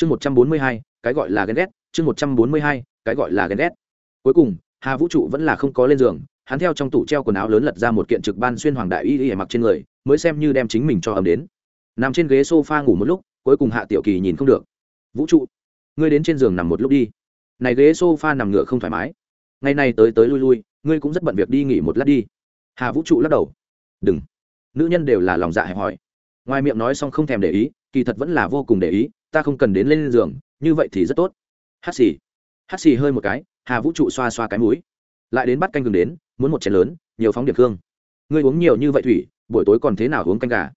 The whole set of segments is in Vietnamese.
chương một trăm bốn mươi hai, cái gọi là ghen ghét. Chương một trăm bốn mươi hai, cái gọi là ghen ghét. Cuối cùng, hà vũ trụ vẫn là không có lên giường. Hắn theo trong tủ treo quần áo lớn lật ra một kiện trực ban xuyên hoàng đại y y mặc trên người, mới xem như đem chính mình cho ấm đến. Nằm trên ghế s o f a ngủ một lúc, cuối cùng hạ tiểu kỳ nhìn không được. Vũ trụ, ngươi đến trên giường nằm một lúc đi. Này ghế s o f a nằm ngựa không thoải mái. Ngày này tới tới lui lui, ngươi cũng rất bận việc đi nghỉ một lát đi. Hà vũ trụ lắc đầu. Đừng. Nữ nhân đều là lòng dạ hẹp hòi. Ngoài miệng nói xong không thèm để ý kỳ thật vẫn là vô cùng để ý, ta không cần đến lên giường, như vậy thì rất tốt. Hát xì. Hát xì hơi một cái, hà vũ trụ xoa xoa cái mũi. Lại đến bắt canh gừng đến, muốn một chén lớn, nhiều phóng điểm hương ngươi uống nhiều như vậy thủy, buổi tối còn thế nào uống canh gà?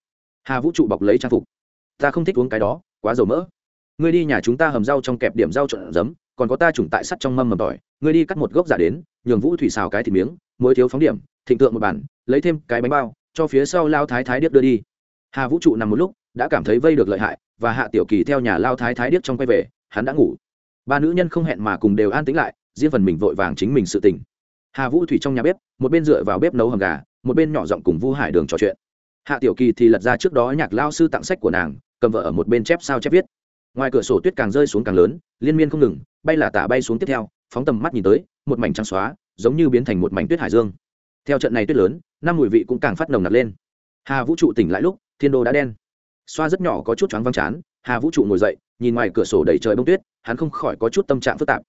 Hà vũ trụ bọc lấy trang phục. Ta không thích uống cái đó, quá dầu mỡ. Ngươi đi nhà chúng ta hầm rau trong kẹp điểm rau trộn giấm, còn có ta trùng tại sắt trong mâm mầm tỏi. Ngươi đi cắt một gốc giả đến, nhường vũ thủy xào cái thịt miếng, muối thiếu phóng điểm, thịnh tượng một bản, lấy thêm cái bánh bao, cho phía sau lao thái thái điếc đưa đi. Hà vũ trụ nằm một lúc đã cảm thấy vây được lợi hại, và hạ tiểu kỳ theo nhà lao thái thái điếc trong quay về, hắn đã ngủ. Ba nữ nhân không hẹn mà cùng đều an tĩnh lại, riêng phần mình vội vàng chính mình sự tình. Hà vũ thủy trong nhà bếp, một bên dựa vào bếp nấu hầm gà, một bên nhỏ giọng cùng vu hải đường trò chuyện. Hạ tiểu kỳ thì lật ra trước đó nhạc lao sư tặng sách của nàng, cầm vợ ở một bên chép sao chép viết. Ngoài cửa sổ tuyết càng rơi xuống càng lớn, liên miên không ngừng, bay là tả bay xuống tiếp theo, phóng tầm mắt nhìn tới, một mảnh trắng xóa, giống như biến thành một mảnh tuyết hải dương. Theo trận này tuyết lớn, năm mùi vị cũng càng phát nồng nặc lên. Hà vũ trụ tỉnh lại lúc, thiên đô đã đen xoa rất nhỏ có chút choáng văng chán, hà vũ trụ ngồi dậy, nhìn ngoài cửa sổ đầy trời bông tuyết, hắn không khỏi có chút tâm trạng phức tạp.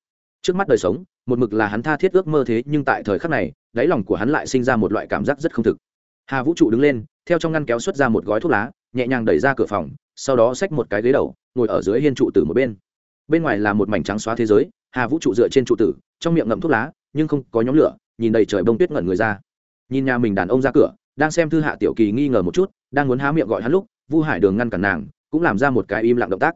Trước mắt đời sống, một mực là hắn tha thiết ước mơ thế, nhưng tại thời khắc này, đáy lòng của hắn lại sinh ra một loại cảm giác rất không thực. Hà vũ trụ đứng lên, theo trong ngăn kéo xuất ra một gói thuốc lá, nhẹ nhàng đẩy ra cửa phòng, sau đó xách một cái ghế đầu, ngồi ở dưới hiên trụ tử một bên. Bên ngoài là một mảnh trắng xóa thế giới, hà vũ trụ dựa trên trụ tử, trong miệng ngậm thuốc lá, nhưng không có nhóm lửa, nhìn đầy trời bông tuyết ngẩn người ra. Nhìn nhà mình đàn ông ra cửa, đang xem thư hạ tiểu kỳ nghi ngờ một chút, đang muốn há miệng gọi hắn lúc vu hải đường ngăn cản nàng, cũng làm ra một cái im lặng động tác.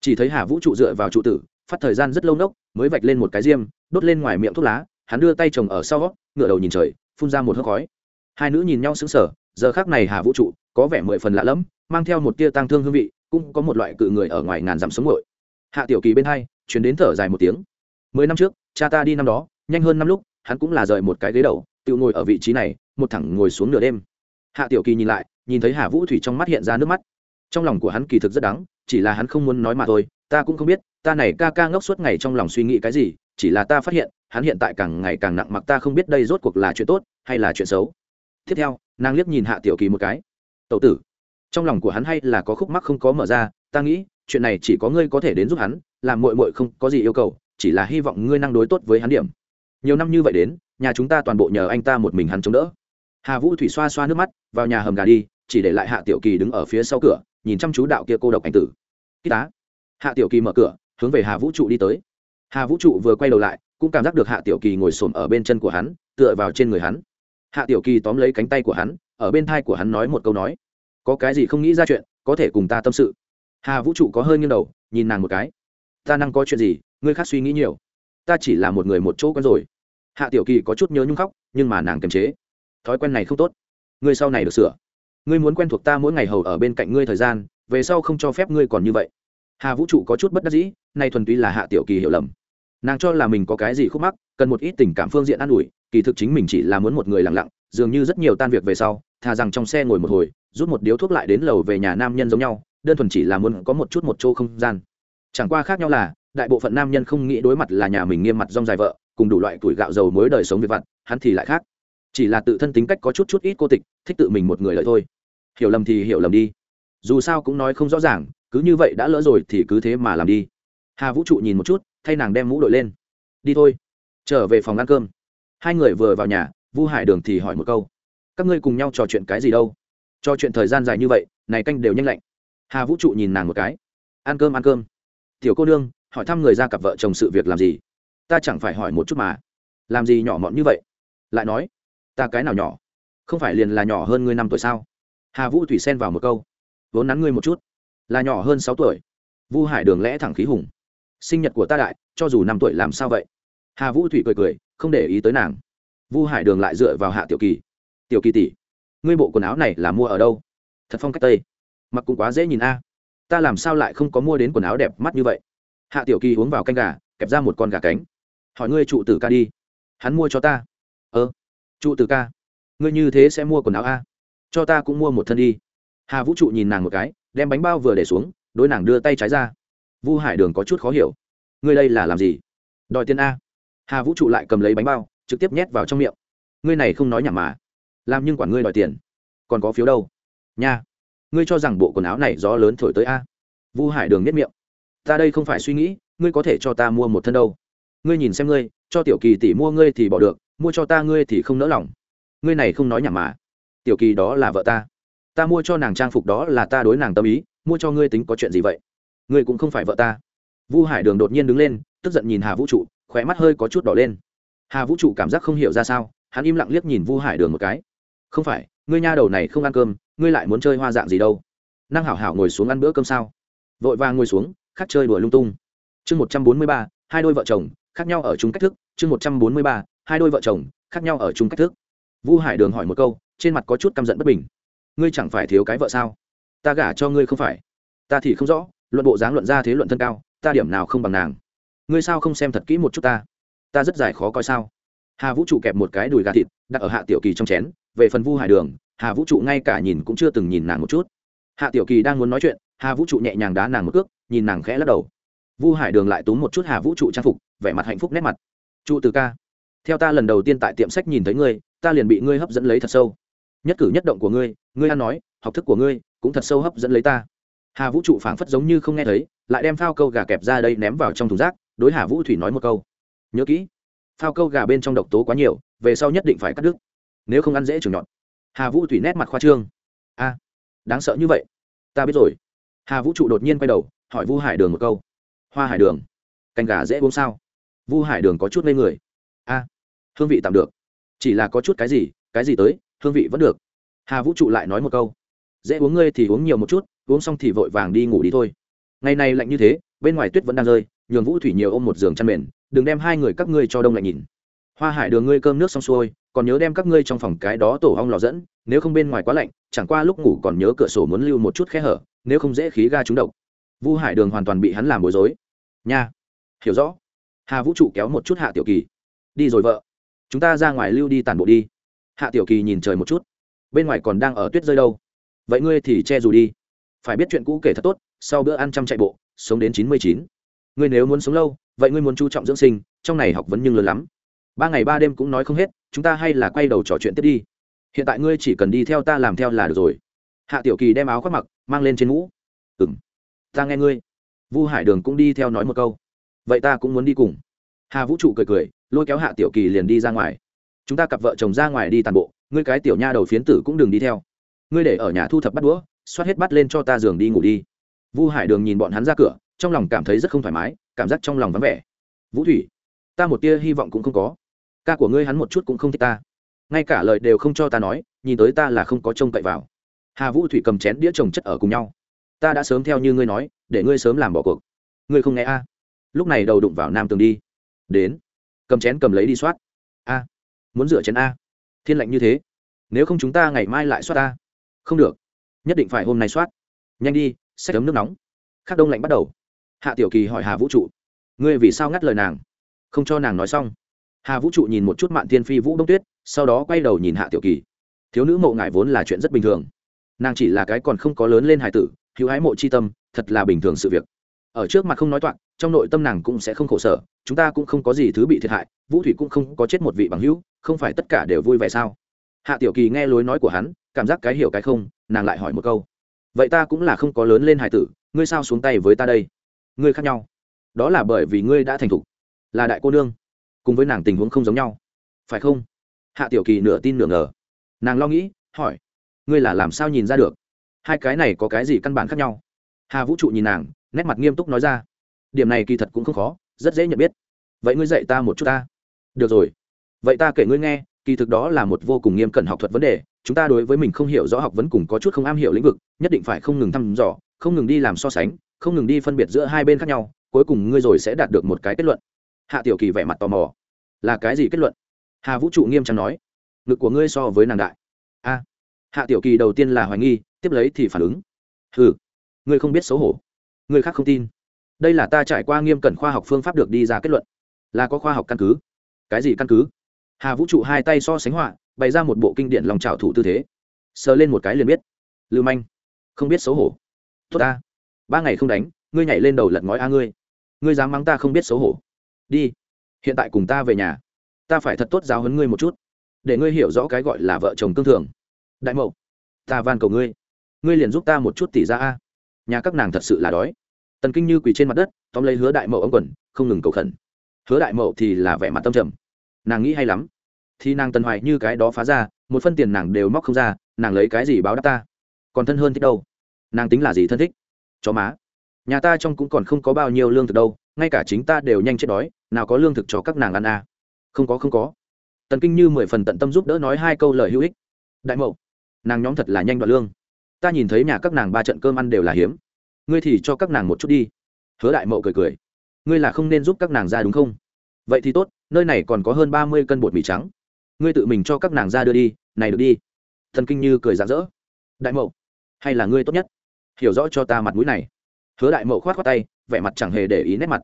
Chỉ thấy hà vũ trụ dựa vào trụ tử, phát thời gian rất lâu nốc, mới vạch lên một cái diêm, đốt lên ngoài miệng thuốc lá, hắn đưa tay chồng ở sau ngựa đầu nhìn trời, phun ra một hớp khói. Hai nữ nhìn nhau sững sờ, giờ khác này hà vũ trụ có vẻ mười phần lạ lẫm, mang theo một tia tang thương hương vị, cũng có một loại cự người ở ngoài ngàn dặm sống ngội hạ tiểu kỳ bên hai, chuyển đến thở dài một tiếng. Mười năm trước, cha ta đi năm đó, nhanh hơn năm lúc, hắn cũng là rời một cái ghế đầu, tự ngồi ở vị trí này, một thẳng ngồi xuống nửa đêm. Hạ tiểu kỳ nhìn lại nhìn thấy hà vũ thủy trong mắt hiện ra nước mắt. Trong lòng của hắn kỳ thực rất đắng, chỉ là hắn không muốn nói mà thôi, ta cũng không biết, ta này ca ca ngốc suốt ngày trong lòng suy nghĩ cái gì, chỉ là ta phát hiện, hắn hiện tại càng ngày càng nặng mặc ta không biết đây rốt cuộc là chuyện tốt, hay là chuyện xấu. Tiếp theo, nàng liếc nhìn hạ tiểu kỳ một cái. Tậu tử, trong lòng của hắn hay là có khúc mắc không có mở ra, ta nghĩ, chuyện này chỉ có ngươi có thể đến giúp hắn, làm mội mội không có gì yêu cầu, chỉ là hy vọng ngươi năng đối tốt với hắn điểm. Nhiều năm như vậy đến, nhà chúng ta toàn bộ nhờ anh ta một mình hắn chống đỡ. Hà vũ thủy xoa xoa nước mắt, vào nhà hầm gà đi chỉ để lại hạ tiểu kỳ đứng ở phía sau cửa, nhìn chăm chú đạo kia cô độc ảnh tử. Ký tá. Hạ tiểu kỳ mở cửa, hướng về hà vũ trụ đi tới. Hà vũ trụ vừa quay đầu lại, cũng cảm giác được hạ tiểu kỳ ngồi s ổ m ở bên chân của hắn, tựa vào trên người hắn. Hạ tiểu kỳ tóm lấy cánh tay của hắn, ở bên thai của hắn nói một câu nói. Có cái gì không nghĩ ra chuyện, có thể cùng ta tâm sự. Hà vũ trụ có hơi nghiêng đầu, nhìn nàng một cái. Ta năng có chuyện gì, ngươi khác suy nghĩ nhiều. Ta chỉ là một người một chỗ quen rồi. Hạ tiểu kỳ có chút nhớ nhung khóc, nhưng mà nàng kiềm chế. Thói quen này không tốt. Ngươi sau này được sửa ngươi muốn quen thuộc ta mỗi ngày hầu ở bên cạnh ngươi thời gian, về sau không cho phép ngươi còn như vậy. Hà vũ trụ có chút bất đắc dĩ, nay thuần túy là hạ tiểu kỳ hiểu lầm. Nàng cho là mình có cái gì khúc mắc, cần một ít tình cảm phương diện an ủi, kỳ thực chính mình chỉ là muốn một người lặng lặng, dường như rất nhiều tan việc về sau, thà rằng trong xe ngồi một hồi, rút một điếu thuốc lại đến lầu về nhà nam nhân giống nhau, đơn thuần chỉ là muốn có một chút một chỗ không gian. Chẳng qua khác nhau là, đại bộ phận nam nhân không nghĩ đối mặt là nhà mình nghiêm mặt rong dài vợ, cùng đủ loại tuổi gạo dầu mới đời sống về vặt, hắn thì lại khác. Chỉ là tự thân tính cách có chút chút ít cô tịch, thích tự mình một người lợi thôi hiểu lầm thì hiểu lầm đi. Dù sao cũng nói không rõ ràng, cứ như vậy đã lỡ rồi thì cứ thế mà làm đi. Hà vũ trụ nhìn một chút, thay nàng đem mũ đội lên. Đi thôi. Trở về phòng ăn cơm. Hai người vừa vào nhà, vu hải đường thì hỏi một câu. Các ngươi cùng nhau trò chuyện cái gì đâu? Trò chuyện thời gian dài như vậy, này canh đều nhanh lạnh. Hà vũ trụ nhìn nàng một cái. Ăn cơm ăn cơm. Tiểu cô nương, hỏi thăm người ra cặp vợ chồng sự việc làm gì? Ta chẳng phải hỏi một chút mà. Làm gì nhỏ mọn như vậy? Lại nói, ta cái nào nhỏ? Không phải liền là nhỏ hơn ngươi năm tuổi sao? Hà vũ thủy xen vào một câu. Vốn nắn ngươi một chút. Là nhỏ hơn sáu tuổi. Vu hải đường lẽ thẳng khí hùng. Sinh nhật của ta đại, cho dù năm tuổi làm sao vậy? Hà vũ thủy cười cười, không để ý tới nàng. Vu hải đường lại dựa vào hạ tiểu kỳ. Tiểu kỳ tỷ, ngươi bộ quần áo này là mua ở đâu? Thật phong cách tây. Mặc cũng quá dễ nhìn a. Ta làm sao lại không có mua đến quần áo đẹp mắt như vậy? Hạ tiểu kỳ uống vào canh gà, kẹp ra một con gà cánh. Hỏi ngươi trụ tử ca đi. Hắn mua cho ta. Ơ trụ tử ca. Ngươi như thế sẽ mua quần áo a? Cho ta cũng mua một thân đi. Hà vũ trụ nhìn nàng một cái, đem bánh bao vừa để xuống, đối nàng đưa tay trái ra. Vu hải đường có chút khó hiểu. Ngươi đây là làm gì? Đòi tiền a. Hà vũ trụ lại cầm lấy bánh bao, trực tiếp nhét vào trong miệng. Ngươi này không nói nhảm mà. Làm nhưng quản ngươi đòi tiền. Còn có phiếu đâu? Nha. Ngươi cho rằng bộ quần áo này gió lớn thổi tới a. Vu hải đường nhét miệng. Ta đây không phải suy nghĩ, ngươi có thể cho ta mua một thân đâu. Ngươi nhìn xem ngươi, cho tiểu kỳ tỷ mua ngươi thì bỏ được, mua cho ta ngươi thì không nỡ lòng. Ngươi này không nói nhảm mà tiểu kỳ đó là vợ ta. Ta mua cho nàng trang phục đó là ta đối nàng tâm ý, mua cho ngươi tính có chuyện gì vậy? Ngươi cũng không phải vợ ta. Vu hải đường đột nhiên đứng lên, tức giận nhìn hà vũ trụ, khóe mắt hơi có chút đỏ lên. Hà vũ trụ cảm giác không hiểu ra sao, hắn im lặng liếc nhìn vu hải đường một cái. Không phải, ngươi nha đầu này không ăn cơm, ngươi lại muốn chơi hoa dạng gì đâu? Năng hảo hảo ngồi xuống ăn bữa cơm sao? Vội vàng ngồi xuống khát chơi đùa lung tung. Chương một trăm bốn mươi ba, hai đôi vợ chồng, khác nhau ở chung cách thức. Chương một trăm bốn mươi ba, hai đôi vợ chồng, khác nhau ở chung cách thức. Vu hải đường hỏi một câu trên mặt có chút căm giận bất bình. Ngươi chẳng phải thiếu cái vợ sao? Ta gả cho ngươi không phải. Ta thì không rõ, luận bộ dáng luận ra thế luận thân cao, ta điểm nào không bằng nàng? Ngươi sao không xem thật kỹ một chút ta? Ta rất dài khó coi sao? Hà vũ trụ kẹp một cái đùi gà thịt, đặt ở hạ tiểu kỳ trong chén, về phần vu hải đường, hà vũ trụ ngay cả nhìn cũng chưa từng nhìn nàng một chút. Hạ tiểu kỳ đang muốn nói chuyện, hà vũ trụ nhẹ nhàng đá nàng một cước, nhìn nàng khẽ lắc đầu. Vu hải đường lại túm một chút hà vũ trụ trang phục, vẻ mặt hạnh phúc nét mặt. Trụ từ ca, theo ta lần đầu tiên tại tiệm sách nhìn thấy ngươi, ta liền bị ngươi hấp dẫn lấy thật sâu nhất cử nhất động của ngươi ngươi ăn nói, học thức của ngươi cũng thật sâu hấp dẫn lấy ta. Hà vũ trụ phảng phất giống như không nghe thấy, lại đem phao câu gà kẹp ra đây ném vào trong thùng rác, đối hà vũ thủy nói một câu. Nhớ kỹ, phao câu gà bên trong độc tố quá nhiều, về sau nhất định phải cắt đứt, nếu không ăn dễ trường nhọn hà vũ thủy nét mặt khoa trương. A, đáng sợ như vậy? Ta biết rồi. Hà vũ trụ đột nhiên quay đầu, hỏi vu hải đường một câu. Hoa hải đường, canh gà dễ uống sao? Vu hải đường có chút ngây người. A, hương vị tạm được. Chỉ là có chút cái gì cái gì tới? Hương vị vẫn được. Hà vũ trụ lại nói một câu, dễ uống ngươi thì uống nhiều một chút, uống xong thì vội vàng đi ngủ đi thôi. Ngày này lạnh như thế, bên ngoài tuyết vẫn đang rơi, nhường vũ thủy nhiều ôm một giường chăn mền, đừng đem hai người các ngươi cho đông lạnh nhìn. Hoa hải đường ngươi cơm nước xong xuôi, còn nhớ đem các ngươi trong phòng cái đó tổ hong lò dẫn, nếu không bên ngoài quá lạnh, chẳng qua lúc ngủ còn nhớ cửa sổ muốn lưu một chút khe hở, nếu không dễ khí ga trúng độc. Vu hải đường hoàn toàn bị hắn làm bối rối. Nha, hiểu rõ. Hà vũ trụ kéo một chút hạ tiểu kỳ. Đi rồi vợ, chúng ta ra ngoài lưu đi tàn bộ đi hạ tiểu kỳ nhìn trời một chút. Bên ngoài còn đang ở tuyết rơi đâu? Vậy ngươi thì che dù đi. Phải biết chuyện cũ kể thật tốt, sau bữa ăn chăm chạy bộ, sống đến chín mươi chín. Ngươi nếu muốn sống lâu, vậy ngươi muốn chú trọng dưỡng sinh, trong này học vấn nhưng lớn lắm. Ba ngày ba đêm cũng nói không hết, chúng ta hay là quay đầu trò chuyện tiếp đi. Hiện tại ngươi chỉ cần đi theo ta làm theo là được rồi. Hạ tiểu kỳ đem áo khoác mặc, mang lên trên mũ. M ta nghe ngươi. Vu hải đường cũng đi theo nói một câu. Vậy ta cũng muốn đi cùng. Hà vũ trụ cười cười, lôi kéo hạ tiểu kỳ liền đi ra ngoài chúng ta cặp vợ chồng ra ngoài đi tàn bộ, ngươi cái tiểu nha đầu phiến tử cũng đừng đi theo. Ngươi để ở nhà thu thập bắt đũa, xoát hết bắt lên cho ta giường đi ngủ đi. Vu hải đường nhìn bọn hắn ra cửa, trong lòng cảm thấy rất không thoải mái, cảm giác trong lòng vắng vẻ. Vũ thủy, ta một tia hy vọng cũng không có. Ca của ngươi hắn một chút cũng không thích ta. Ngay cả lời đều không cho ta nói, nhìn tới ta là không có trông cậy vào. Hà vũ thủy cầm chén đĩa trồng chất ở cùng nhau. Ta đã sớm theo như ngươi nói, để ngươi sớm làm bỏ cuộc. Ngươi không nghe a? Lúc này đầu đụng vào nam tường đi. Đến. Cầm chén cầm lấy đi soát a muốn rửa chén a. Thiên lạnh như thế. Nếu không chúng ta ngày mai lại soát a. Không được. Nhất định phải hôm nay soát. Nhanh đi, xách ấm nước nóng. Khắc đông lạnh bắt đầu. Hạ tiểu kỳ hỏi hà vũ trụ, ngươi vì sao ngắt lời nàng? Không cho nàng nói xong. Hà vũ trụ nhìn một chút mạn tiên phi vũ đông tuyết, sau đó quay đầu nhìn hạ tiểu kỳ. Thiếu nữ mộ ngại vốn là chuyện rất bình thường. Nàng chỉ là cái còn không có lớn lên hài tử, hữu hái mộ c h i tâm, thật là bình thường sự việc. Ở trước mặt không nói toạc trong nội tâm nàng cũng sẽ không khổ sở, chúng ta cũng không có gì thứ bị thiệt hại, vũ thủy cũng không có chết một vị bằng hữu, không phải tất cả đều vui vẻ sao? Hạ tiểu kỳ nghe lối nói của hắn, cảm giác cái hiểu cái không, nàng lại hỏi một câu. Vậy ta cũng là không có lớn lên hài tử, ngươi sao xuống tay với ta đây? Ngươi khác nhau. Đó là bởi vì ngươi đã thành thục, là đại cô nương. Cùng với nàng tình huống không giống nhau. Phải không? Hạ tiểu kỳ nửa tin nửa ngờ. Nàng lo nghĩ, hỏi. Ngươi là làm sao nhìn ra được? Hai cái này có cái gì căn bản khác nhau? Hà vũ trụ nhìn nàng, nét mặt nghiêm túc nói ra điểm này kỳ thật cũng không khó, rất dễ nhận biết. Vậy ngươi dạy ta một chút ta. Được rồi. Vậy ta kể ngươi nghe, kỳ thực đó là một vô cùng nghiêm cẩn học thuật vấn đề, chúng ta đối với mình không hiểu rõ học vấn cùng có chút không am hiểu lĩnh vực, nhất định phải không ngừng thăm dò, không ngừng đi làm so sánh, không ngừng đi phân biệt giữa hai bên khác nhau, cuối cùng ngươi rồi sẽ đạt được một cái kết luận. Hạ tiểu kỳ vẻ mặt tò mò. Là cái gì kết luận? Hà vũ trụ nghiêm trang nói. Ngực của ngươi so với nàng đại. A. Hạ tiểu kỳ đầu tiên là hoài nghi, tiếp lấy thì phản ứng. Ừ ngươi không biết xấu hổ. Người khác không tin đây là ta trải qua nghiêm cẩn khoa học phương pháp được đi ra kết luận. Là có khoa học căn cứ. Cái gì căn cứ? Hà vũ trụ hai tay so sánh họa, bày ra một bộ kinh điển lòng trào thủ tư thế. Sờ lên một cái liền biết. Lưu manh, không biết xấu hổ. Tốt ta. Ba ngày không đánh, ngươi nhảy lên đầu lật ngói a ngươi. Ngươi dám mắng ta không biết xấu hổ. Đi. Hiện tại cùng ta về nhà. Ta phải thật tốt giáo huấn ngươi một chút. Để ngươi hiểu rõ cái gọi là vợ chồng tương thường. Đại mậu, ta van cầu ngươi. Ngươi liền giúp ta một chút tỷ ra a. Nhà các nàng thật sự là đói tần kinh như quỳ trên mặt đất, tóm lấy hứa đại mậu ống quần, không ngừng cầu khẩn. Hứa đại mậu thì là vẻ mặt tâm trầm. Nàng nghĩ hay lắm. Thì nàng tần hoài như cái đó phá ra, một phân tiền nàng đều móc không ra, nàng lấy cái gì báo đáp ta? Còn thân hơn thích đâu? Nàng tính là gì thân thích? Chó má. Nhà ta trong cũng còn không có bao nhiêu lương thực đâu, ngay cả chính ta đều nhanh chết đói, nào có lương thực cho các nàng ăn à. không có không có. Tần kinh như mười phần tận tâm giúp đỡ nói hai câu lời hữu ích. Đại mậu, nàng nhóm thật là nhanh đoạn lương. Ta nhìn thấy nhà các nàng ba trận cơm ăn đều là hiếm ngươi thì cho các nàng một chút đi. Hứa đại mậu cười cười. Ngươi là không nên giúp các nàng ra đúng không? Vậy thì tốt, nơi này còn có hơn ba mươi cân bột mì trắng. Ngươi tự mình cho các nàng ra đưa đi, này được đi. Thần kinh như cười rạng rỡ. Đại mậu, hay là ngươi tốt nhất? Hiểu rõ cho ta mặt mũi này. Hứa đại mậu khoát khoát tay, vẻ mặt chẳng hề để ý nét mặt.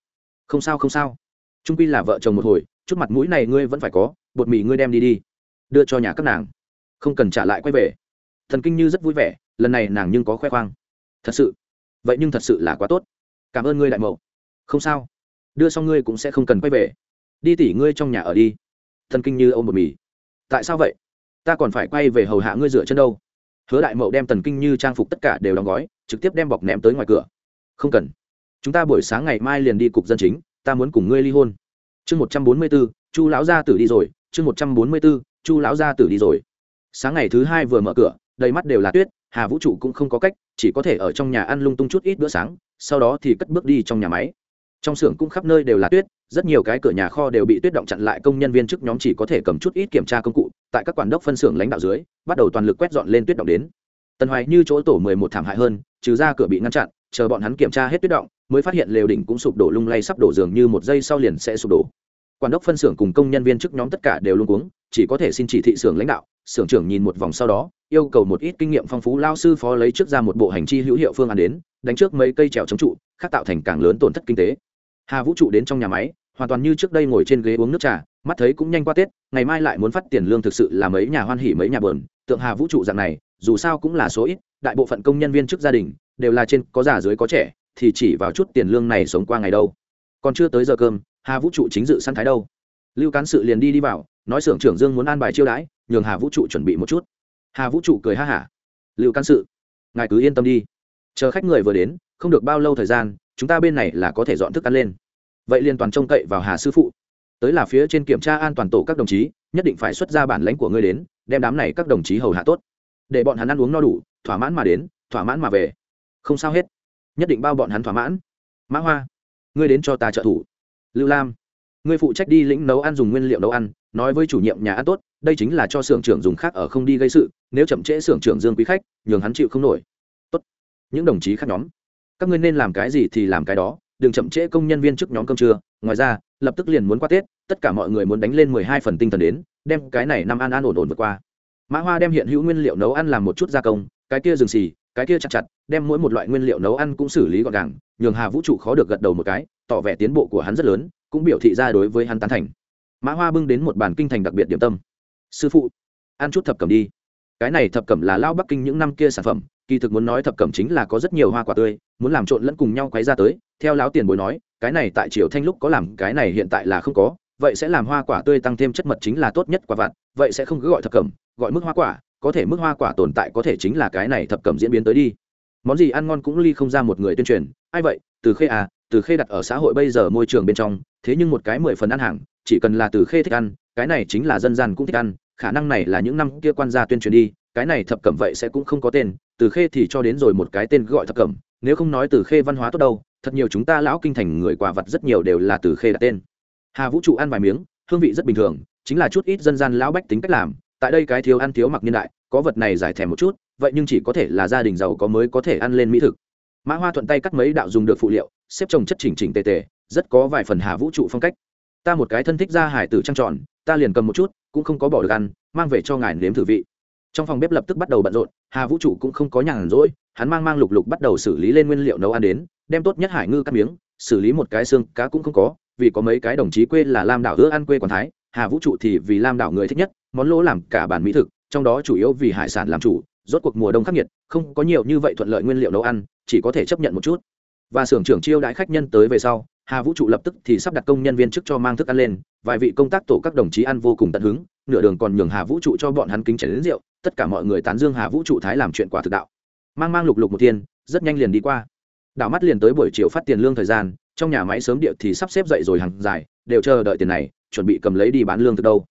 Không sao không sao. Trung pi là vợ chồng một hồi, chút mặt mũi này ngươi vẫn phải có, bột mì ngươi đem đi đi. Đưa cho nhà các nàng. Không cần trả lại quay về. Thần kinh như rất vui vẻ, lần này nàng nhưng có khoe khoang. Thật sự vậy nhưng thật sự là quá tốt. Cảm ơn ngươi đại mậu. Không sao. Đưa xong ngươi cũng sẽ không cần quay về. Đi tỉ ngươi trong nhà ở đi. Thần kinh như ôm bột mì tại sao vậy? Ta còn phải quay về hầu hạ ngươi rửa chân đâu. Hứa đại mậu đem tần kinh như trang phục tất cả đều đóng gói, trực tiếp đem bọc ném tới ngoài cửa. Không cần. Chúng ta buổi sáng ngày mai liền đi cục dân chính, ta muốn cùng ngươi ly hôn. Chương một trăm bốn mươi b ố chu lão gia tử đi rồi. Chương một trăm bốn mươi b ố chu lão gia tử đi rồi. Sáng ngày thứ hai vừa mở cửa, đầy mắt đều là tuyết hà vũ trụ cũng không có cách, chỉ có thể ở trong nhà ăn lung tung chút ít bữa sáng, sau đó thì cất bước đi trong nhà máy. Trong xưởng cũng khắp nơi đều là tuyết, rất nhiều cái cửa nhà kho đều bị tuyết động chặn lại, công nhân viên chức nhóm chỉ có thể cầm chút ít kiểm tra công cụ, tại các quản đốc phân xưởng lãnh đạo dưới, bắt đầu toàn lực quét dọn lên tuyết động đến. Tần hoài như chỗ tổ mười một thảm hại hơn, trừ ra cửa bị ngăn chặn, chờ bọn hắn kiểm tra hết tuyết động, mới phát hiện lều đỉnh cũng sụp đổ lung lay sắp đổ dường như một giây sau liền sẽ sụp đổ quản đốc phân xưởng cùng công nhân viên chức nhóm tất cả đều luôn cuống, chỉ có thể xin chỉ thị xưởng lãnh đạo, xưởng trưởng nhìn một vòng sau đó, yêu cầu một ít kinh nghiệm phong phú lao sư phó lấy trước ra một bộ hành chi hữu hiệu phương án đến, đánh trước mấy cây trèo chống trụ, khác tạo thành càng lớn tổn thất kinh tế. Hà vũ trụ đến trong nhà máy, hoàn toàn như trước đây ngồi trên ghế uống nước trà, mắt thấy cũng nhanh qua tết, ngày mai lại muốn phát tiền lương thực sự là mấy nhà hoan hỉ mấy nhà bờn tượng hà vũ trụ dạng này, dù sao cũng là số ít, đại bộ phận công nhân viên chức gia đình, đều là trên có già dưới có trẻ, thì chỉ vào chút tiền lương này sống qua ngày đâu. Còn chưa tới giờ cơm hà vũ trụ chính dự săn thái đâu? Lưu cán sự liền đi đi vào, nói xưởng trưởng dương muốn an bài chiêu đãi, nhường hà vũ trụ chuẩn bị một chút. Hà vũ trụ cười ha hả. Lưu cán sự, ngài cứ yên tâm đi. Chờ khách người vừa đến, không được bao lâu thời gian, chúng ta bên này là có thể dọn thức ăn lên. Vậy liền toàn trông cậy vào hà sư phụ. Tới là phía trên kiểm tra an toàn tổ các đồng chí, nhất định phải xuất ra bản lãnh của ngươi đến, đem đám này các đồng chí hầu hạ tốt. Để bọn hắn ăn uống no đủ, thỏa mãn mà đến, thỏa mãn mà về. Không sao hết. Nhất định bao bọn hắn thỏa mãn. Mã hoa, ngươi đến cho ta trợ thủ lưu lam người phụ trách đi lĩnh nấu ăn dùng nguyên liệu nấu ăn, nói với chủ nhiệm nhà ăn tốt, đây chính là cho xưởng trưởng dùng khác ở không đi gây sự, nếu chậm trễ xưởng trưởng dương quý khách, nhường hắn chịu không nổi. Tốt. Những đồng chí khác nhóm, các ngươi nên làm cái gì thì làm cái đó, đừng chậm trễ công nhân viên trước nhóm cơm trưa. Ngoài ra, lập tức liền muốn qua tết, tất cả mọi người muốn đánh lên mười hai phần tinh thần đến, đem cái này năm an an ổn ổn vượt qua. Mã hoa đem hiện hữu nguyên liệu nấu ăn làm một chút gia công, cái kia rừng xì, cái kia chặt chặt, đem mỗi một loại nguyên liệu nấu ăn cũng xử lý gọn gàng, nhường hà vũ trụ khó được gật đầu một cái tỏ vẻ tiến bộ của hắn rất lớn, cũng biểu thị ra đối với hắn tán thành. Mã hoa bưng đến một bàn kinh thành đặc biệt điểm tâm. Sư phụ, ăn chút thập cẩm đi. Cái này thập cẩm là lao bắc kinh những năm kia sản phẩm, kỳ thực muốn nói thập cẩm chính là có rất nhiều hoa quả tươi, muốn làm trộn lẫn cùng nhau quấy ra tới, theo lão tiền bối nói, cái này tại triều thanh lúc có làm, cái này hiện tại là không có, vậy sẽ làm hoa quả tươi tăng thêm chất mật chính là tốt nhất quả vặt vậy sẽ không cứ gọi thập cẩm, gọi mức hoa quả, có thể mức hoa quả tồn tại có thể chính là cái này thập cẩm diễn biến tới đi. Món gì ăn ngon cũng ly không ra một người tuyên truyền. Ai vậy? Từ khê à từ khê đặt ở xã hội bây giờ môi trường bên trong, thế nhưng một cái mười phần ăn hàng, chỉ cần là từ khê thích ăn, cái này chính là dân gian cũng thích ăn, khả năng này là những năm kia quan gia tuyên truyền đi, cái này thập cẩm vậy sẽ cũng không có tên, từ khê thì cho đến rồi một cái tên gọi thập cẩm, nếu không nói từ khê văn hóa tốt đâu, thật nhiều chúng ta lão kinh thành người quả vật rất nhiều đều là từ khê đặt tên. Hà vũ trụ ăn vài miếng, hương vị rất bình thường, chính là chút ít dân gian lão bách tính cách làm, tại đây cái thiếu ăn thiếu mặc niên đại, có vật này giải thèm một chút, vậy nhưng chỉ có thể là gia đình giàu có mới có thể ăn lên mỹ thực. Mã hoa thuận tay cắt mấy đạo dùng được phụ liệu xếp trồng chất chỉnh chỉnh tề tề, rất có vài phần hà vũ trụ phong cách. Ta một cái thân thích ra hải tử trăng tròn ta liền cầm một chút, cũng không có bỏ được ăn, mang về cho ngài nếm thử vị. Trong phòng bếp lập tức bắt đầu bận rộn, hà vũ trụ cũng không có nhàn rỗi, hắn mang mang lục lục bắt đầu xử lý lên nguyên liệu nấu ăn đến, đem tốt nhất hải ngư cắt miếng, xử lý một cái xương cá cũng không có, vì có mấy cái đồng chí quê là lam đảo ưa ăn quê còn thái, hà vũ trụ thì vì lam đảo người thích nhất, món lỗ làm cả bản mỹ thực, trong đó chủ yếu vì hải sản làm chủ, rốt cuộc mùa đông khắc nghiệt, không có nhiều như vậy thuận lợi nguyên liệu nấu ăn, chỉ có thể chấp nhận một chút và xưởng trưởng chiêu đãi khách nhân tới về sau, hà vũ trụ lập tức thì sắp đặt công nhân viên chức cho mang thức ăn lên, vài vị công tác tổ các đồng chí ăn vô cùng tận hứng, nửa đường còn nhường hà vũ trụ cho bọn hắn kính chảy đến rượu, tất cả mọi người tán dương hà vũ trụ thái làm chuyện quả thực đạo. Mang mang lục lục một thiên, rất nhanh liền đi qua. Đảo mắt liền tới buổi chiều phát tiền lương thời gian, trong nhà máy sớm địa thì sắp xếp dậy rồi hàng dài, đều chờ đợi tiền này, chuẩn bị cầm lấy đi bán lương từ đâu.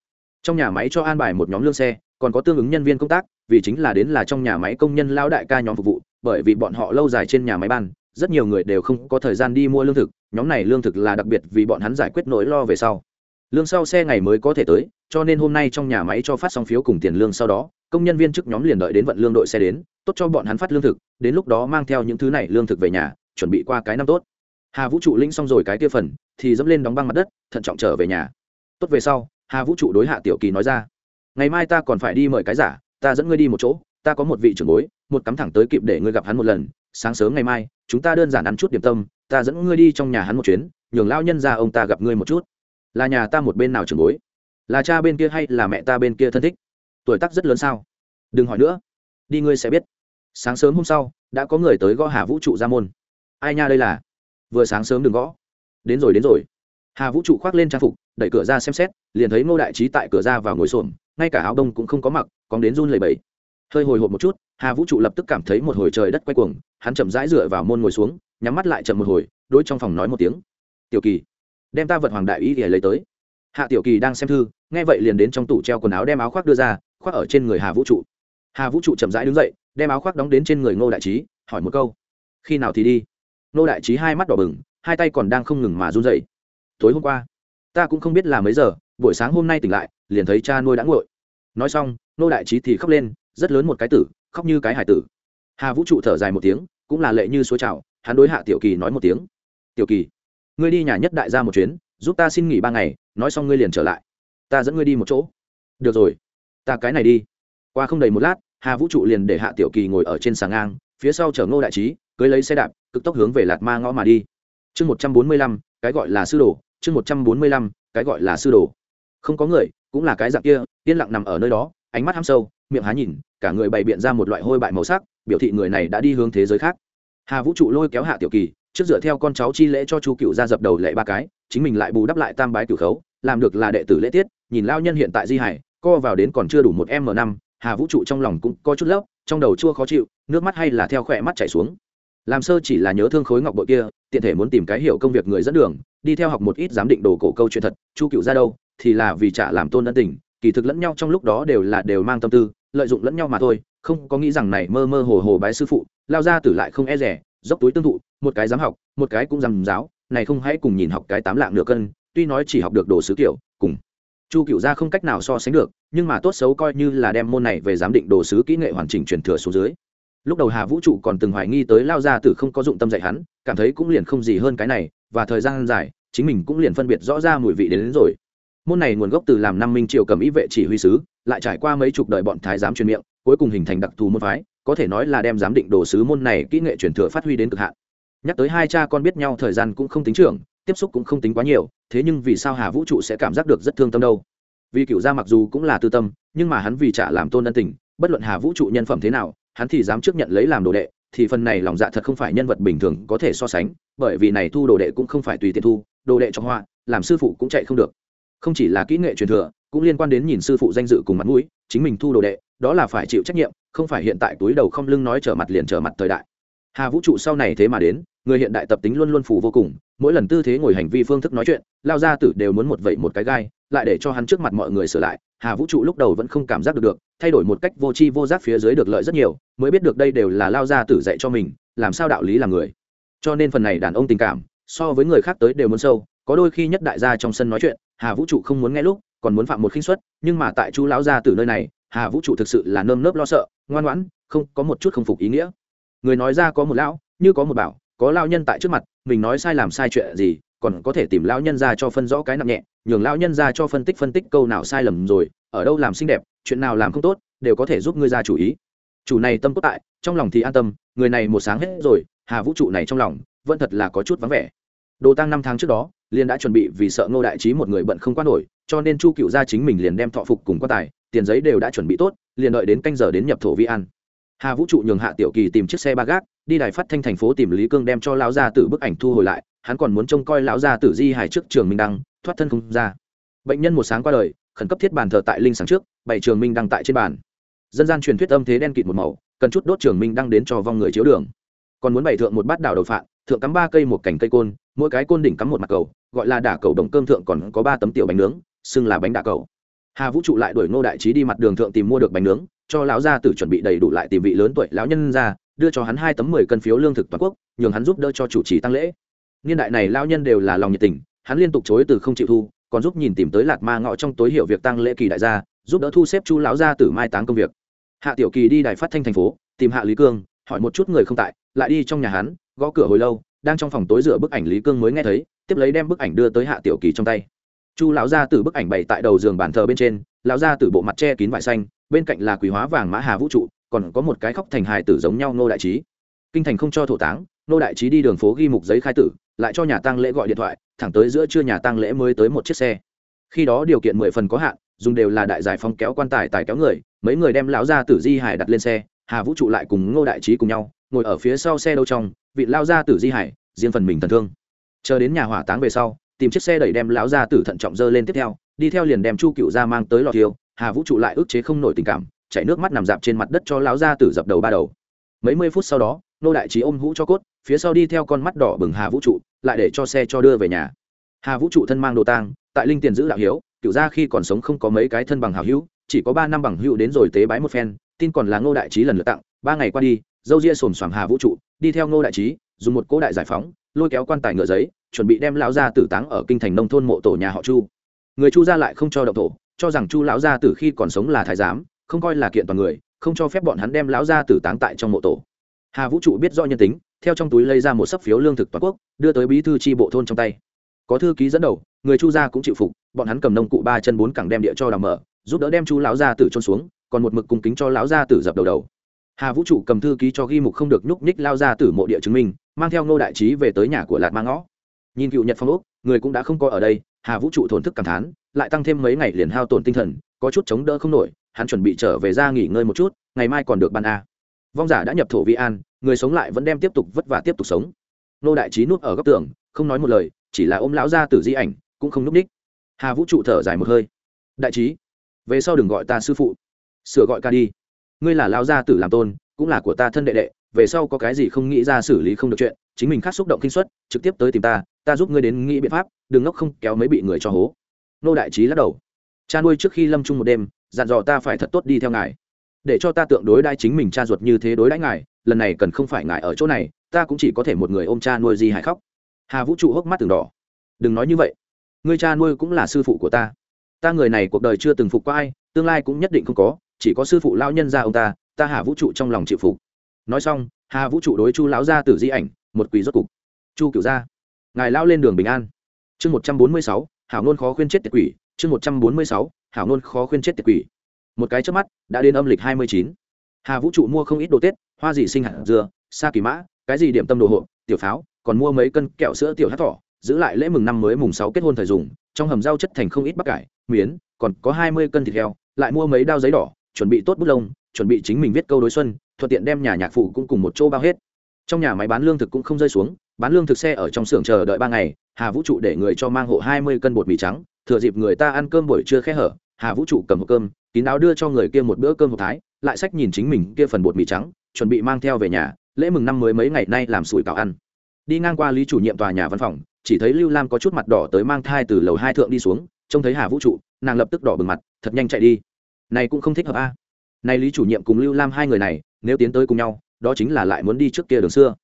Trong nhà máy cho an bài một nhóm lương xe, còn có tương ứng nhân viên công tác, vì chính là đến là trong nhà máy công nhân lao đại ca nhóm phục vụ, bởi vì bọn họ lâu dài trên nhà máy ban rất nhiều người đều không có thời gian đi mua lương thực, nhóm này lương thực là đặc biệt vì bọn hắn giải quyết nỗi lo về sau. Lương sau xe ngày mới có thể tới, cho nên hôm nay trong nhà máy cho phát xong phiếu cùng tiền lương sau đó, công nhân viên chức nhóm liền đợi đến vận lương đội xe đến, tốt cho bọn hắn phát lương thực, đến lúc đó mang theo những thứ này lương thực về nhà, chuẩn bị qua cái năm tốt. Hà vũ trụ linh xong rồi cái kia phần, thì dẫm lên đóng băng mặt đất, thận trọng trở về nhà. Tốt về sau, hà vũ trụ đối hạ tiểu kỳ nói ra, ngày mai ta còn phải đi mời cái giả, ta dẫn ngươi đi một chỗ, ta có một vị trưởng bối, một cắm thẳng tới kịp để ngươi gặp hắn một lần sáng sớm ngày mai, chúng ta đơn giản ăn chút điểm tâm, ta dẫn ngươi đi trong nhà hắn một chuyến, nhường lao nhân ra ông ta gặp ngươi một chút. Là nhà ta một bên nào trưởng bối? Là cha bên kia hay là mẹ ta bên kia thân thích? Tuổi tác rất lớn sao? Đừng hỏi nữa. Đi ngươi sẽ biết. Sáng sớm hôm sau, đã có người tới gõ hà vũ trụ ra môn. Ai nha đây là? Vừa sáng sớm đừng gõ. Đến rồi đến rồi. Hà vũ trụ khoác lên trang phục, đẩy cửa ra xem xét, liền thấy ngô đại trí tại cửa ra vào ngồi xổm, ngay cả áo đông cũng không có mặc còn đến run lầy bẫy hơi hồi hộp một chút hà vũ trụ lập tức cảm thấy một hồi trời đất quay cuồng, hắn chậm rãi dựa vào môn ngồi xuống, nhắm mắt lại chậm một hồi đôi trong phòng nói một tiếng. Tiểu kỳ, đem ta vật hoàng đại ý để lấy tới. Hạ tiểu kỳ đang xem thư, nghe vậy liền đến trong tủ treo quần áo đem áo khoác đưa ra, khoác ở trên người hà vũ trụ. Hà vũ trụ chậm rãi đứng dậy, đem áo khoác đóng đến trên người ngô đại trí, hỏi một câu. Khi nào thì đi? Ngô đại trí hai mắt đỏ bừng, hai tay còn đang không ngừng mà run dậy tối hôm qua, ta cũng không biết là mấy giờ, buổi sáng hôm nay tỉnh lại, liền thấy cha nuôi đã nguội. nói xong, ngô đại trí thì khóc lên, rất lớn một cái tử khóc như cái hải tử. Hà vũ trụ thở dài một tiếng, cũng là lệ như suối trào, hắn đối hạ tiểu kỳ nói một tiếng. Tiểu kỳ, ngươi đi nhà nhất đại ra một chuyến, giúp ta xin nghỉ ba ngày, nói xong ngươi liền trở lại. Ta dẫn ngươi đi một chỗ. Được rồi, ta cái này đi. Qua không đầy một lát, hà vũ trụ liền để hạ tiểu kỳ ngồi ở trên sàng ngang, phía sau chở ngô đại trí, cưới lấy xe đạp, cực tốc hướng về lạt ma ngõ mà đi. Chương một trăm bốn mươi lăm, cái gọi là sư đồ, chương một trăm bốn mươi lăm, cái gọi là sư đồ. Không có người, cũng là cái dạng kia, yên lặng nằm ở nơi đó, ánh mắt hăm sâu, miệng há nhìn cả người bày biện ra một loại hôi bại màu sắc, biểu thị người này đã đi hướng thế giới khác. Hà vũ trụ lôi kéo hạ tiểu kỳ, trước dựa theo con cháu chi lễ cho chu cựu ra dập đầu lệ ba cái, chính mình lại bù đắp lại tam bái cửu khấu, làm được là đệ tử lễ tiết, nhìn lao nhân hiện tại di hải, co vào đến còn chưa đủ một m năm, hà vũ trụ trong lòng cũng có chút lớp trong đầu chua khó chịu, nước mắt hay là theo khỏe mắt chảy xuống. Làm sơ chỉ là nhớ thương khối ngọc bội kia, tiện thể muốn tìm cái hiểu công việc người dẫn đường, đi theo học một ít giám định đồ cổ câu chuyện thật, chu cựu ra đâu, thì là vì trả làm tôn ân tình, kỳ thực lẫn nhau trong lúc đó đều là đều mang tâm tư lợi dụng lẫn nhau mà thôi không có nghĩ rằng này mơ mơ hồ hồ bái sư phụ lao ra tử lại không e rẻ dốc túi tương thụ một cái dám học một cái cũng dám giáo này không hãy cùng nhìn học cái tám lạng nửa cân tuy nói chỉ học được đồ sứ kiểu cùng chu cựu gia không cách nào so sánh được nhưng mà tốt xấu coi như là đem môn này về giám định đồ sứ kỹ nghệ hoàn chỉnh truyền thừa xuống dưới. Lúc đầu hà vũ trụ còn từng hoài nghi tới lao gia tử không có dụng tâm dạy hắn cảm thấy cũng liền không gì hơn cái này và thời gian dài chính mình cũng liền phân biệt rõ ra mùi vị đến, đến rồi môn này nguồn gốc từ làm năm minh triều cầm ý vệ chỉ huy sứ, lại trải qua mấy chục đời bọn thái giám truyền miệng, cuối cùng hình thành đặc thù môn phái, có thể nói là đem giám định đồ sứ môn này kỹ nghệ truyền thừa phát huy đến cực hạn. Nhắc tới hai cha con biết nhau thời gian cũng không tính trưởng, tiếp xúc cũng không tính quá nhiều, thế nhưng vì sao hà vũ trụ sẽ cảm giác được rất thương tâm đâu? Vì cựu gia mặc dù cũng là tư tâm, nhưng mà hắn vì trả làm tôn ân tình, bất luận hà vũ trụ nhân phẩm thế nào, hắn thì dám trước nhận lấy làm đồ đệ, thì phần này lòng dạ thật không phải nhân vật bình thường có thể so sánh, bởi vì này thu đồ đệ cũng không phải tùy tiện thu, đồ đệ trong họa, làm sư phụ cũng chạy không được không chỉ là kỹ nghệ truyền thừa, cũng liên quan đến nhìn sư phụ danh dự cùng mặt mũi, chính mình thu đồ đệ, đó là phải chịu trách nhiệm, không phải hiện tại túi đầu không lưng nói trở mặt liền trở mặt thời đại. Hà vũ trụ sau này thế mà đến, người hiện đại tập tính luôn luôn phù vô cùng, mỗi lần tư thế ngồi hành vi phương thức nói chuyện, lao ra tử đều muốn một vậy một cái gai, lại để cho hắn trước mặt mọi người sửa lại, hà vũ trụ lúc đầu vẫn không cảm giác được được, thay đổi một cách vô tri vô giác phía dưới được lợi rất nhiều, mới biết được đây đều là lao ra tử dạy cho mình, làm sao đạo lý là người. Cho nên phần này đàn ông tình cảm, so với người khác tới đều muốn sâu có đôi khi nhất đại gia trong sân nói chuyện, hà vũ trụ không muốn nghe lúc, còn muốn phạm một khinh suất, nhưng mà tại chú lão gia từ nơi này, hà vũ trụ thực sự là nơm nớp lo sợ, ngoan ngoãn, không, có một chút không phục ý nghĩa. Người nói ra có một lão, như có một bảo, có lao nhân tại trước mặt, mình nói sai làm sai chuyện gì, còn có thể tìm lão nhân ra cho phân rõ cái nặng nhẹ, nhường lão nhân ra cho phân tích phân tích câu nào sai lầm rồi, ở đâu làm xinh đẹp, chuyện nào làm không tốt, đều có thể giúp ngươi ra chủ ý. Chủ này tâm cốt tại, trong lòng thì an tâm, người này một sáng hết rồi, hà vũ trụ này trong lòng, vẫn thật là có chút vắng vẻ. Đồ tăng năm tháng trước đó liền đã chuẩn bị vì sợ ngô đại trí một người bận không quan nổi, cho nên chu cựu gia chính mình liền đem thọ phục cùng quan tài, tiền giấy đều đã chuẩn bị tốt, liền đợi đến canh giờ đến nhập thổ vi ăn hà vũ trụ nhường hạ tiểu kỳ tìm chiếc xe ba gác, đi đài phát thanh thành phố tìm lý cương đem cho lão gia tử bức ảnh thu hồi lại, hắn còn muốn trông coi lão gia tử di hài trước trường minh đăng, thoát thân không ra. Bệnh nhân một sáng qua đời, khẩn cấp thiết bàn thờ tại linh sáng trước, bảy trường minh đăng tại trên bàn. Dân gian truyền thuyết âm thế đen kịt một màu, cần chút đốt trường minh đăng đến cho vong người chiếu đường. Còn muốn bày thượng một bát đảo đầu phạn, thượng cắm ba cây một cành cây côn, mỗi cái côn đỉnh cắm một mặt cầu gọi là đả cầu đồng cơm thượng còn có ba tấm tiểu bánh nướng, xưng là bánh đả cầu. Hà vũ trụ lại đuổi ngô đại trí đi mặt đường thượng tìm mua được bánh nướng, cho lão gia tử chuẩn bị đầy đủ lại tìm vị lớn tuổi lão nhân ra, đưa cho hắn hai tấm mười cân phiếu lương thực toàn quốc, nhường hắn giúp đỡ cho chủ trì tăng lễ. Niên đại này lão nhân đều là lòng nhiệt tình, hắn liên tục chối từ không chịu thu, còn giúp nhìn tìm tới lạt ma ngọ trong tối hiểu việc tăng lễ kỳ đại gia, giúp đỡ thu xếp chu lão gia tử mai táng công việc. Hạ tiểu kỳ đi đài phát thanh thành phố, tìm hạ lý cương, hỏi một chút người không tại, lại đi trong nhà hắn, gõ cửa hồi lâu, đang trong phòng tối rửa bức ảnh lý cương mới nghe thấy tiếp lấy đem bức ảnh đưa tới hạ tiểu kỳ trong tay. Chu lão gia tử bức ảnh bày tại đầu giường bàn thờ bên trên, lão gia tử bộ mặt che kín vải xanh, bên cạnh là quý hóa vàng mã hà vũ trụ, còn có một cái khóc thành hài tử giống nhau nô đại trí. Kinh thành không cho thổ táng nô đại trí đi đường phố ghi mục giấy khai tử, lại cho nhà tăng lễ gọi điện thoại, thẳng tới giữa trưa nhà tăng lễ mới tới một chiếc xe. Khi đó điều kiện mười phần có hạn, dùng đều là đại giải phóng kéo quan tài tài kéo người, mấy người đem lão gia tử di hải đặt lên xe, hà vũ trụ lại cùng ngô đại trí cùng nhau, ngồi ở phía sau xe đâu trong, vị lao gia tử di hải, riêng phần mình thần thương chờ đến nhà hỏa táng về sau, tìm chiếc xe đẩy đem lão gia tử thận trọng dơ lên tiếp theo, đi theo liền đem chu cựu ra mang tới lò thiêu. Hà vũ trụ lại ức chế không nổi tình cảm, chảy nước mắt nằm dạp trên mặt đất cho lão gia tử dập đầu ba đầu. Mấy mươi phút sau đó, nô đại trí ôm hũ cho cốt, phía sau đi theo con mắt đỏ bừng hà vũ trụ, lại để cho xe cho đưa về nhà. Hà vũ trụ thân mang đồ tang, tại linh tiền giữ đạo hiếu cựu ra khi còn sống không có mấy cái thân bằng hảo hữu, chỉ có ba năm bằng hữu đến rồi tế bái một phen, tin còn là ngô đại trí lần lượt tặng, ba ngày qua đi, dâu ria sồn xoàng hà vũ trụ, đi theo ngô đại trí dùng một cỗ đại giải phóng, lôi kéo quan tài ngựa giấy, chuẩn bị đem lão gia tử táng ở kinh thành nông thôn mộ tổ nhà họ chu. Người chu gia lại không cho động thổ, cho rằng chu lão gia tử khi còn sống là thái giám, không coi là kiện toàn người, không cho phép bọn hắn đem lão gia tử táng tại trong mộ tổ. Hà vũ trụ biết rõ nhân tính, theo trong túi lấy ra một sấp phiếu lương thực toàn quốc, đưa tới bí thư tri bộ thôn trong tay. Có thư ký dẫn đầu, người chu gia cũng chịu phục, bọn hắn cầm nông cụ ba chân bốn cẳng đem địa cho đào mở, giúp đỡ đem chu lão gia tử trôn xuống, còn một mực cung kính cho lão gia tử dập đầu đầu hà vũ trụ cầm thư ký cho ghi mục không được nhúc nhích lao ra tử mộ địa chứng minh, mang theo ngô đại trí về tới nhà của lạt ma ngõ. Nhìn cựu nhật phong úc người cũng đã không có ở đây, hà vũ trụ thổn thức cảm thán, lại tăng thêm mấy ngày liền hao tổn tinh thần, có chút chống đỡ không nổi, hắn chuẩn bị trở về ra nghỉ ngơi một chút, ngày mai còn được ban a. Vong giả đã nhập thổ vi an, người sống lại vẫn đem tiếp tục vất vả tiếp tục sống. Nô đại trí núp ở góc tường, không nói một lời, chỉ là ôm lão ra tử di ảnh, cũng không núp ních hà vũ trụ thở dài một hơi. Đại trí, về sau đừng gọi ta sư phụ, sửa gọi ca đi ngươi là lão gia tử làm tôn, cũng là của ta thân đệ đệ, về sau có cái gì không nghĩ ra xử lý không được chuyện, chính mình khắc xúc động kinh xuất trực tiếp tới tìm ta ta giúp ngươi đến nghĩ biện pháp, đừng ngốc không kéo mấy bị người cho hố. Nô đại trí lắc đầu. Cha nuôi trước khi lâm chung một đêm, dặn dò ta phải thật tốt đi theo ngài. Để cho ta tượng đối đãi chính mình cha ruột như thế đối đãi ngài, lần này cần không phải ngài ở chỗ này, ta cũng chỉ có thể một người ôm cha nuôi di hài khóc. Hà vũ trụ hốc mắt từng đỏ. Đừng nói như vậy. Ngươi cha nuôi cũng là sư phụ của ta. Ta người này cuộc đời chưa từng phục qua ai, tương lai cũng nhất định không có chỉ có sư phụ lao nhân ra ông ta ta hà vũ trụ trong lòng chịu phục. Nói xong, hà vũ trụ đối chu lão gia tử di ảnh, một quỷ rốt cục. Chu cửu gia, ngài lao lên đường bình an. Chương một trăm bốn mươi sáu, hảo nôn khó khuyên chết tiệt quỷ. Chương một trăm bốn mươi sáu, hảo nôn khó khuyên chết tiệt quỷ. Một cái trước mắt, đã đến âm lịch hai mươi chín. Hà vũ trụ mua không ít đồ tết, hoa dị sinh hạt dưa sa kỳ mã, cái gì điểm tâm đồ hộp, tiểu pháo, còn mua mấy cân kẹo sữa tiểu hát thỏ, giữ lại lễ mừng năm mới mùng sáu kết hôn thời dùng, trong hầm rau chất thành không ít bắp cải, miến, còn có hai mươi cân thịt heo, lại mua mấy đao giấy đỏ chuẩn bị tốt bút lông, chuẩn bị chính mình viết câu đối xuân, thuận tiện đem nhà nhạc phụ cũng cùng một chỗ bao hết. Trong nhà máy bán lương thực cũng không rơi xuống, bán lương thực xe ở trong xưởng chờ đợi ba ngày, hà vũ trụ để người cho mang hộ hai mươi cân bột mì trắng, thừa dịp người ta ăn cơm buổi trưa khe hở, hà vũ trụ cầm hộp cơm, kín áo đưa cho người kia một bữa cơm hộp thái, lại sách nhìn chính mình kia phần bột mì trắng, chuẩn bị mang theo về nhà, lễ mừng năm mới mấy ngày nay làm sủi cảo ăn. Đi ngang qua lý chủ nhiệm tòa nhà văn phòng, chỉ thấy lưu lam có chút mặt đỏ tới mang thai từ lầu hai thượng đi xuống, trông thấy hà vũ trụ, nàng lập tức đỏ bừng mặt, thật nhanh chạy đi này cũng không thích hợp a. Này lý chủ nhiệm cùng lưu lam hai người này, nếu tiến tới cùng nhau, đó chính là lại muốn đi trước kia đường xưa.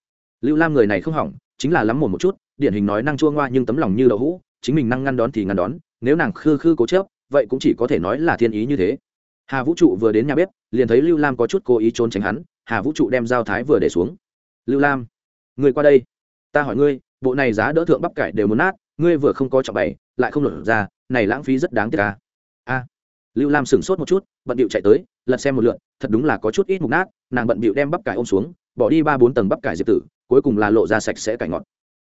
Lưu lam người này không hỏng, chính là lắm mồm một chút, điển hình nói năng chua ngoa nhưng tấm lòng như đậu hũ, chính mình năng ngăn đón thì ngăn đón, nếu nàng khư khư cố chớp vậy cũng chỉ có thể nói là thiên ý như thế. Hà vũ trụ vừa đến nhà bếp, liền thấy lưu lam có chút cố ý trốn tránh hắn, hà vũ trụ đem dao thái vừa để xuống. Lưu lam, người qua đây. Ta hỏi ngươi, bộ này giá đỡ thượng bắp cải đều muốn nát, ngươi vừa không có trọng bày, lại không lột ra, này lãng phí rất đáng tiếc ca a lưu lam sửng sốt một chút, bận bịu chạy tới, lật xem một lượn thật đúng là có chút ít mục nát, nàng bận bịu đem bắp cải ôm xuống, bỏ đi ba bốn tầng bắp cải diệp tử, cuối cùng là lộ ra sạch sẽ cải ngọt.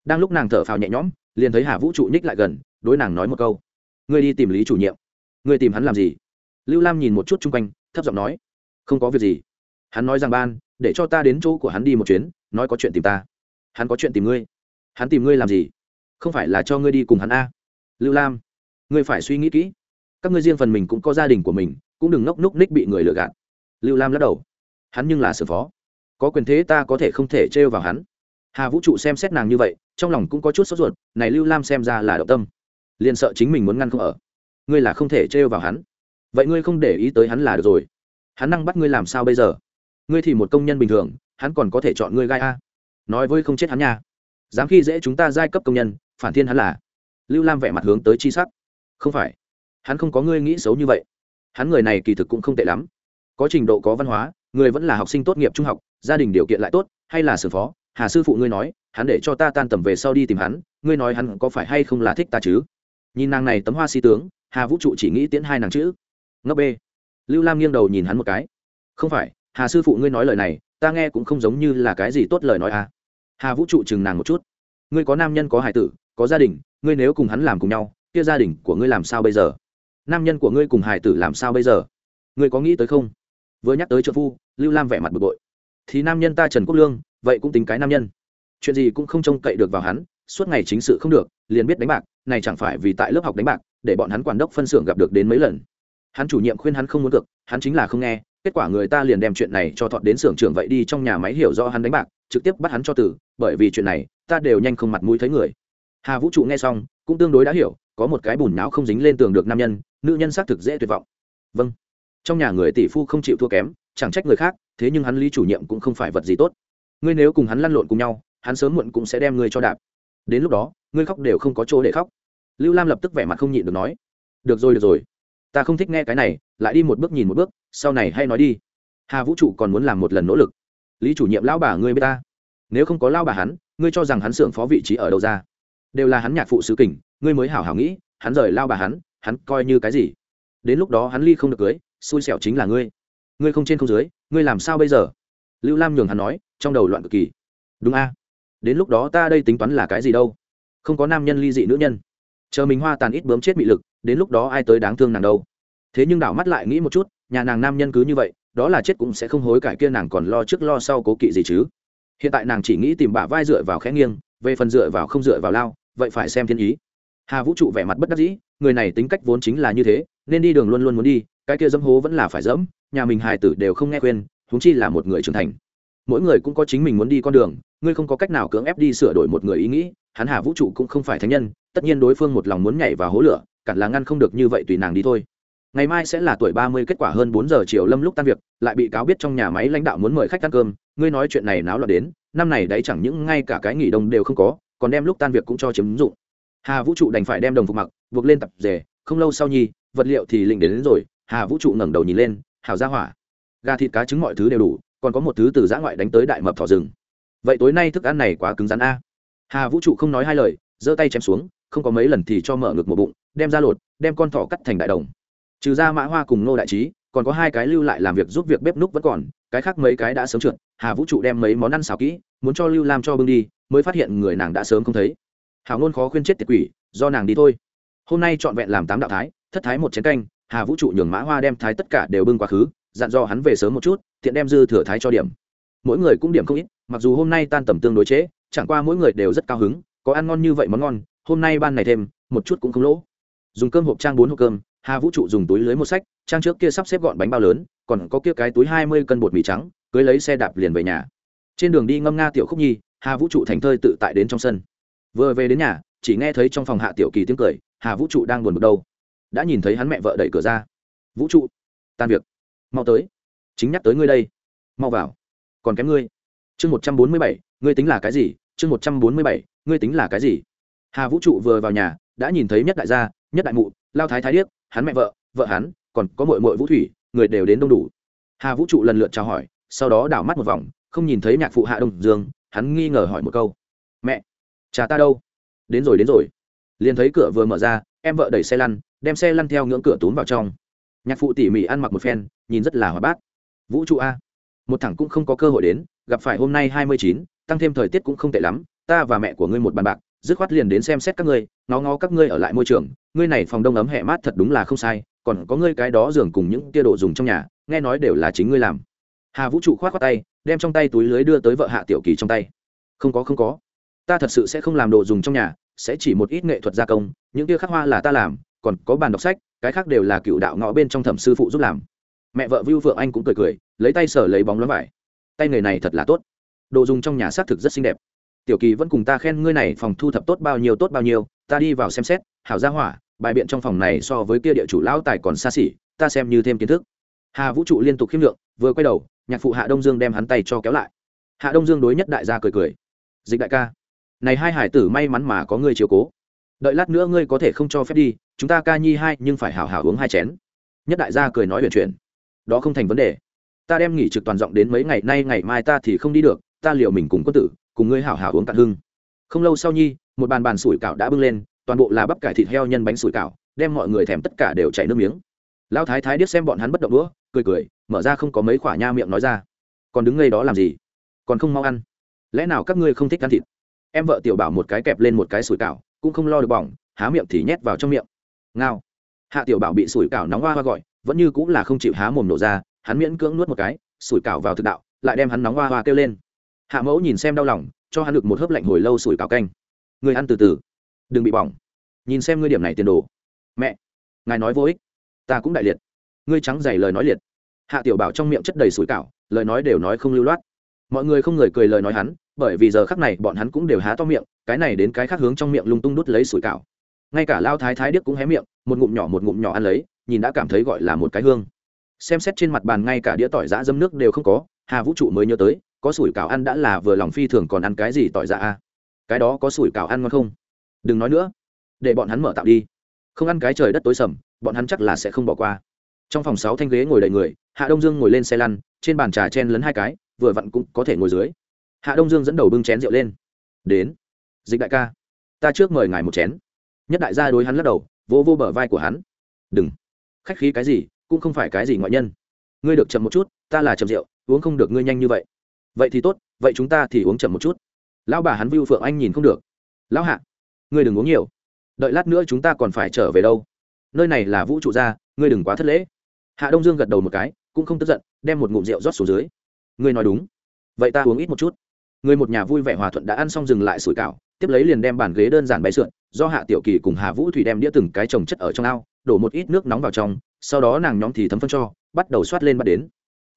Đang lúc nàng thở phào nhẹ nhõm, liền thấy hà vũ trụ nhích lại gần, đối nàng nói một câu. Ngươi đi tìm lý chủ nhiệm. Ngươi tìm hắn làm gì? Lưu lam nhìn một chút chung quanh, thấp giọng nói. Không có việc gì. Hắn nói rằng ban, để cho ta đến chỗ của hắn đi một chuyến, nói có chuyện tìm ta. Hắn có chuyện tìm ngươi. Hắn tìm ngươi làm gì? Không phải là cho ngươi đi cùng hắn a? Lưu lam, ngươi phải suy nghĩ kỹ các ngươi riêng phần mình cũng có gia đình của mình, cũng đừng ngốc núc ních bị người lừa gạt. Lưu lam lắc đầu. Hắn nhưng là sự phó. Có quyền thế ta có thể không thể trêu vào hắn. Hà vũ trụ xem xét nàng như vậy, trong lòng cũng có chút sốt ruột, này lưu lam xem ra là động tâm. Liền sợ chính mình muốn ngăn không ở. Ngươi là không thể trêu vào hắn. Vậy ngươi không để ý tới hắn là được rồi. Hắn năng bắt ngươi làm sao bây giờ? Ngươi thì một công nhân bình thường, hắn còn có thể chọn ngươi gai a. Nói với không chết hắn nha. Dám khi dễ chúng ta giai cấp công nhân, phản thiên hắn là. Lưu lam vẻ mặt hướng tới chi sắc. Không phải hắn không có ngươi nghĩ xấu như vậy. Hắn người này kỳ thực cũng không tệ lắm. Có trình độ, có văn hóa, người vẫn là học sinh tốt nghiệp trung học, gia đình điều kiện lại tốt, hay là sử phó, hà sư phụ ngươi nói, hắn để cho ta tan tầm về sau đi tìm hắn, ngươi nói hắn có phải hay không là thích ta chứ? Nhìn nàng này tấm hoa si tướng, hà vũ trụ chỉ nghĩ tiễn hai nàng chữ. Ngốc b lưu lam nghiêng đầu nhìn hắn một cái. Không phải, hà sư phụ ngươi nói lời này, ta nghe cũng không giống như là cái gì tốt lời nói à. Hà vũ trụ chừng nàng một chút. Ngươi có nam nhân, có hải tử, có gia đình, ngươi nếu cùng hắn làm cùng nhau, kia gia đình của ngươi làm sao bây giờ? Nam nhân của ngươi cùng hải tử làm sao bây giờ? Ngươi có nghĩ tới không? Vừa nhắc tới trợ phu, lưu lam vẻ mặt bực bội. Thì nam nhân ta trần quốc lương, vậy cũng tính cái nam nhân. Chuyện gì cũng không trông cậy được vào hắn, suốt ngày chính sự không được, liền biết đánh bạc, này chẳng phải vì tại lớp học đánh bạc, để bọn hắn quản đốc phân xưởng gặp được đến mấy lần. Hắn chủ nhiệm khuyên hắn không muốn được hắn chính là không nghe, kết quả người ta liền đem chuyện này cho thọt đến xưởng trưởng vậy đi trong nhà máy hiểu rõ hắn đánh bạc, trực tiếp bắt hắn cho tử, bởi vì chuyện này, ta đều nhanh không mặt mũi thấy người. Hà vũ trụ nghe xong, cũng tương đối đã hiểu, có một cái bùn não không dính lên tường được nam nhân nữ nhân xác thực dễ tuyệt vọng. Vâng. Trong nhà người tỷ phu không chịu thua kém, chẳng trách người khác, thế nhưng hắn lý chủ nhiệm cũng không phải vật gì tốt. Ngươi nếu cùng hắn lăn lộn cùng nhau, hắn sớm muộn cũng sẽ đem ngươi cho đạp. Đến lúc đó, ngươi khóc đều không có chỗ để khóc. Lưu lam lập tức vẻ mặt không nhịn được nói, được rồi được rồi. Ta không thích nghe cái này, lại đi một bước nhìn một bước, sau này hay nói đi. Hà vũ trụ còn muốn làm một lần nỗ lực. Lý chủ nhiệm lão bà ngươi biết ta. Nếu không có lao bà hắn, ngươi cho rằng hắn xưởng phó vị trí ở đâu ra? Đều là hắn nhạc phụ sứ kình, ngươi mới hảo hảo nghĩ, hắn rời lao bà hắn hắn coi như cái gì? Đến lúc đó hắn ly không được cưới, xui xẻo chính là ngươi. Ngươi không trên không dưới, ngươi làm sao bây giờ? Lưu lam nhường hắn nói, trong đầu loạn cực kỳ. Đúng a. Đến lúc đó ta đây tính toán là cái gì đâu? Không có nam nhân ly dị nữ nhân. Chờ mình hoa tàn ít bướm chết bị lực, đến lúc đó ai tới đáng thương nàng đâu? Thế nhưng đảo mắt lại nghĩ một chút, nhà nàng nam nhân cứ như vậy, đó là chết cũng sẽ không hối cải kia nàng còn lo trước lo sau cố kỵ gì chứ? Hiện tại nàng chỉ nghĩ tìm bả vai dựa vào khẽ nghiêng, về phần dựa vào không dựa vào lao, vậy phải xem thiên ý. Hà vũ trụ vẻ mặt bất đắc dĩ người này tính cách vốn chính là như thế, nên đi đường luôn luôn muốn đi, cái kia dẫm hố vẫn là phải dẫm, nhà mình hài tử đều không nghe khuyên húng chi là một người trưởng thành. Mỗi người cũng có chính mình muốn đi con đường, ngươi không có cách nào cưỡng ép đi sửa đổi một người ý nghĩ, hắn hà vũ trụ cũng không phải thánh nhân, tất nhiên đối phương một lòng muốn nhảy vào hố lửa, cản là ngăn không được như vậy tùy nàng đi thôi. Ngày mai sẽ là tuổi ba mươi, kết quả hơn bốn giờ chiều lâm lúc tan việc, lại bị cáo biết trong nhà máy lãnh đạo muốn mời khách ăn cơm, ngươi nói chuyện này náo loạn đến, năm này đấy chẳng những ngay cả cái nghỉ đông đều không có, còn đem lúc tan việc cũng cho chiếm dụng hà vũ trụ đành phải đem đồng phục mặc buộc lên tập rể không lâu sau nhi vật liệu thì lịnh đến, đến rồi hà vũ trụ ngẩng đầu nhìn lên hào ra hỏa. Gà thịt cá trứng mọi thứ đều đủ còn có một thứ từ giã ngoại đánh tới đại mập thỏ rừng. Vậy tối nay thức ăn này quá cứng rắn a. Hà vũ trụ không nói hai lời giơ tay chém xuống không có mấy lần thì cho mở ngực một bụng đem ra lột đem con thỏ cắt thành đại đồng. Trừ ra mã hoa cùng nô đại trí còn có hai cái lưu lại làm việc giúp việc bếp núc vẫn còn cái khác mấy cái đã sớm trượt hà vũ trụ đem mấy món ăn xào kỹ muốn cho lưu lam cho bưng đi mới phát hiện người nàng đã sớm không thấy hảo ngôn khó khuyên chết tiệt quỷ do nàng đi thôi. Hôm nay trọn vẹn làm tám đạo thái thất thái một chén canh hà vũ trụ nhường mã hoa đem thái tất cả đều bưng quá khứ dặn do hắn về sớm một chút tiện đem dư thừa thái cho điểm. Mỗi người cũng điểm không ít mặc dù hôm nay tan tầm tương đối chế, chẳng qua mỗi người đều rất cao hứng có ăn ngon như vậy món ngon hôm nay ban này thêm một chút cũng không lỗ. Dùng cơm hộp trang bốn hộp cơm hà vũ trụ dùng túi lưới một sách trang trước kia sắp xếp gọn bánh bao lớn còn có kia cái túi hai mươi cân bột mì trắng cưới lấy xe đạp liền về nhà. Trên đường đi ngâm nga tiểu khúc nhi hà vũ trụ thành thơi tự tại đến trong sân vừa về đến nhà, chỉ nghe thấy trong phòng hạ tiểu kỳ tiếng cười, hà vũ trụ đang buồn bực đâu. Đã nhìn thấy hắn mẹ vợ đẩy cửa ra. Vũ trụ, tan việc. Mau tới. Chính nhắc tới ngươi đây. Mau vào. Còn kém ngươi. Chương một trăm bốn mươi bảy, ngươi tính là cái gì? Chương một trăm bốn mươi bảy, ngươi tính là cái gì? Hà vũ trụ vừa vào nhà, đã nhìn thấy nhất đại gia, nhất đại mụ, lao thái thái điếc, hắn mẹ vợ vợ hắn, còn có mội mội vũ thủy, người đều đến đông đủ. Hà vũ trụ lần lượt chào hỏi, sau đó đảo mắt một vòng, không nhìn thấy nhạc phụ hạ đông dương, hắn nghi ngờ hỏi một câu. Mẹ cha ta đâu? Đến rồi đến rồi. Liền thấy cửa vừa mở ra, em vợ đẩy xe lăn, đem xe lăn theo ngưỡng cửa túm vào trong. Nhạc phụ tỉ mỉ ăn mặc một phen, nhìn rất là hòa bát. Vũ trụ a. Một thằng cũng không có cơ hội đến, gặp phải hôm nay hai mươi chín, tăng thêm thời tiết cũng không tệ lắm. Ta và mẹ của ngươi một bàn bạc, dứt khoát liền đến xem xét các ngươi, ngó ngó các ngươi ở lại môi trường. Ngươi này phòng đông ấm hẹ mát thật đúng là không sai, còn có ngươi cái đó giường cùng những tia đồ dùng trong nhà, nghe nói đều là chính ngươi làm. Hà vũ trụ khoát khoát tay, đem trong tay túi lưới đưa tới vợ hạ tiểu kỳ trong tay. Không có không có ta thật sự sẽ không làm đồ dùng trong nhà, sẽ chỉ một ít nghệ thuật gia công, những kia khắc hoa là ta làm, còn có bàn đọc sách, cái khác đều là cựu đạo ngõ bên trong thẩm sư phụ giúp làm. Mẹ vợ vưu phượng anh cũng cười cười, lấy tay sở lấy bóng lắm vải. Tay người này thật là tốt. Đồ dùng trong nhà xác thực rất xinh đẹp. Tiểu kỳ vẫn cùng ta khen ngươi này phòng thu thập tốt bao nhiêu tốt bao nhiêu, ta đi vào xem xét, hảo gia hỏa, bài biện trong phòng này so với kia địa chủ lão tài còn xa xỉ, ta xem như thêm kiến thức. Hà vũ trụ liên tục khiêm lượng, vừa quay đầu, nhạc phụ hạ đông dương đem hắn tay cho kéo lại. Hạ đông dương đối nhất đại gia cười cười. Dịch đại ca này hai hải tử may mắn mà có người chiều cố. Đợi lát nữa ngươi có thể không cho phép đi, chúng ta ca nhi hai nhưng phải hảo hảo uống hai chén. Nhất đại gia cười nói huyền chuyển. Đó không thành vấn đề. Ta đem nghỉ trực toàn giọng đến mấy ngày nay, ngày mai ta thì không đi được, ta liệu mình cùng quân tử, cùng ngươi hảo hảo uống cạn hưng. Không lâu sau nhi, một bàn bàn sủi cảo đã bưng lên, toàn bộ là bắp cải thịt heo nhân bánh sủi cảo, đem mọi người thèm tất cả đều chảy nước miếng. Lão thái thái điếc xem bọn hắn bất động đũa, cười cười, mở ra không có mấy khoả nha miệng nói ra. Còn đứng ngay đó làm gì? Còn không mau ăn. Lẽ nào các ngươi không thích ăn thịt? Em vợ tiểu bảo một cái kẹp lên một cái sủi cảo, cũng không lo được bỏng, há miệng thì nhét vào trong miệng. Ngao. Hạ tiểu bảo bị sủi cảo nóng hoa hoa gọi, vẫn như cũng là không chịu há mồm nổ ra, hắn miễn cưỡng nuốt một cái, sủi cảo vào thực đạo, lại đem hắn nóng hoa hoa kêu lên. Hạ mẫu nhìn xem đau lòng, cho hắn được một hớp lạnh hồi lâu sủi cảo canh. Người ăn từ từ, đừng bị bỏng. Nhìn xem ngươi điểm này tiền đồ. Mẹ, ngài nói vô ích. Ta cũng đại liệt. Ngươi trắng dày lời nói liệt. Hạ tiểu bảo trong miệng chất đầy sủi cảo, lời nói đều nói không lưu loát mọi người không người cười lời nói hắn, bởi vì giờ khắc này bọn hắn cũng đều há to miệng, cái này đến cái khác hướng trong miệng lung tung đút lấy sủi cảo. Ngay cả lao thái thái điếc cũng hé miệng, một ngụm nhỏ một ngụm nhỏ ăn lấy, nhìn đã cảm thấy gọi là một cái hương. Xem xét trên mặt bàn ngay cả đĩa tỏi giã dâm nước đều không có, hà vũ trụ mới nhớ tới, có sủi cảo ăn đã là vừa lòng phi thường còn ăn cái gì tỏi giã a cái đó có sủi cảo ăn ngon không? Đừng nói nữa, để bọn hắn mở tạo đi. Không ăn cái trời đất tối sầm, bọn hắn chắc là sẽ không bỏ qua. Trong phòng sáu thanh ghế ngồi đầy người, hạ đông dương ngồi lên xe lăn, trên bàn trà chen lấn hai cái vừa vặn cũng có thể ngồi dưới. Hạ đông dương dẫn đầu bưng chén rượu lên. Đến. Dịch đại ca, ta trước mời ngài một chén. Nhất đại gia đối hắn lắc đầu vô vô bờ vai của hắn. Đừng. Khách khí cái gì, cũng không phải cái gì ngoại nhân. Ngươi được chậm một chút, ta là chậm rượu, uống không được ngươi nhanh như vậy. Vậy thì tốt, vậy chúng ta thì uống chậm một chút. Lão bà hắn vưu phượng anh nhìn không được. Lão hạ, ngươi đừng uống nhiều. Đợi lát nữa chúng ta còn phải trở về đâu. Nơi này là vũ trụ gia, ngươi đừng quá thất lễ. Hạ đông dương gật đầu một cái, cũng không tức giận, đem một ngụm rượu rót xuống dưới ngươi nói đúng. Vậy ta uống ít một chút. Người một nhà vui vẻ hòa thuận đã ăn xong dừng lại sủi cảo, tiếp lấy liền đem bàn ghế đơn giản bay sượn, do hạ tiểu kỳ cùng hà vũ thủy đem đĩa từng cái trồng chất ở trong ao, đổ một ít nước nóng vào trong, sau đó nàng nhóm thì thấm phân cho, bắt đầu xoát lên bắt đến.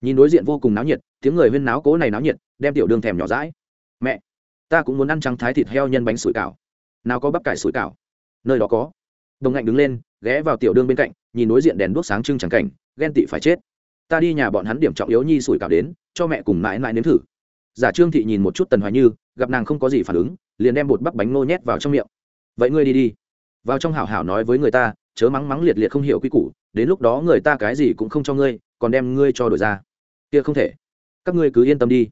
Nhìn đối diện vô cùng náo nhiệt, tiếng người huyên náo cố này náo nhiệt, đem tiểu đường thèm nhỏ rãi mẹ, ta cũng muốn ăn trắng thái thịt heo nhân bánh sủi cảo. Nào có bắp cải sủi cảo? Nơi đó có. Đồng ngạnh đứng lên, ghé vào tiểu đương bên cạnh, nhìn đối diện đèn đuốc sáng trưng chẳng cảnh, ghen tị phải chết ta đi nhà bọn hắn điểm trọng yếu nhi sủi cảo đến, cho mẹ cùng mãi mãi nếm thử. Giả trương thị nhìn một chút tần hoài như, gặp nàng không có gì phản ứng, liền đem bột bắp bánh nô nhét vào trong miệng. Vậy ngươi đi đi. Vào trong hảo hảo nói với người ta, chớ mắng mắng liệt liệt không hiểu quy củ, đến lúc đó người ta cái gì cũng không cho ngươi, còn đem ngươi cho đổi ra. Kia không thể. Các ngươi cứ yên tâm đi.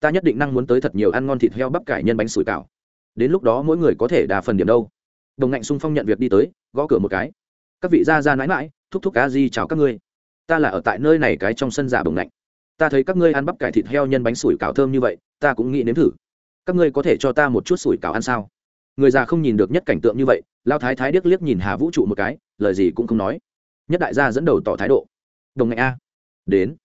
Ta nhất định năng muốn tới thật nhiều ăn ngon thịt heo bắp cải nhân bánh sủi cảo. Đến lúc đó mỗi người có thể đà phần điểm đâu. Đồng ngạnh sung phong nhận việc đi tới, gõ cửa một cái. Các vị gia ra mãi mãi, thúc thúc cá di chào các ngươi ta là ở tại nơi này cái trong sân giả bồng lạnh. Ta thấy các ngươi ăn bắp cải thịt heo nhân bánh sủi cảo thơm như vậy, ta cũng nghĩ nếm thử. Các ngươi có thể cho ta một chút sủi cảo ăn sao? Người già không nhìn được nhất cảnh tượng như vậy lao thái thái điếc liếc nhìn hà vũ trụ một cái, lời gì cũng không nói. Nhất đại gia dẫn đầu tỏ thái độ. Đồng ngạnh a. Đến.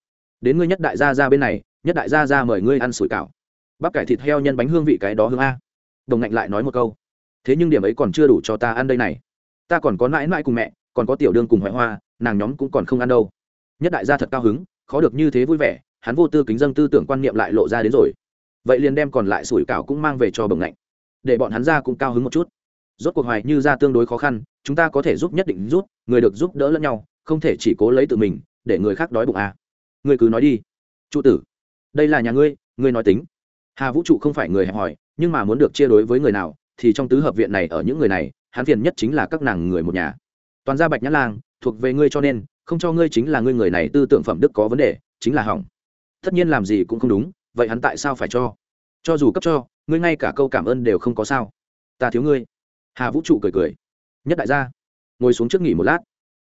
Đến ngươi nhất đại gia ra bên này, nhất đại gia ra mời ngươi ăn sủi cảo. Bắp cải thịt heo nhân bánh hương vị cái đó hương a. Đồng ngạnh lại nói một câu. Thế nhưng điểm ấy còn chưa đủ cho ta ăn đây này. Ta còn có mãi mãi cùng mẹ, còn có tiểu đương cùng hoại hoa, nàng nhóm cũng còn không ăn đâu nhất đại gia thật cao hứng, khó được như thế vui vẻ, hắn vô tư kính dân tư tưởng quan niệm lại lộ ra đến rồi. Vậy liền đem còn lại sủi cảo cũng mang về cho bồng lạnh để bọn hắn ra cũng cao hứng một chút. Rốt cuộc hoài như ra tương đối khó khăn, chúng ta có thể giúp nhất định giúp, người được giúp đỡ lẫn nhau, không thể chỉ cố lấy tự mình, để người khác đói bụng à. người cứ nói đi. Trụ tử, đây là nhà ngươi ngươi nói tính. Hà vũ trụ không phải người hẹp hòi, nhưng mà muốn được chia đối với người nào, thì trong tứ hợp viện này ở những người này, hắn phiền nhất chính là các nàng người một nhà. Toàn gia bạch nhã lang, thuộc về ngươi cho nên không cho ngươi chính là ngươi người này tư tưởng phẩm đức có vấn đề, chính là hỏng. Tất nhiên làm gì cũng không đúng, vậy hắn tại sao phải cho? Cho dù cấp cho, ngươi ngay cả câu cảm ơn đều không có sao. Ta thiếu ngươi. Hà vũ trụ cười cười. Nhất đại gia, ngồi xuống trước nghỉ một lát.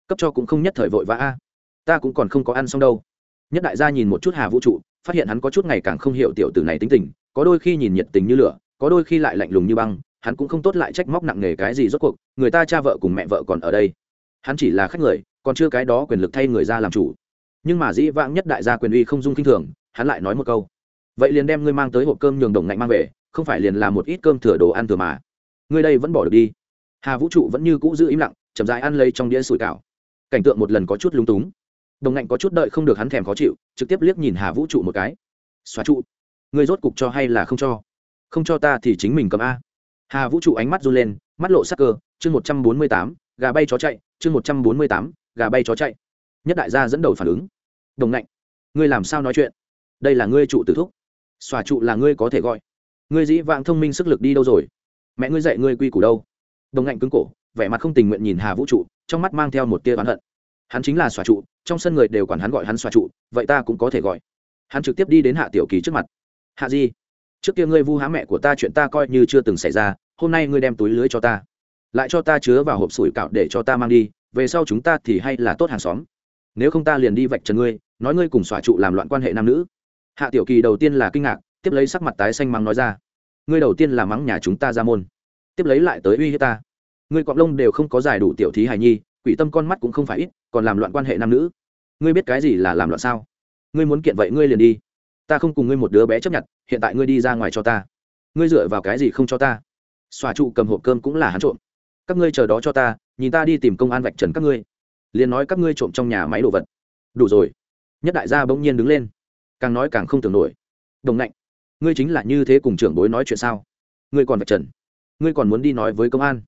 Cấp cho cũng không nhất thời vội vã. A ta cũng còn không có ăn xong đâu. Nhất đại gia nhìn một chút hà vũ trụ, phát hiện hắn có chút ngày càng không hiểu tiểu tử này tính tình, có đôi khi nhìn nhiệt tình như lửa, có đôi khi lại lạnh lùng như băng, hắn cũng không tốt lại trách móc nặng nề cái gì rốt cuộc, người ta cha vợ cùng mẹ vợ còn ở đây. Hắn chỉ là khách người còn chưa cái đó quyền lực thay người ra làm chủ. Nhưng mà dĩ vãng nhất đại gia quyền uy không dung kinh thường, hắn lại nói một câu. Vậy liền đem ngươi mang tới hộp cơm nhường đồng ngạnh mang về, không phải liền làm một ít cơm thừa đồ ăn thừa mà. Ngươi đây vẫn bỏ được đi. Hà vũ trụ vẫn như cũ giữ im lặng, chậm dài ăn lấy trong đĩa sủi cảo. Cảnh tượng một lần có chút lúng túng. Đồng ngạnh có chút đợi không được hắn thèm khó chịu, trực tiếp liếc nhìn hà vũ trụ một cái. Xóa trụ, ngươi rốt cục cho hay là không cho? Không cho ta thì chính mình cầm a. Hà vũ trụ ánh mắt run lên, mắt lộ sắc cơ, chương một trăm bốn mươi tám, gà bay chó chạy, chương một trăm bốn mươi tám gà bay chó chạy. Nhất đại gia dẫn đầu phản ứng. Đồng lạnh ngươi làm sao nói chuyện? Đây là ngươi trụ tử thúc. Xòa trụ là ngươi có thể gọi. Ngươi dĩ vãng thông minh sức lực đi đâu rồi? Mẹ ngươi dạy ngươi quy củ đâu? Đồng lạnh cứng cổ, vẻ mặt không tình nguyện nhìn hà vũ trụ, trong mắt mang theo một tia oán hận. Hắn chính là xòa trụ, trong sân người đều quản hắn gọi hắn xòa trụ, vậy ta cũng có thể gọi. Hắn trực tiếp đi đến hạ tiểu kỳ trước mặt. Hạ di, trước kia ngươi vu há mẹ của ta chuyện ta coi như chưa từng xảy ra, hôm nay ngươi đem túi lưới cho ta. Lại cho ta chứa vào hộp sủi cạo để cho ta mang đi về sau chúng ta thì hay là tốt hàng xóm. Nếu không ta liền đi vạch trần ngươi, nói ngươi cùng xỏa trụ làm loạn quan hệ nam nữ. Hạ tiểu kỳ đầu tiên là kinh ngạc, tiếp lấy sắc mặt tái xanh mắng nói ra. Ngươi đầu tiên là mắng nhà chúng ta ra môn, tiếp lấy lại tới uy hiếp ta. Ngươi cọp lông đều không có giải đủ tiểu thí hài nhi, quỷ tâm con mắt cũng không phải ít, còn làm loạn quan hệ nam nữ. Ngươi biết cái gì là làm loạn sao? Ngươi muốn kiện vậy ngươi liền đi. Ta không cùng ngươi một đứa bé chấp nhận, hiện tại ngươi đi ra ngoài cho ta. Ngươi dựa vào cái gì không cho ta? Xòa trụ cầm hộp cơm cũng là hắn trộm. Các ngươi chờ đó cho ta nhìn ta đi tìm công an vạch trần các ngươi. Liền nói các ngươi trộm trong nhà máy đồ vật. Đủ rồi. Nhất đại gia bỗng nhiên đứng lên. Càng nói càng không tưởng nổi. Đồng lạnh ngươi chính là như thế cùng trưởng bối nói chuyện sao? Ngươi còn vạch trần. Ngươi còn muốn đi nói với công an.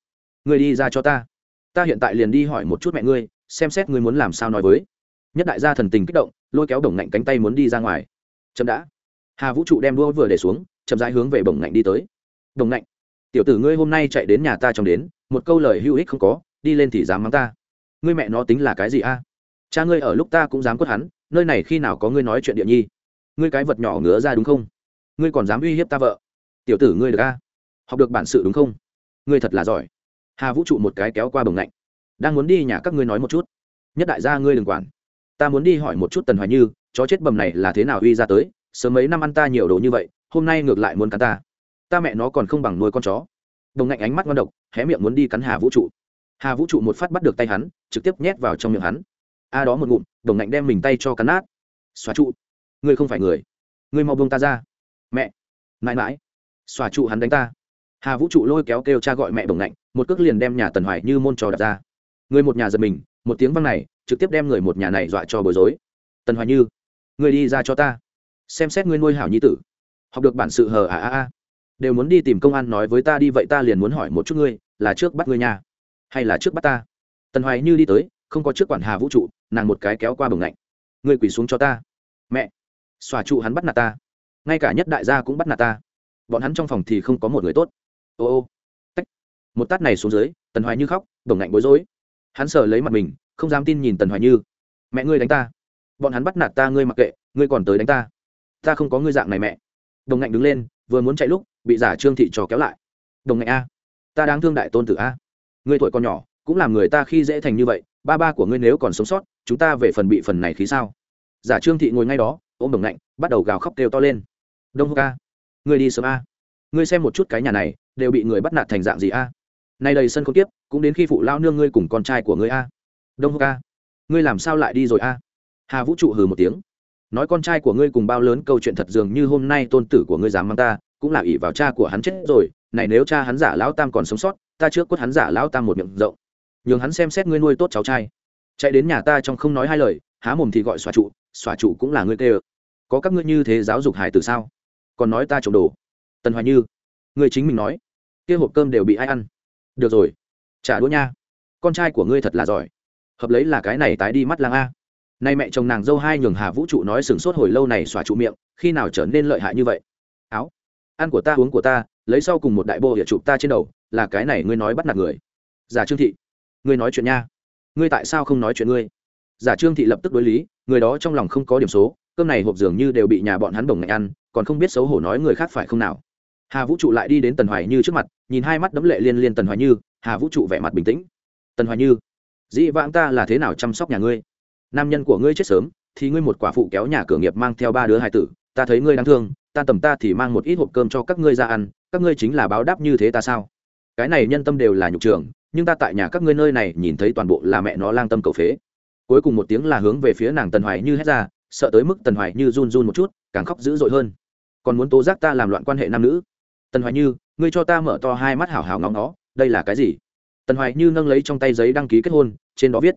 Ngươi đi ra cho ta. Ta hiện tại liền đi hỏi một chút mẹ ngươi, xem xét ngươi muốn làm sao nói với. Nhất đại gia thần tình kích động, lôi kéo đồng ngạnh cánh tay muốn đi ra ngoài. Chậm đã. Hà vũ trụ đem đua vừa để xuống, chậm rãi hướng về bồng ngạnh đi tới. Đồng ngạnh, tiểu tử ngươi hôm nay chạy đến nhà ta trong đến, một câu lời hữu ích không có đi lên thì dám mắng ta. Ngươi mẹ nó tính là cái gì a? Cha ngươi ở lúc ta cũng dám quất hắn, nơi này khi nào có ngươi nói chuyện địa nhi? Ngươi cái vật nhỏ ngứa ra đúng không? Ngươi còn dám uy hiếp ta vợ? Tiểu tử ngươi được a? Học được bản sự đúng không? Ngươi thật là giỏi. Hà vũ trụ một cái kéo qua bồng lạnh. Đang muốn đi nhà các ngươi nói một chút. Nhất đại gia ngươi đừng quản. Ta muốn đi hỏi một chút tần hoài như, chó chết bầm này là thế nào uy ra tới? Sớm mấy năm ăn ta nhiều đồ như vậy, hôm nay ngược lại muốn cắn ta. Ta mẹ nó còn không bằng nuôi con chó. Đồng ngạnh ánh mắt ngon độc, hé miệng muốn đi cắn hà vũ trụ hà vũ trụ một phát bắt được tay hắn, trực tiếp nhét vào trong miệng hắn. A đó một ngụm, đồng ngạnh đem mình tay cho cắn nát. Xóa trụ. Ngươi không phải người. Ngươi mau buông ta ra. Mẹ. Mãi mãi. Xóa trụ hắn đánh ta. Hà vũ trụ lôi kéo kêu cha gọi mẹ đồng ngạnh một cước liền đem nhà tần hoài như môn trò đặt ra. Người một nhà giật mình, một tiếng văng này, trực tiếp đem người một nhà này dọa cho bối rối. Tần hoài như, người đi ra cho ta. Xem xét ngươi nuôi hảo nhi tử. Học được bản sự hờ à à à. Đều muốn đi tìm công an nói với ta đi, vậy ta liền muốn hỏi một chút ngươi, là trước bắt ngươi nhà hay là trước bắt ta? Tần hoài như đi tới, không có trước quản hà vũ trụ, nàng một cái kéo qua bồng lạnh ngươi quỳ xuống cho ta. Mẹ! Xòa trụ hắn bắt nạt ta. Ngay cả nhất đại gia cũng bắt nạt ta. Bọn hắn trong phòng thì không có một người tốt. Ô ô! Tách! Một tát này xuống dưới, tần hoài như khóc, bồng lạnh bối rối. Hắn sờ lấy mặt mình, không dám tin nhìn tần hoài như. Mẹ ngươi đánh ta. Bọn hắn bắt nạt ta ngươi mặc kệ, ngươi còn tới đánh ta. Ta không có ngươi dạng này mẹ. Đồng ngạnh đứng lên, vừa muốn chạy lúc, bị giả trương thị trò kéo lại. Đồng ngạnh a. Ta đang thương đại tôn tử a ngươi tuổi còn nhỏ, cũng làm người ta khi dễ thành như vậy, ba ba của ngươi nếu còn sống sót, chúng ta về phần bị phần này khí sao? Giả trương thị ngồi ngay đó, ôm đồng lạnh, bắt đầu gào khóc kêu to lên. Đông ca, ngươi đi sớm a. Ngươi xem một chút cái nhà này, đều bị người bắt nạt thành dạng gì a? Nay đầy sân không tiếp, cũng đến khi phụ lao nương ngươi cùng con trai của ngươi a. Đông ca, ngươi làm sao lại đi rồi a? Hà vũ trụ hừ một tiếng. Nói con trai của ngươi cùng bao lớn câu chuyện thật dường như hôm nay tôn tử của ngươi dám mang ta, cũng là ỷ vào cha của hắn chết rồi, này nếu cha hắn giả lão tam còn sống sót ta trước quất hắn giả lão tam một miệng rộng. Nhường hắn xem xét ngươi nuôi tốt cháu trai. Chạy đến nhà ta trong không nói hai lời, há mồm thì gọi xòa trụ xòa trụ cũng là ngươi tê ơ có các ngươi như thế giáo dục hải từ sao? Còn nói ta trộm đồ. Tần hoài như, ngươi chính mình nói. Kia hộp cơm đều bị ai ăn? Được rồi. Trả đũa nha. Con trai của ngươi thật là giỏi. Hợp lấy là cái này tái đi mắt lang a. Nay mẹ chồng nàng dâu hai nhường hà vũ trụ nói sừng sốt hồi lâu này xòa trụ miệng, khi nào trở nên lợi hại như vậy? Áo, ăn của ta, uống của ta, lấy sau cùng một đại bộ địa chụp ta trên đầu là cái này ngươi nói bắt nạt người. Giả trương thị, ngươi nói chuyện nha. Ngươi tại sao không nói chuyện ngươi? Giả trương thị lập tức đối lý, người đó trong lòng không có điểm số, cơm này hộp dường như đều bị nhà bọn hắn bồng ngạch ăn, còn không biết xấu hổ nói người khác phải không nào. Hà vũ trụ lại đi đến tần hoài như trước mặt, nhìn hai mắt đấm lệ liên liên tần hoài như, hà vũ trụ vẻ mặt bình tĩnh. Tần hoài như, dĩ vãng ta là thế nào chăm sóc nhà ngươi? Nam nhân của ngươi chết sớm, thì ngươi một quả phụ kéo nhà cửa nghiệp mang theo ba đứa hài tử, ta thấy ngươi đáng thương, ta tầm ta thì mang một ít hộp cơm cho các ngươi ra ăn, các ngươi chính là báo đáp như thế ta sao? Cái này nhân tâm đều là nhục trường, nhưng ta tại nhà các ngươi nơi này nhìn thấy toàn bộ là mẹ nó lang tâm cầu phế. Cuối cùng một tiếng là hướng về phía nàng tần hoài như hét ra, sợ tới mức tần hoài như run run một chút, càng khóc dữ dội hơn. Còn muốn tố giác ta làm loạn quan hệ nam nữ? Tần hoài như, ngươi cho ta mở to hai mắt hảo hảo ngóng nó, đây là cái gì? Tần hoài như nâng lấy trong tay giấy đăng ký kết hôn, trên đó viết,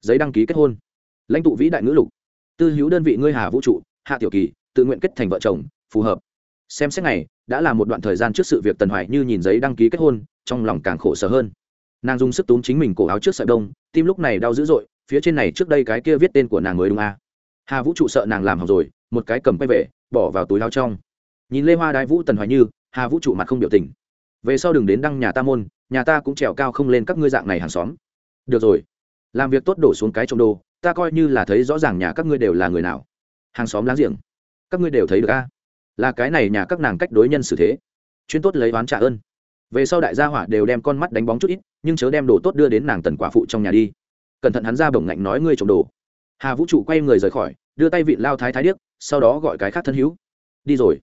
giấy đăng ký kết hôn. Lãnh tụ vĩ đại ngữ lục. Tư hữu đơn vị ngươi hà vũ trụ, hạ tiểu kỳ, tự nguyện kết thành vợ chồng, phù hợp xem xét này đã là một đoạn thời gian trước sự việc tần hoài như nhìn giấy đăng ký kết hôn, trong lòng càng khổ sở hơn. Nàng dùng sức túm chính mình cổ áo trước sợi đông, tim lúc này đau dữ dội, phía trên này trước đây cái kia viết tên của nàng mới đúng a. À. hà vũ trụ sợ nàng làm hỏng rồi, một cái cầm quay về, bỏ vào túi lao trong. Nhìn lê hoa đái vũ tần hoài như, hà vũ trụ mặt không biểu tình. Về sau đừng đến đăng nhà ta môn, nhà ta cũng trèo cao không lên các ngươi dạng này hàng xóm. Được rồi. Làm việc tốt đổ xuống cái trong đô ta coi như là thấy rõ ràng nhà các ngươi đều là người nào. Hàng xóm láng giềng. Các ngươi đều thấy được a là cái này nhà các nàng cách đối nhân xử thế. Chuyên tốt lấy oán trả ơn. Về sau đại gia hỏa đều đem con mắt đánh bóng chút ít, nhưng chớ đem đồ tốt đưa đến nàng tần quả phụ trong nhà đi. Cẩn thận hắn ra bổng ngạnh nói ngươi trộm đồ. Hà vũ trụ quay người rời khỏi, đưa tay vị lao thái thái điếc, sau đó gọi cái khác thân hữu. Đi rồi.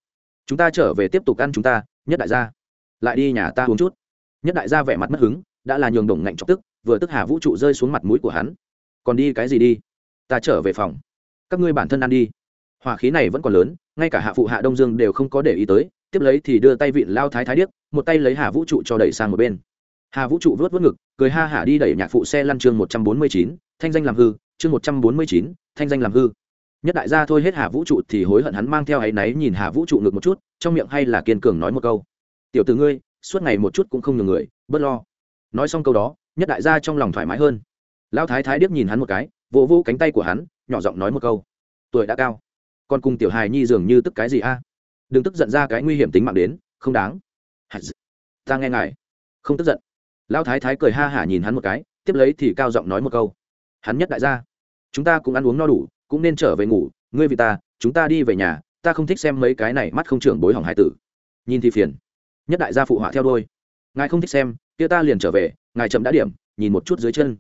Chúng ta trở về tiếp tục ăn chúng ta, nhất đại gia. Lại đi nhà ta uống chút. Nhất đại gia vẻ mặt mất hứng, đã là nhường đồng ngạnh chọc tức, vừa tức hà vũ trụ rơi xuống mặt mũi của hắn. Còn đi cái gì đi? Ta trở về phòng. Các ngươi bản thân ăn đi. Hỏa khí này vẫn còn lớn ngay cả hạ phụ hạ đông dương đều không có để ý tới, tiếp lấy thì đưa tay vịn lao thái thái điếc, một tay lấy hà vũ trụ cho đẩy sang một bên. Hà vũ trụ vớt vớt ngực, cười ha hả đi đẩy nhạc phụ xe lăn chương một trăm bốn mươi chín, thanh danh làm hư, chương một trăm bốn mươi chín, thanh danh làm hư. Nhất đại gia thôi hết hà vũ trụ thì hối hận hắn mang theo áy náy nhìn hà vũ trụ ngực một chút, trong miệng hay là kiên cường nói một câu. Tiểu từ ngươi, suốt ngày một chút cũng không nhường người, bớt lo. Nói xong câu đó, nhất đại gia trong lòng thoải mái hơn. Lao thái thái điếc nhìn hắn một cái, vỗ vỗ cánh tay của hắn, nhỏ giọng nói một câu. Tuổi đã cao còn cùng tiểu hài nhi dường như tức cái gì a? Đừng tức giận ra cái nguy hiểm tính mạng đến, không đáng. Ta nghe ngài. Không tức giận. Lão thái thái cười ha hả nhìn hắn một cái, tiếp lấy thì cao giọng nói một câu. Hắn nhất đại gia. Chúng ta cũng ăn uống no đủ, cũng nên trở về ngủ. Ngươi vì ta, chúng ta đi về nhà, ta không thích xem mấy cái này mắt không trưởng bối hỏng hải tử. Nhìn thì phiền. Nhất đại gia phụ họa theo đôi ngài không thích xem, kia ta liền trở về, ngài chậm đã điểm, nhìn một chút dưới chân.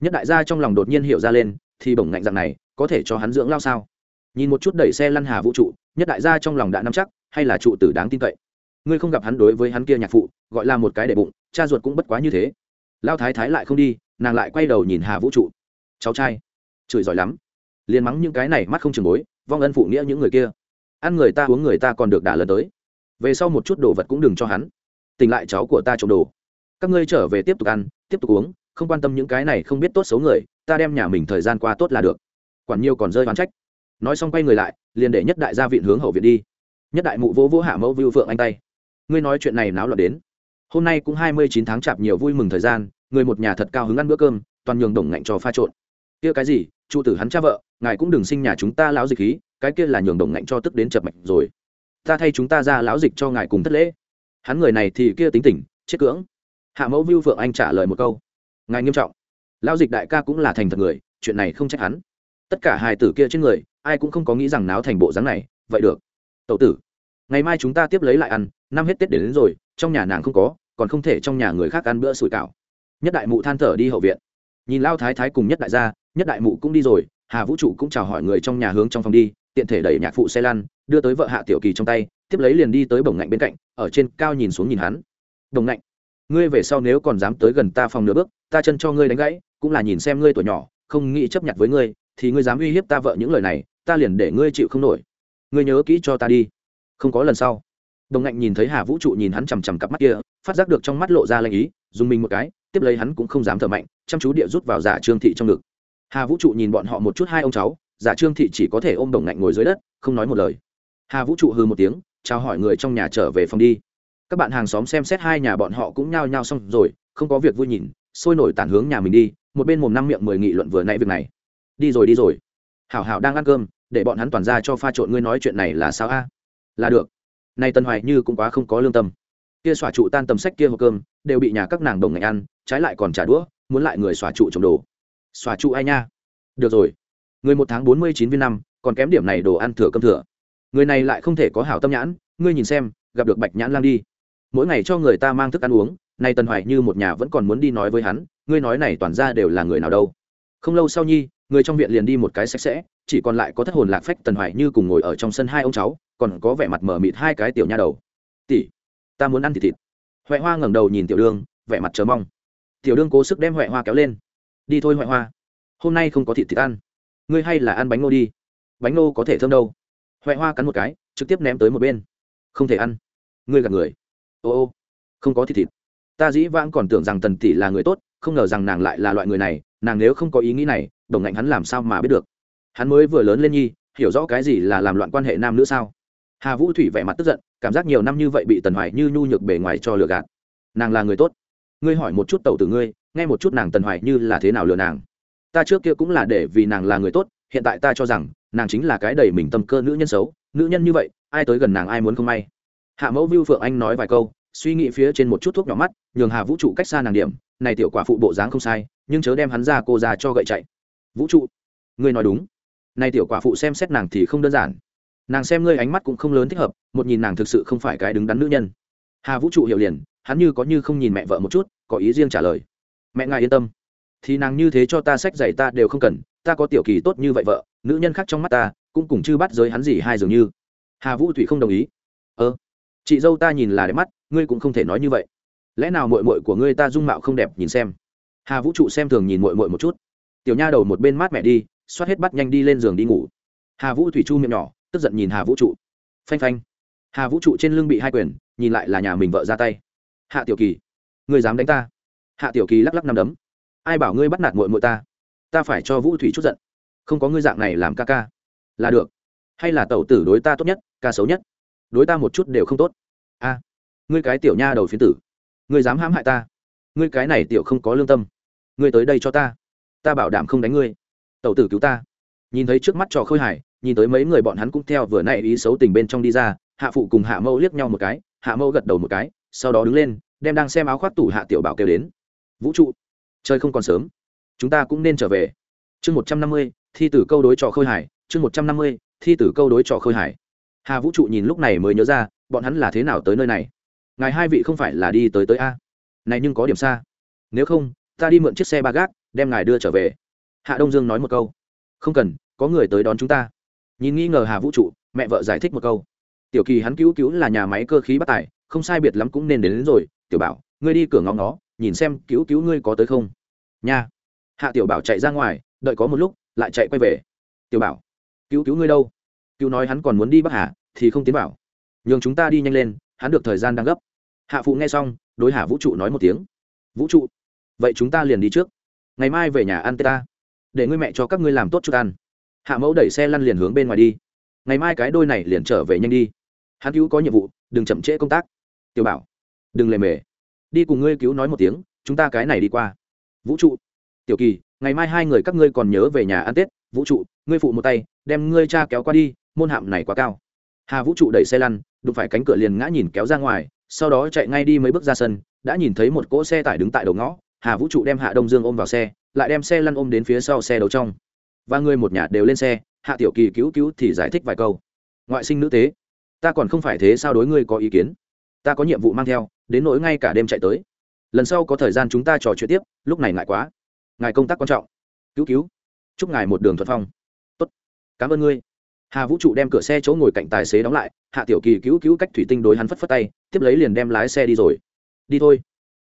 Nhất đại gia trong lòng đột nhiên hiểu ra lên, thì bổng ngạnh dạng này, có thể cho hắn dưỡng lao sao? Nhìn một chút đẩy xe lăn hà vũ trụ, nhất đại gia trong lòng đã nắm chắc, hay là trụ tử đáng tin cậy. Ngươi không gặp hắn đối với hắn kia nhạc phụ, gọi là một cái để bụng, cha ruột cũng bất quá như thế. Lao thái thái lại không đi, nàng lại quay đầu nhìn hà vũ trụ. Cháu trai, chửi giỏi lắm. Liền mắng những cái này mắt không chừng bối, vong ân phụ nghĩa những người kia. Ăn người ta uống người ta còn được đả lần tới. Về sau một chút đồ vật cũng đừng cho hắn. Tỉnh lại cháu của ta trộm đồ. Các ngươi trở về tiếp tục ăn, tiếp tục uống, không quan tâm những cái này không biết tốt xấu người, ta đem nhà mình thời gian qua tốt là được. Quản nhiêu còn rơi oán trách nói xong quay người lại, liền để nhất đại gia viện hướng hậu viện đi. Nhất đại mụ vỗ vỗ hạ mẫu vưu phượng anh tay. Ngươi nói chuyện này náo loạn đến. Hôm nay cũng hai mươi chín tháng chạp nhiều vui mừng thời gian, người một nhà thật cao hứng ăn bữa cơm, toàn nhường đồng ngạnh cho pha trộn. Kia cái gì trụ tử hắn cha vợ, ngài cũng đừng sinh nhà chúng ta lão dịch khí, cái kia là nhường đồng ngạnh cho tức đến chập mạch rồi. Ta thay chúng ta ra lão dịch cho ngài cùng thất lễ. Hắn người này thì kia tính tình, chết cưỡng. Hạ mẫu vưu phượng anh trả lời một câu. Ngài nghiêm trọng. Lão dịch đại ca cũng là thành thật người, chuyện này không trách hắn. Tất cả hài tử kia trên người ai cũng không có nghĩ rằng náo thành bộ dáng này vậy được. Tậu tử ngày mai chúng ta tiếp lấy lại ăn năm hết tết đến, đến rồi trong nhà nàng không có còn không thể trong nhà người khác ăn bữa sủi cảo. Nhất đại mụ than thở đi hậu viện. Nhìn lao thái thái cùng nhất đại gia nhất đại mụ cũng đi rồi hà vũ trụ cũng chào hỏi người trong nhà hướng trong phòng đi tiện thể đẩy nhạc phụ xe lăn đưa tới vợ hạ tiểu kỳ trong tay tiếp lấy liền đi tới bồng ngạnh bên cạnh ở trên cao nhìn xuống nhìn hắn. Bồng ngạnh ngươi về sau nếu còn dám tới gần ta phòng nửa bước ta chân cho ngươi đánh gãy cũng là nhìn xem ngươi tuổi nhỏ không nghĩ chấp nhận với ngươi thì ngươi dám uy hiếp ta vợ những lời này, ta liền để ngươi chịu không nổi. Ngươi nhớ kỹ cho ta đi. Không có lần sau. Đồng ngạnh nhìn thấy hà vũ trụ nhìn hắn chằm chằm cặp mắt kia, phát giác được trong mắt lộ ra lanh ý, dùng mình một cái, tiếp lấy hắn cũng không dám thở mạnh, chăm chú địa rút vào giả trương thị trong ngực. Hà vũ trụ nhìn bọn họ một chút hai ông cháu, giả trương thị chỉ có thể ôm đồng ngạnh ngồi dưới đất, không nói một lời. Hà vũ trụ hư một tiếng, chào hỏi người trong nhà trở về phòng đi. Các bạn hàng xóm xem xét hai nhà bọn họ cũng nhao nhao xong rồi, không có việc vui nhìn, sôi nổi tản hướng nhà mình đi, một bên mồm năm miệng mười nghị luận vừa nãy việc này đi rồi đi rồi. Hảo hảo đang ăn cơm, để bọn hắn toàn ra cho pha trộn ngươi nói chuyện này là sao a? Là được. Nay tân hoài như cũng quá không có lương tâm. Kia xỏa trụ tan tầm sách kia hộp cơm, đều bị nhà các nàng đồng ngành ăn, trái lại còn trả đũa, muốn lại người xỏa trụ trồng đồ. Xỏa trụ ai nha? Được rồi. Người một tháng bốn mươi chín viên năm, còn kém điểm này đồ ăn thừa cơm thừa. Người này lại không thể có hảo tâm nhãn, ngươi nhìn xem, gặp được bạch nhãn lang đi. Mỗi ngày cho người ta mang thức ăn uống, nay tần hoài như một nhà vẫn còn muốn đi nói với hắn, ngươi nói này toàn ra đều là người nào đâu. Không lâu sau nhi người trong viện liền đi một cái sạch sẽ, chỉ còn lại có thất hồn lạc phách tần hoài như cùng ngồi ở trong sân hai ông cháu, còn có vẻ mặt mở mịt hai cái tiểu nha đầu. Tỷ, ta muốn ăn thịt thịt. Huệ hoa ngẩng đầu nhìn tiểu đương, vẻ mặt chờ mong. Tiểu đương cố sức đem huệ hoa kéo lên. Đi thôi huệ hoa, hôm nay không có thịt thịt ăn. Ngươi hay là ăn bánh ngô đi. Bánh ngô có thể thơm đâu. Huệ hoa cắn một cái, trực tiếp ném tới một bên. Không thể ăn. Ngươi gạt người. Ô ô, không có thịt thịt. Ta dĩ vãng còn tưởng rằng tần tỷ là người tốt, không ngờ rằng nàng lại là loại người này, nàng nếu không có ý nghĩ này đồng ngạnh hắn làm sao mà biết được? Hắn mới vừa lớn lên nhi, hiểu rõ cái gì là làm loạn quan hệ nam nữ sao? Hà vũ thủy vẻ mặt tức giận, cảm giác nhiều năm như vậy bị tần hoài như nhu nhược bề ngoài cho lừa gạt. Nàng là người tốt. Ngươi hỏi một chút tẩu từ ngươi, nghe một chút nàng tần hoài như là thế nào lừa nàng. Ta trước kia cũng là để vì nàng là người tốt, hiện tại ta cho rằng, nàng chính là cái đầy mình tâm cơ nữ nhân xấu, nữ nhân như vậy, ai tới gần nàng ai muốn không may. Hạ mẫu vưu phượng anh nói vài câu, suy nghĩ phía trên một chút thuốc nhỏ mắt, nhường hà vũ trụ cách xa nàng điểm, này tiểu quả phụ bộ dáng không sai, nhưng chớ đem hắn ra cô ra cho gậy chạy vũ trụ. Ngươi nói đúng. Nay tiểu quả phụ xem xét nàng thì không đơn giản. Nàng xem ngươi ánh mắt cũng không lớn thích hợp, một nhìn nàng thực sự không phải cái đứng đắn nữ nhân. Hà vũ trụ hiểu liền, hắn như có như không nhìn mẹ vợ một chút, có ý riêng trả lời. Mẹ ngài yên tâm. Thì nàng như thế cho ta sách giày ta đều không cần, ta có tiểu kỳ tốt như vậy vợ, nữ nhân khác trong mắt ta, cũng cùng chư bắt giới hắn gì hai dường như. Hà vũ thủy không đồng ý. Ơ, chị dâu ta nhìn là đẹp mắt, ngươi cũng không thể nói như vậy. Lẽ nào mội mội của ngươi ta dung mạo không đẹp nhìn xem? Hà vũ trụ xem thường nhìn mội mội một chút tiểu nha đầu một bên mát mẹ đi, xoát hết bắt nhanh đi lên giường đi ngủ. Hà vũ thủy chu miệng nhỏ, tức giận nhìn hà vũ trụ. Phanh phanh. Hà vũ trụ trên lưng bị hai quyền, nhìn lại là nhà mình vợ ra tay. Hạ tiểu kỳ, ngươi dám đánh ta? Hạ tiểu kỳ lắc lắc nằm đấm. Ai bảo ngươi bắt nạt mội mội ta? Ta phải cho vũ thủy chút giận. Không có ngươi dạng này làm ca ca. Là được. Hay là tẩu tử đối ta tốt nhất, ca xấu nhất? Đối ta một chút đều không tốt. A, ngươi cái tiểu nha đầu phiến tử. Ngươi dám hãm hại ta. Ngươi cái này tiểu không có lương tâm. Ngươi tới đây cho ta ta bảo đảm không đánh ngươi. Tẩu tử cứu ta. Nhìn thấy trước mắt trò khôi hài, nhìn tới mấy người bọn hắn cũng theo vừa nay ý xấu tình bên trong đi ra, hạ phụ cùng hạ mẫu liếc nhau một cái, hạ mẫu gật đầu một cái, sau đó đứng lên, đem đang xem áo khoác tủ hạ tiểu bảo kêu đến. Vũ trụ chơi không còn sớm. Chúng ta cũng nên trở về. Chương một trăm năm mươi, thi tử câu đối trò khôi hải chương một trăm năm mươi, thi tử câu đối trò khôi hải hà vũ trụ nhìn lúc này mới nhớ ra, bọn hắn là thế nào tới nơi này? Ngài hai vị không phải là đi tới tới a? Này nhưng có điểm xa. Nếu không, ta đi mượn chiếc xe ba gác đem ngài đưa trở về. Hạ đông dương nói một câu. Không cần có người tới đón chúng ta. Nhìn nghi ngờ hà vũ trụ mẹ vợ giải thích một câu. Tiểu kỳ hắn cứu cứu là nhà máy cơ khí bắt tài không sai biệt lắm cũng nên đến, đến rồi. Tiểu bảo ngươi đi cửa ngóng nó nhìn xem cứu cứu ngươi có tới không. Nha. Hạ tiểu bảo chạy ra ngoài đợi có một lúc lại chạy quay về. Tiểu bảo cứu cứu ngươi đâu? Cứu nói hắn còn muốn đi bắc hà thì không tiến bảo nhường chúng ta đi nhanh lên hắn được thời gian đang gấp. Hạ phụ nghe xong đối hạ vũ trụ nói một tiếng. Vũ trụ vậy chúng ta liền đi trước ngày mai về nhà ăn tê ta. Để ngươi mẹ cho các ngươi làm tốt chút ăn. Hạ mẫu đẩy xe lăn liền hướng bên ngoài đi. Ngày mai cái đôi này liền trở về nhanh đi. Hắn cứu có nhiệm vụ, đừng chậm trễ công tác. Tiểu bảo, đừng lề mề. Đi cùng ngươi cứu nói một tiếng, chúng ta cái này đi qua. Vũ trụ. Tiểu kỳ, ngày mai hai người các ngươi còn nhớ về nhà ăn tết. Vũ trụ, ngươi phụ một tay, đem ngươi cha kéo qua đi, môn hạm này quá cao. Hà vũ trụ đẩy xe lăn, đụng phải cánh cửa liền ngã nhìn kéo ra ngoài, sau đó chạy ngay đi mấy bước ra sân, đã nhìn thấy một cỗ xe tải đứng tại đầu ngõ hà vũ trụ đem hạ đông dương ôm vào xe, lại đem xe lăn ôm đến phía sau xe đấu trong. Và người một nhà đều lên xe, hạ tiểu kỳ cứu cứu thì giải thích vài câu. Ngoại sinh nữ tế, ta còn không phải thế sao đối ngươi có ý kiến? Ta có nhiệm vụ mang theo, đến nỗi ngay cả đêm chạy tới. Lần sau có thời gian chúng ta trò chuyện tiếp, lúc này ngại quá. Ngài công tác quan trọng. Cứu cứu. Chúc ngài một đường thuận phong. Tốt. Cảm ơn ngươi. Hà vũ trụ đem cửa xe chỗ ngồi cạnh tài xế đóng lại, hạ tiểu kỳ cứu cứu cách thủy tinh đối hắn phất phất tay, tiếp lấy liền đem lái xe đi rồi. Đi thôi.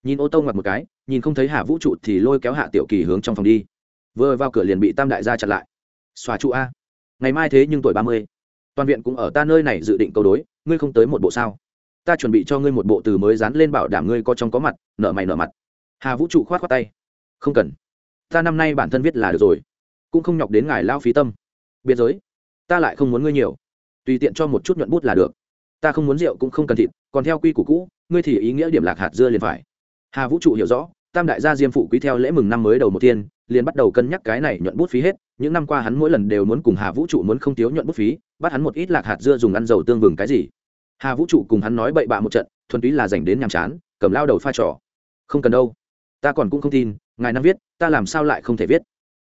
Nhìn ô tô ngoặt một cái nhìn không thấy hà vũ trụ thì lôi kéo hạ tiểu kỳ hướng trong phòng đi. Vừa vào cửa liền bị tam đại gia chặn lại. Xòa trụ a. Ngày mai thế nhưng tuổi ba mươi. Toàn viện cũng ở ta nơi này dự định câu đối, ngươi không tới một bộ sao? Ta chuẩn bị cho ngươi một bộ từ mới dán lên bảo đảm ngươi có trong có mặt, nợ mày nợ mặt. Hà vũ trụ khoát khoát tay. Không cần. Ta năm nay bản thân viết là được rồi. Cũng không nhọc đến ngài lao phí tâm. Biệt giới. Ta lại không muốn ngươi nhiều. Tùy tiện cho một chút nhuận bút là được. Ta không muốn rượu cũng không cần thịt, còn theo quy củ cũ, ngươi thì ý nghĩa điểm lạc hạt dưa liền phải hà vũ trụ hiểu rõ, tam đại gia diêm phụ quý theo lễ mừng năm mới đầu một tiên liền bắt đầu cân nhắc cái này nhuận bút phí hết. Những năm qua hắn mỗi lần đều muốn cùng hà vũ trụ muốn không thiếu nhuận bút phí, bắt hắn một ít lạc hạt dưa dùng ăn dầu tương vừng cái gì. Hà vũ trụ cùng hắn nói bậy bạ một trận, thuần túy là dành đến nhàm chán, cầm lao đầu pha trò. Không cần đâu. Ta còn cũng không tin, ngài năm viết, ta làm sao lại không thể viết?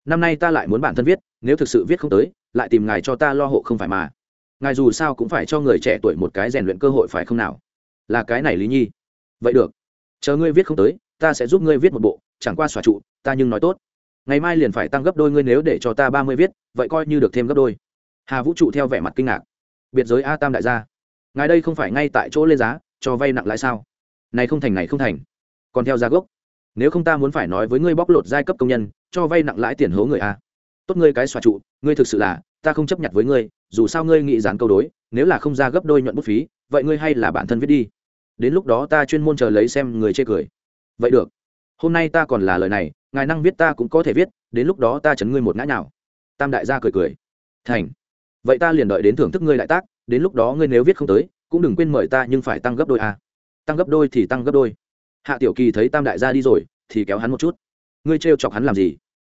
Năm nay ta lại muốn bản thân viết, nếu thực sự viết không tới, lại tìm ngài cho ta lo hộ không phải mà. Ngài dù sao cũng phải cho người trẻ tuổi một cái rèn luyện cơ hội phải không nào? Là cái này lý nhi. Vậy được chờ ngươi viết không tới, ta sẽ giúp ngươi viết một bộ, chẳng qua xòa trụ, ta nhưng nói tốt. Ngày mai liền phải tăng gấp đôi ngươi nếu để cho ta ba mươi viết, vậy coi như được thêm gấp đôi. Hà vũ trụ theo vẻ mặt kinh ngạc. Biệt giới a tam đại gia. Ngài đây không phải ngay tại chỗ lên giá, cho vay nặng lãi sao? Này không thành, này không thành. Còn theo giá gốc. Nếu không ta muốn phải nói với ngươi bóc lột giai cấp công nhân, cho vay nặng lãi tiền hố người a. Tốt ngươi cái xòa trụ, ngươi thực sự là, ta không chấp nhận với ngươi, dù sao ngươi nghĩ dán câu đối, nếu là không ra gấp đôi nhuận bút phí, vậy ngươi hay là bản thân viết đi đến lúc đó ta chuyên môn chờ lấy xem người chê cười. Vậy được. Hôm nay ta còn là lời này, ngài năng viết ta cũng có thể viết, đến lúc đó ta chấn ngươi một ngã nào tam đại gia cười cười. Thành. Vậy ta liền đợi đến thưởng thức ngươi đại tác, đến lúc đó ngươi nếu viết không tới, cũng đừng quên mời ta nhưng phải tăng gấp đôi a tăng gấp đôi thì tăng gấp đôi. Hạ tiểu kỳ thấy tam đại gia đi rồi, thì kéo hắn một chút. Ngươi trêu chọc hắn làm gì?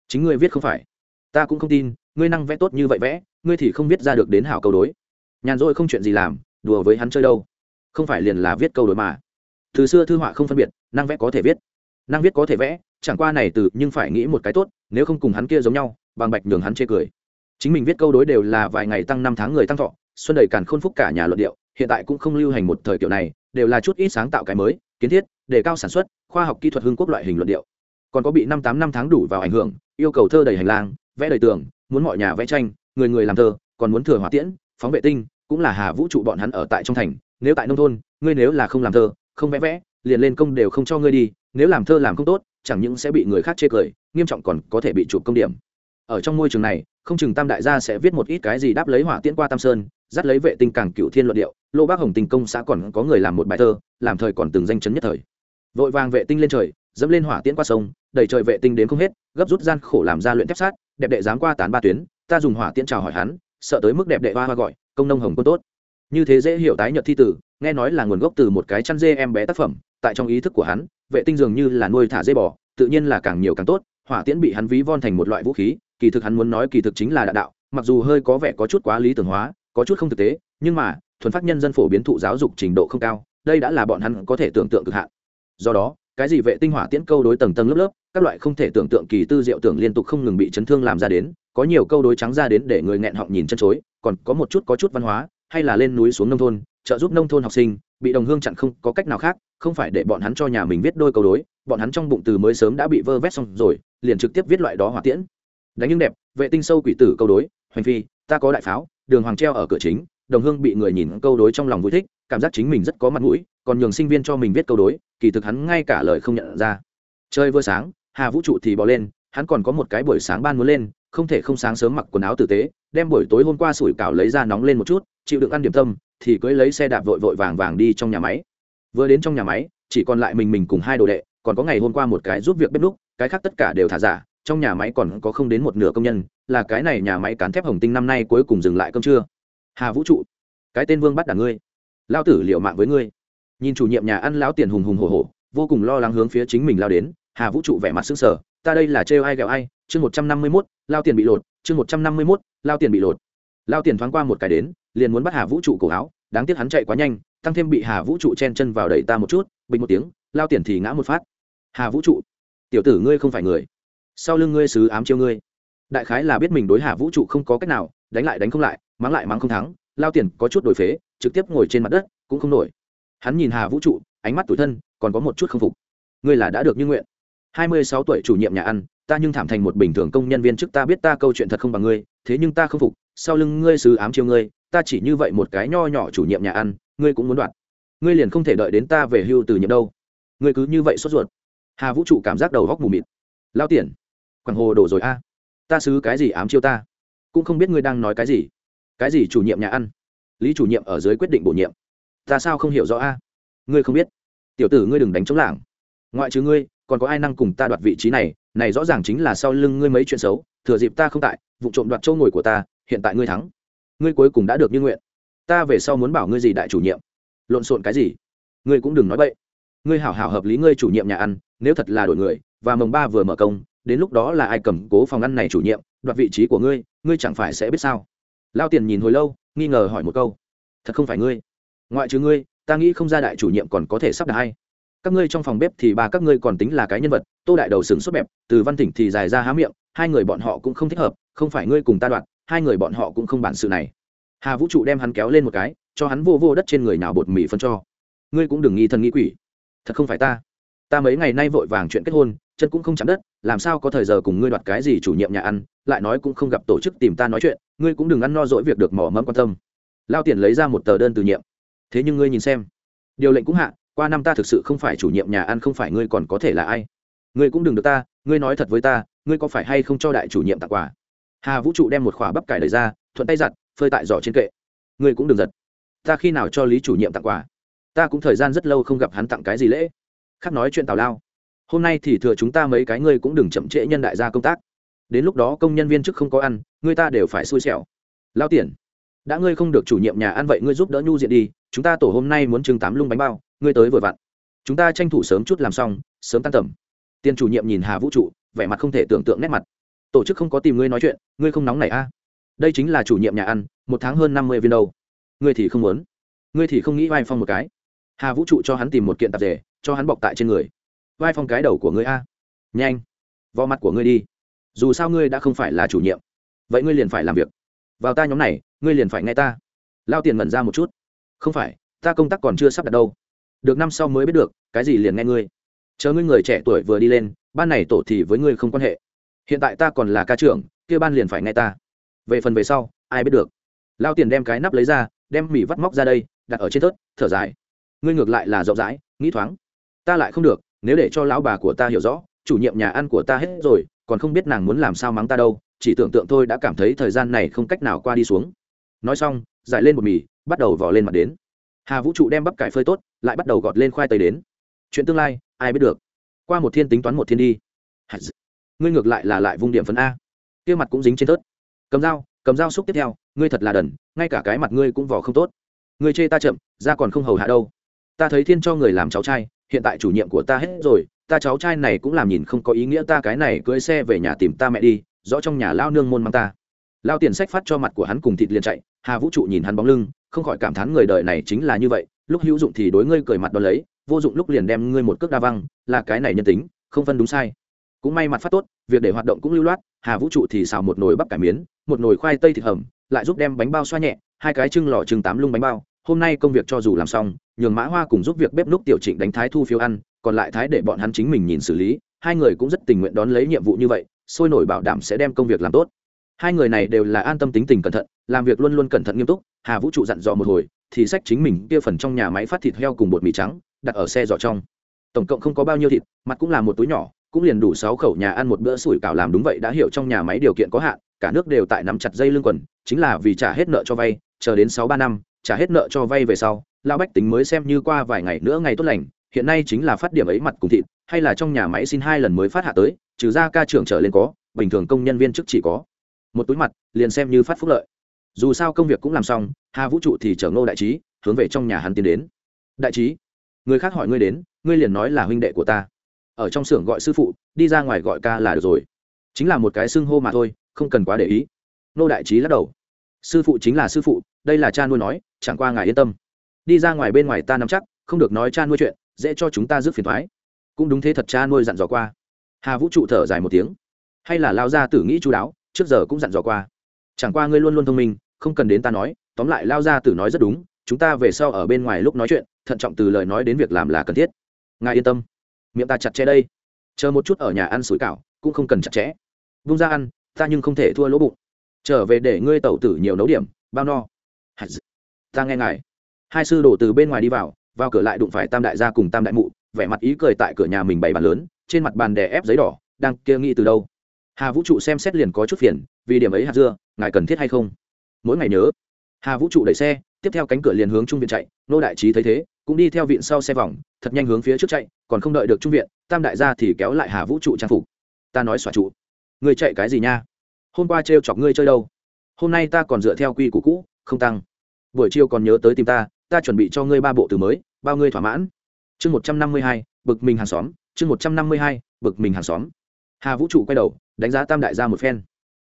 Chính ngươi viết không phải. Ta cũng không tin, ngươi năng vẽ tốt như vậy vẽ, ngươi thì không viết ra được đến hảo câu đối. Nhàn rỗi không chuyện gì làm, đùa với hắn chơi đâu không phải liền là viết câu đối mà. Từ xưa thư họa không phân biệt, năng vẽ có thể viết. Năng viết có thể vẽ, chẳng qua này từ nhưng phải nghĩ một cái tốt, nếu không cùng hắn kia giống nhau, bằng bạch nhường hắn chê cười. Chính mình viết câu đối đều là vài ngày tăng năm tháng người tăng thọ, xuân đầy càn khôn phúc cả nhà luận điệu, hiện tại cũng không lưu hành một thời kiểu này, đều là chút ít sáng tạo cái mới, kiến thiết, đề cao sản xuất, khoa học kỹ thuật hương quốc loại hình luận điệu. Còn có bị năm tám năm tháng đủ vào ảnh hưởng, yêu cầu thơ đầy hành lang, vẽ đầy tường, muốn mọi nhà vẽ tranh, người người làm thơ, còn muốn thừa hỏa tiễn, phóng vệ tinh, cũng là hà vũ trụ bọn hắn ở tại trong thành nếu tại nông thôn, ngươi nếu là không làm thơ, không vẽ vẽ, liền lên công đều không cho ngươi đi, nếu làm thơ làm không tốt, chẳng những sẽ bị người khác chê cười, nghiêm trọng còn có thể bị chụp công điểm. Ở trong môi trường này, không chừng tam đại gia sẽ viết một ít cái gì đáp lấy hỏa tiễn qua tam sơn, dắt lấy vệ tinh càng cựu thiên luận điệu, lô bác hồng tình công xã còn có người làm một bài thơ, làm thời còn từng danh chấn nhất thời. Vội vàng vệ tinh lên trời, dẫm lên hỏa tiễn qua sông, đẩy trời vệ tinh đến không hết, gấp rút gian khổ làm ra luyện thép sát, đẹp đệ dám qua tán ba tuyến, ta dùng hỏa tiễn chào hỏi hắn, sợ tới mức đẹp đệ hoa hoa gọi, công nông hồng quân tốt như thế dễ hiểu tái nhật thi tử, nghe nói là nguồn gốc từ một cái chăn dê em bé tác phẩm, tại trong ý thức của hắn, vệ tinh dường như là nuôi thả dê bò, tự nhiên là càng nhiều càng tốt, hỏa tiễn bị hắn ví von thành một loại vũ khí, kỳ thực hắn muốn nói kỳ thực chính là đạn đạo, mặc dù hơi có vẻ có chút quá lý tưởng hóa, có chút không thực tế, nhưng mà, thuần phát nhân dân phổ biến thụ giáo dục trình độ không cao, đây đã là bọn hắn có thể tưởng tượng cực hạn. Do đó, cái gì vệ tinh hỏa tiễn câu đối tầng tầng lớp lớp, các loại không thể tưởng tượng kỳ tư diệu tưởng liên tục không ngừng bị chấn thương làm ra đến, có nhiều câu đối trắng ra đến để người nghẹn họng nhìn chân chối, còn có một chút có chút văn hóa hay là lên núi xuống nông thôn, trợ giúp nông thôn học sinh, bị đồng hương chặn không có cách nào khác, không phải để bọn hắn cho nhà mình viết đôi câu đối, bọn hắn trong bụng từ mới sớm đã bị vơ vét xong rồi, liền trực tiếp viết loại đó hỏa tiễn. Đánh nhưng đẹp, vệ tinh sâu quỷ tử câu đối, hoành phi, ta có đại pháo, đường hoàng treo ở cửa chính, đồng hương bị người nhìn câu đối trong lòng vui thích, cảm giác chính mình rất có mặt mũi, còn nhường sinh viên cho mình viết câu đối, kỳ thực hắn ngay cả lời không nhận ra. Chơi vừa sáng, hà vũ trụ thì bỏ lên, hắn còn có một cái buổi sáng ban muốn lên, không thể không sáng sớm mặc quần áo tử tế đem buổi tối hôm qua sủi cảo lấy ra nóng lên một chút, chịu đựng ăn điểm tâm, thì cưới lấy xe đạp vội vội vàng vàng đi trong nhà máy. Vừa đến trong nhà máy, chỉ còn lại mình mình cùng hai đồ đệ, còn có ngày hôm qua một cái giúp việc bếp núc, cái khác tất cả đều thả giả, trong nhà máy còn có không đến một nửa công nhân, là cái này nhà máy cán thép hồng tinh năm nay cuối cùng dừng lại cơm trưa. Hà vũ trụ, cái tên vương bắt đả ngươi. Lao tử liệu mạng với ngươi. Nhìn chủ nhiệm nhà ăn lão tiền hùng hùng hổ hổ, vô cùng lo lắng hướng phía chính mình lao đến, hà vũ trụ vẻ mặt xứng sở ta đây là trêu ai ghẹo ai chương một trăm năm mươi mốt, lao tiền bị lột, chương một trăm năm mươi mốt, lao tiền bị lột. Lao tiền thoáng qua một cái đến, liền muốn bắt hà vũ trụ cổ áo, đáng tiếc hắn chạy quá nhanh, tăng thêm bị hà vũ trụ chen chân vào đẩy ta một chút, bình một tiếng, lao tiền thì ngã một phát. Hà vũ trụ, tiểu tử ngươi không phải người. Sau lưng ngươi sứ ám chiêu ngươi. Đại khái là biết mình đối hà vũ trụ không có cách nào, đánh lại đánh không lại, mắng lại mắng không thắng, lao tiền có chút đổi phế, trực tiếp ngồi trên mặt đất, cũng không nổi. Hắn nhìn hà vũ trụ, ánh mắt tủi thân, còn có một chút không phục. Ngươi là đã được như nguyện. Hai mươi sáu tuổi chủ nhiệm nhà ăn ta nhưng thảm thành một bình thường công nhân viên trước ta biết ta câu chuyện thật không bằng ngươi, thế nhưng ta không phục, sau lưng ngươi sứ ám chiêu ngươi, ta chỉ như vậy một cái nho nhỏ chủ nhiệm nhà ăn, ngươi cũng muốn đoạt. Ngươi liền không thể đợi đến ta về hưu từ nhiệm đâu. Ngươi cứ như vậy sốt ruột. Hà vũ trụ cảm giác đầu góc mù mịt. Lao tiền, quảng hồ đổ rồi a. Ta xứ cái gì ám chiêu ta? Cũng không biết ngươi đang nói cái gì. Cái gì chủ nhiệm nhà ăn? Lý chủ nhiệm ở dưới quyết định bổ nhiệm. Ta sao không hiểu rõ a? Ngươi không biết. Tiểu tử ngươi đừng đánh chống lảng. Ngoại trừ ngươi, còn có ai năng cùng ta đoạt vị trí này? Này rõ ràng chính là sau lưng ngươi mấy chuyện xấu, thừa dịp ta không tại, vụ trộm đoạt châu ngồi của ta, hiện tại ngươi thắng. Ngươi cuối cùng đã được như nguyện. Ta về sau muốn bảo ngươi gì đại chủ nhiệm. Lộn xộn cái gì? Ngươi cũng đừng nói bậy. Ngươi hảo hảo hợp lý ngươi chủ nhiệm nhà ăn, nếu thật là đổi người, và mồng ba vừa mở công, đến lúc đó là ai cầm cố phòng ăn này chủ nhiệm, đoạt vị trí của ngươi ngươi chẳng phải sẽ biết sao? Lao tiền nhìn hồi lâu, nghi ngờ hỏi một câu. Thật không phải ngươi. Ngoại trừ ngươi, ta nghĩ không ra đại chủ nhiệm còn có thể sắp đặt hay các ngươi trong phòng bếp thì ba các ngươi còn tính là cái nhân vật, tô đại đầu sừng sốt bẹp, từ văn thỉnh thì dài ra há miệng, hai người bọn họ cũng không thích hợp, không phải ngươi cùng ta đoạt, hai người bọn họ cũng không bản sự này. Hà vũ trụ đem hắn kéo lên một cái, cho hắn vô vô đất trên người nào bột mì phân cho. Ngươi cũng đừng nghi thần nghi quỷ. Thật không phải ta. Ta mấy ngày nay vội vàng chuyện kết hôn, chân cũng không chạm đất, làm sao có thời giờ cùng ngươi đoạt cái gì chủ nhiệm nhà ăn, lại nói cũng không gặp tổ chức tìm ta nói chuyện, ngươi cũng đừng ăn no dỗi việc được mỏ mẫm quan tâm. Lao tiền lấy ra một tờ đơn từ nhiệm. Thế nhưng ngươi nhìn xem. Điều lệnh cũng hạ qua năm ta thực sự không phải chủ nhiệm nhà ăn không phải ngươi còn có thể là ai? Ngươi cũng đừng được ta, ngươi nói thật với ta, ngươi có phải hay không cho đại chủ nhiệm tặng quà? Hà vũ trụ đem một khỏa bắp cải đẩy ra, thuận tay giặt, phơi tại giỏ trên kệ. Ngươi cũng đừng giật. Ta khi nào cho lý chủ nhiệm tặng quà? Ta cũng thời gian rất lâu không gặp hắn tặng cái gì lễ. Khác nói chuyện tào lao. Hôm nay thì thừa chúng ta mấy cái ngươi cũng đừng chậm trễ nhân đại gia công tác. Đến lúc đó công nhân viên chức không có ăn người ta đều phải xui xẻo. Lao tiền, đã ngươi không được chủ nhiệm nhà ăn vậy ngươi giúp đỡ nhu diện đi, chúng ta tổ hôm nay muốn chừng tám lung bánh bao ngươi tới vừa vặn. Chúng ta tranh thủ sớm chút làm xong, sớm tan tầm. Tiền chủ nhiệm nhìn hà vũ trụ, vẻ mặt không thể tưởng tượng nét mặt. Tổ chức không có tìm ngươi nói chuyện, ngươi không nóng này a à? đây chính là chủ nhiệm nhà ăn, một tháng hơn năm mươi viên đâu. Ngươi thì không muốn. Ngươi thì không nghĩ vai phong một cái. Hà vũ trụ cho hắn tìm một kiện tạp rể cho hắn bọc tại trên người. Vai phong cái đầu của ngươi a. Nhanh, vò mặt của ngươi đi. Dù sao ngươi đã không phải là chủ nhiệm, vậy ngươi liền phải làm việc. Vào ta nhóm này, ngươi liền phải nghe ta. Lao tiền mẩn ra một chút. Không phải, ta công tác còn chưa sắp đặt đâu được năm sau mới biết được, cái gì liền nghe ngươi. Chờ ngươi người trẻ tuổi vừa đi lên, ban này tổ thì với ngươi không quan hệ. Hiện tại ta còn là ca trưởng, kia ban liền phải nghe ta. Về phần về sau, ai biết được. Lao tiền đem cái nắp lấy ra, đem mì vắt móc ra đây, đặt ở trên tớt thở dài. Ngươi ngược lại là rộng rãi, nghĩ thoáng. Ta lại không được, nếu để cho lão bà của ta hiểu rõ, chủ nhiệm nhà ăn của ta hết rồi, còn không biết nàng muốn làm sao mắng ta đâu, chỉ tưởng tượng thôi đã cảm thấy thời gian này không cách nào qua đi xuống. Nói xong, giải lên một mì, bắt đầu vò lên mặt đến hà vũ trụ đem bắp cải phơi tốt, lại bắt đầu gọt lên khoai tây đến. Chuyện tương lai, ai biết được. Qua một thiên tính toán một thiên đi. Ngươi ngược lại là lại vung điểm phấn a. Kia mặt cũng dính trên tớt cầm dao cầm dao xúc tiếp theo, ngươi thật là đần, ngay cả cái mặt ngươi cũng vỏ không tốt. Ngươi chê ta chậm ra còn không hầu hạ đâu. Ta thấy thiên cho người làm cháu trai, hiện tại chủ nhiệm của ta hết rồi, ta cháu trai này cũng làm nhìn không có ý nghĩa ta cái này cưỡi xe về nhà tìm ta mẹ đi, rõ trong nhà lao nương môn mang ta. Lao tiền sách phát cho mặt của hắn cùng thịt liền chạy, hà vũ trụ nhìn hắn bóng lưng không khỏi cảm thán người đời này chính là như vậy, lúc hữu dụng thì đối ngươi cười mặt đ ó lấy, vô dụng lúc liền đem ngươi một cước đa văng, là cái này nhân tính, không phân đúng sai. Cũng may mặt phát tốt, việc để hoạt động cũng lưu loát, hà vũ trụ thì xào một nồi bắp cải miến, một nồi khoai tây thịt hầm, lại giúp đem bánh bao xoa nhẹ, hai cái trưng lò trưng tám lung bánh bao, hôm nay công việc cho dù làm xong, nhường mã hoa cùng giúp việc bếp núc tiểu trịnh đánh thái thu phiếu ăn, còn lại thái để bọn hắn chính mình nhìn xử lý, hai người cũng rất tình nguyện đón lấy nhiệm vụ như vậy, sôi nổi bảo đảm sẽ đem công việc làm tốt. Hai người này đều là an tâm tính tình cẩn thận, làm việc luôn luôn cẩn thận nghiêm túc hà vũ trụ dặn dò một hồi, thì sách chính mình kia phần trong nhà máy phát thịt heo cùng bột mì trắng, đặt ở xe giỏ trong. Tổng cộng không có bao nhiêu thịt, mặt cũng là một túi nhỏ, cũng liền đủ sáu khẩu nhà ăn một bữa sủi cảo làm đúng vậy đã hiểu trong nhà máy điều kiện có hạn, cả nước đều tại nắm chặt dây lưng quần, chính là vì trả hết nợ cho vay, chờ đến sáu ba năm, trả hết nợ cho vay về sau lao bách tính mới xem như qua vài ngày nữa ngày tốt lành, hiện nay chính là phát điểm ấy mặt cùng thịt, hay là trong nhà máy xin hai lần mới phát hạ tới, trừ ra ca trưởng trở lên có, bình thường công nhân viên chức chỉ có. Một túi mặt, liền xem như phát phúc lợi dù sao công việc cũng làm xong, hà vũ trụ thì chở ngô đại trí hướng về trong nhà hắn tiến đến. Đại trí, người khác hỏi ngươi đến, ngươi liền nói là huynh đệ của ta. Ở trong xưởng gọi sư phụ, đi ra ngoài gọi ca là được rồi. Chính là một cái xưng hô mà thôi, không cần quá để ý. Nô đại trí lắc đầu. Sư phụ chính là sư phụ, đây là cha nuôi nói, chẳng qua ngài yên tâm. Đi ra ngoài bên ngoài ta nắm chắc, không được nói cha nuôi chuyện, dễ cho chúng ta rước phiền thoái. Cũng đúng thế thật cha nuôi dặn dò qua. Hà vũ trụ thở dài một tiếng. Hay là lao ra tử nghĩ chú đáo, trước giờ cũng dặn dò qua. Chẳng qua ngươi luôn luôn thông minh không cần đến ta nói, tóm lại lao ra tử nói rất đúng, chúng ta về sau ở bên ngoài lúc nói chuyện, thận trọng từ lời nói đến việc làm là cần thiết. Ngài yên tâm. Miệng ta chặt chẽ đây. Chờ một chút ở nhà ăn sủi cảo, cũng không cần chặt chẽ. Vung ra ăn, ta nhưng không thể thua lỗ bụng. Trở về để ngươi tẩu tử nhiều nấu điểm, bao no. Ta nghe ngài. Hai sư đổ từ bên ngoài đi vào vào cửa lại đụng phải tam đại gia cùng tam đại mụ, vẻ mặt ý cười tại cửa nhà mình bày bàn lớn, trên mặt bàn đè ép giấy đỏ, đang kia nghĩ từ đâu. Hà vũ trụ xem xét liền có chút phiền, vì điểm ấy hạt dưa, ngài cần thiết hay không? Mỗi ngày nhớ. Hà vũ trụ đẩy xe, tiếp theo cánh cửa liền hướng trung viện chạy nô đại trí thấy thế, cũng đi theo viện sau xe vòng, thật nhanh hướng phía trước chạy, còn không đợi được trung viện, tam đại gia thì kéo lại hà vũ trụ trang phục. Ta nói xòa trụ. Người chạy cái gì nha? Hôm qua trêu chọc ngươi chơi đâu? Hôm nay ta còn dựa theo quy củ cũ, không tăng. Buổi chiều còn nhớ tới tìm ta ta chuẩn bị cho ngươi ba bộ từ mới, bao ngươi thỏa mãn. Chương một trăm năm mươi hai, bực mình hàng xóm, chương một trăm năm mươi hai, bực mình hàng xóm. Hà vũ trụ quay đầu, đánh giá tam đại gia một phen.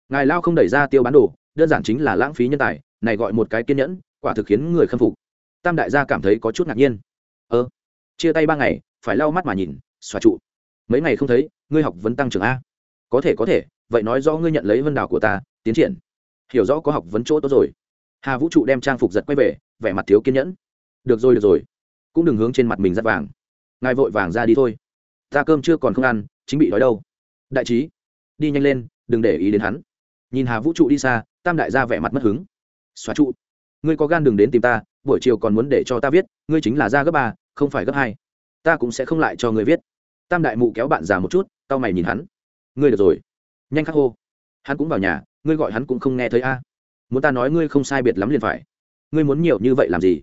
Ngài lao không đẩy ra tiêu bán đồ đơn giản chính là lãng phí nhân tài, này gọi một cái kiên nhẫn, quả thực khiến người khâm phục. Tam đại gia cảm thấy có chút ngạc nhiên. Ơ, chia tay ba ngày, phải lau mắt mà nhìn, xòa trụ. Mấy ngày không thấy, ngươi học vấn tăng trưởng a. Có thể có thể, vậy nói rõ ngươi nhận lấy vân đào của ta, tiến triển. Hiểu rõ có học vấn chỗ tốt rồi. Hà vũ trụ đem trang phục giật quay về, vẻ mặt thiếu kiên nhẫn. Được rồi được rồi. Cũng đừng hướng trên mặt mình dắt vàng. Ngài vội vàng ra đi thôi. Ta cơm chưa còn không ăn, chính bị đói đâu. Đại trí, đi nhanh lên, đừng để ý đến hắn. Nhìn hà vũ trụ đi xa tam đại gia vẻ mặt mất hứng. Xóa trụ. Ngươi có gan đừng đến tìm ta, buổi chiều còn muốn để cho ta viết, ngươi chính là ra gấp ba, không phải gấp hai. Ta cũng sẽ không lại cho ngươi viết. Tam đại mụ kéo bạn già một chút tao mày nhìn hắn. Ngươi được rồi. Nhanh khắc hô. Hắn cũng vào nhà, ngươi gọi hắn cũng không nghe thấy a. Muốn ta nói ngươi không sai biệt lắm liền phải. Ngươi muốn nhiều như vậy làm gì?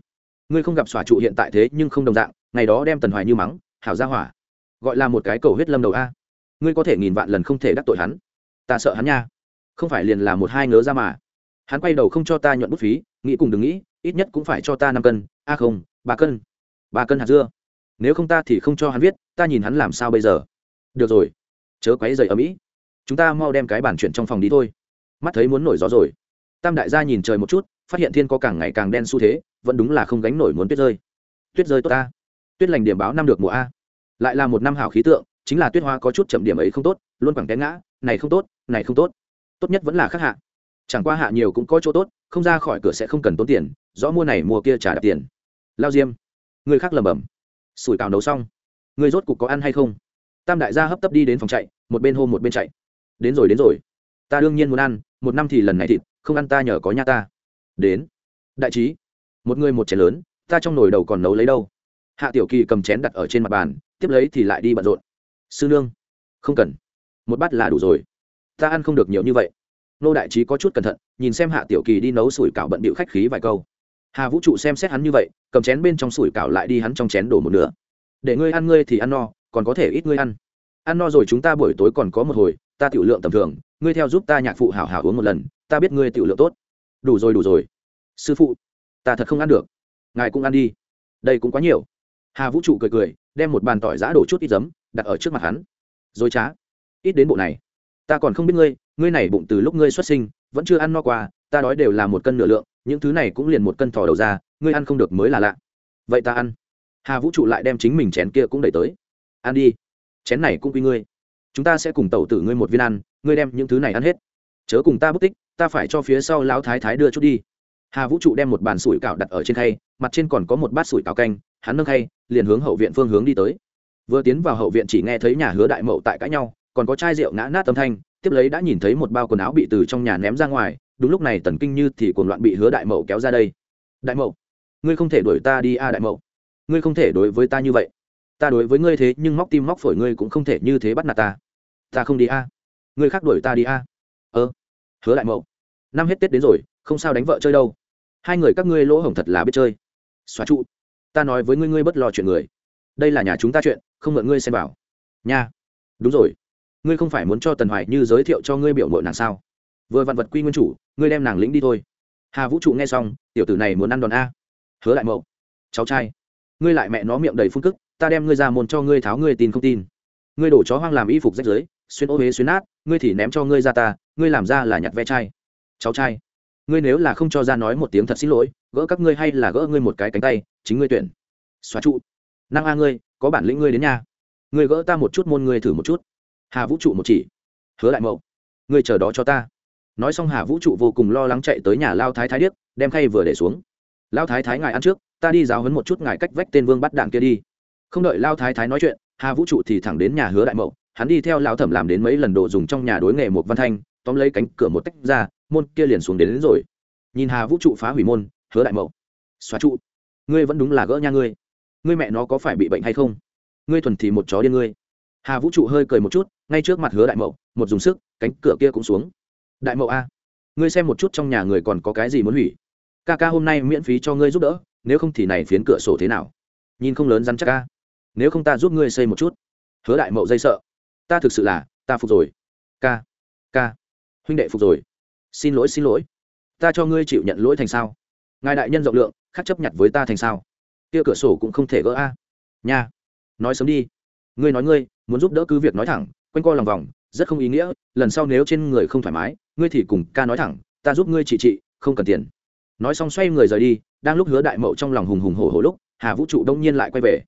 Ngươi không gặp xòa trụ hiện tại thế nhưng không đồng dạng, ngày đó đem tần hoài như mắng, hảo ra hỏa. Gọi là một cái cầu huyết lâm đầu a. Ngươi có thể nghìn vạn lần không thể đắc tội hắn. Ta sợ hắn nha không phải liền là một hai ngớ ra mà. Hắn quay đầu không cho ta nhuận bút phí, nghĩ cùng đừng nghĩ, ít nhất cũng phải cho ta năm cân. A không, ba cân. Ba cân hạt dưa. Nếu không ta thì không cho hắn viết, ta nhìn hắn làm sao bây giờ? Được rồi. Chớ quấy dậy ở mỹ. Chúng ta mau đem cái bản chuyển trong phòng đi thôi. Mắt thấy muốn nổi gió rồi. Tam đại gia nhìn trời một chút, phát hiện thiên có càng ngày càng đen xu thế, vẫn đúng là không gánh nổi muốn tuyết rơi. Tuyết rơi tốt ta. Tuyết lành điểm báo năm được mùa a. Lại là một năm hảo khí tượng, chính là tuyết hoa có chút chậm điểm ấy không tốt, luôn quẳng té ngã, này không tốt, này không tốt tốt nhất vẫn là khác hạ. Chẳng qua hạ nhiều cũng có chỗ tốt, không ra khỏi cửa sẽ không cần tốn tiền, rõ mua này mua kia trả đạp tiền. Lao diêm, người khác lầm bầm sủi cào nấu xong. Người rốt cục có ăn hay không? Tam đại gia hấp tấp đi đến phòng chạy, một bên hôm một bên chạy. Đến rồi đến rồi. Ta đương nhiên muốn ăn, một năm thì lần này thịt, không ăn ta nhờ có nha ta. Đến. Đại trí. Một người một chén lớn, ta trong nồi đầu còn nấu lấy đâu? Hạ tiểu kỳ cầm chén đặt ở trên mặt bàn, tiếp lấy thì lại đi bận rộn. Sư nương, không cần. Một bát là đủ rồi ta ăn không được nhiều như vậy. Nô đại trí có chút cẩn thận, nhìn xem hạ tiểu kỳ đi nấu sủi cảo bận bịu khách khí vài câu. Hà vũ trụ xem xét hắn như vậy, cầm chén bên trong sủi cảo lại đi hắn trong chén đổ một nửa. Để ngươi ăn ngươi thì ăn no, còn có thể ít ngươi ăn. Ăn no rồi chúng ta buổi tối còn có một hồi, ta tiểu lượng tầm thường, ngươi theo giúp ta nhạc phụ hảo hảo uống một lần, ta biết ngươi tiểu lượng tốt. Đủ rồi đủ rồi. Sư phụ, ta thật không ăn được. Ngài cũng ăn đi. Đây cũng quá nhiều. Hà vũ trụ cười cười, đem một bàn tỏi giã đổ chút ít giấm, đặt ở trước mặt hắn. Dối trá, ít đến bộ này ta còn không biết ngươi ngươi này bụng từ lúc ngươi xuất sinh, vẫn chưa ăn no qua, ta đói đều là một cân nửa lượng, những thứ này cũng liền một cân thỏ đầu ra, ngươi ăn không được mới là lạ. Vậy ta ăn. Hà vũ trụ lại đem chính mình chén kia cũng đẩy tới. Ăn đi. Chén này cũng quy ngươi. Chúng ta sẽ cùng tẩu tử ngươi một viên ăn, ngươi đem những thứ này ăn hết. Chớ cùng ta bất tích, ta phải cho phía sau lão thái thái đưa chút đi. Hà vũ trụ đem một bàn sủi cảo đặt ở trên khay, mặt trên còn có một bát sủi cảo canh, hắn nâng khay, liền hướng hậu viện phương hướng đi tới. Vừa tiến vào hậu viện chỉ nghe thấy nhà hứa đại mậu tại cãi nhau còn có chai rượu ngã nát âm thanh, tiếp lấy đã nhìn thấy một bao quần áo bị từ trong nhà ném ra ngoài, đúng lúc này tần kinh như thì cuồng loạn bị hứa đại mậu kéo ra đây. Đại mậu, ngươi không thể đuổi ta đi a, đại mậu. Ngươi không thể đối với ta như vậy. Ta đối với ngươi thế nhưng móc tim móc phổi ngươi cũng không thể như thế bắt nạt ta. Ta không đi a. Ngươi khác đuổi ta đi a. Ơ, hứa đại mậu, năm hết tết đến rồi, không sao đánh vợ chơi đâu. Hai người các ngươi lỗ hổng thật là biết chơi. Xóa trụ, ta nói với ngươi ngươi bất lo chuyện người. Đây là nhà chúng ta chuyện, không mượn ngươi xem bảo. Nha, đúng rồi ngươi không phải muốn cho tần hoài như giới thiệu cho ngươi biểu mội nàng sao? Vừa vạn vật quy nguyên chủ, ngươi đem nàng lĩnh đi thôi. Hà vũ trụ nghe xong, tiểu tử này muốn ăn đòn a. Hứa lại mậu. Cháu trai. Ngươi lại mẹ nó miệng đầy phun cức, ta đem ngươi ra môn cho ngươi tháo ngươi tin không tin. Ngươi đổ chó hoang làm y phục rách giới xuyên ô huế xuyên nát, ngươi thì ném cho ngươi ra ta, ngươi làm ra là nhặt ve chai. Cháu trai. Ngươi nếu là không cho ra nói một tiếng thật xin lỗi, gỡ các ngươi hay là gỡ ngươi một cái cánh tay, chính ngươi tuyển. Xóa trụ. Năng a ngươi, có bản lĩnh ngươi đến nhà. Ngươi gỡ ta một chút môn ngươi thử một chút hà vũ trụ một chỉ. Hứa lại mậu ngươi chờ đó cho ta. Nói xong hà vũ trụ vô cùng lo lắng chạy tới nhà lao thái thái điếc đem khay vừa để xuống. Lao thái thái ngài ăn trước ta đi giáo hấn một chút ngài cách vách tên vương bắt đạn kia đi. Không đợi lao thái thái nói chuyện hà vũ trụ thì thẳng đến nhà hứa đại mậu hắn đi theo lao thẩm làm đến mấy lần đồ dùng trong nhà đối nghề một văn thanh tóm lấy cánh cửa một tách ra môn kia liền xuống đến, đến rồi. Nhìn hà vũ trụ phá hủy môn hứa đại mậu xóa trụ. Ngươi vẫn đúng là gỡ nha ngươi. Ngươi mẹ nó có phải bị bệnh hay không? Ngươi thuần thì một chó điên ngươi. Hà vũ trụ hơi cười một chút ngay trước mặt hứa đại mậu, một dùng sức, cánh cửa kia cũng xuống. Đại mậu a, ngươi xem một chút trong nhà người còn có cái gì muốn hủy? Ca ca hôm nay miễn phí cho ngươi giúp đỡ, nếu không thì này phiến cửa sổ thế nào? Nhìn không lớn rắn chắc ca nếu không ta giúp ngươi xây một chút. Hứa đại mậu dây sợ. Ta thực sự là, ta phục rồi. Ca ca, huynh đệ phục rồi. Xin lỗi xin lỗi. Ta cho ngươi chịu nhận lỗi thành sao? Ngài đại nhân rộng lượng, khắc chấp nhận với ta thành sao? Kia cửa sổ cũng không thể gỡ a. Nha, nói sớm đi. Ngươi nói ngươi, muốn giúp đỡ cứ việc nói thẳng quanh co lòng vòng, rất không ý nghĩa, lần sau nếu trên người không thoải mái, ngươi thì cùng ca nói thẳng, ta giúp ngươi trị trị, không cần tiền. Nói xong xoay người rời đi, đang lúc hứa đại mậu trong lòng hùng hùng hổ hổ lúc, hà vũ trụ đông nhiên lại quay về.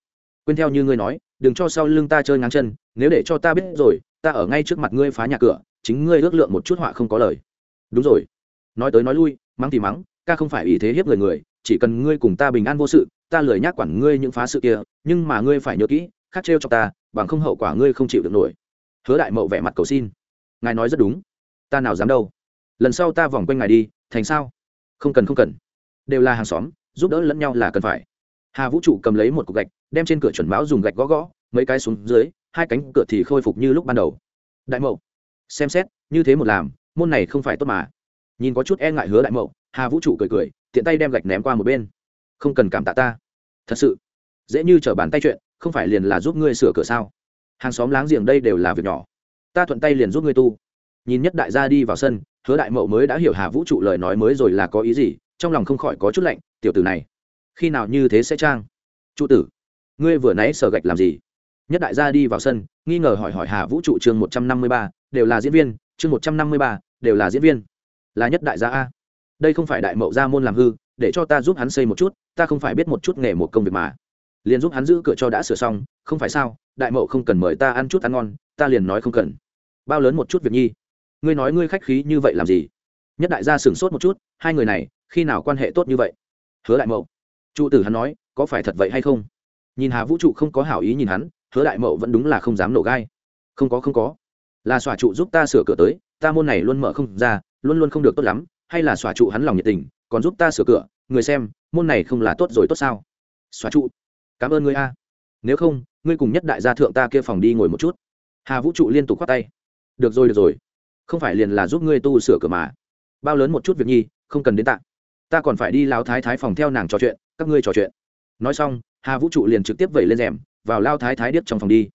Quên theo như ngươi nói, đừng cho sau lưng ta chơi ngang chân, nếu để cho ta biết rồi, ta ở ngay trước mặt ngươi phá nhà cửa, chính ngươi ước lượng một chút họa không có lời. Đúng rồi. Nói tới nói lui, mắng thì mắng, ca không phải ý thế hiếp người người, chỉ cần ngươi cùng ta bình an vô sự, ta lười nhác quản ngươi những phá sự kia, nhưng mà ngươi phải nhớ kỹ khát trêu cho ta, bằng không hậu quả ngươi không chịu được nổi hứa đại mậu vẻ mặt cầu xin. Ngài nói rất đúng. Ta nào dám đâu? Lần sau ta vòng quanh ngài đi, thành sao? Không cần không cần. Đều là hàng xóm, giúp đỡ lẫn nhau là cần phải. Hà vũ trụ cầm lấy một cục gạch, đem trên cửa chuẩn báo dùng gạch gõ gõ, mấy cái xuống dưới, hai cánh cửa thì khôi phục như lúc ban đầu. Đại mậu, xem xét, như thế một làm, môn này không phải tốt mà. Nhìn có chút e ngại hứa đại mậu, hà vũ trụ cười cười, tiện tay đem gạch ném qua một bên. Không cần cảm tạ ta. Thật sự, dễ như t r ở bàn tay chuyện, không phải liền là giúp ngươi sửa cửa sao? Hàng xóm láng giềng đây đều là việc nhỏ. Ta thuận tay liền giúp ngươi tu. Nhìn nhất đại gia đi vào sân, hứa đại mậu mới đã hiểu hà vũ trụ lời nói mới rồi là có ý gì, trong lòng không khỏi có chút lạnh, tiểu tử này, khi nào như thế sẽ trang? Trụ tử, ngươi vừa nãy sở gạch làm gì? Nhất đại gia đi vào sân, nghi ngờ hỏi hỏi hà vũ trụ chương một trăm năm mươi ba, đều là diễn viên, chương một trăm năm mươi ba, đều là diễn viên. Là nhất đại gia a. Đây không phải đại mậu gia môn làm hư, để cho ta giúp hắn xây một chút, ta không phải biết một chút nghề một công việc mà. Liền giúp hắn giữ cửa cho đã sửa xong không phải sao, đại mậu không cần mời ta ăn chút ăn ngon, ta liền nói không cần. Bao lớn một chút việc nhi. Ngươi nói ngươi khách khí như vậy làm gì? Nhất đại gia sửng sốt một chút, hai người này, khi nào quan hệ tốt như vậy? Hứa đại mậu. Trụ tử hắn nói, có phải thật vậy hay không? Nhìn hà vũ trụ không có hảo ý nhìn hắn, hứa đại mậu vẫn đúng là không dám nổ gai. Không có không có. Là xòa trụ giúp ta sửa cửa tới, ta môn này luôn mở không ra, luôn luôn không được tốt lắm, hay là xòa trụ hắn lòng nhiệt tình, còn giúp ta sửa cửa, người xem, môn này không là tốt rồi tốt sao? Xóa trụ. Cảm ơn ngươi a nếu không, ngươi cùng nhất đại gia thượng ta kia phòng đi ngồi một chút. Hà vũ trụ liên tục khoác tay. Được rồi được rồi. Không phải liền là giúp ngươi tu sửa cửa mà. Bao lớn một chút việc nhi, không cần đến tạ. Ta còn phải đi lao thái thái phòng theo nàng trò chuyện, các ngươi trò chuyện. Nói xong, hà vũ trụ liền trực tiếp vẩy lên rèm, vào lao thái thái điếc trong phòng đi.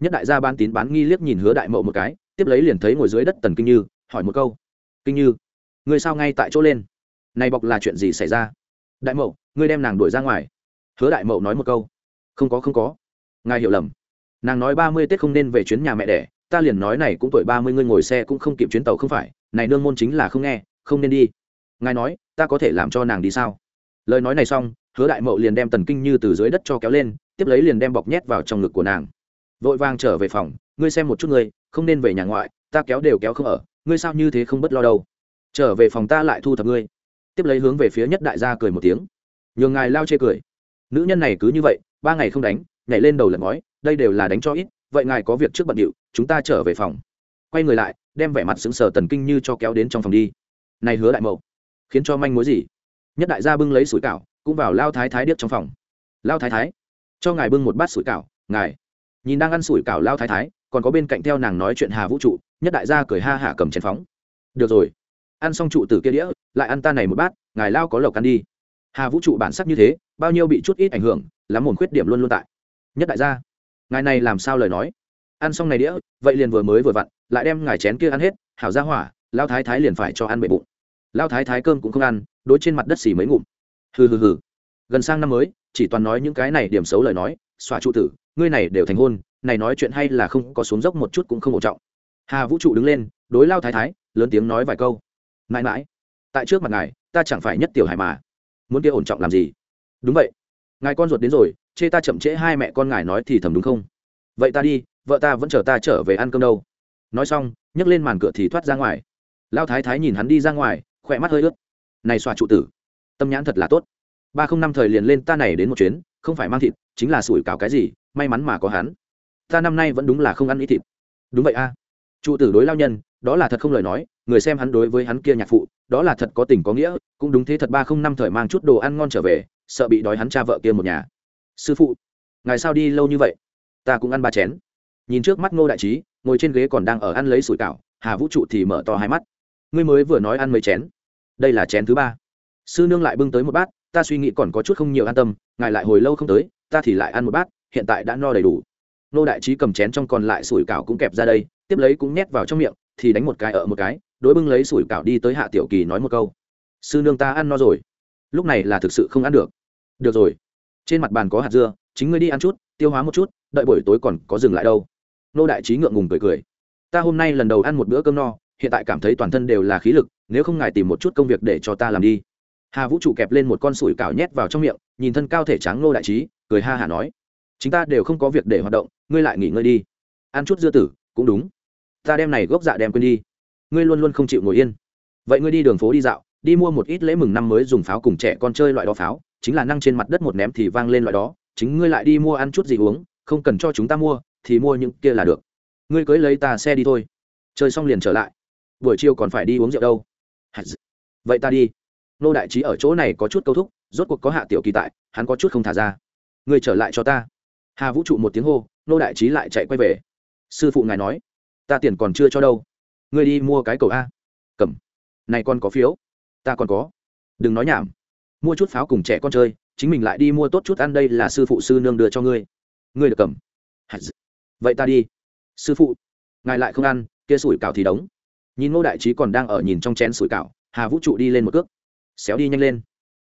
Nhất đại gia ban tín bán nghi liếc nhìn hứa đại mậu một cái, tiếp lấy liền thấy ngồi dưới đất tần kinh như, hỏi một câu. Kinh như người sao ngay tại chỗ lên? Này bọc là chuyện gì xảy ra? Đại mậu, ngươi đem nàng đuổi ra ngoài. Hứa đại mậu nói một câu không có không có. Ngài hiểu lầm. Nàng nói ba mươi tết không nên về chuyến nhà mẹ đẻ, ta liền nói này cũng tuổi ba mươi, ngươi ngồi xe cũng không kịp chuyến tàu không phải, này nương môn chính là không nghe, không nên đi. Ngài nói, ta có thể làm cho nàng đi sao? Lời nói này xong, hứa đại mậu liền đem tần kinh như từ dưới đất cho kéo lên, tiếp lấy liền đem bọc nhét vào trong ngực của nàng. Vội vàng trở về phòng, ngươi xem một chút ngươi, không nên về nhà ngoại, ta kéo đều kéo không ở, ngươi sao như thế không bất lo đâu. Trở về phòng ta lại thu thập ngươi. Tiếp lấy hướng về phía nhất đại gia cười một tiếng. Nhường ngài lao chê cười nữ nhân này cứ như vậy, ba ngày không đánh, nhảy lên đầu lật ngói, đây đều là đánh cho ít, vậy ngài có việc trước bận điệu, chúng ta trở về phòng. Quay người lại, đem vẻ mặt sững sờ tần kinh như cho kéo đến trong phòng đi. Này hứa đại mậu, khiến cho manh mối gì? Nhất đại gia bưng lấy sủi cảo, cũng vào lao thái thái điếc trong phòng. Lao thái thái, cho ngài bưng một bát sủi cảo, ngài. Nhìn đang ăn sủi cảo lao thái thái, còn có bên cạnh theo nàng nói chuyện hà vũ trụ, nhất đại gia cười ha hả cầm chén phóng. Được rồi. Ăn xong trụ từ kia đĩa, lại ăn ta này một bát, ngài lao có lộc ăn đi hà vũ trụ bản sắc như thế, bao nhiêu bị chút ít ảnh hưởng, lắm một khuyết điểm luôn luôn tại. Nhất đại gia, ngài này làm sao lời nói? Ăn xong này đĩa, vậy liền vừa mới vừa vặn, lại đem ngài chén kia ăn hết, hảo ra hỏa, lao thái thái liền phải cho ăn bệ bụng. Lao thái thái cơm cũng không ăn, đối trên mặt đất xì mấy ngụm. Hừ hừ hừ. Gần sang năm mới, chỉ toàn nói những cái này điểm xấu lời nói, xòa trụ tử, ngươi này đều thành hôn, này nói chuyện hay là không có xuống dốc một chút cũng không ổn trọng. Hà vũ trụ đứng lên, đối lao thái thái, lớn tiếng nói vài câu. Mãi mãi, tại trước mặt ngài, ta chẳng phải nhất tiểu hải mà muốn kia ổn trọng làm gì? Đúng vậy. Ngài con ruột đến rồi, chê ta chậm trễ hai mẹ con ngài nói thì thầm đúng không? Vậy ta đi, vợ ta vẫn chờ ta trở về ăn cơm đâu. Nói xong, nhấc lên màn cửa thì thoát ra ngoài. Lao thái thái nhìn hắn đi ra ngoài, khỏe mắt hơi ướt. Này xoa trụ tử, tâm nhãn thật là tốt. Ba không năm thời liền lên ta này đến một chuyến, không phải mang thịt, chính là sủi cảo cái gì, may mắn mà có hắn. Ta năm nay vẫn đúng là không ăn ít thịt. Đúng vậy a. Trụ tử đối lao nhân, đó là thật không lời nói người xem hắn đối với hắn kia nhạc phụ, đó là thật có tình có nghĩa, cũng đúng thế thật ba không năm thời mang chút đồ ăn ngon trở về, sợ bị đói hắn cha vợ kia một nhà. Sư phụ, ngài sao đi lâu như vậy? Ta cũng ăn ba chén. Nhìn trước mắt ngô đại trí, ngồi trên ghế còn đang ở ăn lấy sủi cảo, hà vũ trụ thì mở to hai mắt. Ngươi mới vừa nói ăn mấy chén. Đây là chén thứ ba. Sư nương lại bưng tới một bát, ta suy nghĩ còn có chút không nhiều an tâm, ngài lại hồi lâu không tới, ta thì lại ăn một bát, hiện tại đã no đầy đủ. Ngô đại trí cầm chén trong còn lại sủi cảo cũng kẹp ra đây, tiếp lấy cũng nhét vào trong miệng, thì đánh một cái ở một cái đối bưng lấy sủi cảo đi tới hạ tiểu kỳ nói một câu. Sư nương ta ăn no rồi. Lúc này là thực sự không ăn được. Được rồi. Trên mặt bàn có hạt dưa, chính ngươi đi ăn chút, tiêu hóa một chút, đợi buổi tối còn có dừng lại đâu. Nô đại trí ngượng ngùng cười cười. Ta hôm nay lần đầu ăn một bữa cơm no, hiện tại cảm thấy toàn thân đều là khí lực, nếu không ngài tìm một chút công việc để cho ta làm đi. Hà vũ trụ kẹp lên một con sủi cảo nhét vào trong miệng, nhìn thân cao thể trắng nô đại trí, cười ha hả nói. Chúng ta đều không có việc để hoạt động, ngươi lại nghỉ ngơi đi. Ăn chút dưa tử, cũng đúng. Ta đem này gốc dạ đem quên đi ngươi luôn luôn không chịu ngồi yên. Vậy ngươi đi đường phố đi dạo, đi mua một ít lễ mừng năm mới dùng pháo cùng trẻ con chơi loại đó pháo, chính là năng trên mặt đất một ném thì vang lên loại đó, chính ngươi lại đi mua ăn chút gì uống, không cần cho chúng ta mua, thì mua những kia là được. Ngươi cưới lấy ta xe đi thôi. Chơi xong liền trở lại. Buổi chiều còn phải đi uống rượu đâu. Vậy ta đi. Nô đại trí ở chỗ này có chút câu thúc, rốt cuộc có hạ tiểu kỳ tại, hắn có chút không thả ra. Ngươi trở lại cho ta. Hà vũ trụ một tiếng hô, nô đại trí lại chạy quay về. Sư phụ ngài nói, ta tiền còn chưa cho đâu ngươi đi mua cái cầu a. Cầm. Này con có phiếu. Ta còn có. Đừng nói nhảm. Mua chút pháo cùng trẻ con chơi, chính mình lại đi mua tốt chút ăn đây là sư phụ sư nương đưa cho ngươi. Ngươi được cầm. Vậy ta đi. Sư phụ, ngài lại không ăn, kia sủi cảo thì đóng. Nhìn ngô đại trí còn đang ở nhìn trong chén sủi cảo, hà vũ trụ đi lên một cước. Xéo đi nhanh lên.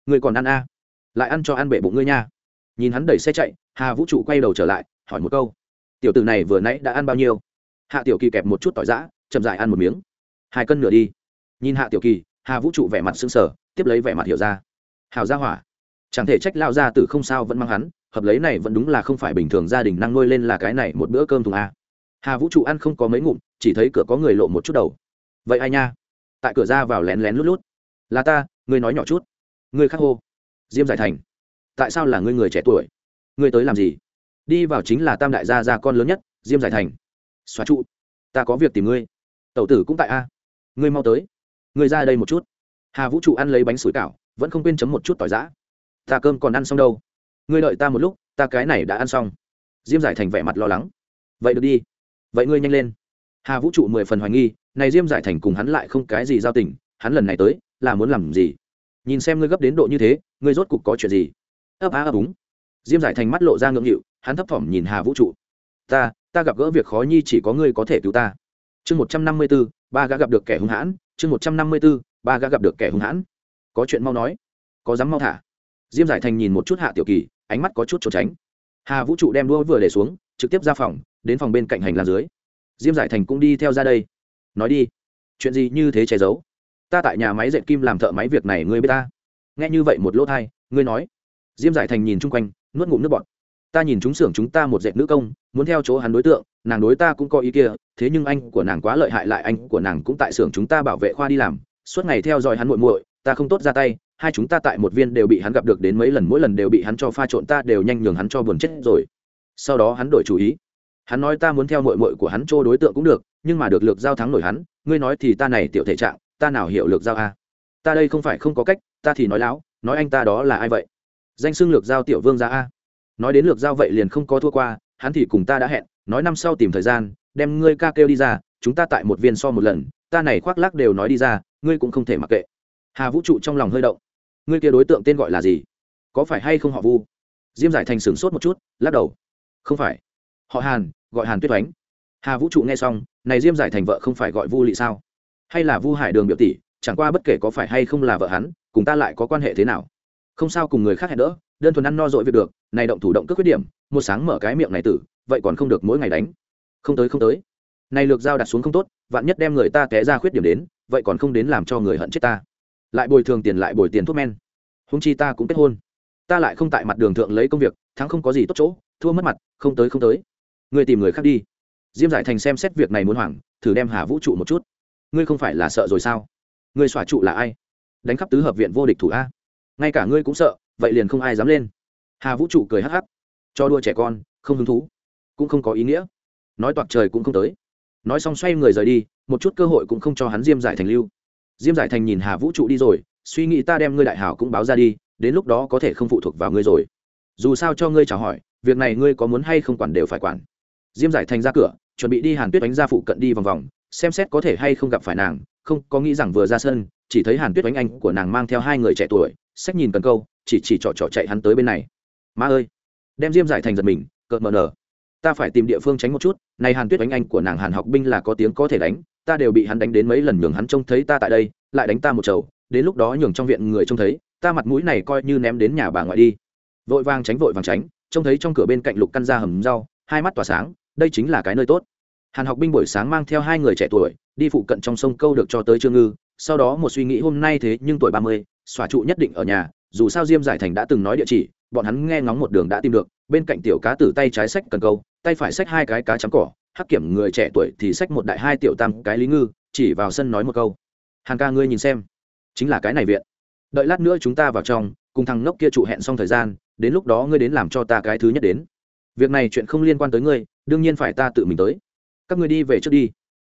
Ngươi còn ăn a? À? lại ăn cho ăn bể bụng ngươi nha. Nhìn hắn đẩy xe chạy, hà vũ trụ quay đầu trở lại, hỏi một câu. Tiểu tử này vừa nãy đã ăn bao nhiêu? Hạ tiểu kỳ kẹp một chút tỏi giã, chậm dại ăn một miếng. Hai cân nửa đi. Nhìn hạ tiểu kỳ, hà vũ trụ vẻ mặt xương sở tiếp lấy vẻ mặt hiểu ra. Hào ra hỏa. Chẳng thể trách lao ra từ không sao vẫn mang hắn, hợp lấy này vẫn đúng là không phải bình thường gia đình năng nuôi lên là cái này một bữa cơm thùng a. Hà vũ trụ ăn không có mấy ngụm, chỉ thấy cửa có người lộ một chút đầu. Vậy ai nha? Tại cửa ra vào lén lén lút lút. Là ta, ngươi nói nhỏ chút. Ngươi khắc hô. Diêm giải thành. Tại sao là ngươi người trẻ tuổi? Ngươi tới làm gì? Đi vào chính là tam đại gia gia con lớn nhất, diêm giải thành xóa trụ. Ta có việc tìm ngươi. Tẩu tử cũng tại a. Ngươi mau tới. Ngươi ra đây một chút. Hà vũ trụ ăn lấy bánh sủi cảo, vẫn không quên chấm một chút tỏi giã. Ta cơm còn ăn xong đâu. Ngươi đợi ta một lúc, ta cái này đã ăn xong. Diêm giải thành vẻ mặt lo lắng. Vậy được đi. Vậy ngươi nhanh lên. Hà vũ trụ mười phần hoài nghi, này diêm giải thành cùng hắn lại không cái gì giao tình, hắn lần này tới, là muốn làm gì? Nhìn xem ngươi gấp đến độ như thế, ngươi rốt cục có chuyện gì? Ấp á ấp úng. Diêm giải thành mắt lộ ra ngưỡng nghịu, hắn thấp thỏm nhìn hà vũ trụ. Ta ta gặp gỡ việc khó nhi chỉ có ngươi có thể cứu ta. Chương một trăm năm mươi b ố ba gã gặp được kẻ hung hãn. Chương một trăm năm mươi b ố ba gã gặp được kẻ hung hãn. Có chuyện mau nói. Có dám mau thả. Diêm giải thành nhìn một chút hạ tiểu kỳ, ánh mắt có chút trốn tránh. Hà vũ trụ đem đua vừa để xuống, trực tiếp ra phòng, đến phòng bên cạnh hành lang dưới. Diêm giải thành cũng đi theo ra đây. Nói đi. Chuyện gì như thế che giấu? Ta tại nhà máy dệt kim làm thợ máy việc này, ngươi biết ta. Nghe như vậy một lỗ thai ngươi nói. Diêm giải thành nhìn chung quanh, nuốt ngụm nước bọt ta nhìn chúng xưởng chúng ta một dệt nữ công, muốn theo chỗ hắn đối tượng, nàng đối ta cũng có ý kia, thế nhưng anh của nàng quá lợi hại lại anh của nàng cũng tại xưởng chúng ta bảo vệ khoa đi làm, suốt ngày theo dõi hắn muội muội, ta không tốt ra tay, hai chúng ta tại một viên đều bị hắn gặp được đến mấy lần, mỗi lần đều bị hắn cho pha trộn, ta đều nhanh nhường hắn cho buồn chết rồi. Sau đó hắn đổi chủ ý. Hắn nói ta muốn theo muội muội của hắn trô đối tượng cũng được, nhưng mà được lược giao thắng nổi hắn, ngươi nói thì ta này tiểu thể trạng, ta nào hiểu lược giao a? Ta đây không phải không có cách, ta thì nói láo, nói anh ta đó là ai vậy? Danh xưng lược giao tiểu vương gia a nói đến lược giao vậy liền không có thua qua, hắn thì cùng ta đã hẹn, nói năm sau tìm thời gian, đem ngươi ca kêu đi ra, chúng ta tại một viên so một lần, ta này khoác lác đều nói đi ra, ngươi cũng không thể mặc kệ. Hà vũ trụ trong lòng hơi động. Ngươi kia đối tượng tên gọi là gì? Có phải hay không họ vu? Diêm giải thành sửng sốt một chút, lắc đầu. Không phải. Họ hàn, gọi hàn tuyết oánh. Hà vũ trụ nghe xong, này diêm giải thành vợ không phải gọi vu lị sao? Hay là vu hải đường biểu tỷ, chẳng qua bất kể có phải hay không là vợ hắn, cùng ta lại có quan hệ thế nào? Không sao cùng người khác hẹn đỡ, đơn thuần ăn no dội việc được này động thủ động cướp khuyết điểm, một sáng mở cái miệng này tử, vậy còn không được mỗi ngày đánh. Không tới không tới. Này lược dao đặt xuống không tốt, vạn nhất đem người ta té ra khuyết điểm đến, vậy còn không đến làm cho người hận chết ta. Lại bồi thường tiền, lại bồi tiền thuốc men. Húng chi ta cũng kết hôn. Ta lại không tại mặt đường thượng lấy công việc, thắng không có gì tốt chỗ, thua mất mặt, không tới không tới. Ngươi tìm người khác đi. Diêm giải thành xem xét việc này muốn hoảng, thử đem hà vũ trụ một chút. Ngươi không phải là sợ rồi sao? Ngươi xỏa trụ là ai? Đánh khắp tứ hợp viện vô địch thủ a. Ngay cả ngươi cũng sợ, vậy liền không ai dám lên hà vũ trụ cười hắc hắc. Cho đua trẻ con, không hứng thú. Cũng không có ý nghĩa. Nói toạc trời cũng không tới. Nói xong xoay người rời đi, một chút cơ hội cũng không cho hắn diêm giải thành lưu. Diêm giải thành nhìn hà vũ trụ đi rồi, suy nghĩ ta đem ngươi đại hảo cũng báo ra đi, đến lúc đó có thể không phụ thuộc vào ngươi rồi. Dù sao cho ngươi chào hỏi, việc này ngươi có muốn hay không quản đều phải quản. Diêm giải thành ra cửa, chuẩn bị đi hàn tuyết đánh ra phụ cận đi vòng vòng, xem xét có thể hay không gặp phải nàng, không có nghĩ rằng vừa ra sân, chỉ thấy hàn tuyết đánh anh của nàng mang theo hai người trẻ tuổi sách nhìn cần câu, chỉ chỉ trọ trọ chạy hắn tới bên này ma ơi, đem diêm giải thành giật mình, cợt mờ nở. Ta phải tìm địa phương tránh một chút, này hàn tuyết đánh anh của nàng hàn học binh là có tiếng có thể đánh, ta đều bị hắn đánh đến mấy lần nhường hắn trông thấy ta tại đây, lại đánh ta một chầu, đến lúc đó nhường trong viện người trông thấy, ta mặt mũi này coi như ném đến nhà bà ngoại đi. Vội vàng tránh, vội vàng tránh, trông thấy trong cửa bên cạnh lục căn ra hầm rau, hai mắt tỏa sáng, đây chính là cái nơi tốt. Hàn học binh buổi sáng mang theo hai người trẻ tuổi, đi phụ cận trong sông câu được cho tới trương ngư, sau đó một suy nghĩ hôm nay thế nhưng tuổi ba mươi, xòa trụ nhất định ở nhà, dù sao diêm giải thành đã từng nói địa chỉ bọn hắn nghe ngóng một đường đã tìm được, bên cạnh tiểu cá tử tay trái sách cần câu, tay phải sách hai cái cá chấm cỏ, hắc kiểm người trẻ tuổi thì sách một đại hai tiểu tam cái lý ngư, chỉ vào sân nói một câu. Hàn ca ngươi nhìn xem, chính là cái này viện. Đợi lát nữa chúng ta vào trong, cùng thằng nốc kia trụ hẹn xong thời gian, đến lúc đó ngươi đến làm cho ta cái thứ nhất đến. Việc này chuyện không liên quan tới ngươi, đương nhiên phải ta tự mình tới. Các ngươi đi về trước đi.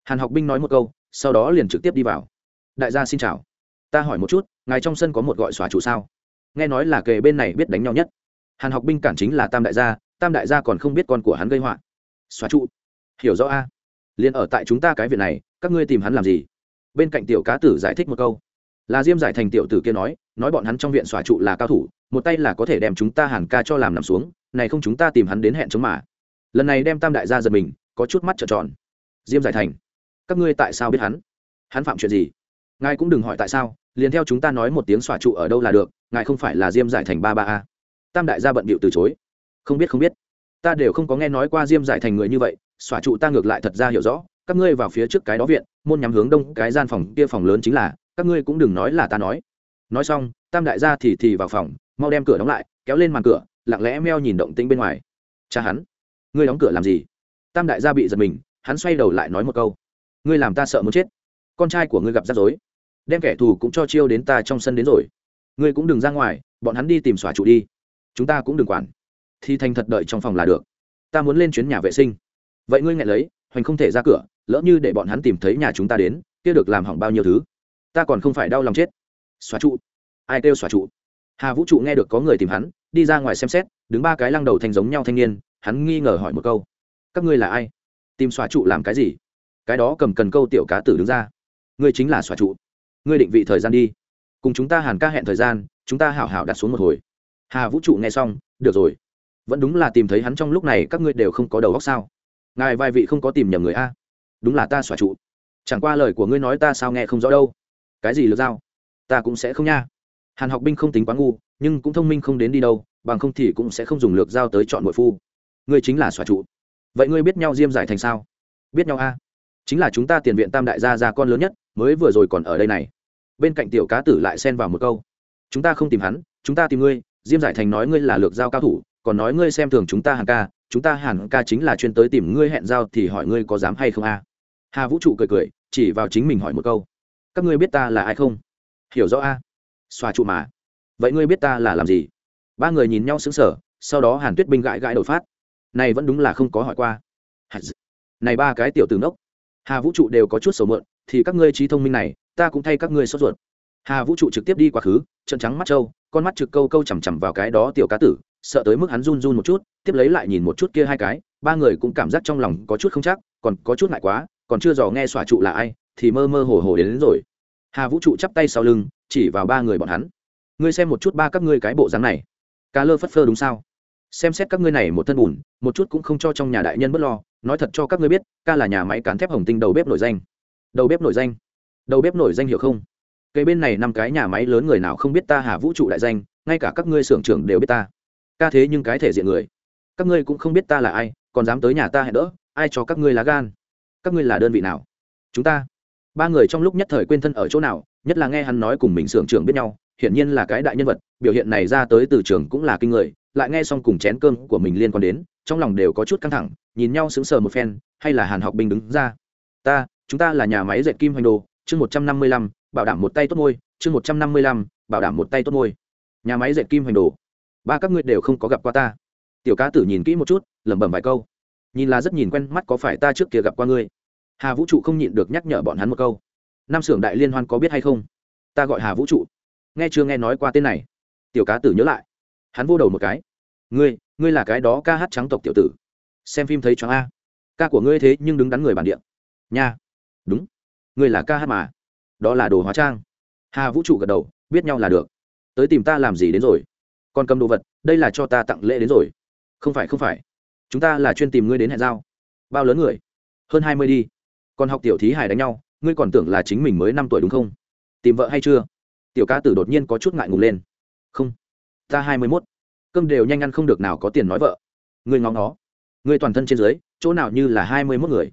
Hàn học binh nói một câu, sau đó liền trực tiếp đi vào. Đại gia xin chào. Ta hỏi một chút, ngài trong sân có một gọi xóa chủ sao? Nghe nói là kề bên này biết đánh nhau nhất. Hàn học binh cản chính là tam đại gia, tam đại gia còn không biết con của hắn gây họa. Xóa trụ. Hiểu rõ a. Liền ở tại chúng ta cái viện này, các ngươi tìm hắn làm gì? Bên cạnh tiểu cá tử giải thích một câu. Là diêm giải thành tiểu tử kia nói nói bọn hắn trong viện xóa trụ là cao thủ, một tay là có thể đem chúng ta hàn ca cho làm nằm xuống, này không chúng ta tìm hắn đến hẹn chống mà. Lần này đem tam đại gia giật mình, có chút mắt trợn tròn. Diêm giải thành, các ngươi tại sao biết hắn? Hắn phạm chuyện gì? Ngài cũng đừng hỏi tại sao liền theo chúng ta nói một tiếng xòa trụ ở đâu là được, ngài không phải là diêm giải thành ba ba a? Tam đại gia bận bịu từ chối. Không biết không biết. Ta đều không có nghe nói qua diêm giải thành người như vậy, xòa trụ ta ngược lại thật ra hiểu rõ, các ngươi vào phía trước cái đó viện, môn nhắm hướng đông, cái gian phòng kia phòng lớn chính là, các ngươi cũng đừng nói là ta nói. Nói xong, tam đại gia thì thì vào phòng, mau đem cửa đóng lại, kéo lên màn cửa, lặng lẽ meo nhìn động tĩnh bên ngoài. Cha hắn, ngươi đóng cửa làm gì? Tam đại gia bị giật mình, hắn xoay đầu lại nói một câu. Ngươi làm ta sợ muốn chết. Con trai của ngươi gặp rắc rối đem kẻ thù cũng cho chiêu đến ta trong sân đến rồi. Ngươi cũng đừng ra ngoài, bọn hắn đi tìm xóa trụ đi. Chúng ta cũng đừng quản. Thì thành thật đợi trong phòng là được. Ta muốn lên chuyến nhà vệ sinh. Vậy ngươi ngại lấy, hoành không thể ra cửa, lỡ như để bọn hắn tìm thấy nhà chúng ta đến, kia được làm hỏng bao nhiêu thứ? Ta còn không phải đau lòng chết. Xóa trụ. Ai kêu xóa trụ? Hà vũ trụ nghe được có người tìm hắn, đi ra ngoài xem xét, đứng ba cái lăng đầu thành giống nhau thanh niên, hắn nghi ngờ hỏi một câu. Các ngươi là ai? Tìm xóa trụ làm cái gì? Cái đó cầm cần câu tiểu cá tử đứng ra. Ngươi chính là xóa trụ ngươi định vị thời gian đi. Cùng chúng ta hàn ca hẹn thời gian, chúng ta hảo hảo đặt xuống một hồi. Hà vũ trụ nghe xong, được rồi. Vẫn đúng là tìm thấy hắn trong lúc này, các ngươi đều không có đầu óc sao? Ngài vài vị không có tìm nhầm người a. Đúng là ta xóa trụ. Chẳng qua lời của ngươi nói ta sao nghe không rõ đâu. Cái gì lược dao ta cũng sẽ không nha. Hàn học binh không tính quá ngu, nhưng cũng thông minh không đến đi đâu, bằng không thì cũng sẽ không dùng lược dao tới chọn bội phu. Ngươi chính là xóa trụ. Vậy ngươi biết nhau diêm giải thành sao? Biết nhau a. Chính là chúng ta tiền viện tam đại gia gia con lớn nhất mới vừa rồi còn ở đây này. Bên cạnh tiểu cá tử lại xen vào một câu. Chúng ta không tìm hắn, chúng ta tìm ngươi, diêm giải thành nói ngươi là lược giao cao thủ, còn nói ngươi xem thường chúng ta hàng ca, chúng ta hàng ca chính là chuyên tới tìm ngươi hẹn giao thì hỏi ngươi có dám hay không a? Hà vũ trụ cười cười, chỉ vào chính mình hỏi một câu. Các ngươi biết ta là ai không? Hiểu rõ a? Xoa trụ mà. Vậy ngươi biết ta là làm gì? Ba người nhìn nhau xứng sở sau đó hàn tuyết binh gãi gãi đột phát. Này vẫn đúng là không có hỏi qua. Này ba cái tiểu từ nốc hà vũ trụ đều có chút sầu mượn thì các ngươi trí thông minh này ta cũng thay các ngươi sốt ruột. Hà vũ trụ trực tiếp đi quá khứ trận trắng mắt trâu con mắt trực câu câu chằm chằm vào cái đó tiểu cá tử sợ tới mức hắn run run một chút tiếp lấy lại nhìn một chút kia hai cái ba người cũng cảm giác trong lòng có chút không chắc còn có chút ngại quá còn chưa dò nghe xòa trụ là ai thì mơ mơ hồ hồ đến, đến rồi. Hà vũ trụ chắp tay sau lưng chỉ vào ba người bọn hắn. Ngươi xem một chút ba các ngươi cái bộ dáng này. Cá lơ phất phơ đúng sao? Xem xét các ngươi này một thân bùn một chút cũng không cho trong nhà đại nhân b ấ t lo nói thật cho các ngươi biết ca là nhà máy cán thép hồng tinh đầu bếp nổi danh đầu bếp nổi danh. Đầu bếp nổi danh hiểu không? Cây bên này năm cái nhà máy lớn người nào không biết ta hà vũ trụ đại danh, ngay cả các ngươi xưởng trưởng đều biết ta. Ca thế nhưng cái thể diện người. Các ngươi cũng không biết ta là ai, còn dám tới nhà ta hẹn đỡ, ai cho các ngươi lá gan? Các ngươi là đơn vị nào? Chúng ta. Ba người trong lúc nhất thời quên thân ở chỗ nào, nhất là nghe hắn nói cùng mình xưởng trưởng biết nhau, hiển nhiên là cái đại nhân vật, biểu hiện này ra tới từ trường cũng là kinh người, lại nghe xong cùng chén cơm của mình liên quan đến, trong lòng đều có chút căng thẳng, nhìn nhau sững sờ một phen, hay là hàn học binh đứng ra. Ta chúng ta là nhà máy dệt kim hoành đồ, chương một trăm năm mươi lăm, bảo đảm một tay tốt môi, chương một trăm năm mươi lăm, bảo đảm một tay tốt môi. Nhà máy dệt kim hoành đồ. Ba các ngươi đều không có gặp qua ta. Tiểu cá tử nhìn kỹ một chút, lẩm bẩm vài câu. Nhìn là rất nhìn quen mắt có phải ta trước kia gặp qua ngươi? Hà vũ trụ không nhịn được nhắc nhở bọn hắn một câu. Nam xưởng đại liên hoan có biết hay không? Ta gọi hà vũ trụ. Nghe chưa nghe nói qua tên này. Tiểu cá tử nhớ lại. Hắn vô đầu một cái. Ngươi ngươi là cái đó ca hát trắng tộc tiểu tử. Xem phim thấy choáng a. Ca của ngươi thế nhưng đứng đắn người bản địa. Nha đúng. Ngươi là ca hát mà. Đó là đồ hóa trang. Hà vũ trụ gật đầu, biết nhau là được. Tới tìm ta làm gì đến rồi? Còn cầm đồ vật, đây là cho ta tặng lễ đến rồi. Không phải không phải. Chúng ta là chuyên tìm ngươi đến hẹn giao. Bao lớn người? Hơn hai mươi đi. Còn học tiểu thí hải đánh nhau, ngươi còn tưởng là chính mình mới năm tuổi đúng không? Tìm vợ hay chưa? Tiểu ca tử đột nhiên có chút ngại ngùng lên. Không. Ta hai mươi mốt. Cơm đều nhanh ăn không được nào có tiền nói vợ. Ngươi ngóng nó ngươi toàn thân trên dưới, chỗ nào như là hai mươi mốt người?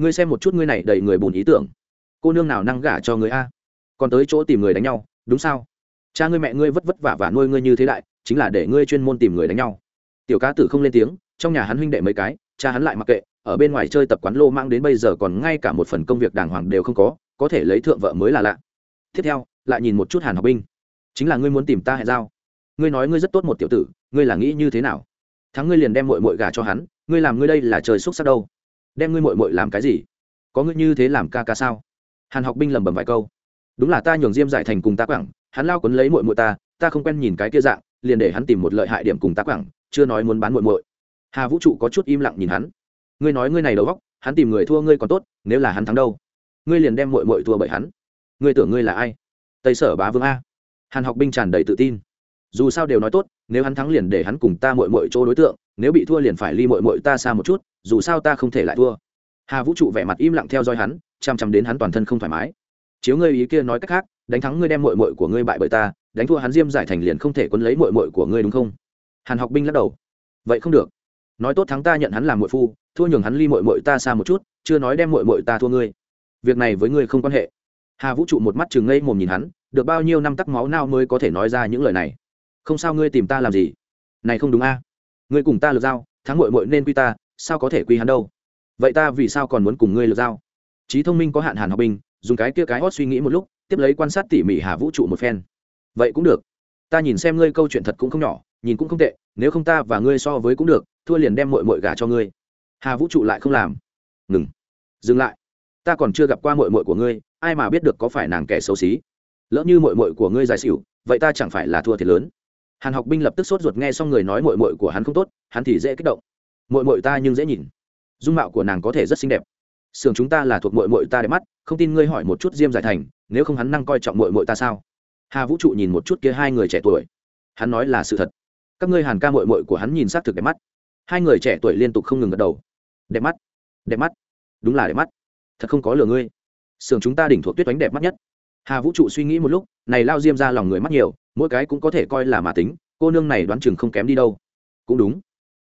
Ngươi xem một chút ngươi này đầy người bùn ý tưởng. Cô nương nào năng gả cho người a? Còn tới chỗ tìm người đánh nhau, đúng sao? Cha ngươi mẹ ngươi vất vất vả và nuôi ngươi như thế đại, chính là để ngươi chuyên môn tìm người đánh nhau. Tiểu cá tử không lên tiếng, trong nhà hắn huynh đệ mấy cái, cha hắn lại mặc kệ, ở bên ngoài chơi tập quán lô mang đến bây giờ còn ngay cả một phần công việc đàng hoàng đều không có có thể lấy thượng vợ mới là lạ. Tiếp theo, lại nhìn một chút hàn học binh. Chính là ngươi muốn tìm ta hẹn giao ngươi nói ngươi rất tốt một tiểu tử, ngươi là nghĩ như thế nào? Thắng ngươi liền đem mội mội gà cho hắn, ngươi làm ngươi đây là trời xúc sắc đâu? Đem ngươi mội mội làm cái gì? Có ngươi như thế làm ca ca sao? Hàn học binh lầm bầm vài câu. Đúng là ta nhường diêm giải thành cùng ta quẳng hắn lao quấn lấy mội mội ta ta không quen nhìn cái kia dạng, liền để hắn tìm một lợi hại điểm cùng ta quẳng chưa nói muốn bán mội mội. Hà vũ trụ có chút im lặng nhìn hắn. Ngươi nói ngươi này đầu góc hắn tìm người thua ngươi còn tốt, nếu là hắn thắng đâu? Ngươi liền đem mội mội thua bởi hắn. Ngươi tưởng ngươi là ai? Tây sở bá vương a. Hàn học binh tràn đầy tự tin. Dù sao đều nói tốt nếu hắn thắng liền để hắn cùng ta mội mội chỗ đối tượng, nếu bị thua liền phải ly mội mội ta xa một chút, dù sao ta không thể lại thua. Hà vũ trụ vẻ mặt im lặng theo dõi hắn chằm chằm đến hắn toàn thân không thoải mái. Chiếu ngươi ý kia nói cách khác, đánh thắng ngươi đem mội mội của ngươi bại bởi ta, đánh thua hắn diêm giải thành liền không thể quấn lấy mội mội của ngươi đúng không? Hàn học binh lắc đầu. Vậy không được. Nói tốt thắng ta nhận hắn làm mội phu, thua nhường hắn ly mội mội ta xa một chút, chưa nói đem mội mội ta thua ngươi. Việc này với ngươi không quan hệ. Hà vũ trụ một mắt chừng ngây mồm nhìn hắn, được bao nhiêu năm tắc máu nào mới có thể nói ra những lời này không sao ngươi tìm ta làm gì? Này không đúng a. Ngươi cùng ta lượt giao, thắng mội mội nên quy ta, sao có thể quy hắn đâu? Vậy ta vì sao còn muốn cùng ngươi lượt giao? Trí thông minh có hạn hàn học binh, dùng cái kia cái hót suy nghĩ một lúc, tiếp lấy quan sát tỉ mỉ hà vũ trụ một phen. Vậy cũng được. Ta nhìn xem ngươi câu chuyện thật cũng không nhỏ, nhìn cũng không tệ, nếu không ta và ngươi so với cũng được, thua liền đem mội mội gả cho ngươi. Hà vũ trụ lại không làm. Ngừng. Dừng lại. Ta còn chưa gặp qua mội mội của ngươi, ai mà biết được có phải nàng kẻ xấu xí? Lỡ như mội mội của ngươi giải xỉu, vậy ta chẳng phải là thua thiệt lớn hàn học binh lập tức sốt ruột nghe xong người nói mội mội của hắn không tốt, hắn thì dễ kích động. Mội mội ta nhưng dễ nhìn. Dung mạo của nàng có thể rất xinh đẹp. Sưởng chúng ta là thuộc mội mội ta đẹp mắt, không tin ngươi hỏi một chút diêm giải thành, nếu không hắn năng coi trọng mội mội ta sao? Hà vũ trụ nhìn một chút kia hai người trẻ tuổi. Hắn nói là sự thật. Các ngươi hàn ca mội mội của hắn nhìn s á c thực đẹp mắt. Hai người trẻ tuổi liên tục không ngừng gật đầu. Đẹp mắt đẹp mắt. Đúng là đẹp mắt. Thật không có lừa ngươi. Sưởng chúng ta đỉnh thuộc tuyết đánh đẹp mắt nhất. Hà vũ trụ suy nghĩ một lúc, này lao diêm ra lòng người mắt nhiều mỗi cái cũng có thể coi là mà tính, cô nương này đoán chừng không kém đi đâu. Cũng đúng.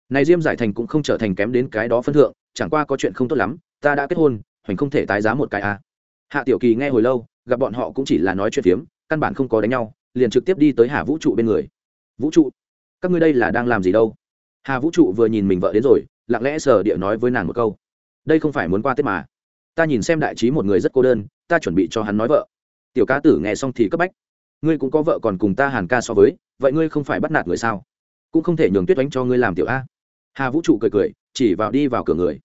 Này diêm giải thành cũng không trở thành kém đến cái đó phân thượng, chẳng qua có chuyện không tốt lắm, ta đã kết hôn, hoành không thể tái giá một cái à. hạ tiểu kỳ nghe hồi lâu, gặp bọn họ cũng chỉ là nói chuyện phiếm, căn bản không có đánh nhau, liền trực tiếp đi tới hà vũ trụ bên người. Vũ trụ, các ngươi đây là đang làm gì đâu? Hà vũ trụ vừa nhìn mình vợ đến rồi, lặng lẽ sờ địa nói với nàng một câu. Đây không phải muốn qua tết mà. Ta nhìn xem đại trí một người rất cô đơn, ta chuẩn bị cho hắn nói vợ. Tiểu cá tử nghe xong thì cấp bách ngươi cũng có vợ còn cùng ta hàn ca so với, vậy ngươi không phải bắt nạt người sao? Cũng không thể nhường tuyết đánh cho ngươi làm tiểu a. Hà vũ trụ cười cười, chỉ vào đi vào cửa người.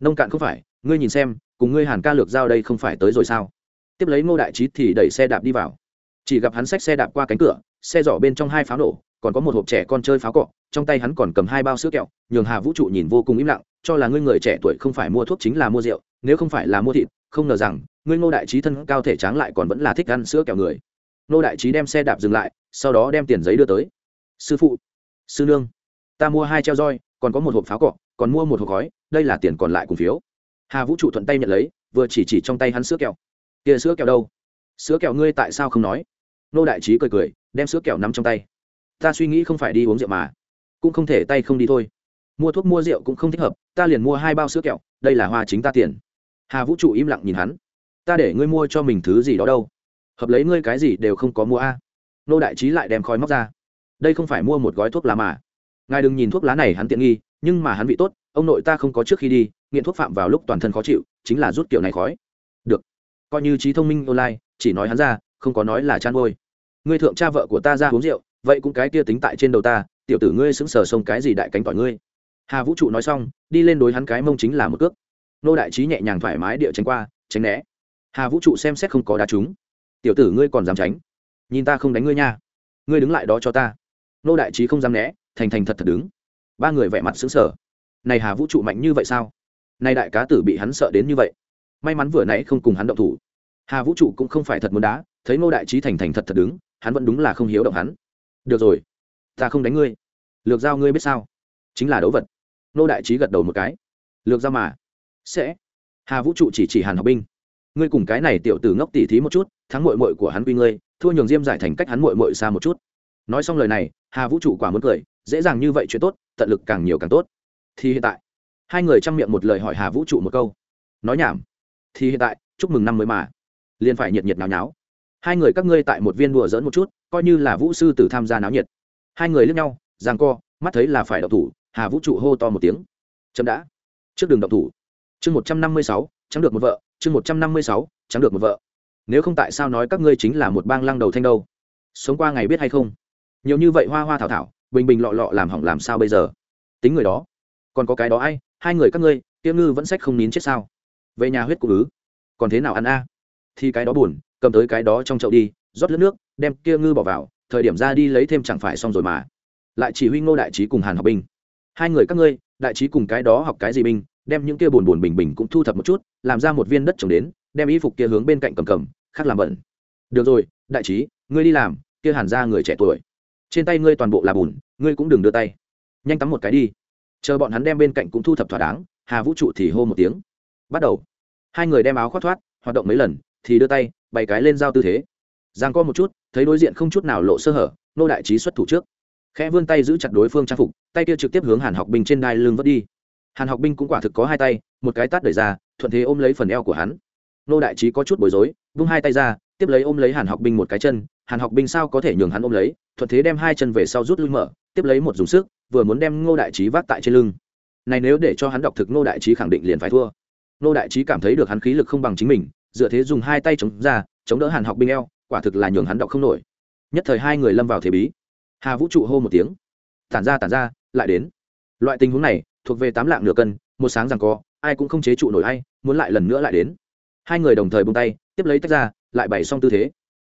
Nông cạn không phải, ngươi nhìn xem, cùng ngươi hàn ca lược giao đây không phải tới rồi sao? Tiếp lấy ngô đại trí thì đẩy xe đạp đi vào. Chỉ gặp hắn xách xe đạp qua cánh cửa, xe giỏ bên trong hai pháo nổ, còn có một hộp trẻ con chơi pháo cọ, trong tay hắn còn cầm hai bao sữa kẹo, nhường hà vũ trụ nhìn vô cùng im lặng, cho là ngươi người trẻ tuổi không phải mua thuốc chính là mua rượu, nếu không phải là mua thịt, không ngờ rằng, ngươi ngô đại trí thân cao thể tráng lại còn vẫn là thích ăn sữa kẹo người. Nô đại trí đem xe đạp dừng lại, sau đó đem tiền giấy đưa tới. Sư phụ, sư nương, ta mua hai treo roi, còn có một hộp pháo cọ, còn mua một hộp gói đây là tiền còn lại cùng phiếu. Hà vũ trụ thuận tay nhận lấy, vừa chỉ chỉ trong tay hắn sữa kẹo. Kia sữa kẹo đâu? Sữa kẹo ngươi tại sao không nói? Nô đại trí cười cười, đem sữa kẹo nắm trong tay. Ta suy nghĩ không phải đi uống rượu mà, cũng không thể tay không đi thôi. Mua thuốc mua rượu cũng không thích hợp, ta liền mua hai bao sữa kẹo, đây là hoa chính ta tiền. Hà vũ trụ im lặng nhìn hắn. Ta để ngươi mua cho mình thứ gì đó đâu? Hợp lấy ngươi cái gì đều không có mua a. Nô đại trí lại đem khói móc ra. Đây không phải mua một gói thuốc lá mà. Ngài đừng nhìn thuốc lá này hắn tiện nghi, nhưng mà hắn vị tốt, ông nội ta không có trước khi đi, nghiện thuốc phạm vào lúc toàn thân khó chịu, chính là rút kiểu này khói. Được. Coi như trí thông minh online, chỉ nói hắn ra, không có nói là chăn ngôi ngươi thượng cha vợ của ta ra uống rượu, vậy cũng cái kia tính tại trên đầu ta, tiểu tử ngươi xứng sờ sông cái gì đại cánh tỏi ngươi. Hà vũ trụ nói xong, đi lên đối hắn cái mông chính là một cước. Nô đại trí nhẹ nhàng thoải mái địa tránh qua, tránh né. Hà vũ trụ xem xét không có đá chúng tiểu tử ngươi còn dám tránh. Nhìn ta không đánh ngươi nha. Ngươi đứng lại đó cho ta. Nô đại trí không dám né, thành thành thật thật đứng. Ba người vẻ mặt xứng sở này hà vũ trụ mạnh như vậy sao? Nay đại cá tử bị hắn sợ đến như vậy. May mắn vừa nãy không cùng hắn động thủ. Hà vũ trụ cũng không phải thật muốn đá, thấy ngô đại trí thành thành thật thật đứng, hắn vẫn đúng là không hiếu động hắn. Được rồi, ta không đánh ngươi. Lược giao ngươi biết sao? Chính là đấu vật. Ngô đại trí gật đầu một cái. Lược giao mà. Sẽ. Hà vũ trụ chỉ chỉ hàn học binh ngươi cùng cái này tiểu tử ngốc tỉ thí một chút, thắng mội mội của hắn quy ngươi, thua nhường diêm giải thành cách hắn mội mội xa một chút. Nói xong lời này, hà vũ trụ quả muốn cười, dễ dàng như vậy chuyện tốt, tận lực càng nhiều càng tốt. Thì hiện tại. Hai người chăm miệng một lời hỏi hà vũ trụ một câu. Nói nhảm. Thì hiện tại, chúc mừng năm mới mà. Liền phải nhiệt nhiệt náo nháo. Hai người các ngươi tại một viên đùa dỡn một chút, coi như là vũ sư tử tham gia náo nhiệt. Hai người lướt nhau Giang co, mắt thấy là phải đậu thủ, hà vũ trụ hô to một tiếng. Chậm đã. Trước đường đậu thủ. Chương một trăm năm mươi sáu, chấm được một vợ chương một trăm năm mươi sáu chẳng được một vợ. Nếu không tại sao nói các ngươi chính là một bang lăng đầu thanh đâu? Sống qua ngày biết hay không? Nhiều như vậy hoa hoa thảo thảo, bình bình lọ lọ làm hỏng làm sao bây giờ? Tính người đó. Còn có cái đó ai? Hai người các ngươi, tiêu ngư vẫn sách không nín chết sao? Về nhà huyết cụ ứ. Còn thế nào ăn a? Thì cái đó buồn, cầm tới cái đó trong chậu đi, rót lướt nước, đem kia ngư bỏ vào, thời điểm ra đi lấy thêm chẳng phải xong rồi mà. Lại chỉ huy ngô đại trí cùng hàn học binh. Hai người các ngươi, đại trí cùng cái đó học cái gì binh đem những kia buồn buồn bình bình cũng thu thập một chút, làm ra một viên đất trồng đến, đem y phục kia hướng bên cạnh cầm cầm, khác làm bẩn. Được rồi, đại trí, ngươi đi làm, kia hàn ra người trẻ tuổi. Trên tay ngươi toàn bộ là bùn, ngươi cũng đừng đưa tay. Nhanh tắm một cái đi. Chờ bọn hắn đem bên cạnh cũng thu thập thỏa đáng, hà vũ trụ thì hô một tiếng. Bắt đầu. Hai người đem áo khoác thoát, hoạt động mấy lần, thì đưa tay, bày cái lên giao tư thế. Giang co một chút, thấy đối diện không chút nào lộ sơ hở, nô đại trí xuất thủ trước. Khẽ vươn tay giữ chặt đối phương trang phục, tay kia trực tiếp hướng hàn học binh trên đai lưng vớt đi hàn học binh cũng quả thực có hai tay, một cái tát đẩy ra, thuận thế ôm lấy phần eo của hắn. Nô đại trí có chút bối rối, vung hai tay ra, tiếp lấy ôm lấy hàn học binh một cái chân. Hàn học binh sao có thể nhường hắn ôm lấy, thuận thế đem hai chân về sau rút lui mở, tiếp lấy một dùng sức, vừa muốn đem ngô đại trí vác tại trên lưng. Này nếu để cho hắn đọc thực ngô đại trí khẳng định liền phải thua. Ngô đại trí cảm thấy được hắn khí lực không bằng chính mình, dựa thế dùng hai tay chống ra, chống đỡ hàn học binh eo, quả thực là nhường hắn đọc không nổi. Nhất thời hai người lâm vào thế bí. Hà vũ trụ hô một tiếng. Tản ra tản ra, lại đến. Loại tình huống này thuộc về tám lạng nửa cân, một sáng rằng co ai cũng không chế trụ nổi ai, muốn lại lần nữa lại đến. Hai người đồng thời bung tay, tiếp lấy tách ra, lại bày xong tư thế.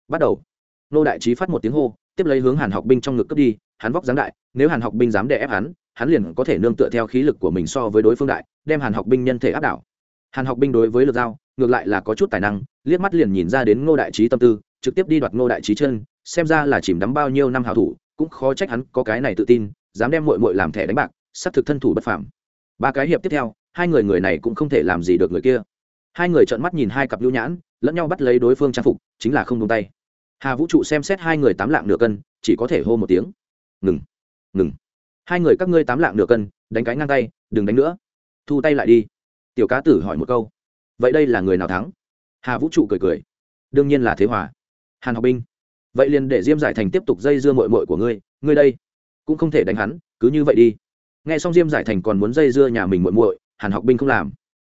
Bắt đầu. Nô đại trí phát một tiếng hô, tiếp lấy hướng hàn học binh trong ngực cướp đi, hắn vóc dáng đại, nếu hàn học binh dám đè ép hắn hắn liền có thể nương tựa theo khí lực của mình so với đối phương đại, đem hàn học binh nhân thể áp đảo. Hàn học binh đối với lực dao, ngược lại là có chút tài năng, liếc mắt liền nhìn ra đến ngô đại trí tâm tư, trực tiếp đi đoạt ngô đại trí chân, xem ra là chìm đắm bao nhiêu năm hảo thủ, cũng khó trách hắn có cái này tự tin, dám đem mội mội làm thẻ đánh bạc sắp thực thân thủ bất phàm. Ba cái hiệp tiếp theo, hai người người này cũng không thể làm gì được người kia. Hai người trợn mắt nhìn hai cặp lưu nhãn, lẫn nhau bắt lấy đối phương trang phục, chính là không tung tay. Hà vũ trụ xem xét hai người tám lạng nửa cân, chỉ có thể hô một tiếng. Ngừng ngừng. Hai người các ngươi tám lạng nửa cân, đánh cái ngang tay, đừng đánh nữa. Thu tay lại đi. Tiểu cá tử hỏi một câu. Vậy đây là người nào thắng? Hà vũ trụ cười cười. Đương nhiên là thế hòa. Hàn học binh. Vậy liền để diêm giải thành tiếp tục dây dưa mội mội của ngươi. Ngươi đây cũng không thể đánh hắn, cứ như vậy đi nghe xong diêm giải thành còn muốn dây dưa nhà mình muội muội, hàn học binh không làm.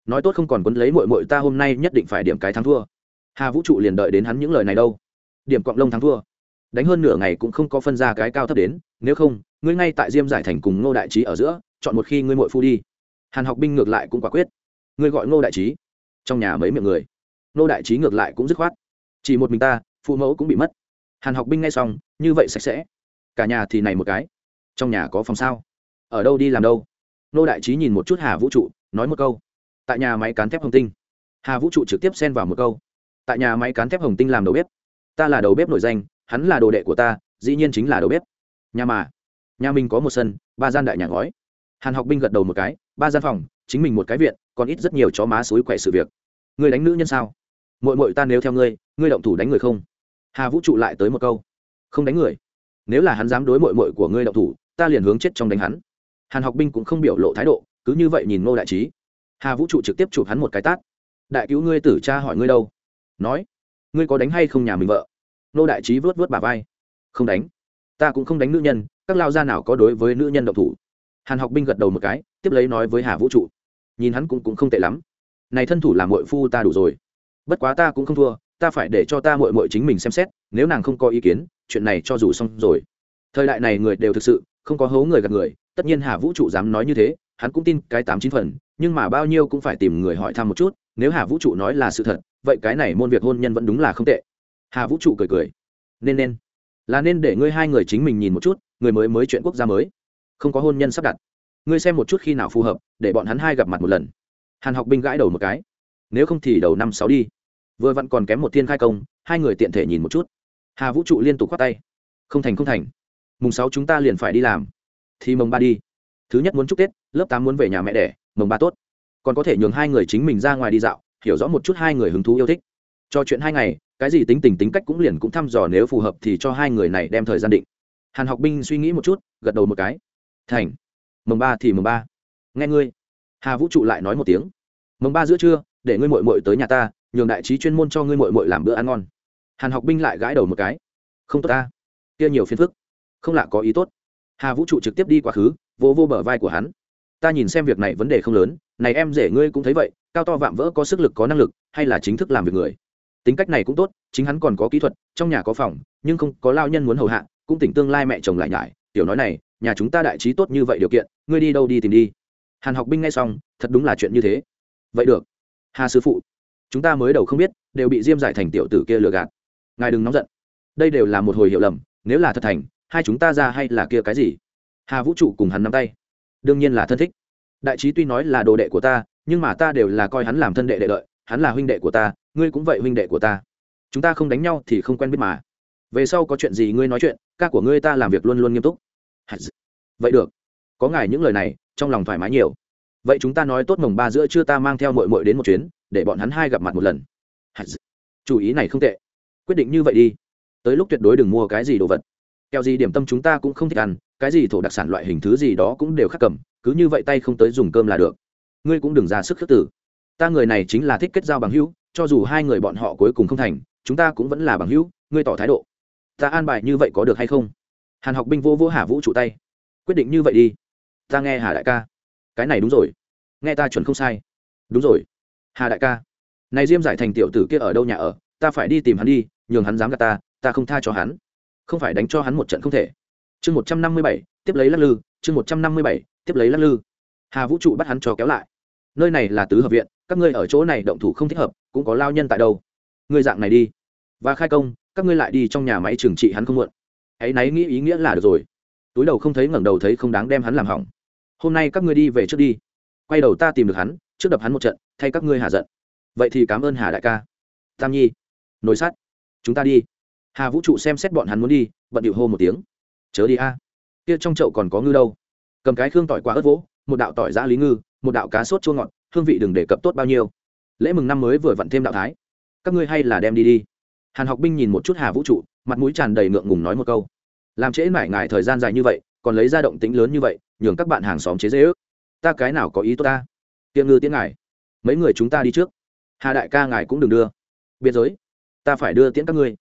Nói tốt không còn quấn lấy muội muội ta hôm nay nhất định phải điểm cái thắng thua. Hà vũ trụ liền đợi đến hắn những lời này đâu. Điểm cọng lông thắng thua. Đánh hơn nửa ngày cũng không có phân ra cái cao thấp đến nếu không ngươi ngay tại diêm giải thành cùng ngô đại trí ở giữa chọn một khi ngươi muội phu đi. Hàn học binh ngược lại cũng quả quyết. Ngươi gọi ngô đại trí. Trong nhà mấy miệng người. Ngô đại trí ngược lại cũng dứt khoát. Chỉ một mình ta phụ mẫu cũng bị mất. Hàn học binh ngay xong như vậy sạch sẽ. Cả nhà thì này một cái. Trong nhà có phòng sao? Ở đâu đi làm đâu? Nô đại trí nhìn một chút hà vũ trụ, nói một câu. Tại nhà máy cán thép hồng tinh. Hà vũ trụ trực tiếp xen vào một câu. Tại nhà máy cán thép hồng tinh làm đầu bếp. Ta là đầu bếp nổi danh, hắn là đồ đệ của ta, dĩ nhiên chính là đầu bếp. Nhà mà. Nhà mình có một sân, ba gian đại nhà ngói. Hàn học binh gật đầu một cái, ba gian phòng, chính mình một cái viện, còn ít rất nhiều chó má suối quậy sự việc. Người đánh nữ nhân sao? Mội mội ta nếu theo ngươi ngươi động thủ đánh người không? Hà vũ trụ lại tới một câu. Không đánh người. Nếu là hắn dám đối mội mội của ngươi động thủ, ta liền hướng chết trong đánh hắn hàn học binh cũng không biểu lộ thái độ cứ như vậy nhìn ngô đại trí. Hà vũ trụ trực tiếp chụp hắn một cái tát. Đại cứu ngươi tử cha hỏi ngươi đâu? Nói ngươi có đánh hay không nhà mình vợ? Nô đại trí vớt vớt bà vai. Không đánh. Ta cũng không đánh nữ nhân các lao gia nào có đối với nữ nhân độc thủ? Hàn học binh gật đầu một cái tiếp lấy nói với hà vũ trụ. Nhìn hắn cũng, cũng không tệ lắm. Này thân thủ làm mội phu ta đủ rồi. Bất quá ta cũng không thua ta phải để cho ta mội mội chính mình xem xét nếu nàng không có ý kiến chuyện này cho dù xong rồi. Thời đại này người đều thực sự không có hố người gạt người tất nhiên hà vũ trụ dám nói như thế, hắn cũng tin cái tám chín phần, nhưng mà bao nhiêu cũng phải tìm người hỏi thăm một chút, nếu hà vũ trụ nói là sự thật, vậy cái này môn việc hôn nhân vẫn đúng là không tệ. Hà vũ trụ cười cười. Nên nên. Là nên để ngươi hai người chính mình nhìn một chút, người mới mới chuyện quốc gia mới. Không có hôn nhân sắp đặt. Ngươi xem một chút khi nào phù hợp, để bọn hắn hai gặp mặt một lần. Hàn học binh gãi đầu một cái. Nếu không thì đầu năm sáu đi. Vừa vặn còn kém một thiên khai công, hai người tiện thể nhìn một chút. Hà vũ trụ liên tục khoác tay. Không thành không thành. Mùng sáu chúng ta liền phải đi làm thì mồng ba đi. Thứ nhất muốn chúc tết, lớp tám muốn về nhà mẹ đẻ, mồng ba tốt. Còn có thể nhường hai người chính mình ra ngoài đi dạo, hiểu rõ một chút hai người hứng thú yêu thích. Cho chuyện hai ngày, cái gì tính tình tính cách cũng liền cũng thăm dò, nếu phù hợp thì cho hai người này đem thời gian định. Hàn học binh suy nghĩ một chút, gật đầu một cái. Thành. Mồng ba thì mồng ba. Nghe ngươi. Hà vũ trụ lại nói một tiếng. Mồng ba giữa trưa, để ngươi mội mội tới nhà ta, nhường đại trí chuyên môn cho ngươi mội mội làm bữa ăn ngon. Hàn học binh lại gãi đầu một cái. Không tốt ta. Kia nhiều phiền phức. Không lạ có ý tốt hà vũ trụ trực tiếp đi quá khứ, vô vô bờ vai của hắn. Ta nhìn xem việc này vấn đề không lớn, này em rể ngươi cũng thấy vậy, cao to vạm vỡ có sức lực, có năng lực, hay là chính thức làm việc người. Tính cách này cũng tốt, chính hắn còn có kỹ thuật, trong nhà có phòng, nhưng không có lao nhân muốn hầu hạ, cũng tỉnh tương lai mẹ chồng lại nhải. Tiểu nói này, nhà chúng ta đại trí tốt như vậy điều kiện, ngươi đi đâu đi tìm đi. Hàn học binh nghe xong, thật đúng là chuyện như thế. Vậy được. Hà sư phụ, chúng ta mới đầu không biết, đều bị diêm giải thành tiểu tử kia lừa gạt. Ngài đừng nóng giận. Đây đều là một hồi hiểu lầm, nếu là thật thành hai chúng ta ra hay là kia cái gì? Hà vũ trụ cùng hắn nắm tay. Đương nhiên là thân thích. Đại trí tuy nói là đồ đệ của ta, nhưng mà ta đều là coi hắn làm thân đệ đệ đợi, hắn là huynh đệ của ta, ngươi cũng vậy huynh đệ của ta. Chúng ta không đánh nhau thì không quen biết mà. Về sau có chuyện gì ngươi nói chuyện, ca của ngươi ta làm việc luôn luôn nghiêm túc. Vậy được. Có ngài những lời này, trong lòng thoải mái nhiều. Vậy chúng ta nói tốt mồng ba giữa chưa ta mang theo mội mội đến một chuyến, để bọn hắn hai gặp mặt một lần. Chủ ý này không tệ. Quyết định như vậy đi. Tới lúc tuyệt đối đừng mua cái gì đồ vật kẹo gì điểm tâm chúng ta cũng không thích ăn, cái gì thổ đặc sản loại hình thứ gì đó cũng đều khắc cầm, cứ như vậy tay không tới dùng cơm là được. Ngươi cũng đừng ra sức khước tử ta người này chính là thích kết giao bằng hữu, cho dù hai người bọn họ cuối cùng không thành, chúng ta cũng vẫn là bằng hữu, ngươi tỏ thái độ. Ta an bài như vậy có được hay không? Hàn học binh vô vô hà vũ trụ tay. Quyết định như vậy đi. Ta nghe hà đại ca. Cái này đúng rồi. Nghe ta chuẩn không sai. Đúng rồi. Hà đại ca. Này diêm giải thành tiểu tử kia ở đâu nhà ở? Ta phải đi tìm hắn đi, nhường hắn dám gạt ta ta không tha cho hắn không phải đánh cho hắn một trận không thể. Chương một trăm năm mươi bảy, tiếp lấy lắc lư, chương một trăm năm mươi bảy, tiếp lấy lắc lư. Hà vũ trụ bắt hắn cho kéo lại. Nơi này là tứ hợp viện, các ngươi ở chỗ này động thủ không thích hợp, cũng có lao nhân tại đâu. Ngươi dạng này đi. Và khai công, các ngươi lại đi trong nhà máy trừng trị hắn không muộn. Hãy náy nghĩ ý nghĩa là được rồi. Túi đầu không thấy ngẩng đầu thấy không đáng đem hắn làm hỏng. Hôm nay các ngươi đi về trước đi. Quay đầu ta tìm được hắn, trước đập hắn một trận, thay các ngươi hà giận. Vậy thì cảm ơn hà đại ca. Tam nhi nồi sát. Chúng ta đi hà vũ trụ xem xét bọn hắn muốn đi, bận điệu hô một tiếng. Chớ đi a. Kia trong chậu còn có ngư đâu? Cầm cái khương tỏi quá ớt vỗ, một đạo tỏi giã lý ngư, một đạo cá sốt chua ngọt, hương vị đừng để cập tốt bao nhiêu. Lễ mừng năm mới vừa vặn thêm đạo thái. Các ngươi hay là đem đi đi. Hàn học binh nhìn một chút hà vũ trụ, mặt mũi tràn đầy ngượng ngùng nói một câu. Làm trễ mải ngài thời gian dài như vậy, còn lấy ra động tĩnh lớn như vậy, nhường các bạn hàng xóm chế dễ ước. Ta cái nào có ý tốt ta? Tiệm ngư tiễn ngài. Mấy người chúng ta đi trước. Hà đại ca ngài cũng đừng đưa. Biệt giới. Ta phải đưa tiễn các ngươi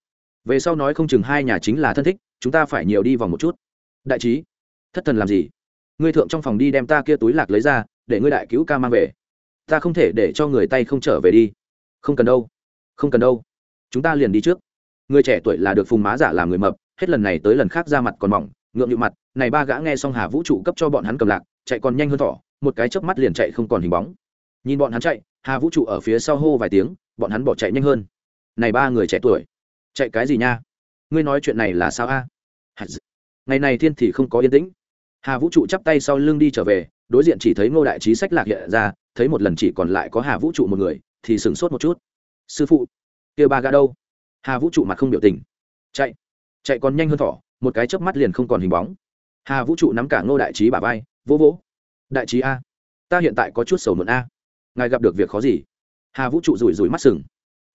về sau nói không chừng hai nhà chính là thân thích, chúng ta phải nhiều đi vòng một chút. Đại trí, thất thần làm gì? Ngươi thượng trong phòng đi đem ta kia túi lạc lấy ra, để ngươi đại cứu ca mang về. Ta không thể để cho người tay không trở về đi. Không cần đâu, không cần đâu. Chúng ta liền đi trước. Người trẻ tuổi là được phùng má giả làm người mập, hết lần này tới lần khác ra mặt còn mỏng, ngượng nhịu mặt, này ba gã nghe xong hà vũ trụ cấp cho bọn hắn cầm lạc, chạy còn nhanh hơn thỏ, một cái chớp mắt liền chạy không còn hình bóng. Nhìn bọn hắn chạy, hà vũ trụ ở phía sau hô vài tiếng, bọn hắn bỏ chạy nhanh hơn. Này ba người trẻ tuổi chạy cái gì nha? Ngươi nói chuyện này là sao a? Ngày này thiên thì không có yên tĩnh. Hà vũ trụ chắp tay sau lưng đi trở về, đối diện chỉ thấy ngô đại trí sách lạc hiện ra, thấy một lần chỉ còn lại có hà vũ trụ một người, thì sửng sốt một chút. Sư phụ, kia ba gã đâu? Hà vũ trụ mặt không biểu tình. Chạy chạy còn nhanh hơn thỏ, một cái chớp mắt liền không còn hình bóng. Hà vũ trụ nắm cả ngô đại trí bà vai vỗ vỗ đại trí a, ta hiện tại có chút sầu muộn a, ngài gặp được việc khó gì? Hà vũ trụ rủi rủi mắt sừng.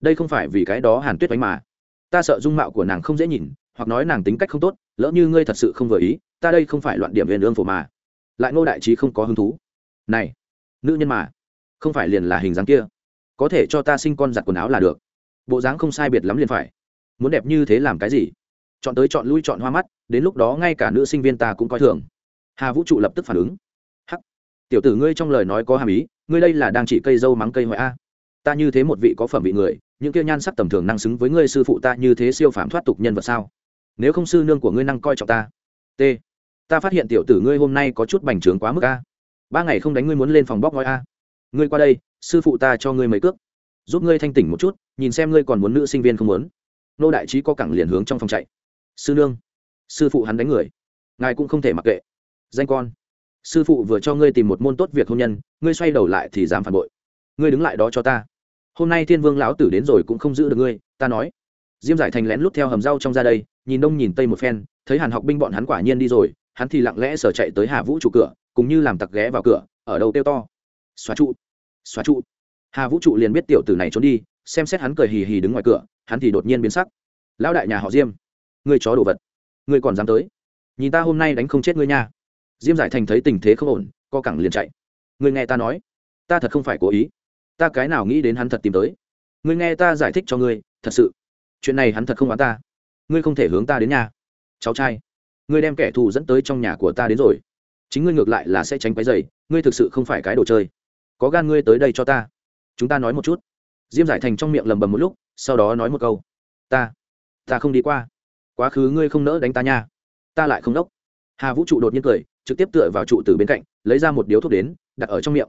Đây không phải vì cái đó hàn tuyết đánh mà ta sợ dung mạo của nàng không dễ nhìn, hoặc nói nàng tính cách không tốt, lỡ như ngươi thật sự không vừa ý, ta đây không phải loạn điểm viên ương phổ mà. Lại ngô đại trí không có hứng thú. Này, nữ nhân mà, không phải liền là hình dáng kia. Có thể cho ta sinh con giặt quần áo là được. Bộ dáng không sai biệt lắm liền phải. Muốn đẹp như thế làm cái gì? Chọn tới chọn lui chọn hoa mắt, đến lúc đó ngay cả nữ sinh viên ta cũng coi thường. Hà vũ trụ lập tức phản ứng. Hắc, tiểu tử ngươi trong lời nói có hàm ý, ngươi đây là đang chỉ cây dâu mắng cây hoại a ta như thế một vị có phẩm vị người, những kia nhan sắc tầm thường năng xứng với ngươi sư phụ ta như thế siêu phàm thoát tục nhân vật sao? Nếu không sư nương của ngươi năng coi trọng ta. T. Ta phát hiện tiểu tử ngươi hôm nay có chút bành trướng quá mức a. Ba ngày không đánh ngươi muốn lên phòng bóc ngói a. Ngươi qua đây, sư phụ ta cho ngươi mấy cước. Giúp ngươi thanh tỉnh một chút, nhìn xem ngươi còn muốn nữ sinh viên không muốn. Nô đại trí có cẳng liền hướng trong phòng chạy. Sư nương. Sư phụ hắn đánh người. Ngài cũng không thể mặc kệ. Danh con. Sư phụ vừa cho ngươi tìm một môn tốt việc hôn nhân, ngươi xoay đầu lại thì dám phản bội. Ngươi đứng lại đó cho ta hôm nay thiên vương lão tử đến rồi cũng không giữ được ngươi, ta nói. Diêm giải thành lén lút theo hầm rau trong ra đây, nhìn đông nhìn tây một phen, thấy hàn học binh bọn hắn quả nhiên đi rồi, hắn thì lặng lẽ sở chạy tới hà vũ trụ cửa cũng như làm tặc ghé vào cửa, ở đầu tiêu to. Xóa trụ xóa trụ. Hà vũ trụ liền biết tiểu tử này trốn đi, xem xét hắn cười hì hì đứng ngoài cửa, hắn thì đột nhiên biến sắc. Lão đại nhà họ diêm, ngươi chó đồ vật, ngươi còn dám tới. Nhìn ta hôm nay đánh không chết ngươi nha. Diêm giải thành thấy tình thế không ổn, co cẳng liền chạy. Ngươi nghe ta nói, ta thật không phải cố ý ta cái nào nghĩ đến hắn thật tìm tới. Ngươi nghe ta giải thích cho ngươi, thật sự. Chuyện này hắn thật không bán ta. Ngươi không thể hướng ta đến nhà. Cháu trai, ngươi đem kẻ thù dẫn tới trong nhà của ta đến rồi. Chính ngươi ngược lại là sẽ tránh cái giày, ngươi thực sự không phải cái đồ chơi. Có gan ngươi tới đây cho ta. Chúng ta nói một chút. Diêm giải thành trong miệng lầm bầm một lúc, sau đó nói một câu. Ta ta không đi qua. Quá khứ ngươi không nỡ đánh ta nha. Ta lại không đốc. Hà vũ trụ đột nhiên cười, trực tiếp tựa vào trụ từ bên cạnh, lấy ra một điếu thuốc đến, đặt ở trong miệng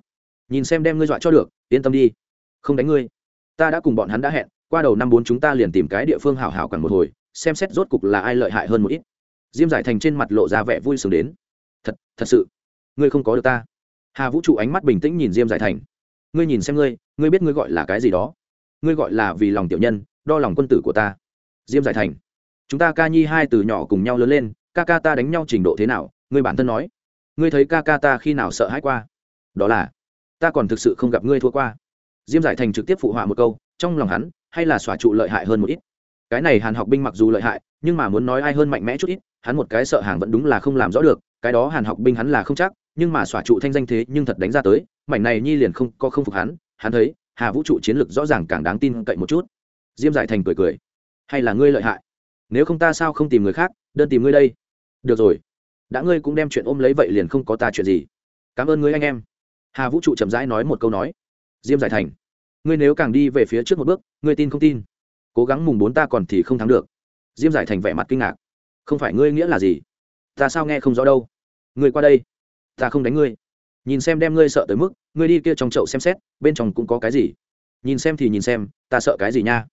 nhìn xem đem ngươi dọa cho được, yên tâm đi. Không đánh ngươi. Ta đã cùng bọn hắn đã hẹn, qua đầu năm bốn chúng ta liền tìm cái địa phương hảo hảo cần một hồi, xem xét rốt cục là ai lợi hại hơn một ít. Diêm giải thành trên mặt lộ ra vẻ vui sướng đến. Thật thật sự, ngươi không có được ta. Hà vũ trụ ánh mắt bình tĩnh nhìn diêm giải thành. Ngươi nhìn xem ngươi ngươi biết ngươi gọi là cái gì đó. Ngươi gọi là vì lòng tiểu nhân, đo lòng quân tử của ta. Diêm giải thành. Chúng ta ca nhi hai từ nhỏ cùng nhau lớn lên, ca ca ta đánh nhau trình độ thế nào, ngươi bản thân nói. Ngươi thấy ca ca ta khi nào sợ hãi qua? Đó là ta còn thực sự không gặp ngươi thua qua. Diêm giải thành trực tiếp phụ họa một câu, trong lòng hắn, hay là xòa trụ lợi hại hơn một ít. Cái này hàn học binh mặc dù lợi hại, nhưng mà muốn nói ai hơn mạnh mẽ chút ít, hắn một cái sợ hàng vẫn đúng là không làm rõ được, cái đó hàn học binh hắn là không chắc, nhưng mà xòa trụ thanh danh thế nhưng thật đánh ra tới, mảnh này nhi liền không có không phục hắn hắn thấy, hà vũ trụ chiến lược rõ ràng càng đáng tin cậy một chút. Diêm giải thành cười cười, hay là ngươi lợi hại? Nếu không ta sao không tìm người khác, đơn tìm ngươi đây? Được rồi, đã ngươi cũng đem chuyện ôm lấy vậy liền không có ta chuyện gì. Cảm ơn ngươi anh em hà vũ trụ chậm rãi nói một câu nói. Diêm giải thành, ngươi nếu càng đi về phía trước một bước, ngươi tin không tin? Cố gắng mùng bốn ta còn thì không thắng được. Diêm giải thành vẻ mặt kinh ngạc. Không phải ngươi nghĩa là gì? Ta sao nghe không rõ đâu? Ngươi qua đây. Ta không đánh ngươi. Nhìn xem đem ngươi sợ tới mức, ngươi đi kia trong chậu xem xét, bên trong cũng có cái gì? Nhìn xem thì nhìn xem, ta sợ cái gì nha?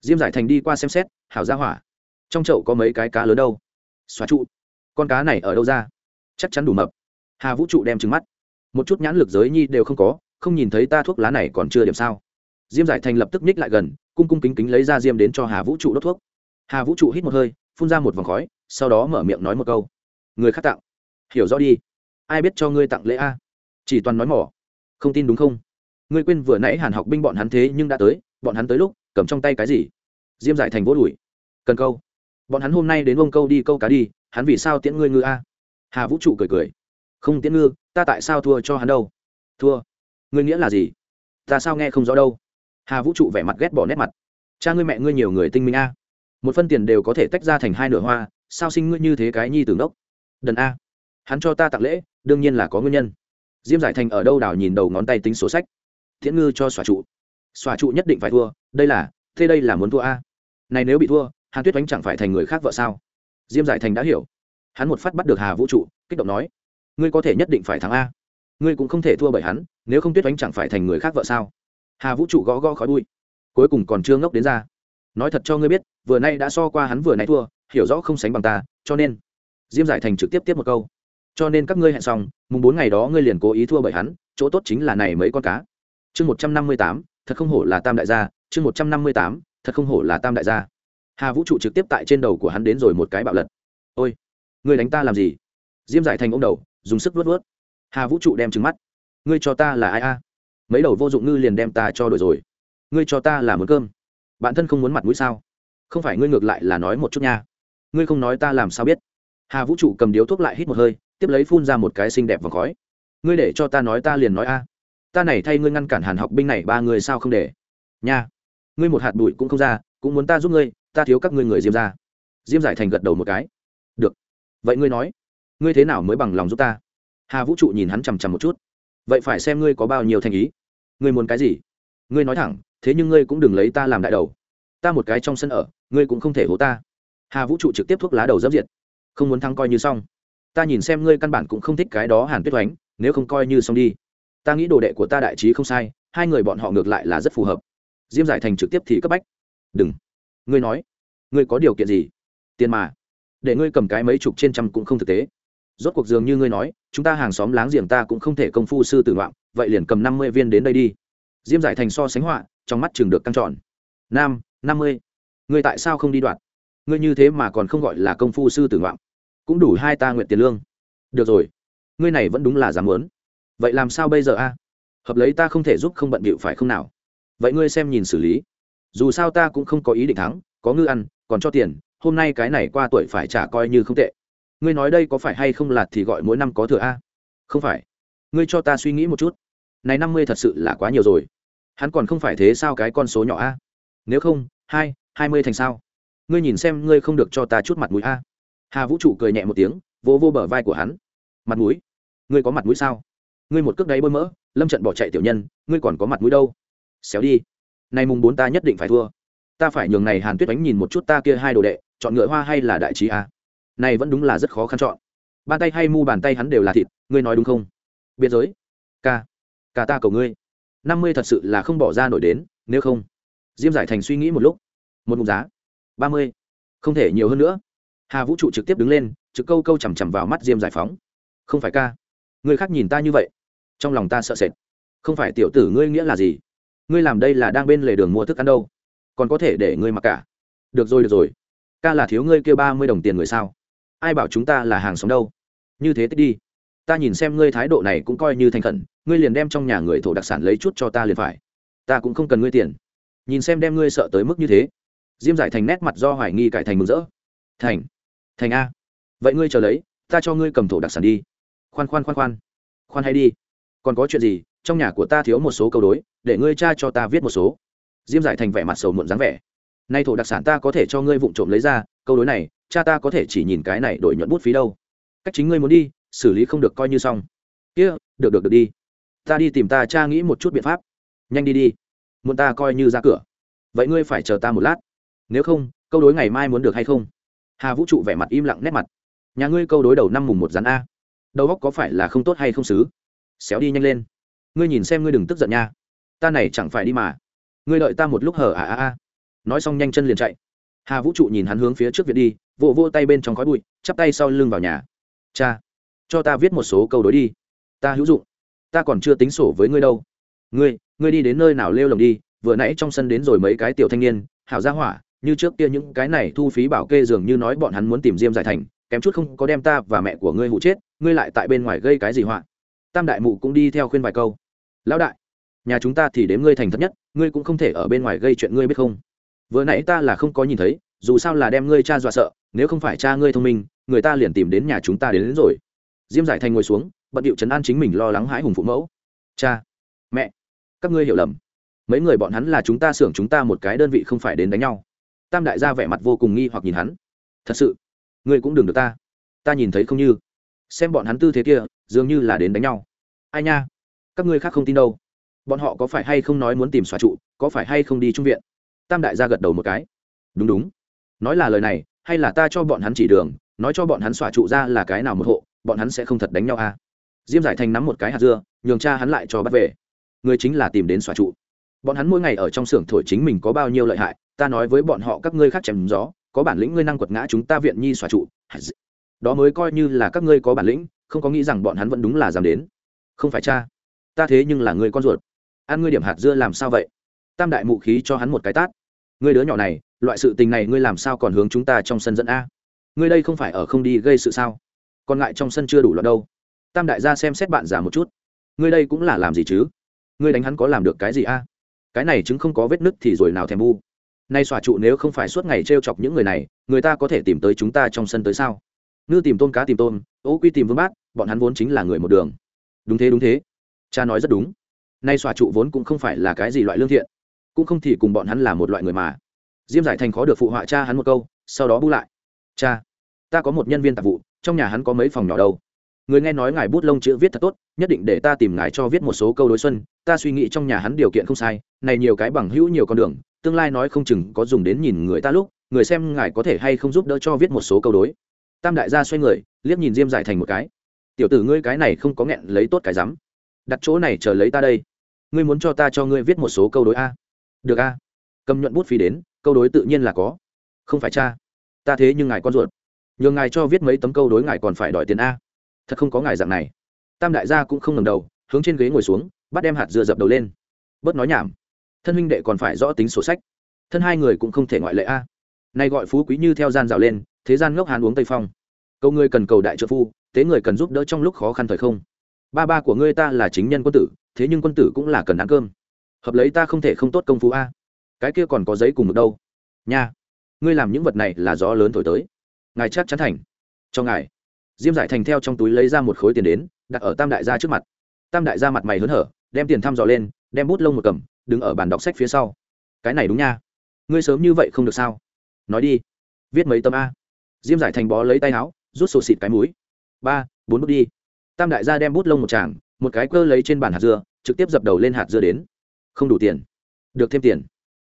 Diêm giải thành đi qua xem xét, hảo ra hỏa. Trong chậu có mấy cái cá lớn đâu? Xóa trụ. Con cá này ở đâu ra? Chắc chắn đủ mập. Hà vũ trụ đem trứng mắt một chút nhãn lực giới nhi đều không có, không nhìn thấy ta thuốc lá này còn chưa điểm sao. Diêm giải thành lập tức ních lại gần, cung cung kính kính lấy ra diêm đến cho hà vũ trụ đốt thuốc. Hà vũ trụ hít một hơi, phun ra một vòng khói, sau đó mở miệng nói một câu. Người khác tặng. Hiểu rõ đi. Ai biết cho ngươi tặng lễ a? Chỉ toàn nói mỏ. Không tin đúng không? Ngươi quên vừa nãy hàn học binh bọn hắn thế nhưng đã tới, bọn hắn tới lúc, cầm trong tay cái gì? Diêm giải thành vỗ đùi. Cần câu. Bọn hắn hôm nay đến ông câu đi câu cá đi, hắn vì sao tiễn ngươi ngư a? Hà vũ trụ cười cười. Không tiễn ngư ta tại sao thua cho hắn đâu? Thua. Ngươi nghĩa là gì? Ta sao nghe không rõ đâu? Hà vũ trụ vẻ mặt ghét bỏ nét mặt. Cha ngươi mẹ ngươi nhiều người tinh minh a. Một phân tiền đều có thể tách ra thành hai nửa hoa, sao sinh ngươi như thế cái nhi tưởng đốc đần a. Hắn cho ta tặng lễ, đương nhiên là có nguyên nhân. Diêm giải thành ở đâu đảo nhìn đầu ngón tay tính sổ sách. Thiện ngư cho xòa trụ. Xòa trụ nhất định phải thua, đây là, thế đây là muốn thua a. Này nếu bị thua, hàn tuyết oánh chẳng phải thành người khác vợ sao? Diêm giải thành đã hiểu. Hắn một phát bắt được hà vũ trụ, kích động nói ngươi có thể nhất định phải thắng a. Ngươi cũng không thể thua bởi hắn, nếu không tuyết oánh chẳng phải thành người khác vợ sao? Hà vũ trụ gõ gõ khói bụi. Cuối cùng còn chưa ngốc đến ra. Nói thật cho ngươi biết, vừa nay đã so qua hắn vừa nay thua, hiểu rõ không sánh bằng ta, cho nên diêm giải thành trực tiếp tiếp một câu. Cho nên các ngươi hẹn xong, mùng bốn ngày đó ngươi liền cố ý thua bởi hắn, chỗ tốt chính là này mấy con cá. Chương một trăm năm mươi tám, thật không hổ là tam đại gia. Chương một trăm năm mươi tám, thật không hổ là tam đại gia. Hà vũ trụ trực tiếp tại trên đầu của hắn đến rồi một cái bạo lật. Ôi, ngươi đánh ta làm gì? Diêm giải thành ông đầu dùng sức vớt vớt. Hà vũ trụ đem trứng mắt. Ngươi cho ta là ai a? Mấy đầu vô dụng ngư liền đem ta cho đổi rồi. Ngươi cho ta là muốn cơm. Bạn thân không muốn mặt mũi sao? Không phải ngươi ngược lại là nói một chút nha. Ngươi không nói ta làm sao biết? Hà vũ trụ cầm điếu thuốc lại hít một hơi, tiếp lấy phun ra một cái xinh đẹp vòng khói. Ngươi để cho ta nói ta liền nói a. Ta này thay ngươi ngăn cản hàn học binh này ba người sao không để? Nha. Ngươi một hạt bụi cũng không ra, cũng muốn ta giúp ngươi, ta thiếu các ngươi người diêm ra diêm giải thành gật đầu một cái. Được. Vậy ngươi nói ngươi thế nào mới bằng lòng giúp ta? Hà vũ trụ nhìn hắn chằm chằm một chút. Vậy phải xem ngươi có bao nhiêu thành ý. Ngươi muốn cái gì? Ngươi nói thẳng, thế nhưng ngươi cũng đừng lấy ta làm đại đầu. Ta một cái trong sân ở, ngươi cũng không thể hố ta. Hà vũ trụ trực tiếp thuốc lá đầu dấp diệt. Không muốn thắng coi như xong. Ta nhìn xem ngươi căn bản cũng không thích cái đó hàn tuyết oánh nếu không coi như xong đi. Ta nghĩ đồ đệ của ta đại trí không sai, hai người bọn họ ngược lại là rất phù hợp. Diêm giải thành trực tiếp thì cấp bách. Đừng. Ngươi nói. Ngươi có điều kiện gì? Tiền mà. Để ngươi cầm cái mấy chục trên trăm cũng không thực tế rốt cuộc dường như ngươi nói, chúng ta hàng xóm láng giềng ta cũng không thể công phu sư tử ngoạm vậy liền cầm năm mươi viên đến đây đi. Diêm giải thành so sánh họa, trong mắt chừng được căng tròn. Nam, năm mươi. Ngươi tại sao không đi đoạt? Ngươi như thế mà còn không gọi là công phu sư tử ngoạm cũng đủ hai ta nguyện tiền lương. Được rồi. Ngươi này vẫn đúng là dám muốn. Vậy làm sao bây giờ a? Hợp lấy ta không thể giúp không bận bịu phải không nào? Vậy ngươi xem nhìn xử lý. Dù sao ta cũng không có ý định thắng, có ngư ăn, còn cho tiền, hôm nay cái này qua tuổi phải trả coi như không tệ ngươi nói đây có phải hay không là thì gọi mỗi năm có thừa a? Không phải. Ngươi cho ta suy nghĩ một chút. Này năm mươi thật sự là quá nhiều rồi. Hắn còn không phải thế sao cái con số nhỏ a? Nếu không hai hai mươi thành sao? Ngươi nhìn xem ngươi không được cho ta chút mặt mũi a. Hà vũ trụ cười nhẹ một tiếng vỗ vô, vô bờ vai của hắn. Mặt mũi? Ngươi có mặt mũi sao? Ngươi một cước đáy bơi mỡ lâm trận bỏ chạy tiểu nhân ngươi còn có mặt mũi đâu? Xéo đi. Nay mùng bốn ta nhất định phải thua. Ta phải nhường này hàn tuyết đánh nhìn một chút ta kia hai đồ đệ chọn ngựa hoa hay là đại trí a? Này vẫn đúng là rất khó khăn chọn. Bàn tay hay mu bàn tay hắn đều là thịt, ngươi nói đúng không? Biên giới, ca ca ta cầu ngươi. Năm mươi thật sự là không bỏ ra nổi đến, nếu không. Diêm giải thành suy nghĩ một lúc. Một mục giá. Ba mươi. Không thể nhiều hơn nữa. Hà vũ trụ trực tiếp đứng lên, trực câu câu chằm chằm vào mắt diêm giải phóng. Không phải ca. Người khác nhìn ta như vậy. Trong lòng ta sợ sệt. Không phải tiểu tử ngươi nghĩa là gì? Ngươi làm đây là đang bên lề đường mua thức ăn đâu. Còn có thể để ngươi mặc cả. Được rồi được rồi. Ca là thiếu ngươi kêu ba mươi đồng tiền người sao? Ai bảo chúng ta là hàng xóm đâu? Như thế tích đi. Ta nhìn xem ngươi thái độ này cũng coi như thành khẩn, ngươi liền đem trong nhà người thổ đặc sản lấy chút cho ta liền phải. Ta cũng không cần ngươi tiền. Nhìn xem đem ngươi sợ tới mức như thế. Diêm giải thành nét mặt do hoài nghi cải thành mừng rỡ. Thành thành a. Vậy ngươi chờ lấy, ta cho ngươi cầm thổ đặc sản đi. Khoan khoan khoan khoan. Khoan hay đi. Còn có chuyện gì, trong nhà của ta thiếu một số câu đối, để ngươi cha cho ta viết một số. Diêm giải thành vẻ mặt sầu muộn dáng vẻ. Nay thổ đặc sản ta có thể cho ngươi vụng trộm lấy ra, câu đối này cha ta có thể chỉ nhìn cái này đổi nhuận bút phí đâu. Cách chính ngươi muốn đi, xử lý không được coi như xong. Kia, được được được đi. Ta đi tìm ta cha nghĩ một chút biện pháp. Nhanh đi đi. Muốn ta coi như ra cửa. Vậy ngươi phải chờ ta một lát. Nếu không, câu đối ngày mai muốn được hay không? Hà vũ trụ vẻ mặt im lặng nét mặt. Nhà ngươi câu đối đầu năm mùng một rắn a. Đầu góc có phải là không tốt hay không xứ? Xéo đi nhanh lên. Ngươi nhìn xem ngươi đừng tức giận nha. Ta này chẳng phải đi mà. Ngươi đợi ta một lúc hở à à à. Nói xong nhanh chân liền chạy hà vũ trụ nhìn hắn hướng phía trước viện đi, vỗ vỗ tay bên trong khói bụi, chắp tay sau lưng vào nhà. Cha, cho ta viết một số câu đối đi. Ta hữu dụng. Ta còn chưa tính sổ với ngươi đâu. Ngươi ngươi đi đến nơi nào lêu lồng đi, vừa nãy trong sân đến rồi mấy cái tiểu thanh niên, hảo ra hỏa, như trước kia những cái này thu phí bảo kê dường như nói bọn hắn muốn tìm diêm giải thành, kém chút không có đem ta và mẹ của ngươi hụ chết, ngươi lại tại bên ngoài gây cái gì họa? Tam đại mụ cũng đi theo khuyên vài câu. Lão đại, nhà chúng ta thì đếm ngươi thành thật nhất, ngươi cũng không thể ở bên ngoài gây chuyện ngươi biết không? Vừa nãy ta là không có nhìn thấy dù sao là đem ngươi cha dọa sợ nếu không phải cha ngươi thông minh người ta liền tìm đến nhà chúng ta đến, đến rồi. Diêm giải thành ngồi xuống bận điệu chấn an chính mình lo lắng hãi hùng phụ mẫu. Cha mẹ các ngươi hiểu lầm. Mấy người bọn hắn là chúng ta xưởng chúng ta một cái đơn vị không phải đến đánh nhau. Tam đại gia vẻ mặt vô cùng nghi hoặc nhìn hắn. Thật sự ngươi cũng đừng được ta. Ta nhìn thấy không như. Xem bọn hắn tư thế kia dường như là đến đánh nhau. Ai nha các ngươi khác không tin đâu. Bọn họ có phải hay không nói muốn tìm xóa trụ có phải hay không đi trung viện? Tam đại gia gật đầu một cái. Đúng đúng. Nói là lời này, hay là ta cho bọn hắn chỉ đường, nói cho bọn hắn xóa trụ ra là cái nào một hộ, bọn hắn sẽ không thật đánh nhau à? Diêm giải thành nắm một cái hạt dưa, nhường cha hắn lại cho bắt về. Người chính là tìm đến xòa trụ. Bọn hắn mỗi ngày ở trong xưởng thổi chính mình có bao nhiêu lợi hại, ta nói với bọn họ các ngươi khác chém gió, có bản lĩnh ngươi năng quật ngã chúng ta viện nhi xòa trụ. Đó mới coi như là các ngươi có bản lĩnh, không có nghĩ rằng bọn hắn vẫn đúng là dám đến. Không phải cha, ta thế nhưng là người con ruột. Ăn ngươi điểm hạt dưa làm sao vậy? Tam đại mụ khí cho hắn một cái tát ngươi đứa nhỏ này, loại sự tình này ngươi làm sao còn hướng chúng ta trong sân dẫn a? Ngươi đây không phải ở không đi gây sự sao? Còn ngại trong sân chưa đủ loạn đâu. Tam đại gia xem xét bạn già một chút. Ngươi đây cũng là làm gì chứ? Ngươi đánh hắn có làm được cái gì a? Cái này chứng không có vết nứt thì rồi nào thèm bu. Nay xòa trụ nếu không phải suốt ngày t r e o chọc những người này, người ta có thể tìm tới chúng ta trong sân tới sao? Ngư tìm tôm, cá tìm tôm ố quy tìm vương bát, bọn hắn vốn chính là người một đường. Đúng thế đúng thế. Cha nói rất đúng. Nay xòa trụ vốn cũng không phải là cái gì loại lương thiện cũng không thì cùng bọn hắn là một loại người mà. Diêm giải thành khó được phụ họa cha hắn một câu, sau đó bu lại. Cha, ta có một nhân viên tạp vụ, trong nhà hắn có mấy phòng nhỏ đâu. Người nghe nói ngài bút lông chữ viết thật tốt, nhất định để ta tìm ngài cho viết một số câu đối xuân. Ta suy nghĩ trong nhà hắn điều kiện không sai, này nhiều cái bằng hữu nhiều con đường, tương lai nói không chừng có dùng đến nhìn người ta lúc, người xem ngài có thể hay không giúp đỡ cho viết một số câu đối. Tam đại gia xoay người, liếc nhìn diêm giải thành một cái. Tiểu tử ngươi cái này không có nghẹn lấy tốt cái rắm. Đặt chỗ này chờ lấy ta đây. Ngươi muốn cho ta cho ngươi viết một số câu đối a? Được a. Cầm nhuận bút phí đến, câu đối tự nhiên là có. Không phải cha. Ta thế nhưng ngài con ruột. Nhường ngài cho viết mấy tấm câu đối ngài còn phải đòi tiền a. Thật không có ngài dạng này. Tam đại gia cũng không ngầm đầu, hướng trên ghế ngồi xuống, bắt đem hạt dừa dập đầu lên. Bớt nói nhảm. Thân huynh đệ còn phải rõ tính sổ sách. Thân hai người cũng không thể ngoại lệ a. Nay gọi phú quý như theo gian rào lên, thế gian ngốc hàn uống tây phong. Câu ngươi cần cầu đại trợ phu tế người cần giúp đỡ trong lúc khó khăn thời không. Ba ba của ngươi ta là chính nhân quân tử, thế nhưng quân tử cũng là cần ăn cơm hợp lấy ta không thể không tốt công phu a. Cái kia còn có giấy cùng một đâu? Nha, ngươi làm những vật này là gió lớn thổi tới. Ngài chắc chắn thành. Cho ngài. Diêm giải thành theo trong túi lấy ra một khối tiền đến, đặt ở tam đại gia trước mặt. Tam đại gia mặt mày hớn hở, đem tiền thăm dò lên, đem bút lông một cầm, đứng ở bàn đọc sách phía sau. Cái này đúng nha. Ngươi sớm như vậy không được sao? Nói đi. Viết mấy tấm a? Diêm giải thành bó lấy tay áo, rút sổ xịt cái mũi. Ba, bốn bước đi. Tam đại gia đem bút lông một tràng, một cái cơ lấy trên bàn hạt dưa, trực tiếp dập đầu lên hạt dưa đến không đủ tiền. Được thêm tiền.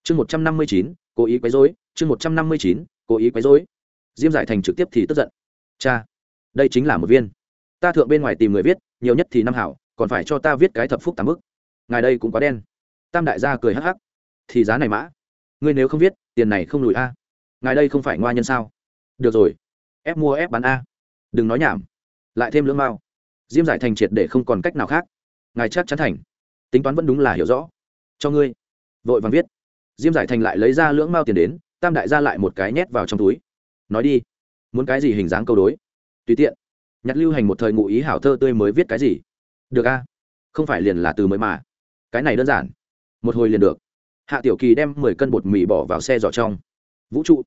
Chương một trăm năm mươi chín, cố ý quấy dối chương một trăm năm mươi chín, cố ý quấy dối diêm giải thành trực tiếp thì tức giận. Cha, đây chính là một viên. Ta thượng bên ngoài tìm người viết, nhiều nhất thì năm hảo, còn phải cho ta viết cái thập phúc tám bức. Ngài đây cũng quá đen. Tam đại gia cười hắc hắc. Thì giá này mã. Ngươi nếu không viết, tiền này không lùi a. Ngài đây không phải ngoa nhân sao? Được rồi. Ép mua, ép bán a. Đừng nói nhảm. Lại thêm lưỡng mao diêm giải thành triệt để không còn cách nào khác. Ngài chắc chắn thành. Tính toán vẫn đúng là hiểu rõ cho ngươi. Vội vàng viết. Diêm giải thành lại lấy ra lưỡng mao tiền đến, tam đại gia lại một cái nhét vào trong túi. Nói đi, muốn cái gì hình dáng câu đối? Tùy tiện. Nhặt lưu hành một thời ngụ ý hảo thơ tươi mới viết cái gì? Được a. Không phải liền là từ mới mà. Cái này đơn giản. Một hồi liền được. Hạ tiểu kỳ đem mười cân bột mì bỏ vào xe giỏ trong. Vũ trụ.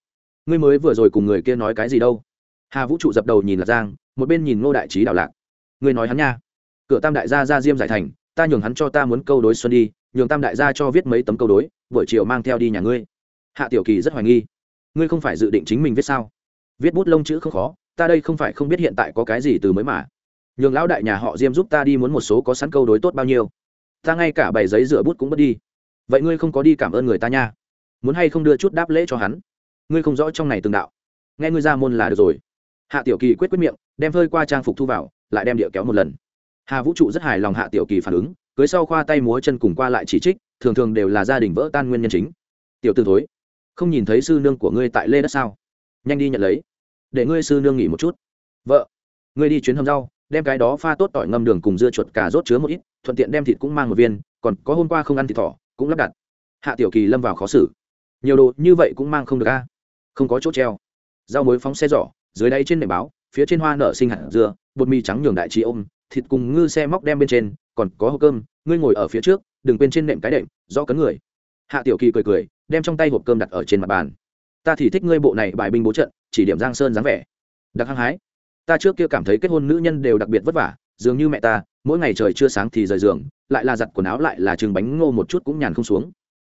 Ngươi mới vừa rồi cùng người kia nói cái gì đâu? Hà vũ trụ dập đầu nhìn lạc giang, một bên nhìn ngô đại trí đảo lạc. Ngươi nói hắn nha. Cửa tam đại gia ra diêm giải thành, ta nhường hắn cho ta muốn câu đối xuân đi nhường tam đại gia cho viết mấy tấm câu đối, buổi chiều mang theo đi nhà ngươi. Hạ tiểu kỳ rất hoài nghi. Ngươi không phải dự định chính mình viết sao? Viết bút lông chữ không khó, ta đây không phải không biết hiện tại có cái gì từ mới mà. Nhường lão đại nhà họ diêm giúp ta đi muốn một số có sẵn câu đối tốt bao nhiêu. Ta ngay cả bảy giấy rửa bút cũng mất đi. Vậy ngươi không có đi cảm ơn người ta nha. Muốn hay không đưa chút đáp lễ cho hắn? Ngươi không rõ trong này từng đạo. Nghe ngươi ra môn là được rồi. Hạ tiểu kỳ quyết quyết miệng, đem phơi qua trang phục thu vào, lại đem địa kéo một lần. Hà vũ trụ rất hài lòng hạ tiểu kỳ phản ứng cưới sau khoa tay múa chân cùng qua lại chỉ trích, thường thường đều là gia đình vỡ tan nguyên nhân chính. Tiểu tư thối, không nhìn thấy sư nương của ngươi tại lê đất sao? Nhanh đi nhận lấy, để ngươi sư nương nghỉ một chút. Vợ, ngươi đi chuyến hầm rau, đem cái đó pha tốt tỏi ngâm đường cùng dưa chuột cà rốt chứa một ít, thuận tiện đem thịt cũng mang một viên, còn có hôm qua không ăn thịt thỏ, cũng lắp đặt. Hạ tiểu kỳ lâm vào khó xử. Nhiều đồ như vậy cũng mang không được a. Không có chỗ treo. Rau muối phóng xe giỏ, dưới đáy trên nệm báo, phía trên hoa nở sinh hạt dưa, bột mì trắng nhường đại trí ôm, thịt cùng ngư xe móc đem bên trên, còn có hộp cơm ngươi ngồi ở phía trước, đừng quên trên nệm cái đệm do cấn người. Hạ tiểu kỳ cười cười, đem trong tay hộp cơm đặt ở trên mặt bàn. Ta thì thích ngươi bộ này bài binh bố trận, chỉ điểm giang sơn dáng vẻ. Đặc hăng hái, ta trước kia cảm thấy kết hôn nữ nhân đều đặc biệt vất vả, dường như mẹ ta, mỗi ngày trời chưa sáng thì rời giường, lại là giặt quần áo lại là chừng bánh ngô một chút cũng nhàn không xuống.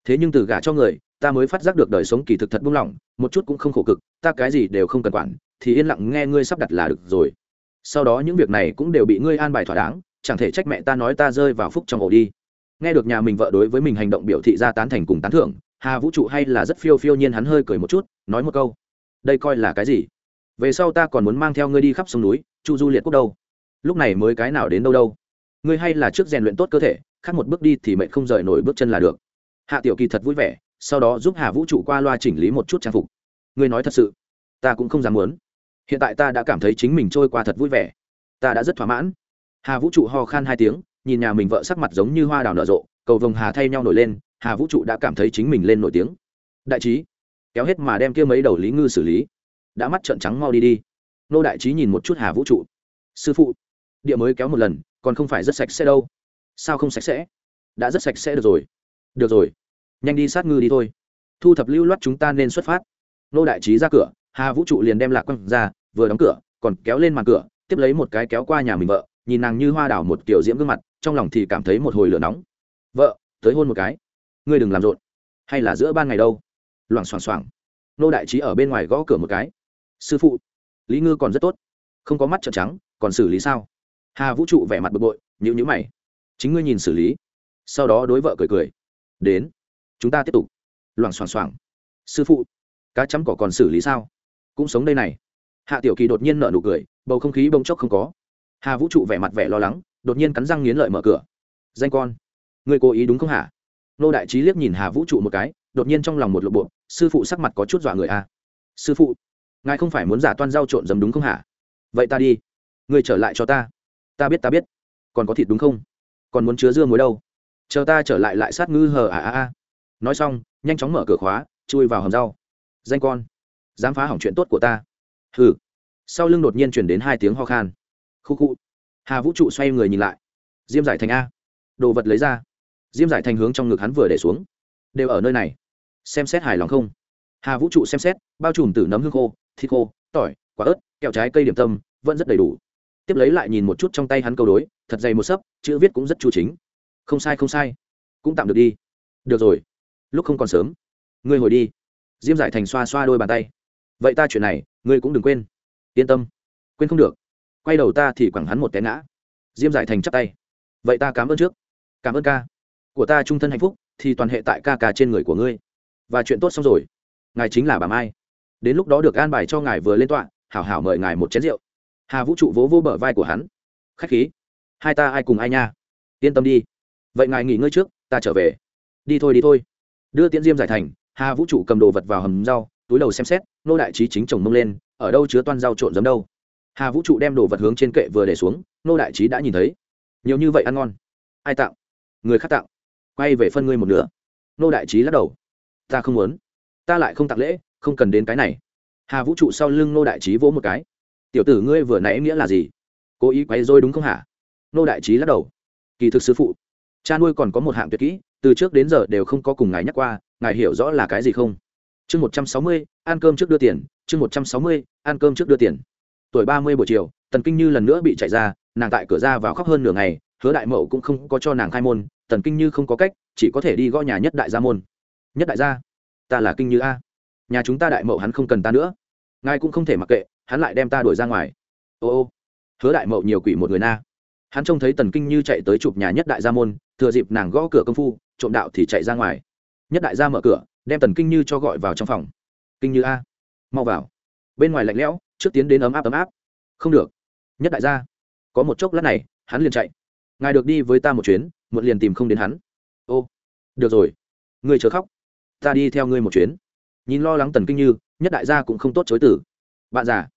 Thế nhưng từ gả cho người, ta mới phát giác được đời sống kỳ thực thật buông lỏng, một chút cũng không khổ cực, ta cái gì đều không cần quản, thì yên lặng nghe ngươi sắp đặt là được rồi. Sau đó những việc này cũng đều bị ngươi an bài thỏa đáng chẳng thể trách mẹ ta nói ta rơi vào phúc trong ổ đi. Nghe được nhà mình vợ đối với mình hành động biểu thị ra tán thành cùng tán thưởng, hà vũ trụ hay là rất phiêu phiêu nhiên hắn hơi cười một chút, nói một câu. Đây coi là cái gì? Về sau ta còn muốn mang theo ngươi đi khắp sông núi, chu du liệt quốc đâu? Lúc này mới cái nào đến đâu đâu? Ngươi hay là trước rèn luyện tốt cơ thể, khác một bước đi thì mệnh không rời nổi bước chân là được. Hạ tiểu kỳ thật vui vẻ, sau đó giúp hà vũ trụ qua loa chỉnh lý một chút trang phục. Ngươi nói thật sự, ta cũng không dám muốn. Hiện tại ta đã cảm thấy chính mình trôi qua thật vui vẻ. Ta đã rất thỏa mãn hà vũ trụ ho khan hai tiếng, nhìn nhà mình vợ sắc mặt giống như hoa đào nở rộ, cầu vồng hà thay nhau nổi lên, hà vũ trụ đã cảm thấy chính mình lên nổi tiếng. Đại trí, kéo hết mà đem kia mấy đầu lý ngư xử lý. Đã mắt trợn trắng mau đi đi. Nô đại trí nhìn một chút hà vũ trụ. Sư phụ, địa mới kéo một lần, còn không phải rất sạch sẽ đâu. Sao không sạch sẽ? Đã rất sạch sẽ được rồi. Được rồi. Nhanh đi sát ngư đi thôi. Thu thập lưu loát chúng ta nên xuất phát. Nô đại trí ra cửa, hà vũ trụ liền đem lạc quăng ra, vừa đóng cửa, còn kéo lên màn cửa, tiếp lấy một cái kéo qua nhà mình vợ nhìn nàng như hoa đảo một kiểu diễm gương mặt, trong lòng thì cảm thấy một hồi lửa nóng. Vợ, tới hôn một cái. Ngươi đừng làm rộn. Hay là giữa ban ngày đâu? Loảng xoảng xoảng. Nô đại trí ở bên ngoài gõ cửa một cái. Sư phụ. Lý ngư còn rất tốt. Không có mắt trợn trắng, còn xử lý sao? Hà vũ trụ vẻ mặt bực bội nhữ nhữ mày. Chính ngươi nhìn xử lý. Sau đó đối vợ cười cười. Đến, chúng ta tiếp tục. Loảng xoảng xoảng. Sư phụ, cá chấm cỏ còn xử lý sao? Cũng sống đây này. Hạ tiểu kỳ đột nhiên nở nụ cười, bầu không khí bông chốc không có hà vũ trụ vẻ mặt vẻ lo lắng, đột nhiên cắn răng nghiến lợi mở cửa. Danh con người cố ý đúng không hả? Nô đại trí liếc nhìn hà vũ trụ một cái, đột nhiên trong lòng một lộ bộ, sư phụ sắc mặt có chút dọa người a. À. sư phụ, ngài không phải muốn giả toan rau trộn dấm đúng không hả? Vậy ta đi. Người trở lại cho ta. Ta biết ta biết. Còn có thịt đúng không? Còn muốn chứa dưa muối đâu? Chờ ta trở lại lại sát ngư hờ à à à. Nói xong, nhanh chóng mở cửa khóa, chui vào hầm rau. Danh con, dám phá hỏng chuyện tốt của ta. Hừ. Sau lưng đột nhiên chuyển đến hai tiếng ho khan khu khu. Hà vũ trụ xoay người nhìn lại. Diêm giải thành a. Đồ vật lấy ra. Diêm giải thành hướng trong ngực hắn vừa để xuống. Đều ở nơi này. Xem xét hài lòng không? Hà vũ trụ xem xét, bao trùm từ nấm hương khô, thịt khô, tỏi, quả ớt, kẹo trái, cây điểm tâm, vẫn rất đầy đủ. Tiếp lấy lại nhìn một chút trong tay hắn câu đối, thật dày một sấp, chữ viết cũng rất chu chính. Không sai không sai. Cũng tạm được đi. Được rồi. Lúc không còn sớm. Ngươi hồi đi. Diêm giải thành xoa xoa đôi bàn tay. Vậy ta chuyện này, ngươi cũng đừng quên. Yên tâm. Quên không được quay đầu ta thì quẳng hắn một té ngã. Diêm giải thành chắp tay. Vậy ta cảm ơn trước. Cảm ơn ca. Của ta trung thân hạnh phúc, thì toàn hệ tại ca ca trên người của ngươi. Và chuyện tốt xong rồi. Ngài chính là bà mai. Đến lúc đó được an bài cho ngài vừa lên tọa, hảo hảo mời ngài một chén rượu. Hà vũ trụ vỗ vỗ bờ vai của hắn. Khách khí. Hai ta ai cùng ai nha? Yên tâm đi. Vậy ngài nghỉ ngơi trước, ta trở về. Đi thôi đi thôi. Đưa tiễn diêm giải thành, hà vũ trụ cầm đồ vật vào hầm rau, túi đầu xem xét, nô đại trí chính chồng mông lên, ở đâu chứa toan rau trộn giấm đâu? Hà vũ trụ đem đồ vật hướng trên kệ vừa để xuống nô đại trí đã nhìn thấy. Nhiều như vậy ăn ngon. Ai tặng? người khác tặng, quay về phân ngươi một nửa. Nô đại trí lắc đầu. Ta không muốn. Ta lại không tặng lễ không cần đến cái này. Hà vũ trụ sau lưng nô đại trí vỗ một cái. Tiểu tử ngươi vừa nãy nghĩa là gì? Cố ý quấy dối đúng không hả? Nô đại trí lắc đầu. Kỳ thực sư phụ cha nuôi còn có một hạng tuyệt kỹ từ trước đến giờ đều không có cùng ngài nhắc qua ngài hiểu rõ là cái gì không? Chương một trăm sáu mươi ăn cơm trước đưa tiền. Chương một trăm sáu mươi ăn cơm trước đưa tiền tuổi ba mươi buổi chiều, tần kinh như lần nữa bị chạy ra, nàng tại cửa ra vào khóc hơn nửa ngày, hứa đại mậu cũng không có cho nàng khai môn, tần kinh như không có cách, chỉ có thể đi gõ nhà nhất đại gia môn. Nhất đại gia? Ta là kinh như a. Nhà chúng ta đại mậu hắn không cần ta nữa. Ngài cũng không thể mặc kệ, hắn lại đem ta đuổi ra ngoài. Ô ô. Hứa đại mậu nhiều quỷ một người na. Hắn trông thấy tần kinh như chạy tới chụp nhà nhất đại gia môn, thừa dịp nàng gõ cửa công phu, trộm đạo thì chạy ra ngoài. Nhất đại gia mở cửa, đem tần kinh như cho gọi vào trong phòng. Kinh như a. Mau vào. Bên ngoài lạnh lẽo trước tiến đến ấm áp ấm áp. Không được. Nhất đại gia. Có một chốc lát này, hắn liền chạy. Ngài được đi với ta một chuyến, muộn liền tìm không đến hắn. Ô, được rồi. Ngươi chờ khóc. Ta đi theo ngươi một chuyến. Nhìn lo lắng tần kinh như, nhất đại gia cũng không tốt chối tử bạn già,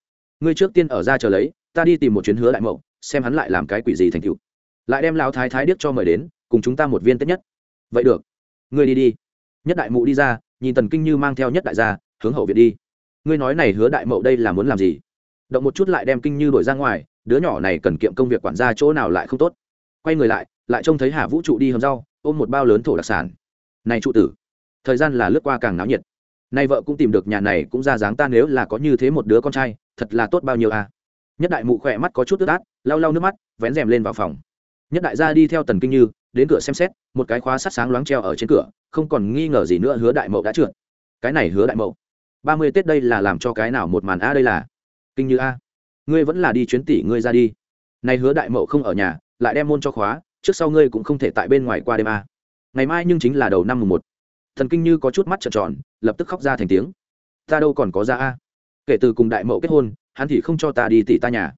ngươi trước tiên ở ra chờ lấy, ta đi tìm một chuyến hứa đại mậu, xem hắn lại làm cái quỷ gì thành cựu lại đem lao thái thái điếc cho mời đến, cùng chúng ta một viên tết nhất. Vậy được. Ngươi đi đi. Nhất đại mụ đi ra, nhìn tần kinh như mang theo nhất đại gia, hướng hậu viện đi ngươi nói này hứa đại mậu đây là muốn làm gì? Động một chút lại đem kinh như đổi ra ngoài, đứa nhỏ này cần kiệm công việc quản gia chỗ nào lại không tốt. Quay người lại lại trông thấy hà vũ trụ đi hầm rau, ôm một bao lớn thổ đặc sản. Này trụ tử, thời gian là lướt qua càng náo nhiệt. Nay vợ cũng tìm được nhà này cũng ra dáng ta nếu là có như thế một đứa con trai, thật là tốt bao nhiêu à? Nhất đại mụ khỏe mắt có chút ướt át, lau lau nước mắt, vén rèm lên vào phòng. Nhất đại gia đi theo tần kinh như, đến cửa xem xét, một cái khóa sắt sáng loáng treo ở trên cửa, không còn nghi ngờ gì nữa hứa đại mậu đã trượt. Cái này hứa đại mậu ba mươi tết đây là làm cho cái nào một màn a đây là. Kinh như a. Ngươi vẫn là đi chuyến tỷ ngươi ra đi. Này hứa đại mậu không ở nhà, lại đem môn cho khóa, trước sau ngươi cũng không thể tại bên ngoài qua đêm a. Ngày mai nhưng chính là đầu năm mùng một. Thần kinh như có chút mắt trợn tròn, lập tức khóc ra thành tiếng. Ta đâu còn có ra a? Kể từ cùng đại mậu kết hôn, hắn thì không cho ta đi tỷ ta nhà.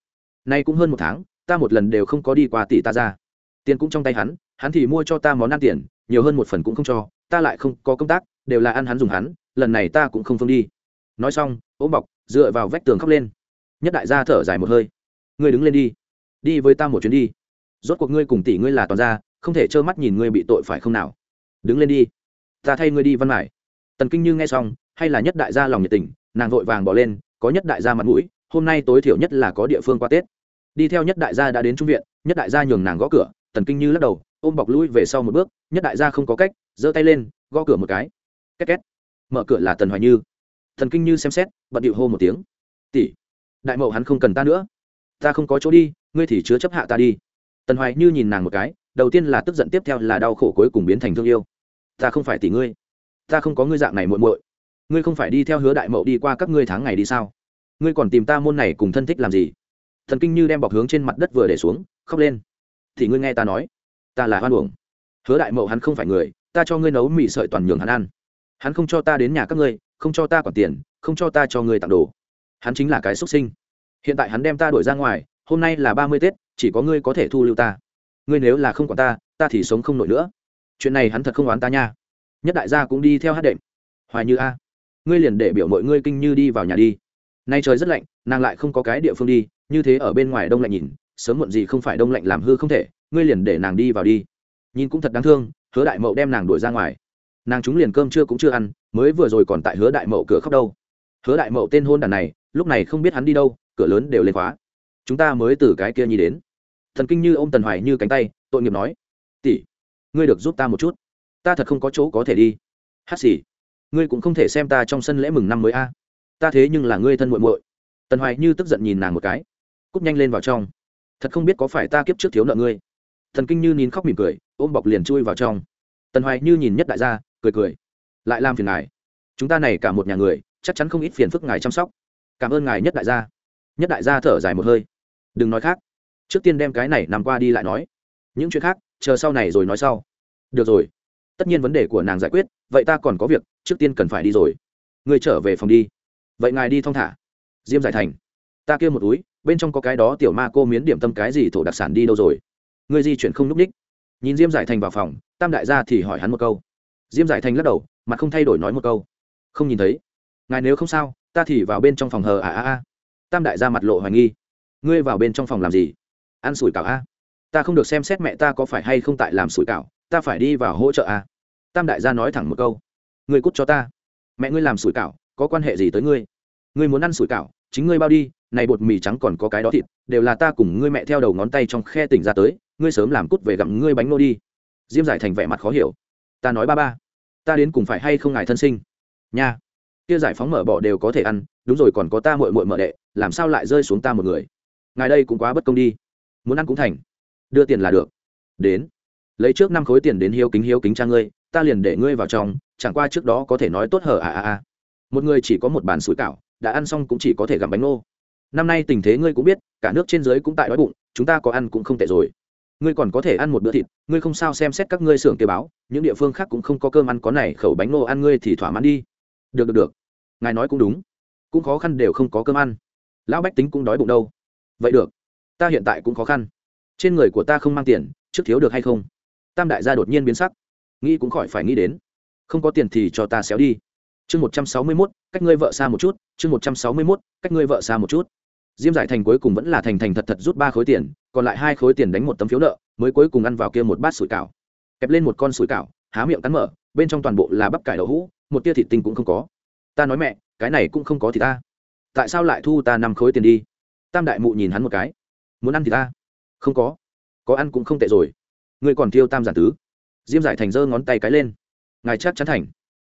Nay cũng hơn một tháng, ta một lần đều không có đi qua tỷ ta ra. Tiền cũng trong tay hắn hắn thì mua cho ta món ăn tiền, nhiều hơn một phần cũng không cho, ta lại không có công tác, đều là ăn hắn dùng hắn lần này ta cũng không phương đi. Nói xong, ôm bọc, dựa vào vách tường khóc lên. Nhất đại gia thở dài một hơi. Ngươi đứng lên đi. Đi với ta một chuyến đi. Rốt cuộc ngươi cùng tỷ ngươi là toàn gia, không thể trơ mắt nhìn ngươi bị tội phải không nào? Đứng lên đi. Ta thay ngươi đi văn mải. Tần kinh như nghe xong, hay là nhất đại gia lòng nhiệt tình, nàng vội vàng bỏ lên, có nhất đại gia mặt mũi, hôm nay tối thiểu nhất là có địa phương qua tết. Đi theo nhất đại gia đã đến trung viện, nhất đại gia nhường nàng gõ cửa, tần kinh như lắc đầu, ôm bọc lui về sau một bước, nhất đại gia không có cách, giơ tay lên, gõ cửa một cái. Két két mở cửa là tần hoài như. Thần kinh như xem xét, bận điệu hô một tiếng. Tỷ, đại mậu hắn không cần ta nữa. Ta không có chỗ đi, ngươi thì chứa chấp hạ ta đi. Tần hoài như nhìn nàng một cái, đầu tiên là tức giận tiếp theo là đau khổ cuối cùng biến thành thương yêu. Ta không phải tỷ ngươi. Ta không có ngươi dạng này muội muội. Ngươi không phải đi theo hứa đại mậu đi qua các ngươi tháng ngày đi sao? Ngươi còn tìm ta môn này cùng thân thích làm gì? Thần kinh như đem bọc hướng trên mặt đất vừa để xuống, khóc lên. Thì ngươi nghe ta nói. Ta là hoan uổng. Hứa đại mậu hắn không phải người, ta cho ngươi nấu mì sợi toàn nhường hắn ăn hắn không cho ta đến nhà các ngươi, không cho ta quản tiền, không cho ta cho ngươi tặng đồ. Hắn chính là cái xuất sinh. Hiện tại hắn đem ta đuổi ra ngoài, hôm nay là ba mươi tết, chỉ có ngươi có thể thu lưu ta. Ngươi nếu là không quản ta ta thì sống không nổi nữa. Chuyện này hắn thật không oán ta nha. Nhất đại gia cũng đi theo hát đệm. Hoài như a. Ngươi liền để biểu mọi ngươi kinh như đi vào nhà đi. Nay trời rất lạnh, nàng lại không có cái địa phương đi, như thế ở bên ngoài đông lạnh nhìn, sớm muộn gì không phải đông lạnh làm hư không thể, ngươi liền để nàng đi vào đi. Nhìn cũng thật đáng thương, hứa đại mậu đem nàng đuổi ra ngoài nàng chúng liền cơm chưa cũng chưa ăn, mới vừa rồi còn tại hứa đại mậu cửa khóc đâu. Hứa đại mậu tên hôn đàn này, lúc này không biết hắn đi đâu, cửa lớn đều lên khóa. Chúng ta mới từ cái kia nhi đến. Thần kinh như ô m tần hoài như cánh tay, tội nghiệp nói, tỷ, ngươi được giúp ta một chút. Ta thật không có chỗ có thể đi. Hát xì, ngươi cũng không thể xem ta trong sân lễ mừng năm mới a. Ta thế nhưng là ngươi thân muội muội. Tần hoài như tức giận nhìn nàng một cái, cúp nhanh lên vào trong. Thật không biết có phải ta kiếp trước thiếu nợ ngươi. Thần kinh như nín khóc mỉm cười, ôm bọc liền chui vào trong. Tần hoài như nhìn nhất đại gia cười cười. Lại làm phiền ngài. Chúng ta này cả một nhà người, chắc chắn không ít phiền phức ngài chăm sóc. Cảm ơn ngài nhất đại gia. Nhất đại gia thở dài một hơi. Đừng nói khác. Trước tiên đem cái này nằm qua đi lại nói. Những chuyện khác, chờ sau này rồi nói sau. Được rồi. Tất nhiên vấn đề của nàng giải quyết, vậy ta còn có việc, trước tiên cần phải đi rồi. Người trở về phòng đi. Vậy ngài đi thong thả. Diêm giải thành. Ta kêu một túi, bên trong có cái đó tiểu ma cô miến điểm tâm cái gì thổ đặc sản đi đâu rồi? Người di chuyển không n ú c ních. Nhìn diêm giải thành vào phòng, tam đại gia thì hỏi hắn một câu diêm giải thành lắc đầu, mà không thay đổi nói một câu. Không nhìn thấy. Ngài nếu không sao, ta thì vào bên trong phòng hờ à à à tam đại gia mặt lộ hoài nghi. Ngươi vào bên trong phòng làm gì? Ăn sủi cảo a. Ta không được xem xét mẹ ta có phải hay không tại làm sủi cảo, ta phải đi vào hỗ trợ a. Tam đại gia nói thẳng một câu. Ngươi cút cho ta. Mẹ ngươi làm sủi cảo, có quan hệ gì tới ngươi? Ngươi muốn ăn sủi cảo, chính ngươi bao đi, này bột mì trắng còn có cái đó thịt, đều là ta cùng ngươi mẹ theo đầu ngón tay trong khe tỉnh ra tới, ngươi sớm làm cút về gặm ngươi bánh nô đi. Diêm giải thành vẻ mặt khó hiểu ta nói ba ba, ta đến cùng phải hay không ngài thân sinh? Nha. Kia giải phóng mở bỏ đều có thể ăn, đúng rồi còn có ta mội mội mở đệ, làm sao lại rơi xuống ta một người? Ngài đây cũng quá bất công đi. Muốn ăn cũng thành. Đưa tiền là được. Đến. Lấy trước năm khối tiền đến hiếu kính hiếu kính cha ngươi, ta liền để ngươi vào trong, chẳng qua trước đó có thể nói tốt hở à à à. Một người chỉ có một bàn sủi cảo, đã ăn xong cũng chỉ có thể gặm bánh nô năm nay tình thế ngươi cũng biết, cả nước trên dưới cũng tại đói bụng, chúng ta có ăn cũng không tệ rồi ngươi còn có thể ăn một bữa thịt, ngươi không sao xem xét các ngươi xưởng kê báo, những địa phương khác cũng không có cơm ăn, có này khẩu bánh nô ăn ngươi thì thỏa mãn đi. Được được được. Ngài nói cũng đúng. Cũng khó khăn đều không có cơm ăn. Lão bách tính cũng đói bụng đâu. Vậy được. Ta hiện tại cũng khó khăn. Trên người của ta không mang tiền, trước thiếu được hay không? Tam đại gia đột nhiên biến sắc. Nghĩ cũng khỏi phải nghĩ đến. Không có tiền thì cho ta xéo đi. Chương một trăm sáu mươi mốt, cách ngươi vợ xa một chút. Chương một trăm sáu mươi mốt, cách ngươi vợ xa một chút diêm giải thành cuối cùng vẫn là thành thành thật thật rút ba khối tiền, còn lại hai khối tiền đánh một tấm phiếu nợ, mới cuối cùng ăn vào kia một bát sủi cảo. Kẹp lên một con sủi cảo, há miệng cắn mở, bên trong toàn bộ là bắp cải đậu hũ, một tia thịt tinh cũng không có. Ta nói mẹ, cái này cũng không có thì ta. Tại sao lại thu ta năm khối tiền đi? Tam đại mụ nhìn hắn một cái. Muốn ăn thì ta. Không có. Có ăn cũng không tệ rồi. Người còn tiêu tam giản tứ. Diêm giải thành giơ ngón tay cái lên. Ngài chắc chắn thành.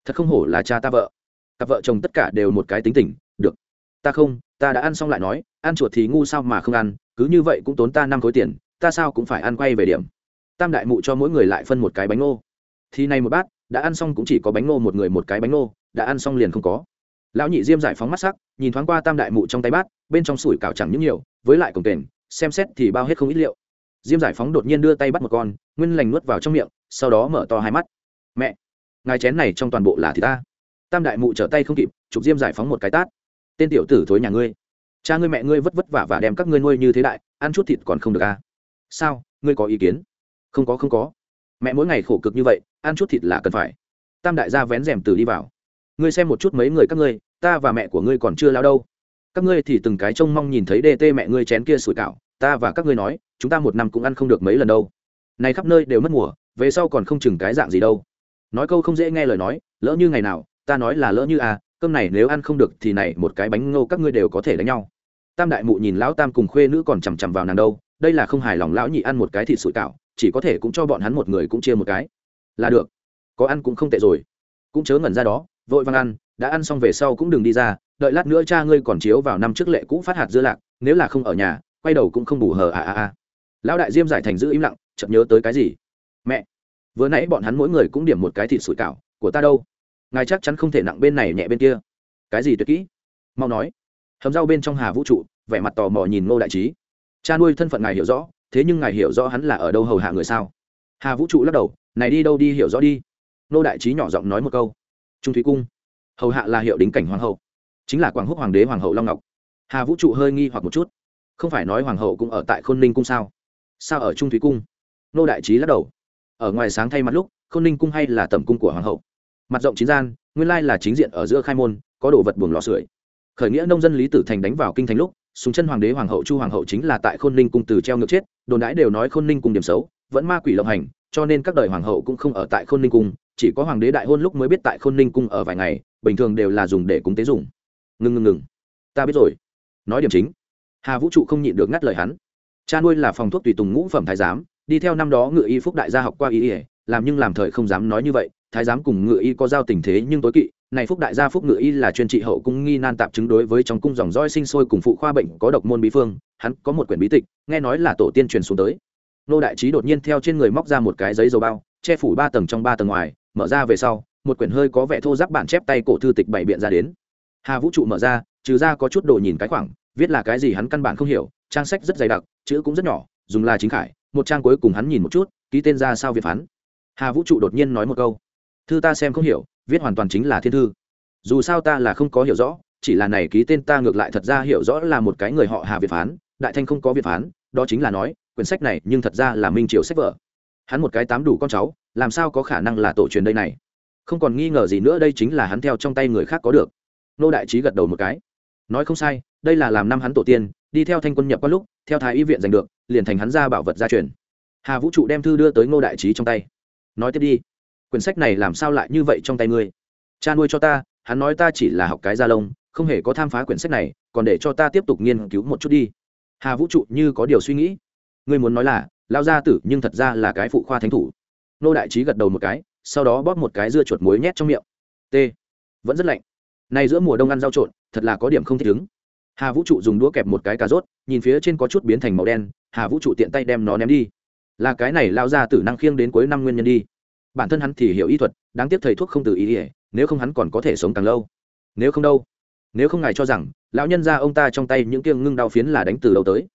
Thật không hổ là cha ta vợ. Cặp vợ chồng tất cả đều một cái tính tình, được. Ta không ta đã ăn xong lại nói, ăn chuột thì ngu sao mà không ăn, cứ như vậy cũng tốn ta năm khối tiền, ta sao cũng phải ăn quay về điểm. Tam đại mụ cho mỗi người lại phân một cái bánh ngô. Thì này một bát, đã ăn xong cũng chỉ có bánh ngô một người một cái bánh ngô, đã ăn xong liền không có. Lão nhị diêm giải phóng mắt sắc, nhìn thoáng qua tam đại mụ trong tay bát, bên trong sủi cảo chẳng những nhiều, với lại cổng kềnh, xem xét thì bao hết không ít liệu. Diêm giải phóng đột nhiên đưa tay bắt một con, nguyên lành nuốt vào trong miệng, sau đó mở to hai mắt. Mẹ, ngài chén này trong toàn bộ là thì ta. Tam đại mụ trở tay không kịp, chụp diêm giải phóng một cái tát tên tiểu tử thối nhà ngươi. Cha ngươi mẹ ngươi vất vất vả và đem các ngươi nuôi như thế đại, ăn chút thịt còn không được à? Sao? Ngươi có ý kiến? Không có không có. Mẹ mỗi ngày khổ cực như vậy, ăn chút thịt là cần phải. Tam đại gia vén rèm từ đi vào. Ngươi xem một chút mấy người các ngươi, ta và mẹ của ngươi còn chưa lao đâu. Các ngươi thì từng cái trông mong nhìn thấy đê tê mẹ ngươi chén kia sủi cảo, ta và các ngươi nói, chúng ta một năm cũng ăn không được mấy lần đâu. Này khắp nơi đều mất mùa, về sau còn không chừng cái dạng gì đâu. Nói câu không dễ nghe lời nói, lỡ như ngày nào, ta nói là lỡ như à cơm này nếu ăn không được thì này, một cái bánh ngô các ngươi đều có thể đánh nhau. Tam đại mụ nhìn lão tam cùng khuê nữ còn chằm chằm vào nàng đâu, đây là không hài lòng lão nhị ăn một cái thịt sủi cảo, chỉ có thể cũng cho bọn hắn một người cũng chia một cái. Là được, có ăn cũng không tệ rồi. Cũng chớ ngẩn ra đó, vội vàng ăn, đã ăn xong về sau cũng đừng đi ra, đợi lát nữa cha ngươi còn chiếu vào năm trước lệ cũ phát hạt dưa lạc, nếu là không ở nhà, quay đầu cũng không bù hờ à à à. Lão đại diêm giải thành giữ im lặng, chợt nhớ tới cái gì? Mẹ, vừa nãy bọn hắn mỗi người cũng điểm một cái thịt sủi cảo, của ta đâu? Ngài chắc chắn không thể nặng bên này nhẹ bên kia. Cái gì tuyệt kỹ? Mau nói. Hầm rau bên trong hà vũ trụ, vẻ mặt tò mò nhìn ngô đại trí. Cha nuôi thân phận ngài hiểu rõ, thế nhưng ngài hiểu rõ hắn là ở đâu hầu hạ người sao? Hà vũ trụ lắc đầu, này đi đâu đi hiểu rõ đi. Ngô đại trí nhỏ giọng nói một câu. Trung thúy cung. Hầu hạ là hiệu đính cảnh hoàng hậu. Chính là quảng húc hoàng đế hoàng hậu long ngọc. Hà vũ trụ hơi nghi hoặc một chút. Không phải nói hoàng hậu cũng ở tại khôn ninh cung sao? Sao ở trung thúy cung? Nô đại trí lắc đầu. Ở ngoài sáng thay mặt lúc, khôn ninh cung hay là tầm cung của hoàng hậu? Mặt rộng chín gian, nguyên lai là chính diện ở giữa khai môn, có đồ vật buồng lò sưởi. Khởi nghĩa nông dân lý tử thành đánh vào kinh thành lúc, súng chân hoàng đế hoàng hậu chu hoàng hậu chính là tại khôn ninh cung từ treo ngược chết, đồn đãi đều nói khôn ninh cung điểm xấu, vẫn ma quỷ lộng hành, cho nên các đời hoàng hậu cũng không ở tại khôn ninh cung, chỉ có hoàng đế đại hôn lúc mới biết tại khôn ninh cung ở vài ngày, bình thường đều là dùng để cúng tế dùng. Ngừng ngừng ngừng ta biết rồi. Nói điểm chính. Hà vũ trụ không nhịn được ngắt lời hắn. Cha nuôi là phòng thuốc tùy tùng ngũ phẩm thái giám, đi theo năm đó ngự y phúc đại gia học qua y ỉa làm nhưng làm thời không dám nói như vậy, thái giám cùng ngự y có giao tình thế nhưng tối kỵ, này phúc đại gia phúc ngự y là chuyên trị hậu cung nghi nan tạp chứng đối với trong cung dòng roi sinh sôi cùng phụ khoa bệnh có độc môn bí phương, hắn có một quyển bí tịch, nghe nói là tổ tiên truyền xuống tới. Nô đại trí đột nhiên theo trên người móc ra một cái giấy dầu bao, che phủ ba tầng trong ba tầng ngoài, mở ra về sau, một quyển hơi có vẻ thô giáp bản chép tay cổ thư tịch bảy biện ra đến. Hà vũ trụ mở ra, trừ ra có chút đồ nhìn cái khoảng, viết là cái gì hắn căn bản không hiểu, trang sách rất dày đặc, chữ cũng rất nhỏ, dùng là chính khải, một trang cuối cùng hắn nhìn một chút, ký tên ra sao việt phán hà vũ trụ đột nhiên nói một câu. Thư ta xem không hiểu, viết hoàn toàn chính là thiên thư. Dù sao ta là không có hiểu rõ, chỉ là này ký tên ta ngược lại thật ra hiểu rõ là một cái người họ hà việt phán, đại thanh không có việt phán, đó chính là nói, quyển sách này nhưng thật ra là minh triều sách vở. Hắn một cái tám đủ con cháu, làm sao có khả năng là tổ truyền đây này? Không còn nghi ngờ gì nữa, đây chính là hắn theo trong tay người khác có được. Nô đại trí gật đầu một cái. Nói không sai, đây là làm năm hắn tổ tiên, đi theo thanh quân nhập qua lúc, theo thái y viện giành được, liền thành hắn ra bảo vật gia truyền. Hà vũ trụ đem thư đưa tới ngô đại trí trong tay nói tiếp đi. Quyển sách này làm sao lại như vậy trong tay ngươi? Cha nuôi cho ta, hắn nói ta chỉ là học cái gia lông, không hề có tham phá quyển sách này, còn để cho ta tiếp tục nghiên cứu một chút đi. Hà vũ trụ như có điều suy nghĩ. Ngươi muốn nói là lao gia tử nhưng thật ra là cái phụ khoa thánh thủ. Nô đại trí gật đầu một cái, sau đó bóp một cái dưa chuột muối nhét trong miệng. T. Vẫn rất lạnh. Nay giữa mùa đông ăn rau trộn, thật là có điểm không thích ứng. Hà vũ trụ dùng đũa kẹp một cái cà rốt, nhìn phía trên có chút biến thành màu đen. Hà vũ trụ tiện tay đem nó ném đi là cái này lao ra tử năng khiêng đến cuối năm nguyên nhân đi. Bản thân hắn thì hiểu y thuật, đáng tiếc thầy thuốc không từ ý ỉa nếu không hắn còn có thể sống càng lâu. Nếu không đâu? Nếu không ngài cho rằng, lão nhân ra ông ta trong tay những kiêng ngưng đau phiến là đánh từ đầu tới.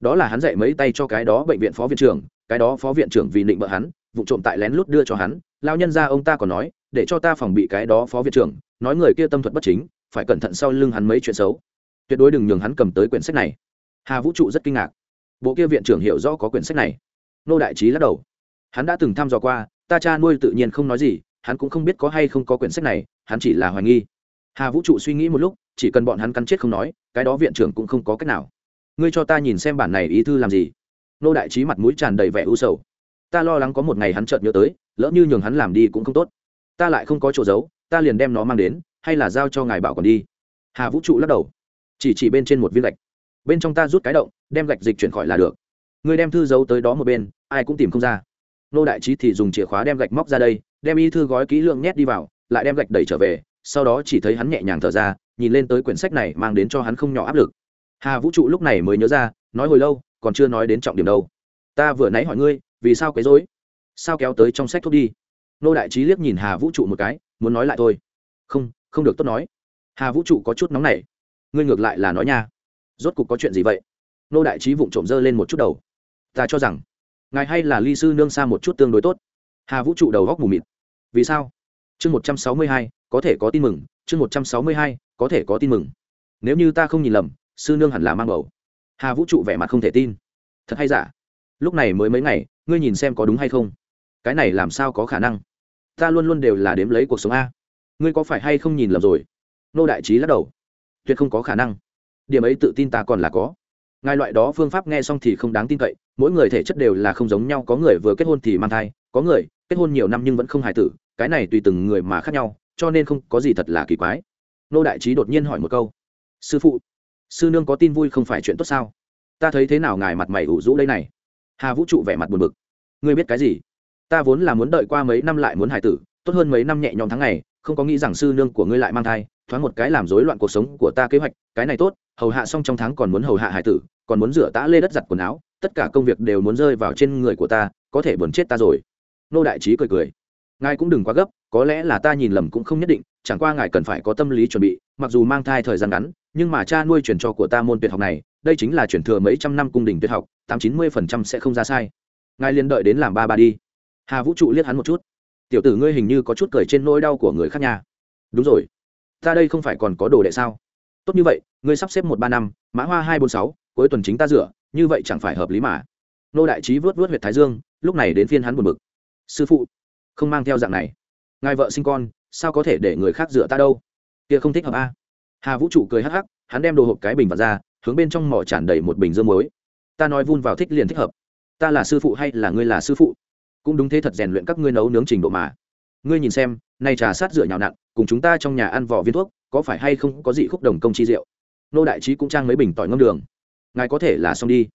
Đó là hắn dạy mấy tay cho cái đó bệnh viện phó viện trưởng, cái đó phó viện trưởng vì định bợ hắn, vụ trộm tại lén lút đưa cho hắn. Lão nhân ra ông ta còn nói, để cho ta phòng bị cái đó phó viện trưởng, nói người kia tâm thuật bất chính, phải cẩn thận sau lưng hắn mấy chuyện xấu. Tuyệt đối đừng nhường hắn cầm tới quyển sách này. Hà vũ trụ rất kinh ngạc. Bộ kia viện trưởng hiểu rõ có quyển sách này nô đại trí lắc đầu. Hắn đã từng thăm dò qua, ta cha nuôi tự nhiên không nói gì, hắn cũng không biết có hay không có quyển sách này, hắn chỉ là hoài nghi. Hà vũ trụ suy nghĩ một lúc, chỉ cần bọn hắn cắn chết không nói, cái đó viện trưởng cũng không có cách nào. Ngươi cho ta nhìn xem bản này ý thư làm gì? Nô đại trí mặt mũi tràn đầy vẻ u sầu. Ta lo lắng có một ngày hắn chợt nhớ tới, lỡ như nhường hắn làm đi cũng không tốt. Ta lại không có chỗ giấu, ta liền đem nó mang đến, hay là giao cho ngài bảo còn đi. Hà vũ trụ lắc đầu. Chỉ chỉ bên trên một viên gạch. Bên trong ta rút cái động, đem gạch dịch chuyển khỏi là được người đem thư giấu tới đó một bên, ai cũng tìm không ra. Nô đại trí thì dùng chìa khóa đem gạch móc ra đây, đem y thư gói kỹ lượng nhét đi vào, lại đem gạch đẩy trở về, sau đó chỉ thấy hắn nhẹ nhàng thở ra, nhìn lên tới quyển sách này mang đến cho hắn không nhỏ áp lực. Hà vũ trụ lúc này mới nhớ ra, nói hồi lâu, còn chưa nói đến trọng điểm đâu. Ta vừa nãy hỏi ngươi, vì sao quấy dối sao kéo tới trong sách thuốc đi? Nô đại trí liếc nhìn hà vũ trụ một cái, muốn nói lại thôi. Không không được tốt nói. Hà vũ trụ có chút nóng nảy. Ngươi ngược lại là nói nha. Rốt cục có chuyện gì vậy? Nô đại trí vụng trộm dơ lên một chút đầu ta cho rằng ngài hay là ly sư nương xa một chút tương đối tốt. Hà vũ trụ đầu góc mù mịt. Vì sao? Chương một trăm sáu mươi hai, có thể có tin mừng. Chương một trăm sáu mươi hai, có thể có tin mừng. Nếu như ta không nhìn lầm, sư nương hẳn là mang bầu. Hà vũ trụ vẻ mặt không thể tin. Thật hay giả? Lúc này mới mấy ngày, ngươi nhìn xem có đúng hay không? Cái này làm sao có khả năng? Ta luôn luôn đều là đếm lấy cuộc sống a. Ngươi có phải hay không nhìn lầm rồi? Nô đại trí lắc đầu. Tuyệt không có khả năng. Điểm ấy tự tin ta còn là có. Ngài loại đó phương pháp nghe xong thì không đáng tin cậy mỗi người thể chất đều là không giống nhau, có người vừa kết hôn thì mang thai, có người kết hôn nhiều năm nhưng vẫn không hài tử, cái này tùy từng người mà khác nhau, cho nên không có gì thật là kỳ quái. Nô đại trí đột nhiên hỏi một câu, sư phụ, sư nương có tin vui không phải chuyện tốt sao? Ta thấy thế nào ngài mặt mày ủ rũ đây này? Hà vũ trụ vẻ mặt buồn bực, ngươi biết cái gì? Ta vốn là muốn đợi qua mấy năm lại muốn hài tử, tốt hơn mấy năm nhẹ nhõm tháng ngày, không có nghĩ rằng sư nương của ngươi lại mang thai, thoáng một cái làm rối loạn cuộc sống của ta kế hoạch, cái này tốt, hầu hạ xong trong tháng còn muốn hầu hạ hải tử, còn muốn rửa tã lê đất giặt quần áo tất cả công việc đều muốn rơi vào trên người của ta, có thể buồn chết ta rồi. Nô đại trí cười cười. Ngài cũng đừng quá gấp, có lẽ là ta nhìn lầm cũng không nhất định, chẳng qua ngài cần phải có tâm lý chuẩn bị, mặc dù mang thai thời gian ngắn, nhưng mà cha nuôi truyền cho của ta môn tuyệt học này, đây chính là truyền thừa mấy trăm năm cung đình tuyệt học, tám chín mươi phần trăm sẽ không ra sai. Ngài liền đợi đến làm ba ba đi. Hà vũ trụ liếc hắn một chút. Tiểu tử ngươi hình như có chút cười trên nỗi đau của người khác nhà đúng rồi. Ta đây không phải còn có đồ đệ sao? Tốt như vậy, ngươi sắp xếp một ba năm, mã hoa hai bốn sáu cuối tuần chính ta rửa, như vậy chẳng phải hợp lý mà. Nô đại trí vớt vớt huyệt thái dương, lúc này đến phiên hắn buồn bực. Sư phụ, không mang theo dạng này. Ngài vợ sinh con, sao có thể để người khác rửa ta đâu? Kia không thích hợp a. Hà vũ trụ cười hắc hắc, hắn đem đồ hộp cái bình vào ra, hướng bên trong mỏ tràn đầy một bình dương muối. Ta nói vun vào thích liền thích hợp. Ta là sư phụ hay là ngươi là sư phụ? Cũng đúng thế thật rèn luyện các ngươi nấu nướng trình độ mà. Ngươi nhìn xem, nay trà sát rửa nhào nặn, cùng chúng ta trong nhà ăn vỏ viên thuốc, có phải hay không có gì khúc đồng công chi rượu nô đại trí cũng trang mấy bình tỏi ngâm đường ngài có thể là xong đi.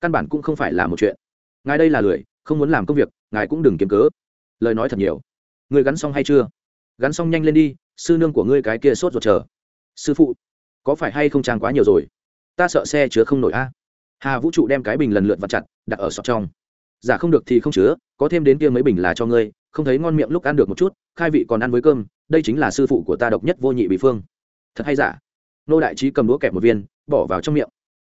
Căn bản cũng không phải là một chuyện. Ngài đây là lười, không muốn làm công việc, ngài cũng đừng kiếm cớ. Lời nói thật nhiều. Người gắn xong hay chưa? Gắn xong nhanh lên đi, sư nương của ngươi cái kia sốt ruột chờ. Sư phụ, có phải hay không trang quá nhiều rồi? Ta sợ xe chứa không nổi a. Hà vũ trụ đem cái bình lần lượt vặt chặt, đặt ở sọt trong. Giả không được thì không chứa, có thêm đến kia mấy bình là cho ngươi, không thấy ngon miệng lúc ăn được một chút, khai vị còn ăn với cơm, đây chính là sư phụ của ta độc nhất vô nhị bị phương. Thật hay giả? Nô đại trí cầm đũa kẹp một viên, bỏ vào trong miệng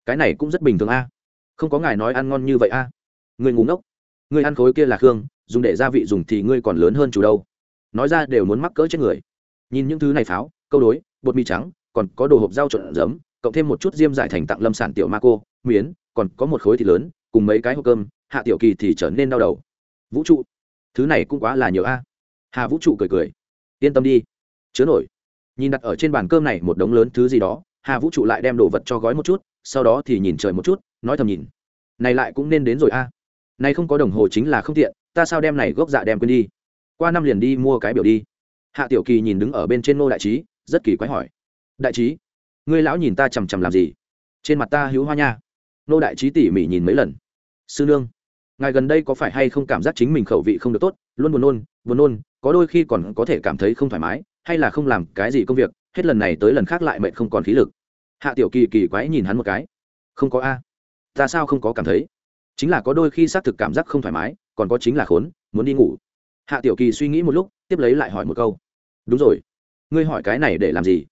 cái này cũng rất bình thường a. Không có ngài nói ăn ngon như vậy a. Người ngủ ngốc. Người ăn khối kia là khương, dùng để gia vị dùng thì ngươi còn lớn hơn chủ đâu. Nói ra đều muốn mắc cỡ chết người. Nhìn những thứ này pháo, câu đối, bột mì trắng, còn có đồ hộp rau trộn giấm, cộng thêm một chút diêm giải thành tặng lâm sản tiểu ma cô miến, còn có một khối thịt lớn, cùng mấy cái hộp cơm, hạ tiểu kỳ thì trở nên đau đầu. Vũ trụ. Thứ này cũng quá là nhiều a. Hà vũ trụ cười cười. Yên tâm đi. Chứa nổi. Nhìn đặt ở trên bàn cơm này một đống lớn thứ gì đó, hà vũ trụ lại đem đồ vật cho gói một chút sau đó thì nhìn trời một chút, nói thầm nhìn. Này lại cũng nên đến rồi a. Này không có đồng hồ chính là không tiện, ta sao đem này gốc dạ đem quên đi? Qua năm liền đi mua cái biểu đi. Hạ tiểu kỳ nhìn đứng ở bên trên nô đại trí, rất kỳ quái hỏi. Đại trí, ngươi lão nhìn ta chằm chằm làm gì? Trên mặt ta hữu hoa nha. Nô đại trí tỉ mỉ nhìn mấy lần. Sư nương, ngài gần đây có phải hay không cảm giác chính mình khẩu vị không được tốt, luôn buồn nôn buồn nôn, có đôi khi còn có thể cảm thấy không thoải mái, hay là không làm cái gì công việc, hết lần này tới lần khác lại mệt không còn khí lực hạ tiểu kỳ kỳ quái nhìn hắn một cái. Không có a. Ta sao không có cảm thấy? Chính là có đôi khi xác thực cảm giác không thoải mái, còn có chính là khốn, muốn đi ngủ. Hạ tiểu kỳ suy nghĩ một lúc, tiếp lấy lại hỏi một câu. Đúng rồi. Ngươi hỏi cái này để làm gì?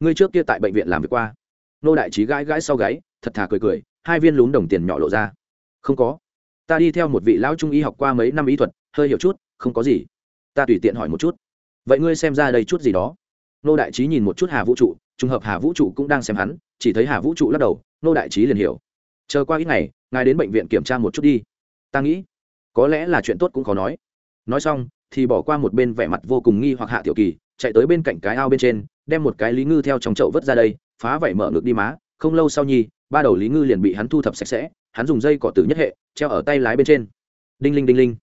Ngươi trước kia tại bệnh viện làm việc qua. Nô đại trí gãi gãi sau gáy, thật thà cười cười, hai viên lún đồng tiền nhỏ lộ ra. Không có. Ta đi theo một vị lão trung y học qua mấy năm y thuật, hơi hiểu chút, không có gì. Ta tùy tiện hỏi một chút. Vậy ngươi xem ra đây chút gì đó? Nô đại trí nhìn một chút hà vũ trụ trùng hợp hà vũ trụ cũng đang xem hắn, chỉ thấy hà vũ trụ lắc đầu, nô đại trí liền hiểu. Chờ qua ít ngày, ngài đến bệnh viện kiểm tra một chút đi. Ta nghĩ, có lẽ là chuyện tốt cũng khó nói. Nói xong, thì bỏ qua một bên vẻ mặt vô cùng nghi hoặc hạ tiểu kỳ, chạy tới bên cạnh cái ao bên trên, đem một cái lý ngư theo trong chậu vớt ra đây, phá vảy mở ngực đi má. Không lâu sau nhi, ba đầu lý ngư liền bị hắn thu thập sạch sẽ, hắn dùng dây cỏ tử nhất hệ, treo ở tay lái bên trên. Đinh linh đinh linh.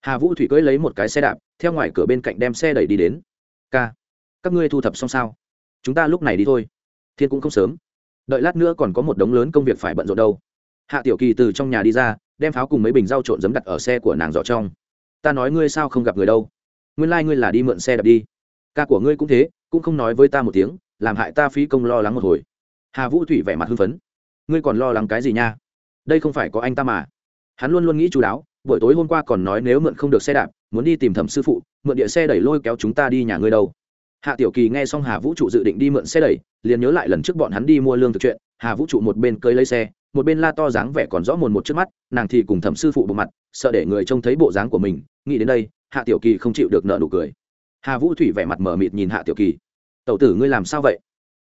Hà vũ thủy cưỡi lấy một cái xe đạp, theo ngoài cửa bên cạnh đem xe đẩy đi đến. K các ngươi thu thập xong sao? Chúng ta lúc này đi thôi. Thiên cũng không sớm. Đợi lát nữa còn có một đống lớn công việc phải bận rộn đâu. Hạ tiểu kỳ từ trong nhà đi ra, đem pháo cùng mấy bình rau trộn giấm đặt ở xe của nàng dọ trong. Ta nói ngươi sao không gặp người đâu? Nguyên lai、like、ngươi là đi mượn xe đạp đi. Ca của ngươi cũng thế, cũng không nói với ta một tiếng, làm hại ta phí công lo lắng một hồi. Hà vũ thủy vẻ mặt hưng phấn. Ngươi còn lo lắng cái gì nha? Đây không phải có anh ta mà. Hắn luôn luôn nghĩ chú đáo, buổi tối hôm qua còn nói nếu mượn không được xe đạp, muốn đi tìm thẩm sư phụ, mượn địa xe đẩy lôi kéo chúng ta đi nhà ngươi đâu hạ tiểu kỳ nghe xong hà vũ trụ dự định đi mượn xe đẩy, liền nhớ lại lần trước bọn hắn đi mua lương thực chuyện. Hà vũ trụ một bên cơi lấy xe, một bên la to dáng vẻ còn rõ mồn một trước mắt, nàng thì cùng thẩm sư phụ bộ mặt, sợ để người trông thấy bộ dáng của mình. Nghĩ đến đây, hạ tiểu kỳ không chịu được nợ nụ cười. Hà vũ thủy vẻ mặt mở mịt nhìn hạ tiểu kỳ. Tẩu tử ngươi làm sao vậy?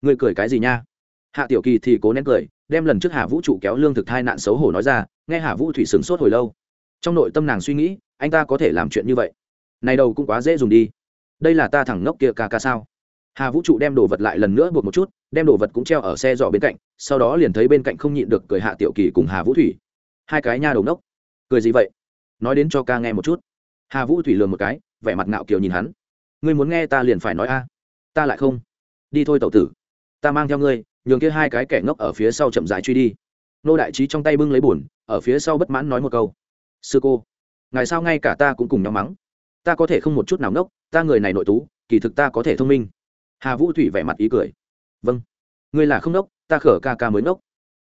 Ngươi cười cái gì nha? Hạ tiểu kỳ thì cố nén cười, đem lần trước hà vũ trụ kéo lương thực thai nạn xấu hổ nói ra, nghe hà vũ thủy sửng sốt hồi lâu. Trong nội tâm nàng suy nghĩ, anh ta có thể làm chuyện như vậy? Này đầu cũng quá dễ dùng đi đây là ta thẳng nốc kia ca ca sao? Hà vũ trụ đem đồ vật lại lần nữa buộc một chút, đem đồ vật cũng treo ở xe dọ bên cạnh, sau đó liền thấy bên cạnh không nhịn được cười hạ tiểu kỳ cùng hà vũ thủy. Hai cái nha đầu nốc cười gì vậy? Nói đến cho ca nghe một chút. Hà vũ thủy lừa một cái, vẻ mặt ngạo kiều nhìn hắn. Ngươi muốn nghe ta liền phải nói a. Ta lại không. Đi thôi tẩu tử. Ta mang theo ngươi, nhường kia hai cái kẻ ngốc ở phía sau chậm dài truy đi. Nô đại trí trong tay bưng lấy bùn ở phía sau bất mãn nói một câu. Sư cô ngày sao ngay cả ta cũng cùng nhau mắng ta có thể không một chút nào ngốc, ta người này nội tú, kỳ thực ta có thể thông minh. Hà vũ thủy vẻ mặt ý cười. Vâng. Ngươi là không ngốc, ta khở ca ca mới ngốc.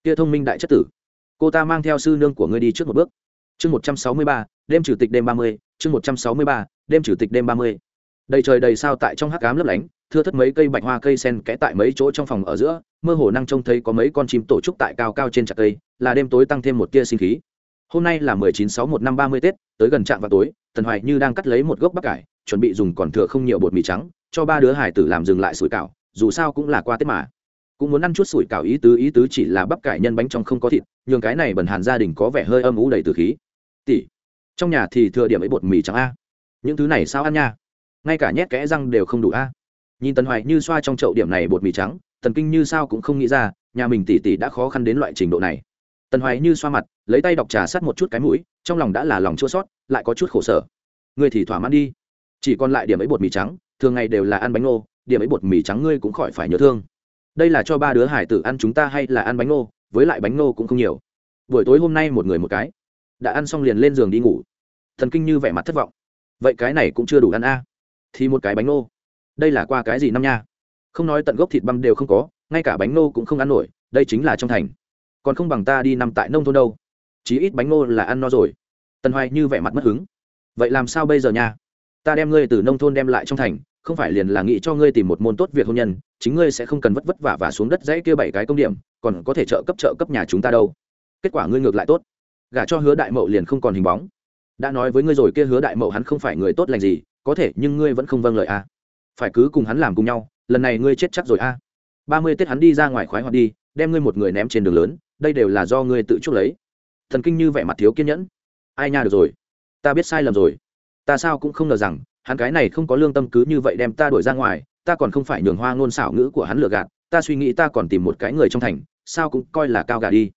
Kia thông minh đại chất tử. Cô ta mang theo sư nương của ngươi đi trước một bước. Chương một trăm sáu mươi ba, đêm chủ tịch đêm ba mươi, chương một trăm sáu mươi ba, đêm chủ tịch đêm ba mươi. Đầy trời đầy sao tại trong hắc cám lấp lánh, thưa thất mấy cây bạch hoa cây sen kẽ tại mấy chỗ trong phòng ở giữa, mơ hồ năng trông thấy có mấy con chim tổ trúc tại cao cao trên chặt cây, là đêm tối tăng thêm một tia sinh khí hôm nay là mười chín sáu một năm ba mươi tết, tới gần trạm vào tối, tần hoài như đang cắt lấy một gốc bắp cải, chuẩn bị dùng còn thừa không nhiều bột mì trắng, cho ba đứa hải tử làm dừng lại sủi cảo, dù sao cũng là qua tết mà. Cũng muốn ăn chút sủi cảo ý tứ ý tứ chỉ là bắp cải nhân bánh trong không có thịt, nhường cái này bẩn hàn gia đình có vẻ hơi âm ú đầy từ khí. Tỷ, trong nhà thì thừa điểm ấy bột mì trắng a. Những thứ này sao ăn nha? Ngay cả nhét kẽ răng đều không đủ a. Nhìn tần hoài như xoa trong chậu điểm này bột mì trắng, tần kinh như sao cũng không nghĩ ra, nhà mình tỷ tỷ đã khó khăn đến loại trình độ này tần hoài như xoa mặt, lấy tay đọc trà sắt một chút cái mũi, trong lòng đã là lòng chua sót lại có chút khổ sở. Người thì thỏa mãn đi. Chỉ còn lại điểm ấy bột mì trắng, thường ngày đều là ăn bánh ngô, điểm ấy bột mì trắng ngươi cũng khỏi phải nhớ thương. Đây là cho ba đứa hải tử ăn chúng ta hay là ăn bánh ngô, với lại bánh ngô cũng không nhiều. Buổi tối hôm nay một người một cái. Đã ăn xong liền lên giường đi ngủ. Thần kinh như vẻ mặt thất vọng. Vậy cái này cũng chưa đủ ăn a. Thì một cái bánh ngô. Đây là qua cái gì năm nha? Không nói tận gốc thịt băm đều không có, ngay cả bánh ngô cũng không ăn nổi, đây chính là trong thành còn không bằng ta đi nằm tại nông thôn đâu. Chí ít bánh ngô là ăn no rồi. Tần hoài như vẻ mặt mất hứng. Vậy làm sao bây giờ nha? Ta đem ngươi từ nông thôn đem lại trong thành, không phải liền là nghĩ cho ngươi tìm một môn tốt việc hôn nhân, chính ngươi sẽ không cần vất vất vả và xuống đất dãy kia bảy cái công điểm, còn có thể trợ cấp trợ cấp nhà chúng ta đâu. Kết quả ngươi ngược lại tốt. Gả cho hứa đại mậu liền không còn hình bóng. Đã nói với ngươi rồi kia hứa đại mậu hắn không phải người tốt lành gì, có thể nhưng ngươi vẫn không vâng lời a à. phải cứ cùng hắn làm cùng nhau, lần này ngươi chết chắc rồi a à. ba mươi tết hắn đi ra ngoài khoái hoạt đi đem ngươi một người ném trên đường lớn, đây đều là do ngươi tự chuốc lấy. Thần kinh như vẻ mặt thiếu kiên nhẫn. Ai nha được rồi. Ta biết sai lầm rồi. Ta sao cũng không ngờ rằng, hắn cái này không có lương tâm cứ như vậy đem ta đuổi ra ngoài, ta còn không phải nhường hoa ngôn xảo ngữ của hắn lừa gạt, ta suy nghĩ ta còn tìm một cái người trong thành, sao cũng coi là cao gà đi.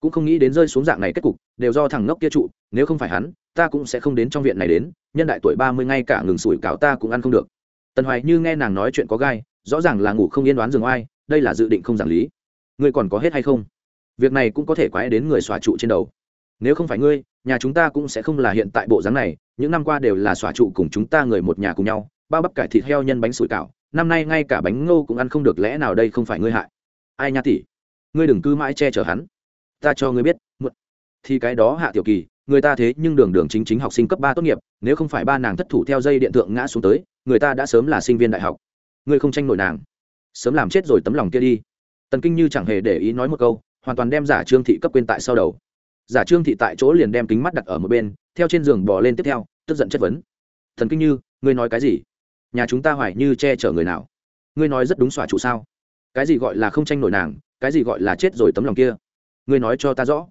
Cũng không nghĩ đến rơi xuống dạng này kết cục, đều do thằng ngốc kia trụ, nếu không phải hắn, ta cũng sẽ không đến trong viện này đến, nhân đại tuổi ba mươi ngay cả ngừng sủi cảo ta cũng ăn không được. Tần hoài như nghe nàng nói chuyện có gai, rõ ràng là ngủ không yên đoán giường oai, đây là dự định không giảng lý ngươi còn có hết hay không? Việc này cũng có thể quái đến người xòa trụ trên đầu. Nếu không phải ngươi, nhà chúng ta cũng sẽ không là hiện tại bộ dáng này. Những năm qua đều là xòa trụ cùng chúng ta người một nhà cùng nhau, bao bắp cải thịt heo nhân bánh sủi cảo. Năm nay ngay cả bánh ngô cũng ăn không được lẽ nào đây không phải ngươi hại. Ai nha tỷ? Ngươi đừng cứ mãi che chở hắn. Ta cho ngươi biết, muộn. Thì cái đó hạ tiểu kỳ, người ta thế nhưng đường đường chính chính học sinh cấp ba tốt nghiệp, nếu không phải ba nàng thất thủ theo dây điện tượng ngã xuống tới, người ta đã sớm là sinh viên đại học. Ngươi không tranh nổi nàng. Sớm làm chết rồi tấm lòng kia đi tần kinh như chẳng hề để ý nói một câu, hoàn toàn đem giả trương thị cấp quên tại sau đầu. Giả trương thị tại chỗ liền đem kính mắt đặt ở một bên, theo trên giường bỏ lên tiếp theo, tức giận chất vấn. Thần kinh như, ngươi nói cái gì? Nhà chúng ta hoài như che chở người nào? Ngươi nói rất đúng xòa trụ sao? Cái gì gọi là không tranh nổi nàng, cái gì gọi là chết rồi tấm lòng kia? Ngươi nói cho ta rõ.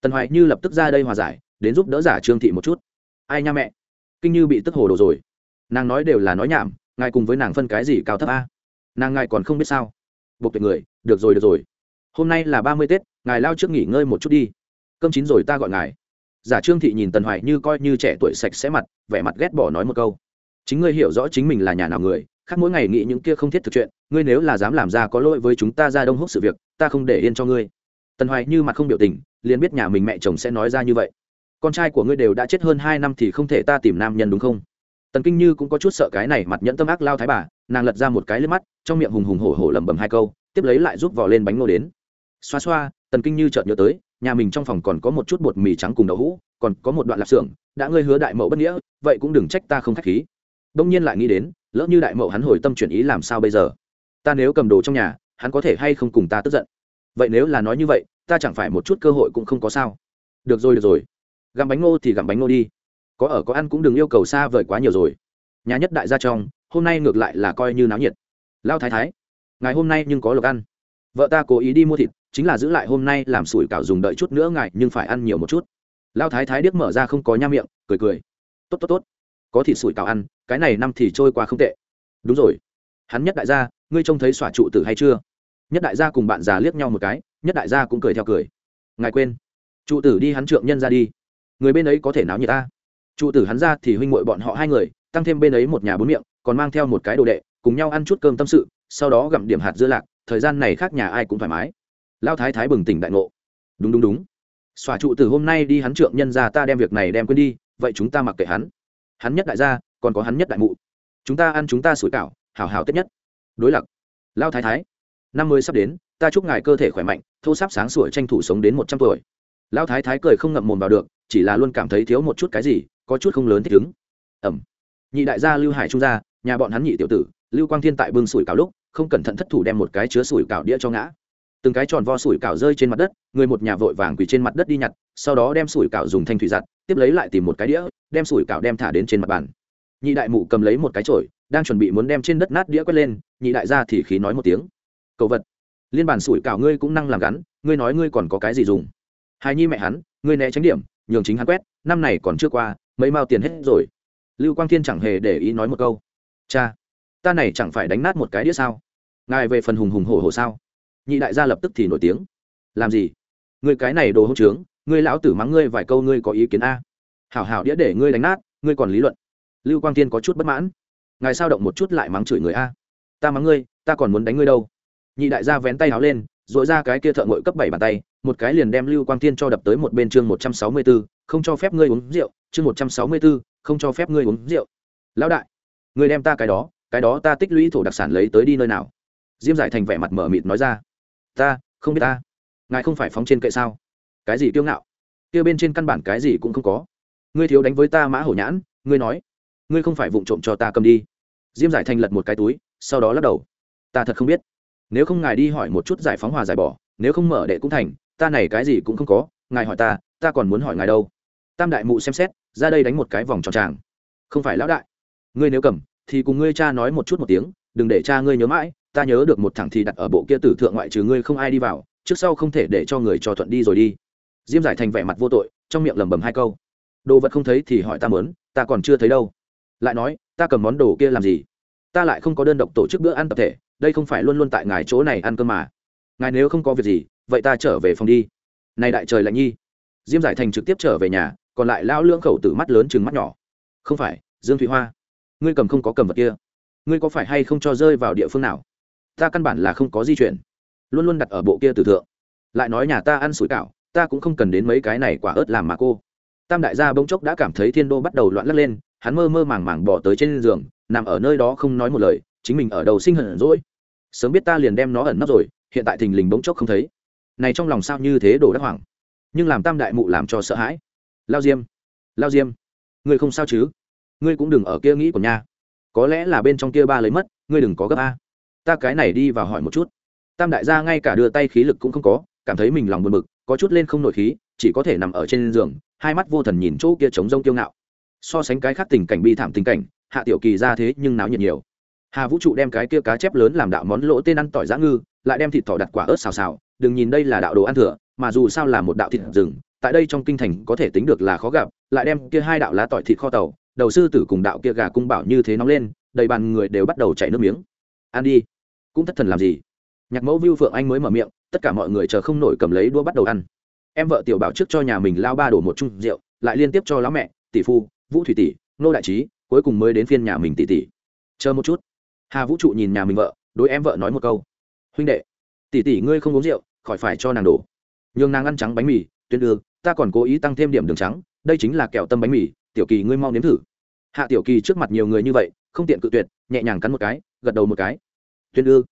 Tần hoài như lập tức ra đây hòa giải, đến giúp đỡ giả trương thị một chút. Ai nha mẹ, kinh như bị tức hồ đồ rồi. Nàng nói đều là nói nhảm, ngài cùng với nàng phân cái gì cao thấp a? Nàng ngài còn không biết sao? Buộc tuyệt người được rồi được rồi. Hôm nay là ba mươi tết, ngài lao trước nghỉ ngơi một chút đi. Cơm chín rồi ta gọi ngài. Giả trương thị nhìn tần hoài như coi như trẻ tuổi sạch sẽ mặt, vẻ mặt ghét bỏ nói một câu. Chính ngươi hiểu rõ chính mình là nhà nào người, khác mỗi ngày nghĩ những kia không thiết thực chuyện, ngươi nếu là dám làm ra có lỗi với chúng ta ra đông húc sự việc, ta không để yên cho ngươi. Tần hoài như mặt không biểu tình, liền biết nhà mình mẹ chồng sẽ nói ra như vậy. Con trai của ngươi đều đã chết hơn hai năm thì không thể ta tìm nam nhân đúng không? Tần kinh như cũng có chút sợ cái này mặt nhẫn tâm ác lao thái bà, nàng lật ra một cái lên mắt, trong miệng hùng hùng hổ hổ lẩm bẩm hai câu tiếp lấy lại giúp vò lên bánh ngô đến. Xoa xoa, tần kinh như chợt nhớ tới, nhà mình trong phòng còn có một chút bột mì trắng cùng đậu hũ, còn có một đoạn lạp xưởng, đã ngươi hứa đại mậu bất nghĩa, vậy cũng đừng trách ta không k h á c h khí. Đông nhiên lại nghĩ đến, lỡ như đại mậu hắn hồi tâm chuyển ý làm sao bây giờ? Ta nếu cầm đồ trong nhà, hắn có thể hay không cùng ta tức giận? Vậy nếu là nói như vậy, ta chẳng phải một chút cơ hội cũng không có sao? Được rồi được rồi. Gặm bánh ngô thì gặm bánh ngô đi. Có ở có ăn cũng đừng yêu cầu xa vời quá nhiều rồi. Nhà nhất đại gia trong, hôm nay ngược lại là coi như náo nhiệt. Lao thái thái ngày hôm nay nhưng có lộc ăn. Vợ ta cố ý đi mua thịt, chính là giữ lại hôm nay làm sủi cảo dùng đợi chút nữa ngài, nhưng phải ăn nhiều một chút. Lao thái thái điếc mở ra không có nham miệng, cười cười. Tốt tốt tốt. Có thịt sủi cảo ăn, cái này năm thì trôi qua không tệ. Đúng rồi. Hắn nhất đại gia, ngươi trông thấy xỏa trụ tử hay chưa? Nhất đại gia cùng bạn già liếc nhau một cái, nhất đại gia cũng cười theo cười. Ngài quên. Trụ tử đi hắn trượng nhân ra đi. Người bên ấy có thể náo như ta. Trụ tử hắn ra thì huynh muội bọn họ hai người, tăng thêm bên ấy một nhà bốn miệng, còn mang theo một cái đồ đệ cùng nhau ăn chút cơm tâm sự, sau đó gặm điểm hạt dưa lạc, thời gian này khác nhà ai cũng thoải mái. Lao thái thái bừng tỉnh đại ngộ. Đúng đúng đúng. Xòa trụ từ hôm nay đi hắn trượng nhân ra ta đem việc này đem quên đi, vậy chúng ta mặc kệ hắn. Hắn nhất đại gia, còn có hắn nhất đại mụ. Chúng ta ăn chúng ta sủi cảo hào hào tết nhất. Đối lập. lao thái thái. Năm mươi sắp đến, ta chúc ngài cơ thể khỏe mạnh, thô sắp sáng sủa tranh thủ sống đến một trăm tuổi. Lao thái thái cười không ngậm mồm vào được, chỉ là luôn cảm thấy thiếu một chút cái gì, có chút không lớn thích ứng. Ẩm. Nhị đại gia lưu hải trung gia, nhà bọn hắn nhị tiểu tử lưu quang thiên tại bưng sủi cảo lúc, không cẩn thận thất thủ đem một cái chứa sủi cảo đĩa cho ngã. Từng cái tròn vo sủi cảo rơi trên mặt đất, người một nhà vội vàng quỳ trên mặt đất đi nhặt, sau đó đem sủi cảo dùng thanh thủy giặt, tiếp lấy lại tìm một cái đĩa, đem sủi cảo đem thả đến trên mặt bàn. Nhị đại mụ cầm lấy một cái chổi, đang chuẩn bị muốn đem trên đất nát đĩa quét lên, nhị đại ra thì khí nói một tiếng. Cầu vật, liên bản sủi cảo ngươi cũng năng làm gắn, ngươi nói ngươi còn có cái gì dùng? Hài nhi mẹ hắn, ngươi né tránh điểm, nhường chính hắn quét, năm này còn chưa qua, mấy mao tiền hết rồi. Lưu quang thiên chẳng hề để ý nói một câu. Cha ta này chẳng phải đánh nát một cái đĩa sao? Ngài về phần hùng hùng hổ hổ sao? Nhị đại gia lập tức thì nổi tiếng. Làm gì? Người cái này đồ hỗn trướng, ngươi lão tử mắng ngươi vài câu ngươi có ý kiến a. Hảo hảo đĩa để ngươi đánh nát, ngươi còn lý luận. Lưu quang tiên có chút bất mãn. Ngài sao động một chút lại mắng chửi người a? Ta mắng ngươi, ta còn muốn đánh ngươi đâu? Nhị đại gia vén tay áo lên dội ra cái kia thợ ngội cấp bảy bàn tay, một cái liền đem lưu quang tiên cho đập tới một bên chương một trăm sáu mươi b ố không cho phép ngươi uống rượu, chương một trăm sáu mươi b ố không cho phép ngươi uống rượu. Lão đại, ngươi đem ta cái đó cái đó ta tích lũy thổ đặc sản lấy tới đi nơi nào? Diêm giải thành vẻ mặt mở mịt nói ra. Ta, không biết ta. Ngài không phải phóng trên kệ sao? Cái gì kiêu ngạo? Kia bên trên căn bản cái gì cũng không có. Ngươi thiếu đánh với ta mã hổ nhãn, ngươi nói. Ngươi không phải vụng trộm cho ta cầm đi. Diêm giải thành lật một cái túi, sau đó lắc đầu. Ta thật không biết. Nếu không ngài đi hỏi một chút giải phóng hòa giải bỏ, nếu không mở đệ cũng thành, ta này cái gì cũng không có. Ngài hỏi ta ta còn muốn hỏi ngài đâu. Tam đại mụ xem xét, ra đây đánh một cái vòng tròn tràng. Không phải lão đại. Ngươi nếu cầm thì cùng ngươi cha nói một chút một tiếng, đừng để cha ngươi nhớ mãi, ta nhớ được một thằng thì đặt ở bộ kia tử thượng ngoại trừ ngươi không ai đi vào, trước sau không thể để cho người cho thuận đi rồi đi. Diêm giải thành vẻ mặt vô tội, trong miệng lẩm bẩm hai câu. Đồ vật không thấy thì hỏi ta mớn, ta còn chưa thấy đâu. Lại nói, ta cầm món đồ kia làm gì? Ta lại không có đơn độc tổ chức bữa ăn tập thể, đây không phải luôn luôn tại ngài chỗ này ăn cơm mà. Ngài nếu không có việc gì, vậy ta trở về phòng đi. Này đại trời lạnh nhi. Diêm giải thành trực tiếp trở về nhà, còn lại lao lưỡng khẩu tử mắt lớn chừng mắt nhỏ. Không phải, dương thụy hoa ngươi cầm không có cầm vật kia. Ngươi có phải hay không cho rơi vào địa phương nào? Ta căn bản là không có di chuyển. Luôn luôn đặt ở bộ kia tử thượng. Lại nói nhà ta ăn sủi cảo, ta cũng không cần đến mấy cái này quả ớt làm mà cô. Tam đại gia bỗng chốc đã cảm thấy thiên đô bắt đầu loạn lắc lên, hắn mơ mơ màng màng bỏ tới trên giường, nằm ở nơi đó không nói một lời, chính mình ở đầu sinh hận rỗi sớm biết ta liền đem nó ẩn nấp rồi, hiện tại thình lình bỗng chốc không thấy. Này trong lòng sao như thế đổ đắc hoảng. Nhưng làm tam đại mụ làm cho sợ hãi. Lao diêm lao diêm, người không sao chứ? Ngươi cũng đừng ở kia nghĩ của nha. Có lẽ là bên trong kia ba lấy mất, ngươi đừng có gấp a. Ta cái này đi vào hỏi một chút. Tam đại gia ngay cả đưa tay khí lực cũng không có, cảm thấy mình lòng buồn bực, có chút lên không nổi khí, chỉ có thể nằm ở trên giường, hai mắt vô thần nhìn chỗ kia trống rông kiêu ngạo. So sánh cái khác tình cảnh bi thảm tình cảnh, hạ tiểu kỳ ra thế nhưng náo nhiệt nhiều. Hà vũ trụ đem cái kia cá chép lớn làm đạo món lỗ tên ăn tỏi giã ngư, lại đem thịt thỏ đặt quả ớt xào xào, đừng nhìn đây là đạo đồ ăn thừa, mà dù sao là một đạo thịt rừng, tại đây trong kinh thành có thể tính được là khó gặp, lại đem kia hai đạo lá tỏi thịt kho tàu đầu sư tử cùng đạo kia gà cung bảo như thế nóng lên, đầy bàn người đều bắt đầu chảy nước miếng. Ăn đi. Cũng thất thần làm gì? Nhạc mẫu vưu phượng anh mới mở miệng, tất cả mọi người chờ không nổi cầm lấy đũa bắt đầu ăn. Em vợ tiểu bảo trước cho nhà mình lao ba đổ một chung rượu, lại liên tiếp cho lão mẹ, tỷ phu, vũ thủy tỷ, nô đại trí, cuối cùng mới đến phiên nhà mình tỷ tỷ. Chờ một chút. Hà vũ trụ nhìn nhà mình vợ, đối em vợ nói một câu. Huynh đệ, tỷ tỷ ngươi không uống rượu, khỏi phải cho nàng đổ. Nhường nàng ăn trắng bánh mì, tuyên đường ta còn cố ý tăng thêm điểm đường trắng, đây chính là kẹo tâm bánh mì tiểu kỳ ngươi mau nếm thử. Hạ tiểu kỳ trước mặt nhiều người như vậy, không tiện cự tuyệt, nhẹ nhàng cắn một cái, gật đầu một cái. Tuyên ư?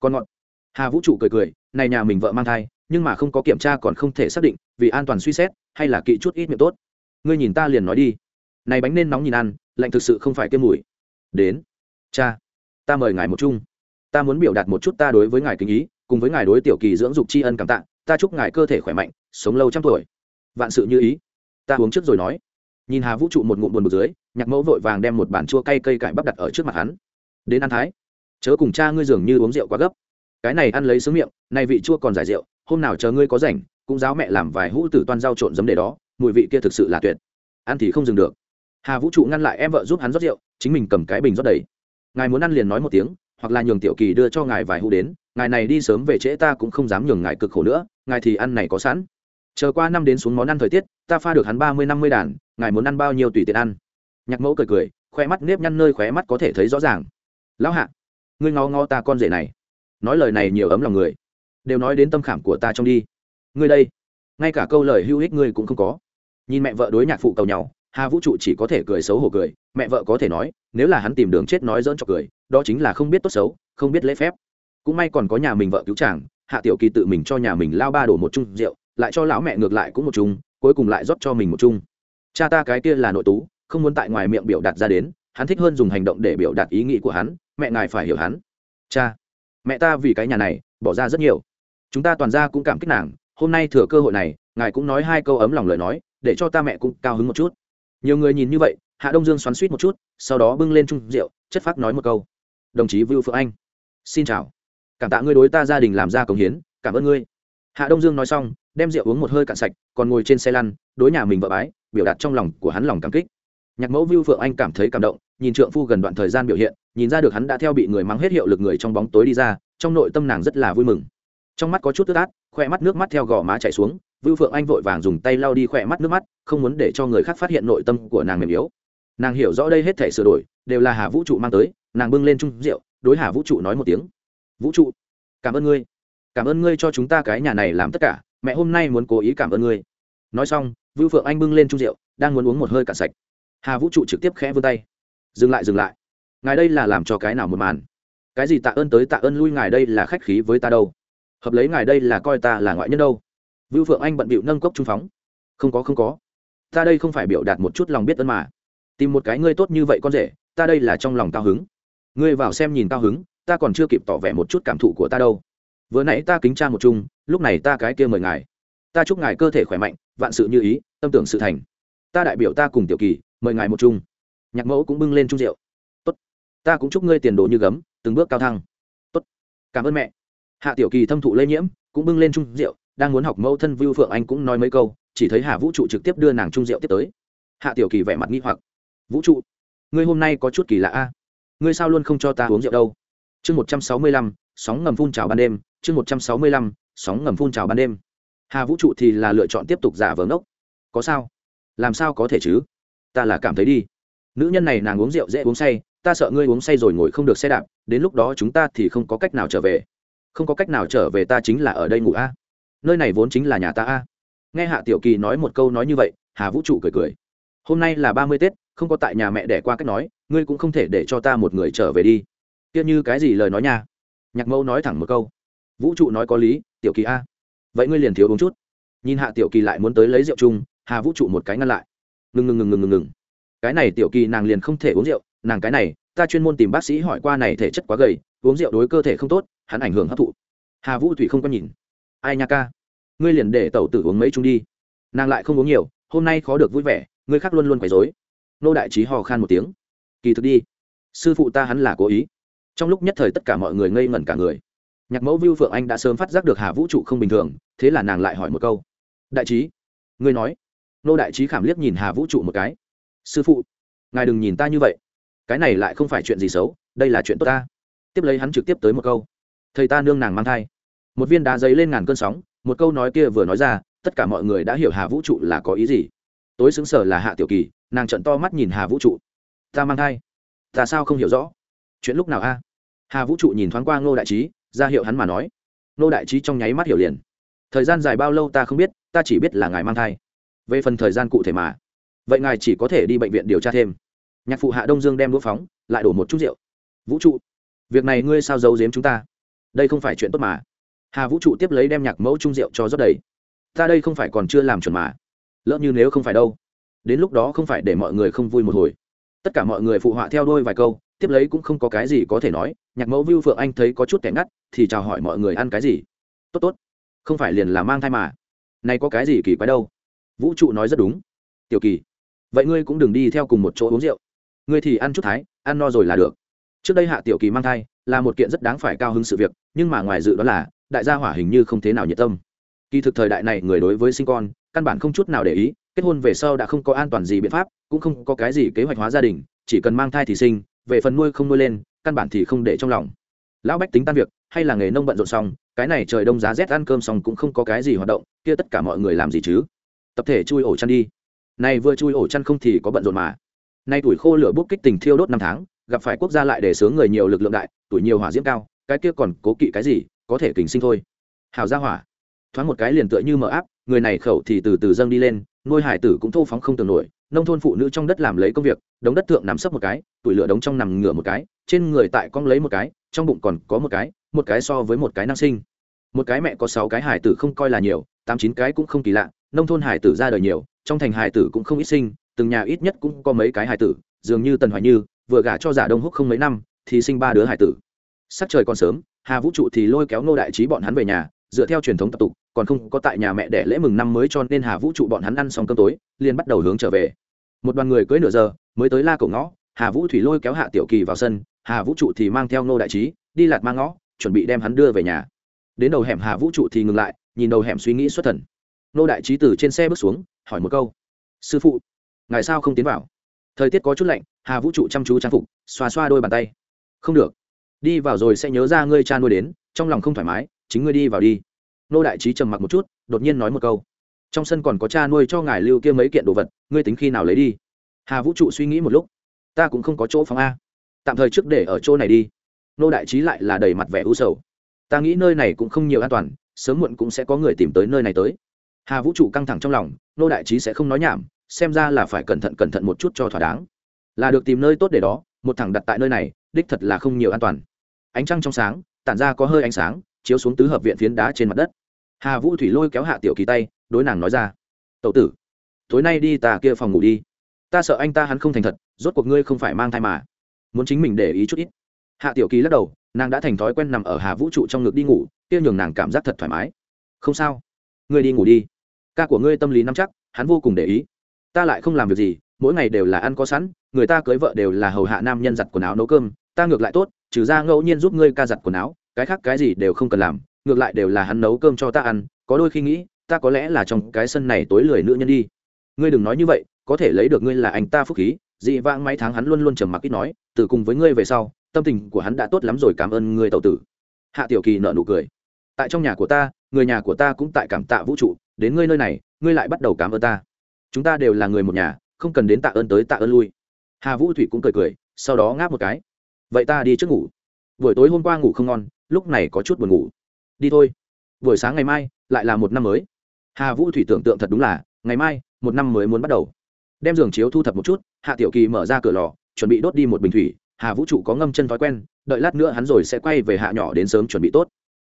Con ngọn hà vũ trụ cười cười, này nhà mình vợ mang thai, nhưng mà không có kiểm tra còn không thể xác định, vì an toàn suy xét, hay là kỵ chút ít miệng tốt. Ngươi nhìn ta liền nói đi. Này bánh nên nóng nhìn ăn, lạnh thực sự không phải tiêm mùi. Đến. Cha, ta mời ngài một chung. Ta muốn biểu đạt một chút ta đối với ngài kính ý, cùng với ngài đối tiểu kỳ dưỡng dục tri ân cảm tạ, ta chúc ngài cơ thể khỏe mạnh, sống lâu trăm tuổi. Vạn sự như ý. Ta uống trước rồi nói nhìn hà vũ trụ một ngụm buồn bực dưới, nhạc mẫu vội vàng đem một bản chua cay cây cải bắp đặt ở trước mặt hắn. Đến ăn thái. Chớ cùng cha ngươi dường như uống rượu quá gấp. Cái này ăn lấy sướng miệng này vị chua còn giải rượu, hôm nào chờ ngươi có rảnh, cũng giáo mẹ làm vài hũ tử toan rau trộn giấm để đó, mùi vị kia thực sự là tuyệt. Ăn thì không dừng được. Hà vũ trụ ngăn lại em vợ giúp hắn rót rượu, chính mình cầm cái bình rót đầy. Ngài muốn ăn liền nói một tiếng, hoặc là nhường tiểu kỳ đưa cho ngài vài hũ đến, ngài này đi sớm về trễ ta cũng không dám nhường ngài cực khổ nữa, ngài thì ăn này có sẵn chờ qua năm đến xuống món ăn thời tiết, ta pha được hắn ba mươi, năm mươi đàn, ngài muốn ăn bao nhiêu tùy tiện ăn. Nhạc mẫu cười cười, khoe mắt nếp nhăn nơi khóe mắt có thể thấy rõ ràng. Lão hạ, ngươi ngó ngó ta con rể này. Nói lời này nhiều ấm lòng người. Đều nói đến tâm khảm của ta trong đi. Ngươi đây, ngay cả câu lời hữu ích ngươi cũng không có. Nhìn mẹ vợ đối nhạc phụ cầu nhau, hà vũ trụ chỉ có thể cười xấu hổ cười. Mẹ vợ có thể nói, nếu là hắn tìm đường chết nói dỡn cho cười, đó chính là không biết tốt xấu, không biết lễ phép. Cũng may còn có nhà mình vợ cứu chàng, hạ tiểu kỳ tự mình cho nhà mình lao ba đổ một chung rượu lại cho lão mẹ ngược lại cũng một chung, cuối cùng lại rót cho mình một chung. Cha ta cái kia là nội tú, không muốn tại ngoài miệng biểu đạt ra đến, hắn thích hơn dùng hành động để biểu đạt ý nghĩ của hắn, mẹ ngài phải hiểu hắn. Cha, mẹ ta vì cái nhà này, bỏ ra rất nhiều. Chúng ta toàn ra cũng cảm kích nàng, hôm nay thừa cơ hội này, ngài cũng nói hai câu ấm lòng lời nói, để cho ta mẹ cũng cao hứng một chút. Nhiều người nhìn như vậy, hạ đông dương xoắn suýt một chút, sau đó bưng lên chung rượu, chất phác nói một câu. Đồng chí vưu phượng anh, xin chào. Cảm tạ ngươi đối ta gia đình làm ra công hiến, cảm ơn ngươi. Hạ đông dương nói xong đem rượu uống một hơi cạn sạch, còn ngồi trên xe lăn, đối nhà mình vợ bái, biểu đạt trong lòng của hắn lòng cảm kích. Nhạc mẫu vưu phượng anh cảm thấy cảm động, nhìn trượng phu gần đoạn thời gian biểu hiện, nhìn ra được hắn đã theo bị người mắng hết hiệu lực người trong bóng tối đi ra, trong nội tâm nàng rất là vui mừng. Trong mắt có chút tức át khoe mắt nước mắt theo gò má chảy xuống, vưu phượng anh vội vàng dùng tay lau đi khoe mắt nước mắt, không muốn để cho người khác phát hiện nội tâm của nàng mềm yếu. Nàng hiểu rõ đây hết thể sửa đổi, đều là hà vũ trụ mang tới, nàng bưng lên chung rượu, đối hà vũ trụ nói một tiếng. Vũ trụ, cảm ơn ngươi. Cảm ơn ngươi cho chúng ta cái nhà này làm tất cả mẹ hôm nay muốn cố ý cảm ơn ngươi. Nói xong, vưu phượng anh bưng lên chung rượu, đang muốn uống một hơi cạn sạch. Hà vũ trụ trực tiếp khẽ vươn tay. Dừng lại dừng lại. Ngài đây là làm cho cái nào một màn? Cái gì tạ ơn tới tạ ơn lui, ngài đây là khách khí với ta đâu? Hợp lấy ngài đây là coi ta là ngoại nhân đâu? Vưu phượng anh bận bịu nâng cốc trung phóng. Không có không có. Ta đây không phải biểu đạt một chút lòng biết ơn mà. Tìm một cái ngươi tốt như vậy con rể, ta đây là trong lòng cao hứng. Ngươi vào xem nhìn cao hứng, ta còn chưa kịp tỏ vẻ một chút cảm thụ của ta đâu vừa nãy ta kính cha một chung, lúc này ta cái kia mời ngài. Ta chúc ngài cơ thể khỏe mạnh, vạn sự như ý, tâm tưởng sự thành. Ta đại biểu ta cùng tiểu kỳ, mời ngài một chung. Nhạc mẫu cũng bưng lên chung rượu. Tốt. Ta cũng chúc ngươi tiền đồ như gấm, từng bước cao thăng. Tốt. Cảm ơn mẹ. Hạ tiểu kỳ thâm thụ lây nhiễm, cũng bưng lên chung rượu, đang muốn học mẫu thân vưu phượng anh cũng nói mấy câu, chỉ thấy hà vũ trụ trực tiếp đưa nàng chung rượu tiếp tới. Hạ tiểu kỳ vẻ mặt nghi hoặc. Vũ trụ, ngươi hôm nay có chút kỳ lạ a. Ngươi sao luôn không cho ta uống rượu đâu? Chương một trăm sáu mươi lăm, sóng ngầm phun trào ban đêm chương một trăm sáu mươi lăm, sóng ngầm phun trào ban đêm. Hà vũ trụ thì là lựa chọn tiếp tục giả vờ ngốc. Có sao? Làm sao có thể chứ? Ta là cảm thấy đi. Nữ nhân này nàng uống rượu dễ uống say, ta sợ ngươi uống say rồi ngồi không được xe đạp, đến lúc đó chúng ta thì không có cách nào trở về. Không có cách nào trở về ta chính là ở đây ngủ a. Nơi này vốn chính là nhà ta a. Nghe hạ tiểu kỳ nói một câu nói như vậy, hà vũ trụ cười cười. Hôm nay là ba mươi tết, không có tại nhà mẹ đẻ qua cách nói, ngươi cũng không thể để cho ta một người trở về đi. Tiếc như cái gì lời nói nha? Nhạc mẫu nói thẳng một câu vũ trụ nói có lý, tiểu kỳ a. Vậy ngươi liền thiếu uống chút. Nhìn hạ tiểu kỳ lại muốn tới lấy rượu chung, hà vũ trụ một cái ngăn lại. Ngừng ngừng ngừng ngừng ngừng ngừng. Cái này tiểu kỳ nàng liền không thể uống rượu, nàng cái này, ta chuyên môn tìm bác sĩ hỏi qua này thể chất quá gầy, uống rượu đối cơ thể không tốt, hắn ảnh hưởng hấp thụ. Hà vũ thủy không có nhìn. Ai nha ca? Ngươi liền để tẩu tử uống mấy chung đi. Nàng lại không uống nhiều, hôm nay khó được vui vẻ, ngươi khác luôn luôn quấy dối nô đại trí hò khan một tiếng. Kỳ thực đi. Sư phụ ta hắn là cố ý. Trong lúc nhất thời tất cả mọi người ngây ngẩn cả người nhạc mẫu vưu phượng anh đã sớm phát giác được hà vũ trụ không bình thường, thế là nàng lại hỏi một câu. Đại trí, ngươi nói. Nô đại trí khảm liếc nhìn hà vũ trụ một cái. Sư phụ, ngài đừng nhìn ta như vậy. Cái này lại không phải chuyện gì xấu, đây là chuyện tốt ta. Tiếp lấy hắn trực tiếp tới một câu. Thầy ta nương nàng mang thai. Một viên đá giấy lên ngàn cơn sóng, một câu nói kia vừa nói ra, tất cả mọi người đã hiểu hà vũ trụ là có ý gì. Tối xứng sở là hạ tiểu kỳ, nàng trận to mắt nhìn hà vũ trụ. Ta mang thai. Ta sao không hiểu rõ? Chuyện lúc nào a? Hà vũ trụ nhìn thoáng qua ngô đại trí ra hiệu hắn mà nói. Nô đại trí trong nháy mắt hiểu liền. Thời gian dài bao lâu ta không biết, ta chỉ biết là ngài mang thai. Về phần thời gian cụ thể mà, vậy ngài chỉ có thể đi bệnh viện điều tra thêm. Nhạc phụ hạ đông dương đem đũa phóng, lại đổ một chút rượu. Vũ trụ, việc này ngươi sao giấu giếm chúng ta? Đây không phải chuyện tốt mà. Hà vũ trụ tiếp lấy đem nhạc mẫu trung rượu cho rót đầy. Ta đây không phải còn chưa làm chuẩn mà. Lỡ như nếu không phải đâu. Đến lúc đó không phải để mọi người không vui một hồi. Tất cả mọi người phụ họa theo đôi vài câu tiếp lấy cũng không có cái gì có thể nói, nhạc mẫu vưu phượng anh thấy có chút kẻ ngắt, thì chào hỏi mọi người ăn cái gì? Tốt tốt, không phải liền là mang thai mà. Nay có cái gì kỳ quái đâu? Vũ trụ nói rất đúng. Tiểu kỳ, vậy ngươi cũng đừng đi theo cùng một chỗ uống rượu. Ngươi thì ăn chút thái, ăn no rồi là được. Trước đây hạ tiểu kỳ mang thai là một kiện rất đáng phải cao hứng sự việc, nhưng mà ngoài dự đó là, đại gia hỏa hình như không thế nào nhiệt tâm. Kỳ thực thời đại này người đối với sinh con, căn bản không chút nào để ý, kết hôn về sau đã không có an toàn gì biện pháp, cũng không có cái gì kế hoạch hóa gia đình, chỉ cần mang thai thì sinh về phần nuôi không nuôi lên, căn bản thì không để trong lòng. Lão bách tính tan việc, hay là nghề nông bận rộn xong, cái này trời đông giá rét ăn cơm xong cũng không có cái gì hoạt động, kia tất cả mọi người làm gì chứ? Tập thể chui ổ chăn đi. Nay vừa chui ổ chăn không thì có bận rộn mà. Nay tuổi khô lửa bốc kích tình thiêu đốt năm tháng, gặp phải quốc gia lại để sướng người nhiều lực lượng đại, tuổi nhiều hỏa diễm cao, cái kia còn cố kỵ cái gì, có thể kình sinh thôi. Hào ra hỏa. Thoáng một cái liền tựa như mở áp, người này khẩu thì từ từ dâng đi lên nuôi hải tử cũng thô phóng không tưởng nổi, nông thôn phụ nữ trong đất làm lấy công việc, đống đất thượng nằm sấp một cái tuổi lửa đống trong nằm ngửa một cái, trên người tại cong lấy một cái, trong bụng còn có một cái một cái so với một cái năng sinh. Một cái mẹ có sáu cái hải tử không coi là nhiều, tám chín cái cũng không kỳ lạ, nông thôn hải tử ra đời nhiều, trong thành hải tử cũng không ít sinh, từng nhà ít nhất cũng có mấy cái hải tử, dường như tần hoài như, vừa gả cho giả đông húc không mấy năm, thì sinh ba đứa hải tử. Sắc trời còn sớm, hà vũ trụ thì lôi kéo nô đại trí bọn hắn về nhà dựa theo truyền thống tập tục, còn không có tại nhà mẹ để lễ mừng năm mới cho nên hà vũ trụ bọn hắn ăn xong cơm tối, liền bắt đầu hướng trở về. Một đoàn người cưới nửa giờ, mới tới la cổ ngõ, hà vũ thủy lôi kéo hạ tiểu kỳ vào sân, hà vũ trụ thì mang theo nô đại trí, đi lạt mang ngõ, chuẩn bị đem hắn đưa về nhà. Đến đầu hẻm hà vũ trụ thì ngừng lại, nhìn đầu hẻm suy nghĩ xuất thần. Nô đại trí từ trên xe bước xuống, hỏi một câu, sư phụ, ngài sao không tiến vào? Thời tiết có chút lạnh, hà vũ trụ chăm chú trang phục, xoa xoa đôi bàn tay. Không được. Đi vào rồi sẽ nhớ ra ngươi cha nuôi đến, trong lòng không thoải mái chính ngươi đi vào đi. Nô đại trí trầm mặc một chút, đột nhiên nói một câu. Trong sân còn có cha nuôi cho ngài lưu kia mấy kiện đồ vật, ngươi tính khi nào lấy đi? Hà vũ trụ suy nghĩ một lúc. Ta cũng không có chỗ phòng a. Tạm thời trước để ở chỗ này đi. Nô đại trí lại là đầy mặt vẻ u sầu. Ta nghĩ nơi này cũng không nhiều an toàn, sớm muộn cũng sẽ có người tìm tới nơi này tới. Hà vũ trụ căng thẳng trong lòng, nô đại trí sẽ không nói nhảm, xem ra là phải cẩn thận cẩn thận một chút cho thỏa đáng. Là được tìm nơi tốt để đó, một thằng đặt tại nơi này, đích thật là không nhiều an toàn. Ánh trăng trong sáng, tản ra có hơi ánh sáng chiếu xuống tứ hợp viện phiến đá trên mặt đất. Hà vũ thủy lôi kéo hạ tiểu kỳ tay, đối nàng nói ra tậu tử, tối nay đi tà kia phòng ngủ đi. Ta sợ anh ta hắn không thành thật, rốt cuộc ngươi không phải mang thai mà. Muốn chính mình để ý chút ít. Hạ tiểu kỳ lắc đầu, nàng đã thành thói quen nằm ở hà vũ trụ trong ngực đi ngủ, kia nhường nàng cảm giác thật thoải mái. Không sao, ngươi đi ngủ đi. Ca của ngươi tâm lý nắm chắc, hắn vô cùng để ý. Ta lại không làm việc gì, mỗi ngày đều là ăn có sẵn, người ta cưới vợ đều là hầu hạ nam nhân giặt quần áo nấu cơm, ta ngược lại tốt, trừ ra ngẫu nhiên giúp ngươi ca giặt quần áo cái khác cái gì đều không cần làm, ngược lại đều là hắn nấu cơm cho ta ăn, có đôi khi nghĩ, ta có lẽ là trong cái sân này tối lười nữ nhân đi. Ngươi đừng nói như vậy, có thể lấy được ngươi là anh ta phúc khí, dị vãng mấy tháng hắn luôn luôn trầm mặc ít nói, từ cùng với ngươi về sau, tâm tình của hắn đã tốt lắm rồi, cảm ơn ngươi tậu tử. Hạ tiểu kỳ nợ nụ cười. Tại trong nhà của ta, người nhà của ta cũng tại cảm tạ vũ trụ, đến ngươi nơi này, ngươi lại bắt đầu cảm ơn ta. Chúng ta đều là người một nhà, không cần đến tạ ơn tới tạ ơn lui. Hà vũ thủy cũng cười cười, sau đó ngáp một cái. Vậy ta đi trước ngủ. Buổi tối hôm qua ngủ không ngon lúc này có chút buồn ngủ. Đi thôi. Buổi sáng ngày mai, lại là một năm mới. Hà vũ thủy tưởng tượng thật đúng là, ngày mai, một năm mới muốn bắt đầu. Đem giường chiếu thu thập một chút, hạ tiểu kỳ mở ra cửa lò, chuẩn bị đốt đi một bình thủy. Hà vũ trụ có ngâm chân thói quen, đợi lát nữa hắn rồi sẽ quay về hạ nhỏ đến sớm chuẩn bị tốt.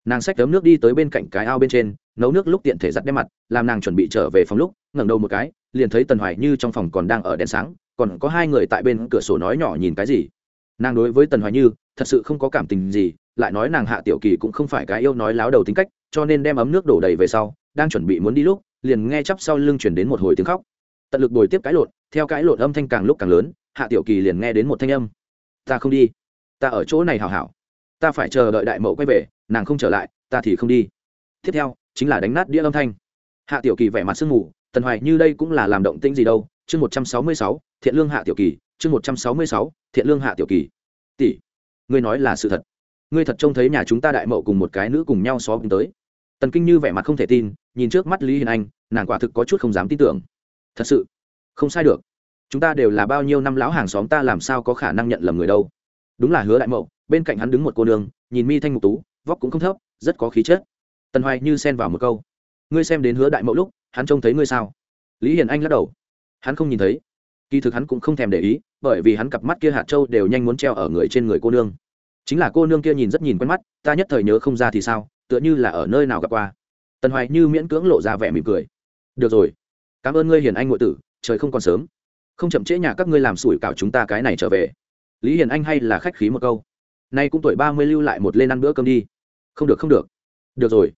Nàng xách tấm nước đi tới bên cạnh cái ao bên trên, nấu nước lúc tiện thể giặt đem mặt, làm nàng chuẩn bị trở về phòng lúc, ngẩng đầu một cái, liền thấy tần hoài như trong phòng còn đang ở đèn sáng, còn có hai người tại bên cửa sổ nói nhỏ nhìn cái gì. Nàng đối với tần hoài như, thật sự không có cảm tình gì lại nói nàng hạ tiểu kỳ cũng không phải cái yêu nói láo đầu tính cách, cho nên đem ấm nước đổ đầy về sau, đang chuẩn bị muốn đi lúc, liền nghe chắp sau lưng chuyển đến một hồi tiếng khóc. Tận lực bồi tiếp cái lộn, theo cái lộn âm thanh càng lúc càng lớn, hạ tiểu kỳ liền nghe đến một thanh âm. Ta không đi, ta ở chỗ này hảo hảo, ta phải chờ đợi đại mậu quay về, nàng không trở lại, ta thì không đi. Tiếp theo, chính là đánh nát đĩa âm thanh. Hạ tiểu kỳ vẻ mặt sương mù, tần hoài như đây cũng là làm động tĩnh gì đâu, chương một trăm sáu mươi sáu, thiện lương hạ tiểu kỳ, chương một trăm sáu mươi sáu, thiện lương hạ tiểu kỳ. Tỷ, ngươi nói là sự thật ngươi thật trông thấy nhà chúng ta đại mậu cùng một cái nữ cùng nhau xó tới. Tần kinh như vẻ mặt không thể tin, nhìn trước mắt lý hiền anh, nàng quả thực có chút không dám tin tưởng. Thật sự, không sai được. Chúng ta đều là bao nhiêu năm lão hàng xóm ta làm sao có khả năng nhận lầm người đâu. Đúng là hứa đại mậu, bên cạnh hắn đứng một cô nương, nhìn mi thanh mục tú, vóc cũng không thấp, rất có khí chất. Tần hoài như xen vào một câu. Ngươi xem đến hứa đại mậu lúc, hắn trông thấy ngươi sao? Lý hiền anh lắc đầu. Hắn không nhìn thấy. Kỳ thực hắn cũng không thèm để ý, bởi vì hắn cặp mắt kia hạt trâu đều nhanh muốn treo ở người trên người cô nương chính là cô nương kia nhìn rất nhìn quen mắt, ta nhất thời nhớ không ra thì sao, tựa như là ở nơi nào gặp qua. Tần hoài như miễn cưỡng lộ ra vẻ mỉm cười. Được rồi, cảm ơn ngươi hiền anh ngụy tử, trời không còn sớm. Không chậm trễ nhà các ngươi làm sủi cảo chúng ta cái này trở về. Lý hiền anh hay là khách khí một câu. Nay cũng tuổi ba mươi lưu lại một lên ăn bữa cơm đi. Không được không được. Được rồi.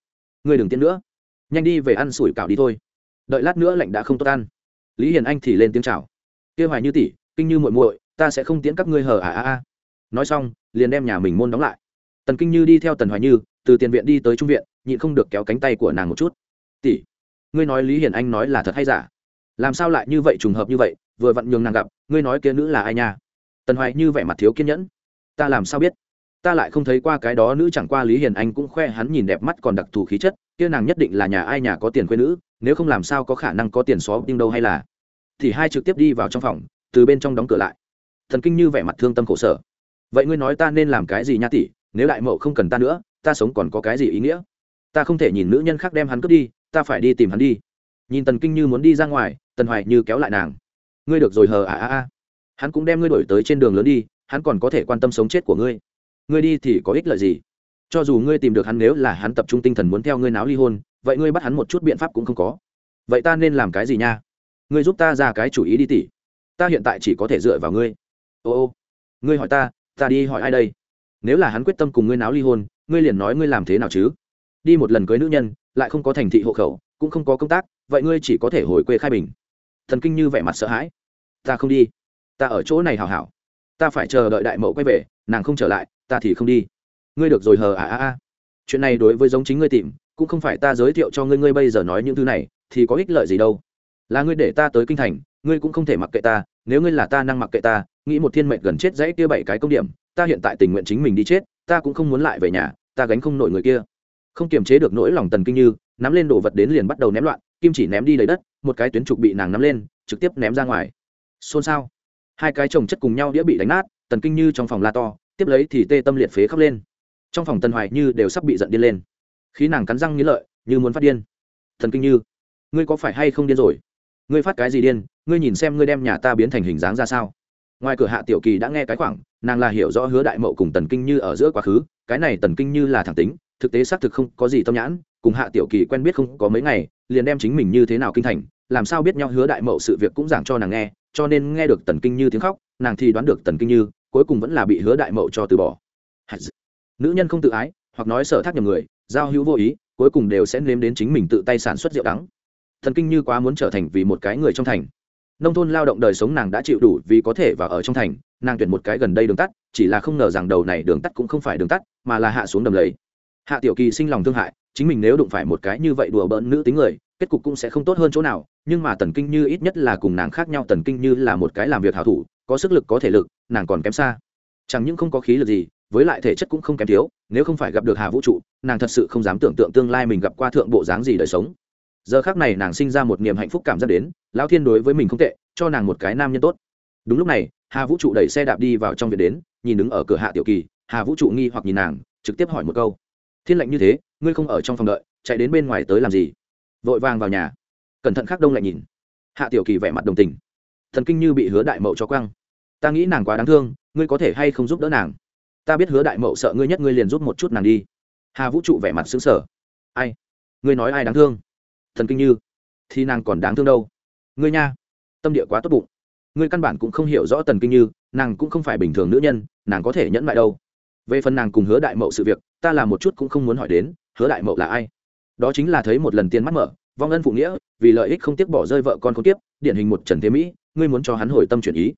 Ngươi đừng tiến nữa. Nhanh đi về ăn sủi cảo đi thôi. Đợi lát nữa lạnh đã không tốt ăn. Lý hiền anh thì lên tiếng chào. Kêu hoài như tỷ, kinh như muội muội, ta sẽ không tiễn các ngươi hờ à à à nói xong, liền đem nhà mình môn đóng lại. Tần kinh như đi theo tần hoài như, từ tiền viện đi tới trung viện, nhịn không được kéo cánh tay của nàng một chút. Tỷ, ngươi nói lý hiền anh nói là thật hay giả? Làm sao lại như vậy trùng hợp như vậy, vừa vặn nhường nàng gặp, ngươi nói kia nữ là ai nha? Tần hoài như vẻ mặt thiếu kiên nhẫn. Ta làm sao biết? Ta lại không thấy qua cái đó nữ chẳng qua lý hiền anh cũng khoe hắn nhìn đẹp mắt còn đặc thù khí chất, kia nàng nhất định là nhà ai nhà có tiền quê nữ, nếu không làm sao có khả năng có tiền xó nhưng đâu hay là? Thì hai trực tiếp đi vào trong phòng, từ bên trong đóng cửa lại. Thần kinh như vẻ mặt thương tâm khổ sở vậy ngươi nói ta nên làm cái gì nha tỷ, nếu đại mậu không cần ta nữa, ta sống còn có cái gì ý nghĩa? Ta không thể nhìn nữ nhân khác đem hắn cướp đi, ta phải đi tìm hắn đi. Nhìn tần kinh như muốn đi ra ngoài, tần hoài như kéo lại nàng. Ngươi được rồi hờ à à à. Hắn cũng đem ngươi đổi tới trên đường lớn đi, hắn còn có thể quan tâm sống chết của ngươi. Ngươi đi thì có ích lợi gì? Cho dù ngươi tìm được hắn nếu là hắn tập trung tinh thần muốn theo ngươi náo ly hôn, vậy ngươi bắt hắn một chút biện pháp cũng không có. Vậy ta nên làm cái gì nha? Ngươi giúp ta ra cái chủ ý đi tỉ ta hiện tại chỉ có thể dựa vào ngươi. Ô ô. Ngươi hỏi ta ta đi hỏi ai đây? Nếu là hắn quyết tâm cùng ngươi náo ly hôn, ngươi liền nói ngươi làm thế nào chứ? Đi một lần cưới nữ nhân, lại không có thành thị hộ khẩu, cũng không có công tác, vậy ngươi chỉ có thể hồi quê khai bình. Thần kinh như vẻ mặt sợ hãi. Ta không đi. Ta ở chỗ này hào hảo. Ta phải chờ đợi đại mẫu quay về, nàng không trở lại, ta thì không đi. Ngươi được rồi hờ à à à. Chuyện này đối với giống chính ngươi tìm, cũng không phải ta giới thiệu cho ngươi ngươi bây giờ nói những thứ này, thì có ích lợi gì đâu. Là ngươi để ta tới kinh thành, ngươi cũng không thể mặc kệ ta, nếu ngươi là ta năng mặc kệ ta nghĩ một thiên mệnh gần chết dãy kia bảy cái công điểm, ta hiện tại tình nguyện chính mình đi chết, ta cũng không muốn lại về nhà, ta gánh không nổi người kia. Không kiềm chế được nỗi lòng tần kinh như, nắm lên đồ vật đến liền bắt đầu ném loạn, kim chỉ ném đi lấy đất, một cái tuyến trục bị nàng nắm lên, trực tiếp ném ra ngoài. Xôn xao. Hai cái chồng chất cùng nhau đĩa bị đánh nát, tần kinh như trong phòng la to, tiếp lấy thì tê tâm liệt phế khóc lên. Trong phòng tần hoài như đều sắp bị giận điên lên. Khí nàng cắn răng nghĩ lợi, như muốn phát điên. Thần kinh như, ngươi có phải hay không điên rồi? Ngươi phát cái gì điên? Ngươi nhìn xem ngươi đem nhà ta biến thành hình dáng ra sao? Ngoài cửa hạ tiểu kỳ đã nghe cái khoảng, nàng là hiểu rõ hứa đại mậu cùng tần kinh như ở giữa quá khứ, cái này tần kinh như là thẳng tính, thực tế xác thực không có gì tâm nhãn, cùng hạ tiểu kỳ quen biết không có mấy ngày, liền đem chính mình như thế nào kinh thành, làm sao biết nhau hứa đại mậu sự việc cũng giảng cho nàng nghe, cho nên nghe được tần kinh như tiếng khóc, nàng thì đoán được tần kinh như, cuối cùng vẫn là bị hứa đại mậu cho từ bỏ. Nữ nhân không tự ái, hoặc nói sở thác nhầm người, giao hữu vô ý, cuối cùng đều sẽ nếm đến chính mình tự tay sản xuất rượu đắng. Thần kinh như quá muốn trở thành vì một cái người trong thành nông thôn lao động đời sống nàng đã chịu đủ vì có thể và ở trong thành, nàng tuyển một cái gần đây đường tắt, chỉ là không ngờ rằng đầu này đường tắt cũng không phải đường tắt, mà là hạ xuống đầm lầy. Hạ tiểu kỳ sinh lòng thương hại, chính mình nếu đụng phải một cái như vậy đùa bỡn nữ tính người, kết cục cũng sẽ không tốt hơn chỗ nào, nhưng mà tần kinh như ít nhất là cùng nàng khác nhau, tần kinh như là một cái làm việc hảo thủ, có sức lực, có thể lực, nàng còn kém xa. Chẳng những không có khí lực gì, với lại thể chất cũng không kém thiếu, nếu không phải gặp được hà vũ trụ, nàng thật sự không dám tưởng tượng tương lai mình gặp qua thượng bộ dáng gì đời sống giờ khác này nàng sinh ra một niềm hạnh phúc cảm giác đến, lão thiên đối với mình không tệ, cho nàng một cái nam nhân tốt. Đúng lúc này, hà vũ trụ đẩy xe đạp đi vào trong viện đến, nhìn đứng ở cửa hạ tiểu kỳ, hà vũ trụ nghi hoặc nhìn nàng, trực tiếp hỏi một câu. Thiên lệnh như thế, ngươi không ở trong phòng đợi, chạy đến bên ngoài tới làm gì? Vội vàng vào nhà. Cẩn thận khắc đông lại nhìn. Hạ tiểu kỳ vẻ mặt đồng tình. Thần kinh như bị hứa đại mậu cho quăng. Ta nghĩ nàng quá đáng thương, ngươi có thể hay không giúp đỡ nàng? Ta biết hứa đại mậu sợ ngươi nhất, ngươi liền giúp một chút nàng đi. Hà vũ trụ vẻ mặt xứng sở ai? Ngươi nói ai đáng thương? Thần kinh như, thì nàng còn đáng thương đâu. Ngươi nha, tâm địa quá tốt bụng. Ngươi căn bản cũng không hiểu rõ tần kinh như, nàng cũng không phải bình thường nữ nhân, nàng có thể nhẫn lại đâu. Về phần nàng cùng hứa đại mậu sự việc, ta là một chút cũng không muốn hỏi đến, hứa đại mậu là ai? Đó chính là thấy một lần tiền mắt mở, vong ân phụ nghĩa, vì lợi ích không tiếc bỏ rơi vợ con không tiếp điển hình một trần thế mỹ, ngươi muốn cho hắn hồi tâm chuyển ý.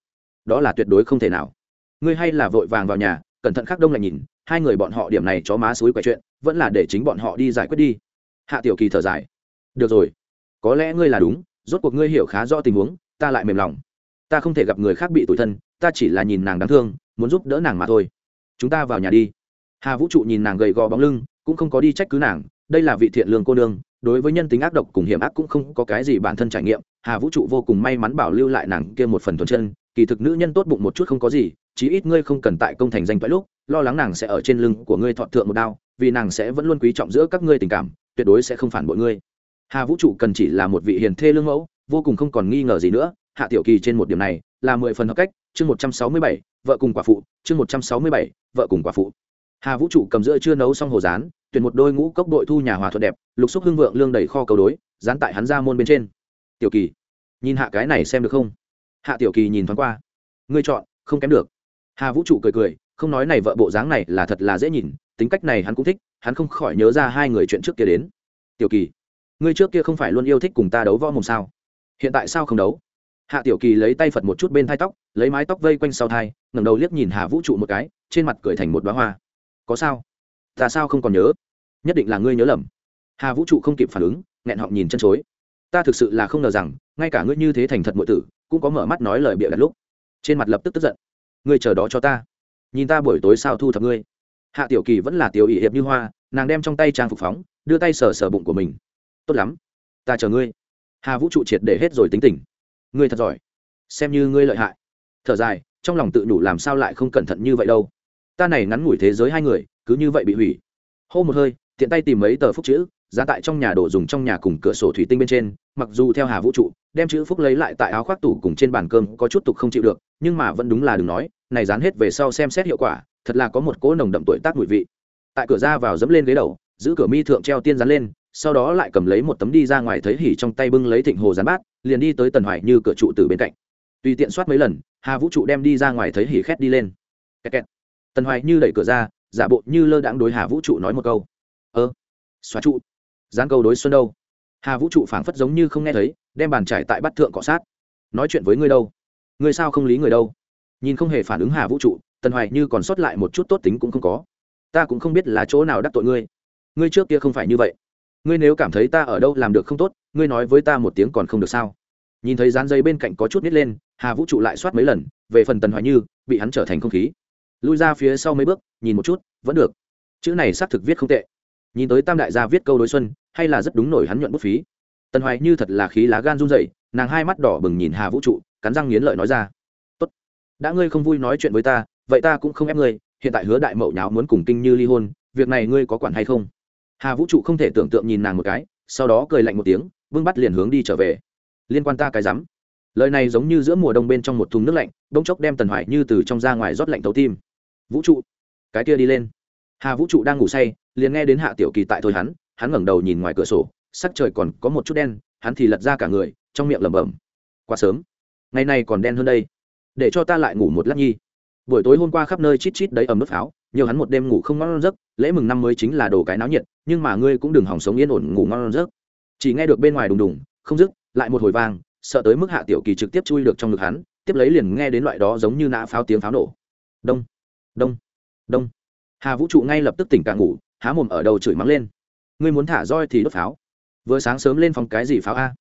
Đó là tuyệt đối không thể nào. Ngươi hay là vội vàng vào nhà, cẩn thận khắc đông lại nhìn, hai người bọn họ điểm này chó má suối quậy chuyện, vẫn là để chính bọn họ đi giải quyết đi. Hạ tiểu kỳ thở dài được rồi. Có lẽ ngươi là đúng, rốt cuộc ngươi hiểu khá rõ tình huống, ta lại mềm lòng. Ta không thể gặp người khác bị tủi thân, ta chỉ là nhìn nàng đáng thương, muốn giúp đỡ nàng mà thôi. Chúng ta vào nhà đi. Hà vũ trụ nhìn nàng gầy gò bóng lưng, cũng không có đi trách cứ nàng, đây là vị thiện lương cô nương, đối với nhân tính ác độc cùng hiểm ác cũng không có cái gì bản thân trải nghiệm, hà vũ trụ vô cùng may mắn bảo lưu lại nàng kia một phần thuần chân, kỳ thực nữ nhân tốt bụng một chút không có gì, chí ít ngươi không cần tại công thành danh toại lúc, lo lắng nàng sẽ ở trên lưng của ngươi thọ thượng một đao, vì nàng sẽ vẫn luôn quý trọng giữa các ngươi tình cảm, tuyệt đối sẽ không phản bội ngươi hà vũ trụ cần chỉ là một vị hiền thê lương mẫu, vô cùng không còn nghi ngờ gì nữa. Hạ tiểu kỳ trên một điểm này là mười phần hợp cách. Chương một trăm sáu mươi bảy, vợ cùng quả phụ. Chương một trăm sáu mươi bảy, vợ cùng quả phụ. Hà vũ trụ cầm giữa chưa nấu xong hồ rán, tuyển một đôi ngũ cốc đội thu nhà hòa thuận đẹp, lục xúc hưng vượng lương đầy kho cầu đối, dán tại hắn ra môn bên trên. Tiểu kỳ, nhìn hạ cái này xem được không? Hạ tiểu kỳ nhìn thoáng qua. Ngươi chọn, không kém được. Hà vũ trụ cười cười, không nói này vợ bộ dáng này là thật là dễ nhìn, tính cách này hắn cũng thích, hắn không khỏi nhớ ra hai người chuyện trước kia đến. Tiểu kỳ ngươi trước kia không phải luôn yêu thích cùng ta đấu võ mồm sao? Hiện tại sao không đấu? Hạ tiểu kỳ lấy tay phật một chút bên thai tóc, lấy mái tóc vây quanh sau thai, ngẩng đầu liếc nhìn hà vũ trụ một cái, trên mặt cười thành một đoá hoa. Có sao? Ta sao không còn nhớ? Nhất định là ngươi nhớ lầm. Hà vũ trụ không kịp phản ứng, nghẹn họng nhìn chân chối. Ta thực sự là không ngờ rằng, ngay cả ngươi như thế thành thật m tử, cũng có mở mắt nói lời bịa đặt lúc. Trên mặt lập tức tức giận. Ngươi chờ đó cho ta. Nhìn ta buổi tối sao thu thập ngươi. Hạ tiểu kỳ vẫn là tiểu ỷ hiệp như hoa, nàng đem trong tay trang phục phóng, đưa tay sờ sờ bụng của mình tốt lắm. Ta chờ ngươi. Hà vũ trụ triệt để hết rồi tính tình. Ngươi thật giỏi. Xem như ngươi lợi hại. Thở dài, trong lòng tự đủ làm sao lại không cẩn thận như vậy đâu. Ta này ngắn ngủi thế giới hai người, cứ như vậy bị hủy. Hô một hơi, tiện tay tìm mấy tờ phúc chữ, giá tại trong nhà đồ dùng trong nhà cùng cửa sổ thủy tinh bên trên, mặc dù theo hà vũ trụ, đem chữ phúc lấy lại tại áo khoác tủ cùng trên bàn cơm có chút tục không chịu được, nhưng mà vẫn đúng là đừng nói, này dán hết về sau xem xét hiệu quả, thật là có một cỗ nồng đậm tuổi tác mùi vị. Tại cửa ra vào dẫm lên ghế đầu, giữ cửa mi thượng treo tiên dán lên sau đó lại cầm lấy một tấm đi ra ngoài thấy hỉ trong tay bưng lấy thịnh hồ gián bát, liền đi tới tần hoài như cửa trụ từ bên cạnh. Tùy tiện soát mấy lần, hà vũ trụ đem đi ra ngoài thấy hỉ khét đi lên. Kẹt kẹt. tần hoài như đẩy cửa ra, giả bộ như lơ đãng đối hà vũ trụ nói một câu. Ơ, xóa trụ. Gián câu đối xuân đâu? Hà vũ trụ phảng phất giống như không nghe thấy, đem bàn trải tại bắt thượng cọ sát. Nói chuyện với ngươi đâu? Ngươi sao không lý người đâu? Nhìn không hề phản ứng hà vũ trụ, tần hoài như còn sót lại một chút tốt tính cũng không có. Ta cũng không biết là chỗ nào đắc tội ngươi. Ngươi trước kia không phải như vậy ngươi nếu cảm thấy ta ở đâu làm được không tốt, ngươi nói với ta một tiếng còn không được sao? Nhìn thấy dán dây bên cạnh có chút nít lên, hà vũ trụ lại soát mấy lần, về phần tần hoài như, bị hắn trở thành không khí. Lui ra phía sau mấy bước, nhìn một chút, vẫn được. Chữ này xác thực viết không tệ. Nhìn tới tam đại gia viết câu đối xuân, hay là rất đúng nổi hắn nhuận bút phí. Tần hoài như thật là khí lá gan run dậy nàng hai mắt đỏ bừng nhìn hà vũ trụ, cắn răng nghiến lợi nói ra. Tốt, đã ngươi không vui nói chuyện với ta, vậy ta cũng không ép ngươi, hiện tại hứa đại mậu nháo muốn cùng kinh như ly hôn, việc này ngươi có quản hay không? Hà vũ trụ không thể tưởng tượng nhìn nàng một cái, sau đó cười lạnh một tiếng, vương bắt liền hướng đi trở về. Liên quan ta cái rắm. Lời này giống như giữa mùa đông bên trong một thùng nước lạnh, bỗng chốc đem tần hoài như từ trong ra ngoài rót lạnh thấu tim. Vũ trụ, cái kia đi lên. Hà vũ trụ đang ngủ say, liền nghe đến hạ tiểu kỳ tại thôi hắn hắn ngẩng đầu nhìn ngoài cửa sổ, sắc trời còn có một chút đen, hắn thì lật ra cả người, trong miệng lẩm bẩm, quá sớm. Ngày này còn đen hơn đây. Để cho ta lại ngủ một lát nhi. Buổi tối hôm qua khắp nơi chít chít đấy ẩm nước pháo nhiều hắn một đêm ngủ không ngon giấc, lễ mừng năm mới chính là đồ cái náo nhiệt nhưng mà ngươi cũng đừng hỏng sống yên ổn, ngủ ngon giấc. Chỉ nghe được bên ngoài đùng đùng, không dứt, lại một hồi vang, sợ tới mức hạ tiểu kỳ trực tiếp chui được trong ngực hắn, tiếp lấy liền nghe đến loại đó giống như nã pháo tiếng pháo nổ. Đông đông đông. Hà vũ trụ ngay lập tức tỉnh cả ngủ, há mồm ở đầu chửi mắng lên. Ngươi muốn thả roi thì đốt pháo. Vừa sáng sớm lên phòng cái gì pháo a?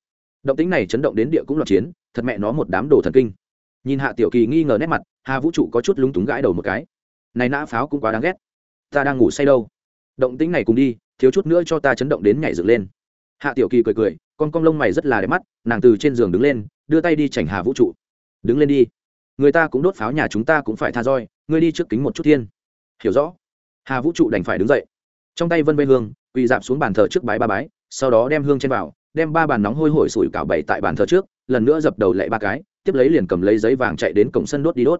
Động tính này chấn động đến địa cũng loạt chiến, thật mẹ nó một đám đồ thần kinh. Nhìn hạ tiểu kỳ nghi ngờ nét mặt, hà vũ trụ có chút lúng túng gãi đầu một cái. Này nã pháo cũng quá đáng ghét. Ta đang ngủ say đâu. Động tính này cùng đi thiếu chút nữa cho ta chấn động đến nhảy dựng lên. Hạ tiểu kỳ cười cười, con cong lông mày rất là đẹp mắt, nàng từ trên giường đứng lên, đưa tay đi chảnh hà vũ trụ. Đứng lên đi. Người ta cũng đốt pháo nhà chúng ta cũng phải tha roi, ngươi đi trước kính một chút thiên. Hiểu rõ. Hà vũ trụ đành phải đứng dậy. Trong tay vân vây hương, quỳ dạp xuống bàn thờ trước bái ba bái, sau đó đem hương trên vào, đem ba bàn nóng hôi hổi sủi cảo bày tại bàn thờ trước, lần nữa dập đầu lệ ba cái, tiếp lấy liền cầm lấy giấy vàng chạy đến cổng sân đốt đi đốt.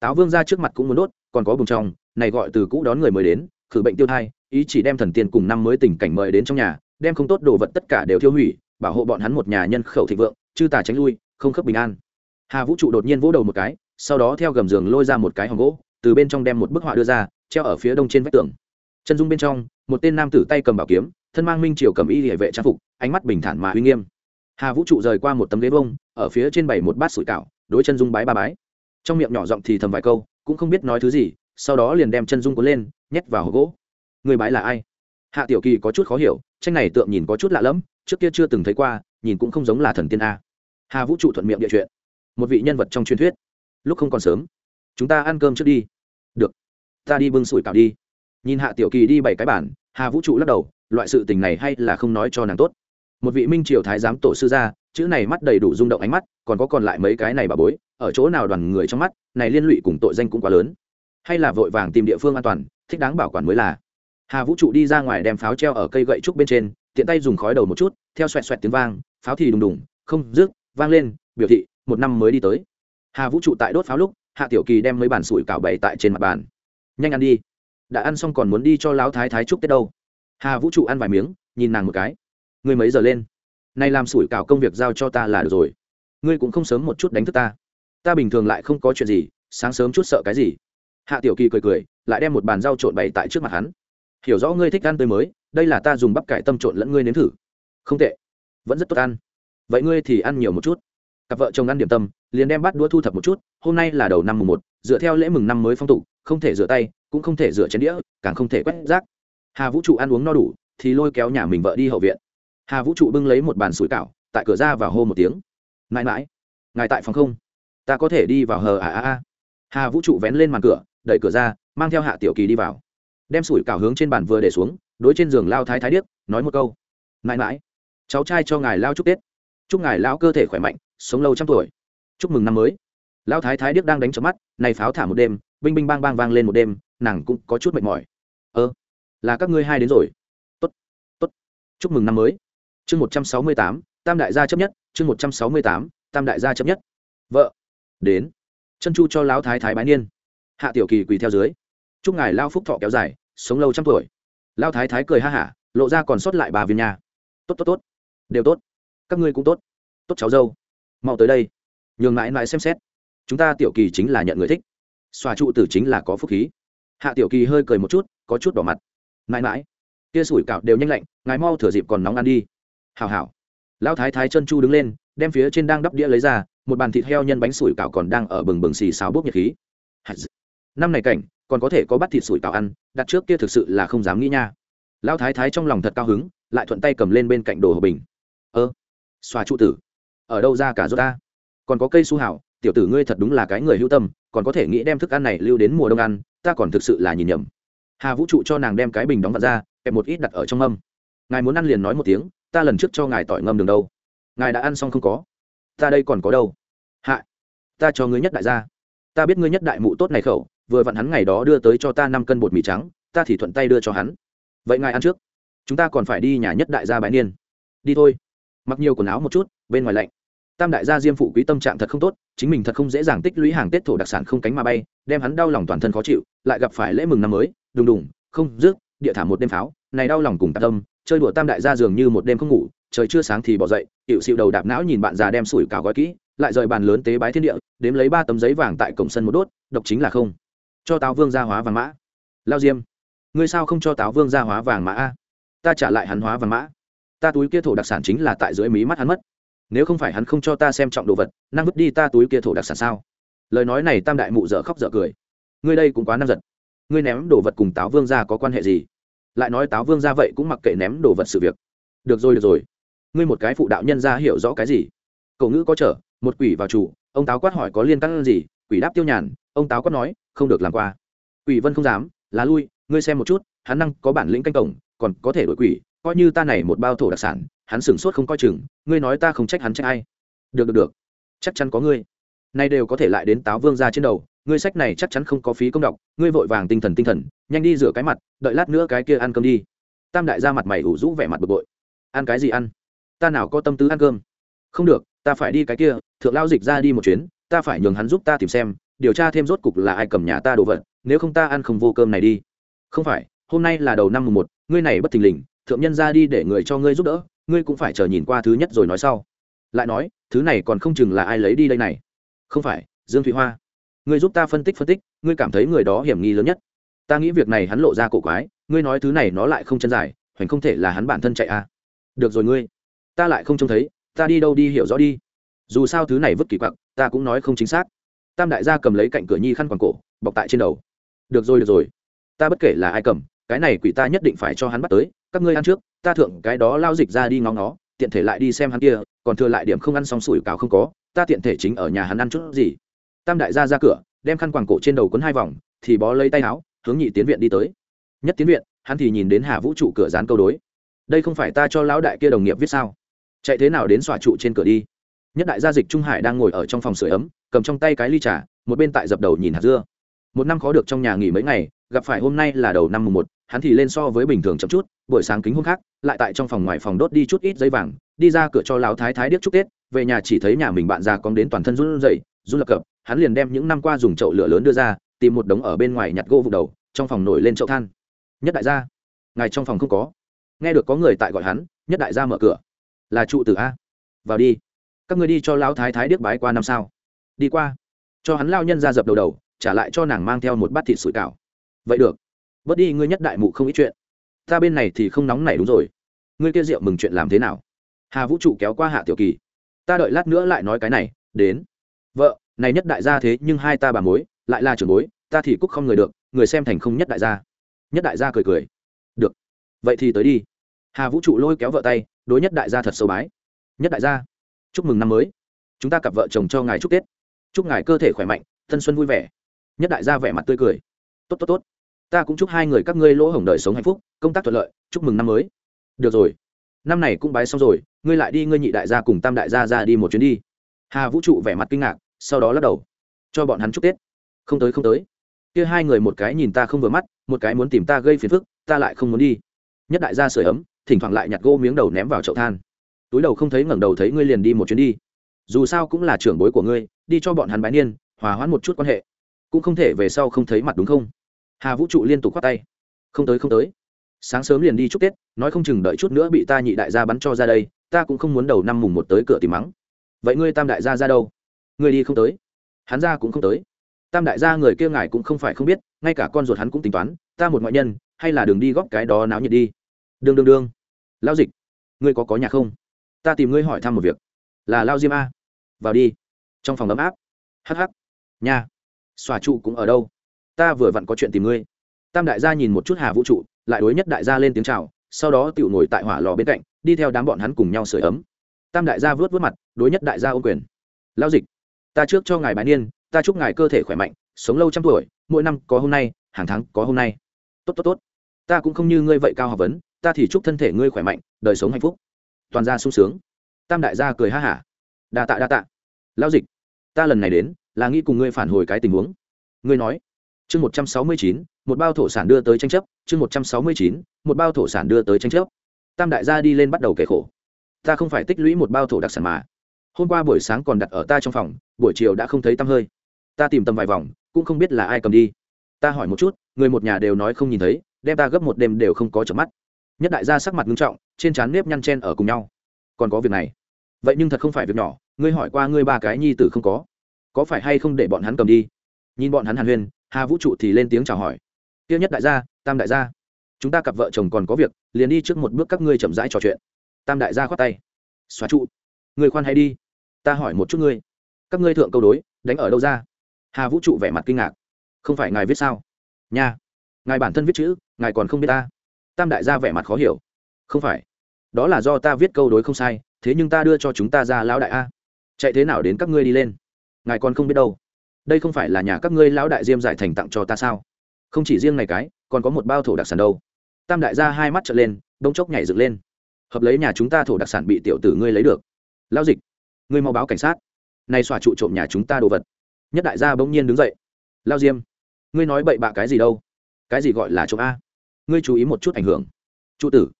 Táo vương ra trước mặt cũng muốn đốt, còn có bùng trong này gọi từ cũ đón người mới đến, khử bệnh tiêu thai ý chỉ đem thần tiên cùng năm mới tình cảnh mời đến trong nhà, đem không tốt đồ vật tất cả đều tiêu hủy, bảo hộ bọn hắn một nhà nhân khẩu thịnh vượng, chư tà tránh lui, không khớp bình an. Hà vũ trụ đột nhiên vỗ đầu một cái, sau đó theo gầm giường lôi ra một cái hòm gỗ, từ bên trong đem một bức họa đưa ra, treo ở phía đông trên vách tường. Chân dung bên trong, một tên nam tử tay cầm bảo kiếm, thân mang minh triều cầm y địa vệ trang phục, ánh mắt bình thản mà uy nghiêm. Hà vũ trụ rời qua một tấm ghế bông ở phía trên bảy một bát sủi cảo, đối chân dung bái ba bái. Trong miệng nhỏ giọng thì thầm vài câu, cũng không biết nói thứ gì, sau đó liền đem chân dung cuốn lên, nhét vào hộp gỗ người bái là ai? Hạ tiểu kỳ có chút khó hiểu, tranh này tượng nhìn có chút lạ lẫm, trước kia chưa từng thấy qua, nhìn cũng không giống là thần tiên a. Hà vũ trụ thuận miệng địa chuyện. Một vị nhân vật trong truyền thuyết. Lúc không còn sớm, chúng ta ăn cơm trước đi. Được, ta đi bưng sủi cảo đi. Nhìn hạ tiểu kỳ đi bảy cái bản hà vũ trụ lắc đầu, loại sự tình này hay là không nói cho nàng tốt. Một vị minh triều thái giám tổ sư gia chữ này mắt đầy đủ rung động ánh mắt, còn có còn lại mấy cái này bà bối, ở chỗ nào đoàn người trong mắt, này liên lụy cùng tội danh cũng quá lớn. Hay là vội vàng tìm địa phương an toàn, thích đáng bảo quản mới là hà vũ trụ đi ra ngoài đem pháo treo ở cây gậy trúc bên trên, tiện tay dùng khói đầu một chút, theo xoẹt xoẹt tiếng vang, pháo thì đùng đùng, không rước vang lên, biểu thị, một năm mới đi tới. Hà vũ trụ tại đốt pháo lúc, hạ tiểu kỳ đem mấy bàn sủi cảo bày tại trên mặt bàn. Nhanh ăn đi. Đã ăn xong còn muốn đi cho lão thái thái chúc tết đâu. Hà vũ trụ ăn vài miếng, nhìn nàng một cái. Ngươi mấy giờ lên? Nay làm sủi cảo công việc giao cho ta là được rồi. Ngươi cũng không sớm một chút đánh thức ta. Ta bình thường lại không có chuyện gì, sáng sớm chút sợ cái gì. Hạ tiểu kỳ cười cười, lại đem một bàn rau trộn bày tại trước mặt hắn hiểu rõ ngươi thích ăn tươi mới, đây là ta dùng bắp cải tâm trộn lẫn ngươi nếm thử. Không tệ. Vẫn rất tốt ăn. Vậy ngươi thì ăn nhiều một chút. Cặp vợ chồng ăn điểm tâm, liền đem bát đũa thu thập một chút, hôm nay là đầu năm mùng một, dựa theo lễ mừng năm mới phong tục, không thể rửa tay, cũng không thể rửa chén đĩa, càng không thể quét rác. Hà vũ trụ ăn uống no đủ, thì lôi kéo nhà mình vợ đi hậu viện. Hà vũ trụ bưng lấy một bàn sủi cảo, tại cửa ra và hô một tiếng. Mãi mãi, ngài tại phòng không? Ta có thể đi vào hờ à à à. Hà vũ trụ vén lên màn cửa, đẩy cửa ra, mang theo hạ tiểu kỳ đi vào đem sủi cảo hướng trên bàn vừa để xuống, đối trên giường lao thái thái điếc, nói một câu. Mãi mãi, cháu trai cho ngài lao chúc tết. Chúc ngài lao cơ thể khỏe mạnh, sống lâu trăm tuổi. Chúc mừng năm mới. Lao thái thái điếc đang đánh chớp mắt, này pháo thả một đêm, binh binh bang bang vang lên một đêm, nàng cũng có chút mệt mỏi. Ơ, là các ngươi hai đến rồi. Tốt tốt, chúc mừng năm mới. Chương một trăm sáu mươi tám, tam đại gia chấp nhất, chương một trăm sáu mươi tám, tam đại gia chấp nhất. Vợ, đến. Chân chu cho lão thái thái bái niên. Hạ tiểu kỳ quỳ theo dưới. Chúc ngài lao phúc thọ kéo dài sống lâu trăm tuổi. Lao thái thái cười ha hả, lộ ra còn sót lại bà viên nhà tốt tốt tốt. Đều tốt. Các ngươi cũng tốt. Tốt cháu dâu. Mau tới đây. Nhường mãi mãi xem xét. Chúng ta tiểu kỳ chính là nhận người thích. Xòa trụ tử chính là có phúc khí. Hạ tiểu kỳ hơi cười một chút, có chút đỏ mặt. Mãi mãi. Kia sủi cạo đều nhanh lạnh, ngài mau thửa dịp còn nóng ăn đi. Hào hào lão thái thái chân chu đứng lên, đem phía trên đang đắp đĩa lấy ra, một bàn thịt heo nhân bánh sủi cảo còn đang ở bừng bừng xì xào bốc nhiệt khí. Năm này cảnh còn có thể có bắt thịt sủi cảo ăn, đặt trước kia thực sự là không dám nghĩ nha. Lão thái thái trong lòng thật cao hứng, lại thuận tay cầm lên bên cạnh đồ hộp bình. Ơ, xoa trụ tử. Ở đâu ra cả rốt ta? Còn có cây su hảo, tiểu tử ngươi thật đúng là cái người hữu tâm, còn có thể nghĩ đem thức ăn này lưu đến mùa đông ăn, ta còn thực sự là nhìn nhầm. Hà vũ trụ cho nàng đem cái bình đóng vặt ra, kẹp một ít đặt ở trong mâm. Ngài muốn ăn liền nói một tiếng, ta lần trước cho ngài tỏi ngâm đường đâu. Ngài đã ăn xong không có? Ta đây còn có đâu? Hạ, ta cho ngươi nhất đại gia. Ta biết ngươi nhất đại mụ tốt này khẩu vừa vặn hắn ngày đó đưa tới cho ta năm cân bột mì trắng, ta thì thuận tay đưa cho hắn. Vậy ngài ăn trước. Chúng ta còn phải đi nhà nhất đại gia bái niên. Đi thôi. Mặc nhiều quần áo một chút, bên ngoài lạnh. Tam đại gia diêm phụ quý tâm trạng thật không tốt, chính mình thật không dễ dàng tích lũy hàng tết thổ đặc sản không cánh mà bay, đem hắn đau lòng toàn thân khó chịu, lại gặp phải lễ mừng năm mới, đùng đùng, không, rước, địa thả một đêm pháo, này đau lòng cùng tạ tâm, chơi đùa tam đại gia dường như một đêm không ngủ, trời chưa sáng thì bỏ dậy hiệu xịu đầu đạp não nhìn bạn già đem sủi cảo gói kỹ, lại rời bàn lớn tế bái thiên địa, đếm lấy ba tấm giấy vàng tại cổng sân một đốt, độc chính là không cho táo vương gia hóa vàng mã. Lao diêm, ngươi sao không cho táo vương gia hóa vàng mã a? Ta trả lại hắn hóa vàng mã. Ta túi kia thổ đặc sản chính là tại dưới mí mắt hắn mất. Nếu không phải hắn không cho ta xem trọng đồ vật, năng vứt đi ta túi kia thổ đặc sản sao? Lời nói này tam đại mụ dở khóc dở cười. Ngươi đây cũng quá năng giật ngươi ném đồ vật cùng táo vương gia có quan hệ gì? Lại nói táo vương gia vậy cũng mặc kệ ném đồ vật sự việc. Được rồi được rồi. Ngươi một cái phụ đạo nhân gia hiểu rõ cái gì? Cậu ngữ có trở, một quỷ vào chủ, ông táo quát hỏi có liên căn gì? Quỷ đáp tiêu nhàn, ông táo quát nói không được làm qua. Quỷ vân không dám lá lui, ngươi xem một chút, hắn năng có bản lĩnh canh cổng, còn có thể đổi quỷ, coi như ta này một bao thổ đặc sản, hắn sửng sốt không coi chừng, ngươi nói ta không trách hắn trách ai. Được được được. Chắc chắn có ngươi. Nay đều có thể lại đến táo vương ra trên đầu, ngươi sách này chắc chắn không có phí công đọc, ngươi vội vàng tinh thần tinh thần, nhanh đi rửa cái mặt, đợi lát nữa cái kia ăn cơm đi. Tam đại ra mặt mày ủ rũ vẻ mặt bực bội. Ăn cái gì ăn? Ta nào có tâm tư ăn cơm? Không được, ta phải đi cái kia, thượng lao dịch ra đi một chuyến, ta phải nhường hắn giúp ta tìm xem điều tra thêm rốt cục là ai cầm nhà ta đồ vật, nếu không ta ăn không vô cơm này đi. Không phải, hôm nay là đầu năm mùng một, ngươi này bất thình lình, thượng nhân ra đi để người cho ngươi giúp đỡ, ngươi cũng phải chờ nhìn qua thứ nhất rồi nói sau. Lại nói, thứ này còn không chừng là ai lấy đi đây này? Không phải, dương thụy hoa. Ngươi giúp ta phân tích phân tích, ngươi cảm thấy người đó hiểm nghi lớn nhất. Ta nghĩ việc này hắn lộ ra cổ quái, ngươi nói thứ này nó lại không chân dài, hoành không thể là hắn bản thân chạy à. được rồi ngươi, ta lại không trông thấy, ta đi đâu đi hiểu rõ đi. Dù sao thứ này vứt kỳ quặc, ta cũng nói không chính xác tam đại gia cầm lấy cạnh cửa nhi khăn quàng cổ, bọc tại trên đầu. Được rồi được rồi. Ta bất kể là ai cầm, cái này quỷ ta nhất định phải cho hắn bắt tới. Các ngươi ăn trước, ta thượng cái đó lao dịch ra đi ngóng nó tiện thể lại đi xem hắn kia, còn thừa lại điểm không ăn xong sủi cào không có, ta tiện thể chính ở nhà hắn ăn chút gì. Tam đại gia ra cửa, đem khăn quàng cổ trên đầu quấn hai vòng, thì bó lấy tay áo, hướng nhị tiến viện đi tới. Nhất tiến viện, hắn thì nhìn đến hà vũ trụ cửa dán câu đối. Đây không phải ta cho lão đại kia đồng nghiệp viết sao? Chạy thế nào đến xòa trụ trên cửa đi? Nhất đại gia dịch trung hải đang ngồi ở trong phòng sửa ấm, cầm trong tay cái ly trà, một bên tại dập đầu nhìn hạt dưa. Một năm khó được trong nhà nghỉ mấy ngày, gặp phải hôm nay là đầu năm mùng một, hắn thì lên so với bình thường chậm chút, buổi sáng kính hôm khác, lại tại trong phòng ngoài phòng đốt đi chút ít giấy vàng, đi ra cửa cho lão thái thái điếc chúc tết, về nhà chỉ thấy nhà mình bạn già cóng đến toàn thân run rẩy, run lập cập, hắn liền đem những năm qua dùng chậu lửa lớn đưa ra, tìm một đống ở bên ngoài nhặt gỗ vụ đầu, trong phòng nổi lên chậu than. Nhất đại gia, ngài trong phòng không có. Nghe được có người tại gọi hắn, nhất đại gia mở cửa. Là trụ tử a. Vào đi các người đi cho lão thái thái điếc bái qua năm sao. Đi qua. Cho hắn lao nhân ra dập đầu đầu, trả lại cho nàng mang theo một bát thịt sủi cảo. Vậy được. Bớt đi, ngươi nhất đại mụ không ít chuyện. Ta bên này thì không nóng này đúng rồi. Ngươi kia rượu mừng chuyện làm thế nào? Hà vũ trụ kéo qua hạ tiểu kỳ. Ta đợi lát nữa lại nói cái này, đến. Vợ, này nhất đại gia thế nhưng hai ta bà mối, lại là trưởng bối, ta thì cúc không người được, người xem thành không nhất đại gia. Nhất đại gia cười cười. Được. Vậy thì tới đi. Hà vũ trụ lôi kéo vợ tay, đối nhất đại gia thật sâu bái. Nhất đại gia chúc mừng năm mới. Chúng ta cặp vợ chồng cho ngài chúc tết. Chúc ngài cơ thể khỏe mạnh, thân xuân vui vẻ. Nhất đại gia vẻ mặt tươi cười. Tốt tốt tốt. Ta cũng chúc hai người các ngươi lỗ hổng đời sống hạnh phúc, công tác thuận lợi, chúc mừng năm mới. Được rồi. Năm này cũng bái xong rồi, ngươi lại đi ngươi nhị đại gia cùng tam đại gia ra đi một chuyến đi. Hà vũ trụ vẻ mặt kinh ngạc, sau đó lắc đầu. Cho bọn hắn chúc tết. Không tới không tới. Kia hai người một cái nhìn ta không vừa mắt, một cái muốn tìm ta gây phiền phức, ta lại không muốn đi. Nhất đại gia sửa ấm, thỉnh thoảng lại nhặt gỗ miếng đầu ném vào chậu than túi đầu không thấy ngẩng đầu thấy ngươi liền đi một chuyến đi. Dù sao cũng là trưởng bối của ngươi, đi cho bọn hắn bái niên, hòa hoãn một chút quan hệ. Cũng không thể về sau không thấy mặt đúng không? Hà vũ trụ liên tục khoát tay. Không tới không tới. Sáng sớm liền đi chúc tết, nói không chừng đợi chút nữa bị ta nhị đại gia bắn cho ra đây, ta cũng không muốn đầu năm mùng một tới cửa tìm mắng. Vậy ngươi tam đại gia ra đâu? Ngươi đi không tới. Hắn ra cũng không tới. Tam đại gia người kia ngài cũng không phải không biết, ngay cả con ruột hắn cũng tính toán, ta một ngoại nhân, hay là đường đi góp cái đó náo nhiệt đi. Đương đương đương lao dịch, ngươi có có nhà không? Ta tìm ngươi hỏi thăm một việc. Là lao diêm a. Vào đi. Trong phòng ấm áp. Hh nhà xòa trụ cũng ở đâu? Ta vừa vặn có chuyện tìm ngươi. Tam đại gia nhìn một chút hà vũ trụ, lại đối nhất đại gia lên tiếng chào, sau đó tự ngồi tại hỏa lò bên cạnh, đi theo đám bọn hắn cùng nhau sửa ấm. Tam đại gia vớt vớt mặt, đối nhất đại gia ô quyền. Lao dịch, ta trước cho ngài bái niên, ta chúc ngài cơ thể khỏe mạnh, sống lâu trăm tuổi, mỗi năm có hôm nay, hàng tháng có hôm nay. Tốt tốt tốt. Ta cũng không như ngươi vậy cao học vấn, ta thì chúc thân thể ngươi khỏe mạnh, đời sống hạnh phúc toàn ra sung sướng. Tam đại gia cười ha hả. Đa tạ đa tạ. Lao dịch, ta lần này đến là nghĩ cùng ngươi phản hồi cái tình huống. Ngươi nói. Chương một trăm sáu mươi chín, một bao thổ sản đưa tới tranh chấp. Chương một trăm sáu mươi chín, một bao thổ sản đưa tới tranh chấp. Tam đại gia đi lên bắt đầu kể khổ. Ta không phải tích lũy một bao thổ đặc sản mà. Hôm qua buổi sáng còn đặt ở ta trong phòng, buổi chiều đã không thấy tăm hơi. Ta tìm tầm vài vòng, cũng không biết là ai cầm đi. Ta hỏi một chút, người một nhà đều nói không nhìn thấy, đem ta gấp một đêm đều không có chợp mắt nhất đại gia sắc mặt nghiêm trọng, trên trán nếp nhăn chen ở cùng nhau. Còn có việc này? Vậy nhưng thật không phải việc nhỏ, ngươi hỏi qua ngươi ba cái nhi tử không có? Có phải hay không để bọn hắn cầm đi? Nhìn bọn hắn hàn huyên, hà vũ trụ thì lên tiếng chào hỏi. Tiêu nhất đại gia, tam đại gia. Chúng ta cặp vợ chồng còn có việc, liền đi trước một bước các ngươi chậm rãi trò chuyện. Tam đại gia khoát tay. Xóa trụ. Người khoan hay đi? Ta hỏi một chút ngươi. Các ngươi thượng câu đối, đánh ở đâu ra? Hà vũ trụ vẻ mặt kinh ngạc. Không phải ngài viết sao? Nha. Ngài bản thân viết chữ, ngài còn không biết ta tam đại gia vẻ mặt khó hiểu. Không phải. Đó là do ta viết câu đối không sai, thế nhưng ta đưa cho chúng ta ra lão đại a. Chạy thế nào đến các ngươi đi lên? Ngài còn không biết đâu. Đây không phải là nhà các ngươi lão đại diêm giải thành tặng cho ta sao? Không chỉ riêng này cái, còn có một bao thổ đặc sản đâu. Tam đại gia hai mắt trở lên, đông chốc nhảy dựng lên. Hợp lấy nhà chúng ta thổ đặc sản bị tiểu tử ngươi lấy được. Lão dịch, ngươi mau báo cảnh sát. Này xòa trụ trộm nhà chúng ta đồ vật. Nhất đại gia bỗng nhiên đứng dậy. Lao diêm, ngươi nói bậy bạ cái gì đâu? Cái gì gọi là trộm a? Ngươi chú ý một chút ảnh hưởng. Trụ tử,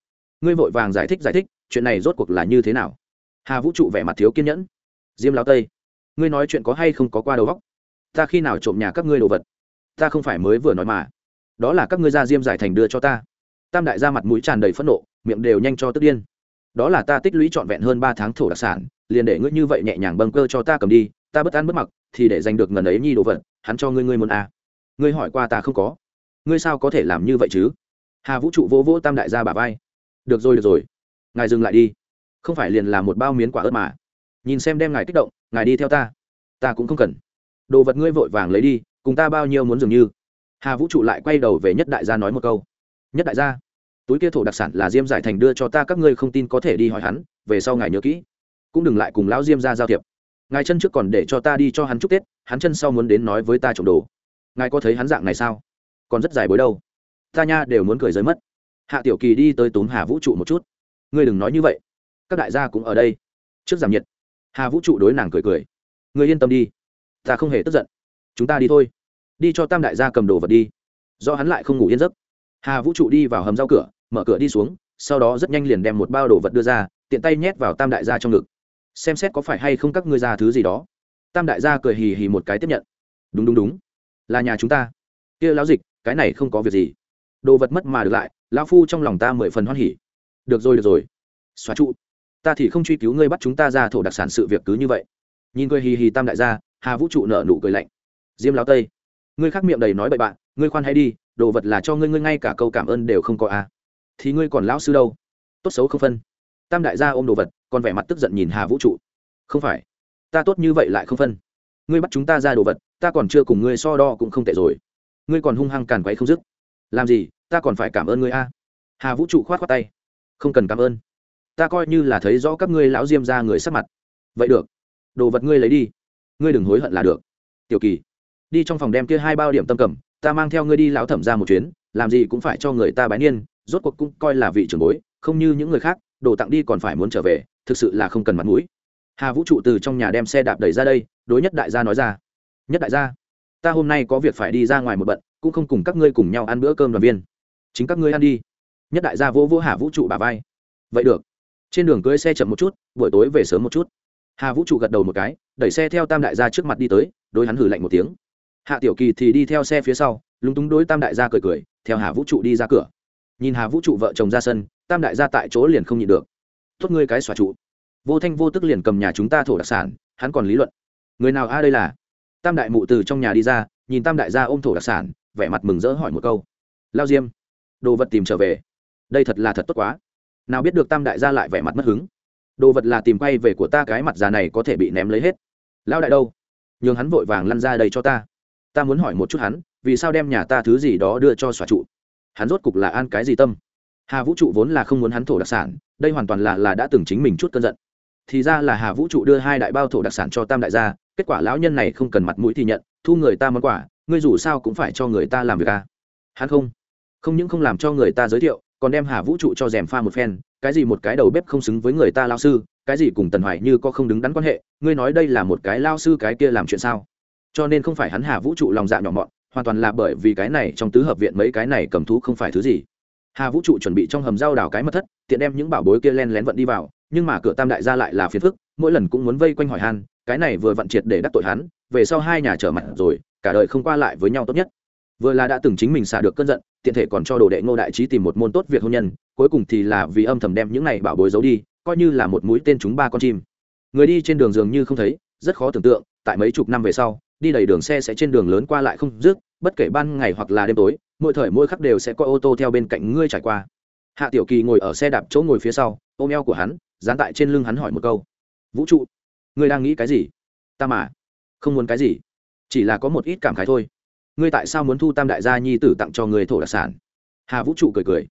ngươi vội vàng giải thích giải thích, chuyện này rốt cuộc là như thế nào? Hà vũ trụ vẻ mặt thiếu kiên nhẫn. Diêm lao tây, ngươi nói chuyện có hay không có qua đầu góc ta khi nào trộm nhà các ngươi đồ vật? Ta không phải mới vừa nói mà. Đó là các ngươi ra diêm giải thành đưa cho ta. Tam đại gia mặt mũi tràn đầy phẫn nộ, miệng đều nhanh cho tức điên. Đó là ta tích lũy trọn vẹn hơn ba tháng thổ đặc sản, liền để ngươi như vậy nhẹ nhàng bâng cơ cho ta cầm đi, ta bất ăn bất mặc, thì để giành được ngần ấy nhi đồ vật, hắn cho ngươi ngươi muốn à. ngươi hỏi qua ta không có. Ngươi sao có thể làm như vậy chứ? Hà vũ trụ vỗ vỗ tam đại gia bà vai. Được rồi được rồi. Ngài dừng lại đi. Không phải liền là một bao miến quả ớt mà. Nhìn xem đem ngài kích động, ngài đi theo ta. Ta cũng không cần. Đồ vật ngươi vội vàng lấy đi, cùng ta bao nhiêu muốn dường như. Hà vũ trụ lại quay đầu về nhất đại gia nói một câu. Nhất đại gia, túi kia thổ đặc sản là diêm giải thành đưa cho ta, các ngươi không tin có thể đi hỏi hắn, về sau ngài nhớ kỹ. Cũng đừng lại cùng lão diêm ra giao thiệp. Ngài chân trước còn để cho ta đi cho hắn chúc tết, hắn chân sau muốn đến nói với ta trộm đồ. Ngài có thấy hắn dạng này sao? Còn rất dài bối đâu ta nha đều muốn cười rơi mất. Hạ tiểu kỳ đi tới tốn hà vũ trụ một chút. Ngươi đừng nói như vậy. Các đại gia cũng ở đây. Trước giảm nhiệt. Hà vũ trụ đối nàng cười cười. Ngươi yên tâm đi. Ta không hề tức giận. Chúng ta đi thôi. Đi cho tam đại gia cầm đồ vật đi. Do hắn lại không ngủ yên giấc. Hà vũ trụ đi vào hầm rau cửa, mở cửa đi xuống, sau đó rất nhanh liền đem một bao đồ vật đưa ra, tiện tay nhét vào tam đại gia trong ngực. Xem xét có phải hay không các ngươi ra thứ gì đó. Tam đại gia cười hì hì một cái tiếp nhận. Đúng đúng đúng. Là nhà chúng ta. Kia lão dịch, cái này không có việc gì đồ vật mất mà được lại, lão phu trong lòng ta mười phần hoan hỉ. Được rồi được rồi. Xóa trụ. Ta thì không truy cứu ngươi bắt chúng ta ra thổ đặc sản sự việc cứ như vậy. Nhìn cười hì hì tam đại gia, hà vũ trụ nở nụ cười lạnh. Diêm lão tây, ngươi khác miệng đầy nói bậy bạn, ngươi khoan hay đi, đồ vật là cho ngươi ngươi ngay cả câu cảm ơn đều không có à. thì ngươi còn lão sư đâu? Tốt xấu không phân. Tam đại gia ôm đồ vật, còn vẻ mặt tức giận nhìn hà vũ trụ. Không phải. Ta tốt như vậy lại không phân. Ngươi bắt chúng ta ra đồ vật, ta còn chưa cùng ngươi so đo cũng không tệ rồi. Ngươi còn hung hăng càn quấy không dứt. Làm gì? Ta còn phải cảm ơn ngươi a. Hà vũ trụ khoát khoát tay. Không cần cảm ơn. Ta coi như là thấy rõ các ngươi lão diêm ra người sắc mặt. Vậy được. Đồ vật ngươi lấy đi. Ngươi đừng hối hận là được. Tiểu kỳ, đi trong phòng đem kia hai bao điểm tâm cầm, ta mang theo ngươi đi lão thẩm ra một chuyến, làm gì cũng phải cho người ta bái niên, rốt cuộc cũng coi là vị trưởng bối, không như những người khác, đồ tặng đi còn phải muốn trở về, thực sự là không cần mặt mũi. Hà vũ trụ từ trong nhà đem xe đạp đẩy ra đây, đối nhất đại gia nói ra. Nhất đại gia, ta hôm nay có việc phải đi ra ngoài một bận, cũng không cùng các ngươi cùng nhau ăn bữa cơm đoàn viên chính các ngươi ăn đi. Nhất đại gia vỗ vỗ hà vũ trụ bà vai. Vậy được. Trên đường cưới xe chậm một chút, buổi tối về sớm một chút. Hà vũ trụ gật đầu một cái, đẩy xe theo tam đại gia trước mặt đi tới, đối hắn hử lạnh một tiếng. Hạ tiểu kỳ thì đi theo xe phía sau, lúng túng đối tam đại gia cười cười, theo hà vũ trụ đi ra cửa. Nhìn hà vũ trụ vợ chồng ra sân, tam đại gia tại chỗ liền không nhịn được. Tốt ngươi cái xòa trụ. Vô thanh vô tức liền cầm nhà chúng ta thổ đặc sản, hắn còn lý luận. Người nào a đây là? Tam đại mụ từ trong nhà đi ra, nhìn tam đại gia ôm thổ đặc sản, vẻ mặt mừng rỡ hỏi một câu. Lao diêm đồ vật tìm trở về. Đây thật là thật tốt quá. Nào biết được tam đại gia lại vẻ mặt mất hứng. Đồ vật là tìm quay về của ta cái mặt già này có thể bị ném lấy hết. Lao đại đâu? Nhường hắn vội vàng lăn ra đây cho ta. Ta muốn hỏi một chút hắn, vì sao đem nhà ta thứ gì đó đưa cho xòa trụ? Hắn rốt cục là an cái gì tâm? Hà vũ trụ vốn là không muốn hắn thổ đặc sản, đây hoàn toàn là là đã từng chính mình chút cơn giận. Thì ra là hà vũ trụ đưa hai đại bao thổ đặc sản cho tam đại gia, kết quả lão nhân này không cần mặt mũi thì nhận, thu người ta món quà, ngươi dù sao cũng phải cho người ta làm việc à. hắn không không những không làm cho người ta giới thiệu, còn đem hà vũ trụ cho rèm pha một phen, cái gì một cái đầu bếp không xứng với người ta lao sư, cái gì cùng tần hoài như có không đứng đắn quan hệ, ngươi nói đây là một cái lao sư cái kia làm chuyện sao? Cho nên không phải hắn hà vũ trụ lòng dạ nhỏ mọn, hoàn toàn là bởi vì cái này trong tứ hợp viện mấy cái này cầm thú không phải thứ gì. Hà vũ trụ chuẩn bị trong hầm rau đào cái mật thất, tiện đem những bảo bối kia len lén vận đi vào, nhưng mà cửa tam đại gia lại là phiền phức, mỗi lần cũng muốn vây quanh hỏi han, cái này vừa vận triệt để đắc tội hắn, về sau hai nhà trở mặt rồi, cả đời không qua lại với nhau tốt nhất vừa là đã từng chính mình xả được cơn giận, tiện thể còn cho đồ đệ ngô đại trí tìm một môn tốt việc hôn nhân, cuối cùng thì là vì âm thầm đem những này bảo bối giấu đi, coi như là một mũi tên chúng ba con chim. Người đi trên đường dường như không thấy, rất khó tưởng tượng, tại mấy chục năm về sau, đi đầy đường xe sẽ trên đường lớn qua lại không dứt, bất kể ban ngày hoặc là đêm tối, mỗi thời mỗi khắc đều sẽ có ô tô theo bên cạnh ngươi trải qua. Hạ tiểu kỳ ngồi ở xe đạp chỗ ngồi phía sau, ôm eo của hắn, dán tại trên lưng hắn hỏi một câu. Vũ trụ, ngươi đang nghĩ cái gì? Ta mà, không muốn cái gì. Chỉ là có một ít cảm khái thôi ngươi tại sao muốn thu tam đại gia nhi tử tặng cho người thổ đặc sản? Hà vũ trụ cười cười.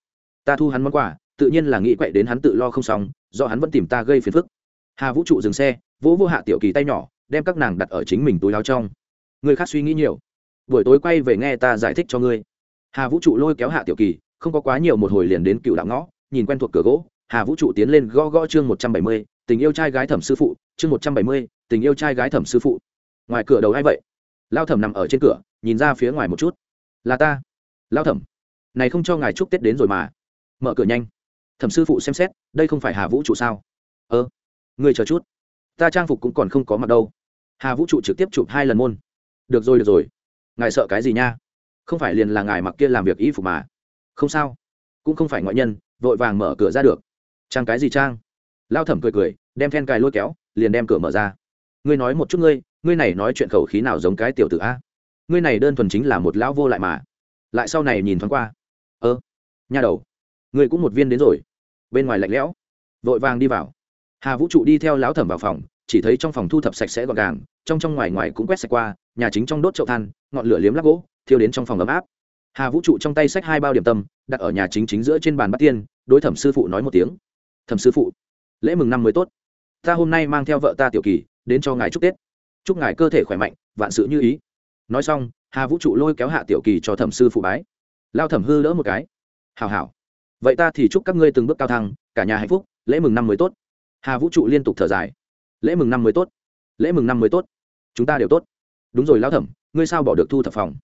Ta thu hắn món quà, tự nhiên là nghĩ quậy đến hắn tự lo không xong, do hắn vẫn tìm ta gây phiền phức. Hà vũ trụ dừng xe, vỗ vô hạ tiểu kỳ tay nhỏ, đem các nàng đặt ở chính mình túi áo trong. Người khác suy nghĩ nhiều. Buổi tối quay về nghe ta giải thích cho ngươi. Hà vũ trụ lôi kéo hạ tiểu kỳ, không có quá nhiều một hồi liền đến cựu đạo ngõ, nhìn quen thuộc cửa gỗ. Hà vũ trụ tiến lên gõ gõ chương một trăm bảy mươi, tình yêu trai gái thẩm sư phụ, chương một trăm bảy mươi, tình yêu trai gái thẩm sư phụ. Ngoài cửa đầu ai vậy? Lao thẩm nằm ở trên cửa nhìn ra phía ngoài một chút. Là ta. Lao thẩm. Này không cho ngài chúc tết đến rồi mà. Mở cửa nhanh. Thẩm sư phụ xem xét, đây không phải hà vũ trụ sao? Ờ. Ơ người chờ chút. Ta trang phục cũng còn không có mặt đâu. Hà vũ trụ trực tiếp chụp hai lần môn. Được rồi được rồi. Ngài sợ cái gì nha? Không phải liền là ngài mặc kia làm việc y phục mà. Không sao. Cũng không phải ngoại nhân, vội vàng mở cửa ra được. Trang cái gì trang? Lao thẩm cười cười, đem then cài lôi kéo, liền đem cửa mở ra. Ngươi nói một chút ngươi ngươi này nói chuyện khẩu khí nào giống cái tiểu tử a? Ngươi này đơn thuần chính là một lão vô lại mà. Lại sau này nhìn thoáng qua. Ơ nhà đầu, ngươi cũng một viên đến rồi. Bên ngoài lạnh lẽo, vội vàng đi vào. Hà vũ trụ đi theo lão thẩm vào phòng, chỉ thấy trong phòng thu thập sạch sẽ gọn gàng, trong trong ngoài ngoài cũng quét sạch qua, nhà chính trong đốt chậu than, ngọn lửa liếm lắc gỗ, thiêu đến trong phòng ấm áp. Hà vũ trụ trong tay xách hai bao điểm tâm, đặt ở nhà chính chính giữa trên bàn bát tiên, đối thẩm sư phụ nói một tiếng. Thẩm sư phụ, lễ mừng năm mới tốt. Ta hôm nay mang theo vợ ta tiểu kỳ, đến cho ngài chúc tết. Chúc ngài cơ thể khỏe mạnh, vạn sự như ý nói xong, hà vũ trụ lôi kéo hạ tiểu kỳ cho thẩm sư phụ bái. Lao thẩm hư đỡ một cái. Hào hào vậy ta thì chúc các ngươi từng bước cao thăng, cả nhà hạnh phúc, lễ mừng năm mới tốt. Hà vũ trụ liên tục thở dài. Lễ mừng năm mới tốt. Lễ mừng năm mới tốt. Chúng ta đều tốt. Đúng rồi lao thẩm, ngươi sao bỏ được thu thập phòng?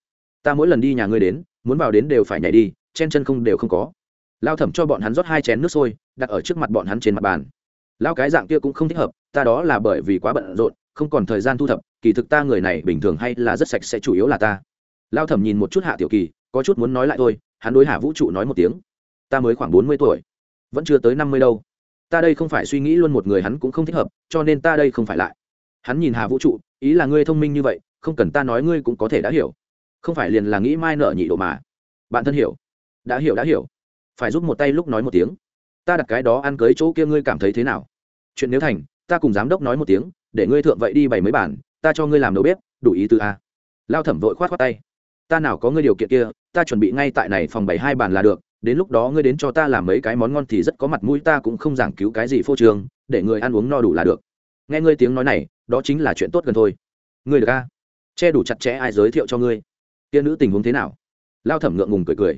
Ta mỗi lần đi nhà ngươi đến, muốn vào đến đều phải nhảy đi chen chân không đều không có. Lao thẩm cho bọn hắn rót hai chén nước sôi, đặt ở trước mặt bọn hắn trên mặt bàn. Lao cái dạng kia cũng không thích hợp, ta đó là bởi vì quá bận rộn, không còn thời gian thu thập kỳ thực ta người này bình thường hay là rất sạch sẽ chủ yếu là ta. Lao thẩm nhìn một chút hạ tiểu kỳ, có chút muốn nói lại thôi, hắn đối hạ vũ trụ nói một tiếng. Ta mới khoảng bốn mươi tuổi, vẫn chưa tới năm mươi đâu. Ta đây không phải suy nghĩ luôn một người hắn cũng không thích hợp, cho nên ta đây không phải lại. Hắn nhìn hà vũ trụ, ý là ngươi thông minh như vậy, không cần ta nói ngươi cũng có thể đã hiểu. Không phải liền là nghĩ mai nợ nhị độ mà. Bạn thân hiểu. Đã hiểu đã hiểu. Phải giúp một tay lúc nói một tiếng. Ta đặt cái đó ăn cưới chỗ kia ngươi cảm thấy thế nào? Chuyện nếu thành, ta cùng giám đốc nói một tiếng, để ngươi thượng vậy đi bảy mấy bản ta cho ngươi làm đầu bếp, đủ ý tứ a. Lao thẩm vội khoát khoát tay. Ta nào có ngươi điều kiện kia, ta chuẩn bị ngay tại này phòng bảy hai bàn là được, đến lúc đó ngươi đến cho ta làm mấy cái món ngon thì rất có mặt mũi, ta cũng không giảng cứu cái gì phô trường để người ăn uống no đủ là được. Nghe ngươi tiếng nói này, đó chính là chuyện tốt gần thôi. Ngươi được a? Che đủ chặt chẽ ai giới thiệu cho ngươi. Kia nữ tình huống thế nào? Lao thẩm ngượng ngùng cười cười.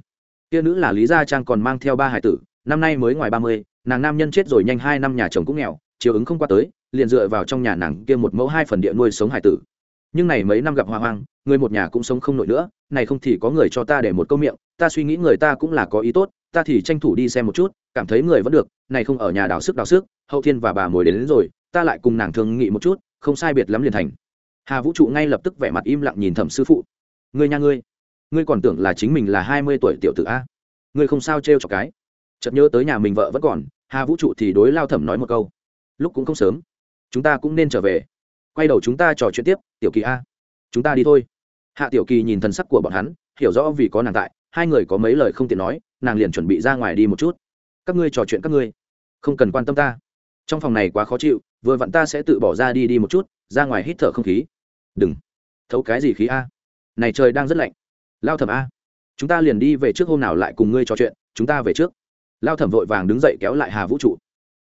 Kia nữ là lý gia trang còn mang theo ba hải tử, năm nay mới ngoài ba mươi, nàng nam nhân chết rồi nhanh hai năm nhà chồng cũng nghèo, chiều ứng không qua tới liền dựa vào trong nhà nàng kia một mẫu hai phần địa nuôi sống hải tử. Nhưng này mấy năm gặp hoa hoang người một nhà cũng sống không nổi nữa này không thì có người cho ta để một câu miệng ta suy nghĩ người ta cũng là có ý tốt ta thì tranh thủ đi xem một chút cảm thấy người vẫn được này không ở nhà đào sức đào sức hậu thiên và bà mồi đến, đến rồi ta lại cùng nàng thương nghị một chút không sai biệt lắm liền thành. Hà vũ trụ ngay lập tức vẻ mặt im lặng nhìn thẩm sư phụ. Ngươi nha ngươi ngươi còn tưởng là chính mình là hai mươi tuổi tiểu tử a. Ngươi không sao trêu cho cái. Chợt nhớ tới nhà mình vợ vẫn còn hà vũ trụ thì đối lao thẩm nói một câu. Lúc cũng không sớm chúng ta cũng nên trở về. Quay đầu chúng ta trò chuyện tiếp, tiểu kỳ a. Chúng ta đi thôi. Hạ tiểu kỳ nhìn thần sắc của bọn hắn, hiểu rõ vì có nàng tại, hai người có mấy lời không tiện nói, nàng liền chuẩn bị ra ngoài đi một chút. Các ngươi trò chuyện các ngươi. Không cần quan tâm ta. Trong phòng này quá khó chịu, vừa vặn ta sẽ tự bỏ ra đi đi một chút, ra ngoài hít thở không khí. Đừng. Thấu cái gì khí a? Này trời đang rất lạnh. Lao thẩm a. Chúng ta liền đi về trước hôm nào lại cùng ngươi trò chuyện, chúng ta về trước. Lao thẩm vội vàng đứng dậy kéo lại hà vũ trụ.